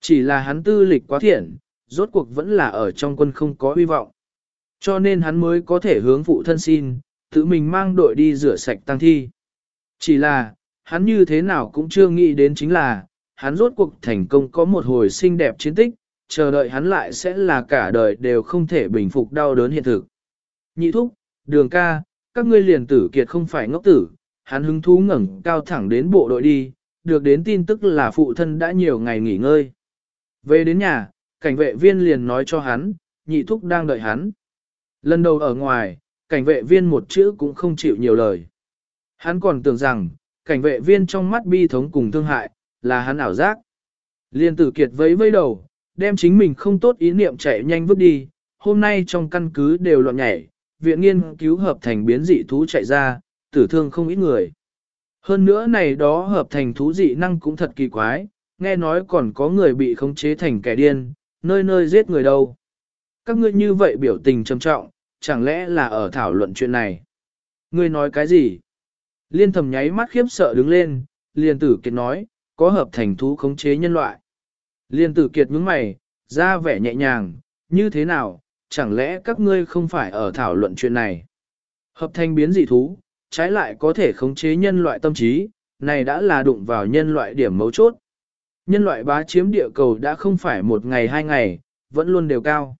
Chỉ là hắn tư lịch quá thiện, rốt cuộc vẫn là ở trong quân không có hy vọng. Cho nên hắn mới có thể hướng phụ thân xin, tự mình mang đội đi rửa sạch tăng thi. Chỉ là, hắn như thế nào cũng chưa nghĩ đến chính là, hắn rốt cuộc thành công có một hồi xinh đẹp chiến tích, chờ đợi hắn lại sẽ là cả đời đều không thể bình phục đau đớn hiện thực. Nhị thúc, đường ca, các ngươi liền tử kiệt không phải ngốc tử, hắn hứng thú ngẩng cao thẳng đến bộ đội đi, được đến tin tức là phụ thân đã nhiều ngày nghỉ ngơi. Về đến nhà, cảnh vệ viên liền nói cho hắn, nhị thúc đang đợi hắn. Lần đầu ở ngoài, cảnh vệ viên một chữ cũng không chịu nhiều lời. Hắn còn tưởng rằng, cảnh vệ viên trong mắt bi thống cùng thương hại, là hắn ảo giác. Liên tử kiệt vẫy vẫy đầu, đem chính mình không tốt ý niệm chạy nhanh vứt đi, hôm nay trong căn cứ đều loạn nhảy, viện nghiên cứu hợp thành biến dị thú chạy ra, tử thương không ít người. Hơn nữa này đó hợp thành thú dị năng cũng thật kỳ quái, nghe nói còn có người bị khống chế thành kẻ điên, nơi nơi giết người đâu. Các ngươi như vậy biểu tình trầm trọng, chẳng lẽ là ở thảo luận chuyện này? Ngươi nói cái gì? Liên thầm nháy mắt khiếp sợ đứng lên, liền tử kiệt nói, có hợp thành thú khống chế nhân loại. Liên tử kiệt nhướng mày, ra vẻ nhẹ nhàng, như thế nào, chẳng lẽ các ngươi không phải ở thảo luận chuyện này? Hợp thành biến dị thú, trái lại có thể khống chế nhân loại tâm trí, này đã là đụng vào nhân loại điểm mấu chốt. Nhân loại bá chiếm địa cầu đã không phải một ngày hai ngày, vẫn luôn đều cao.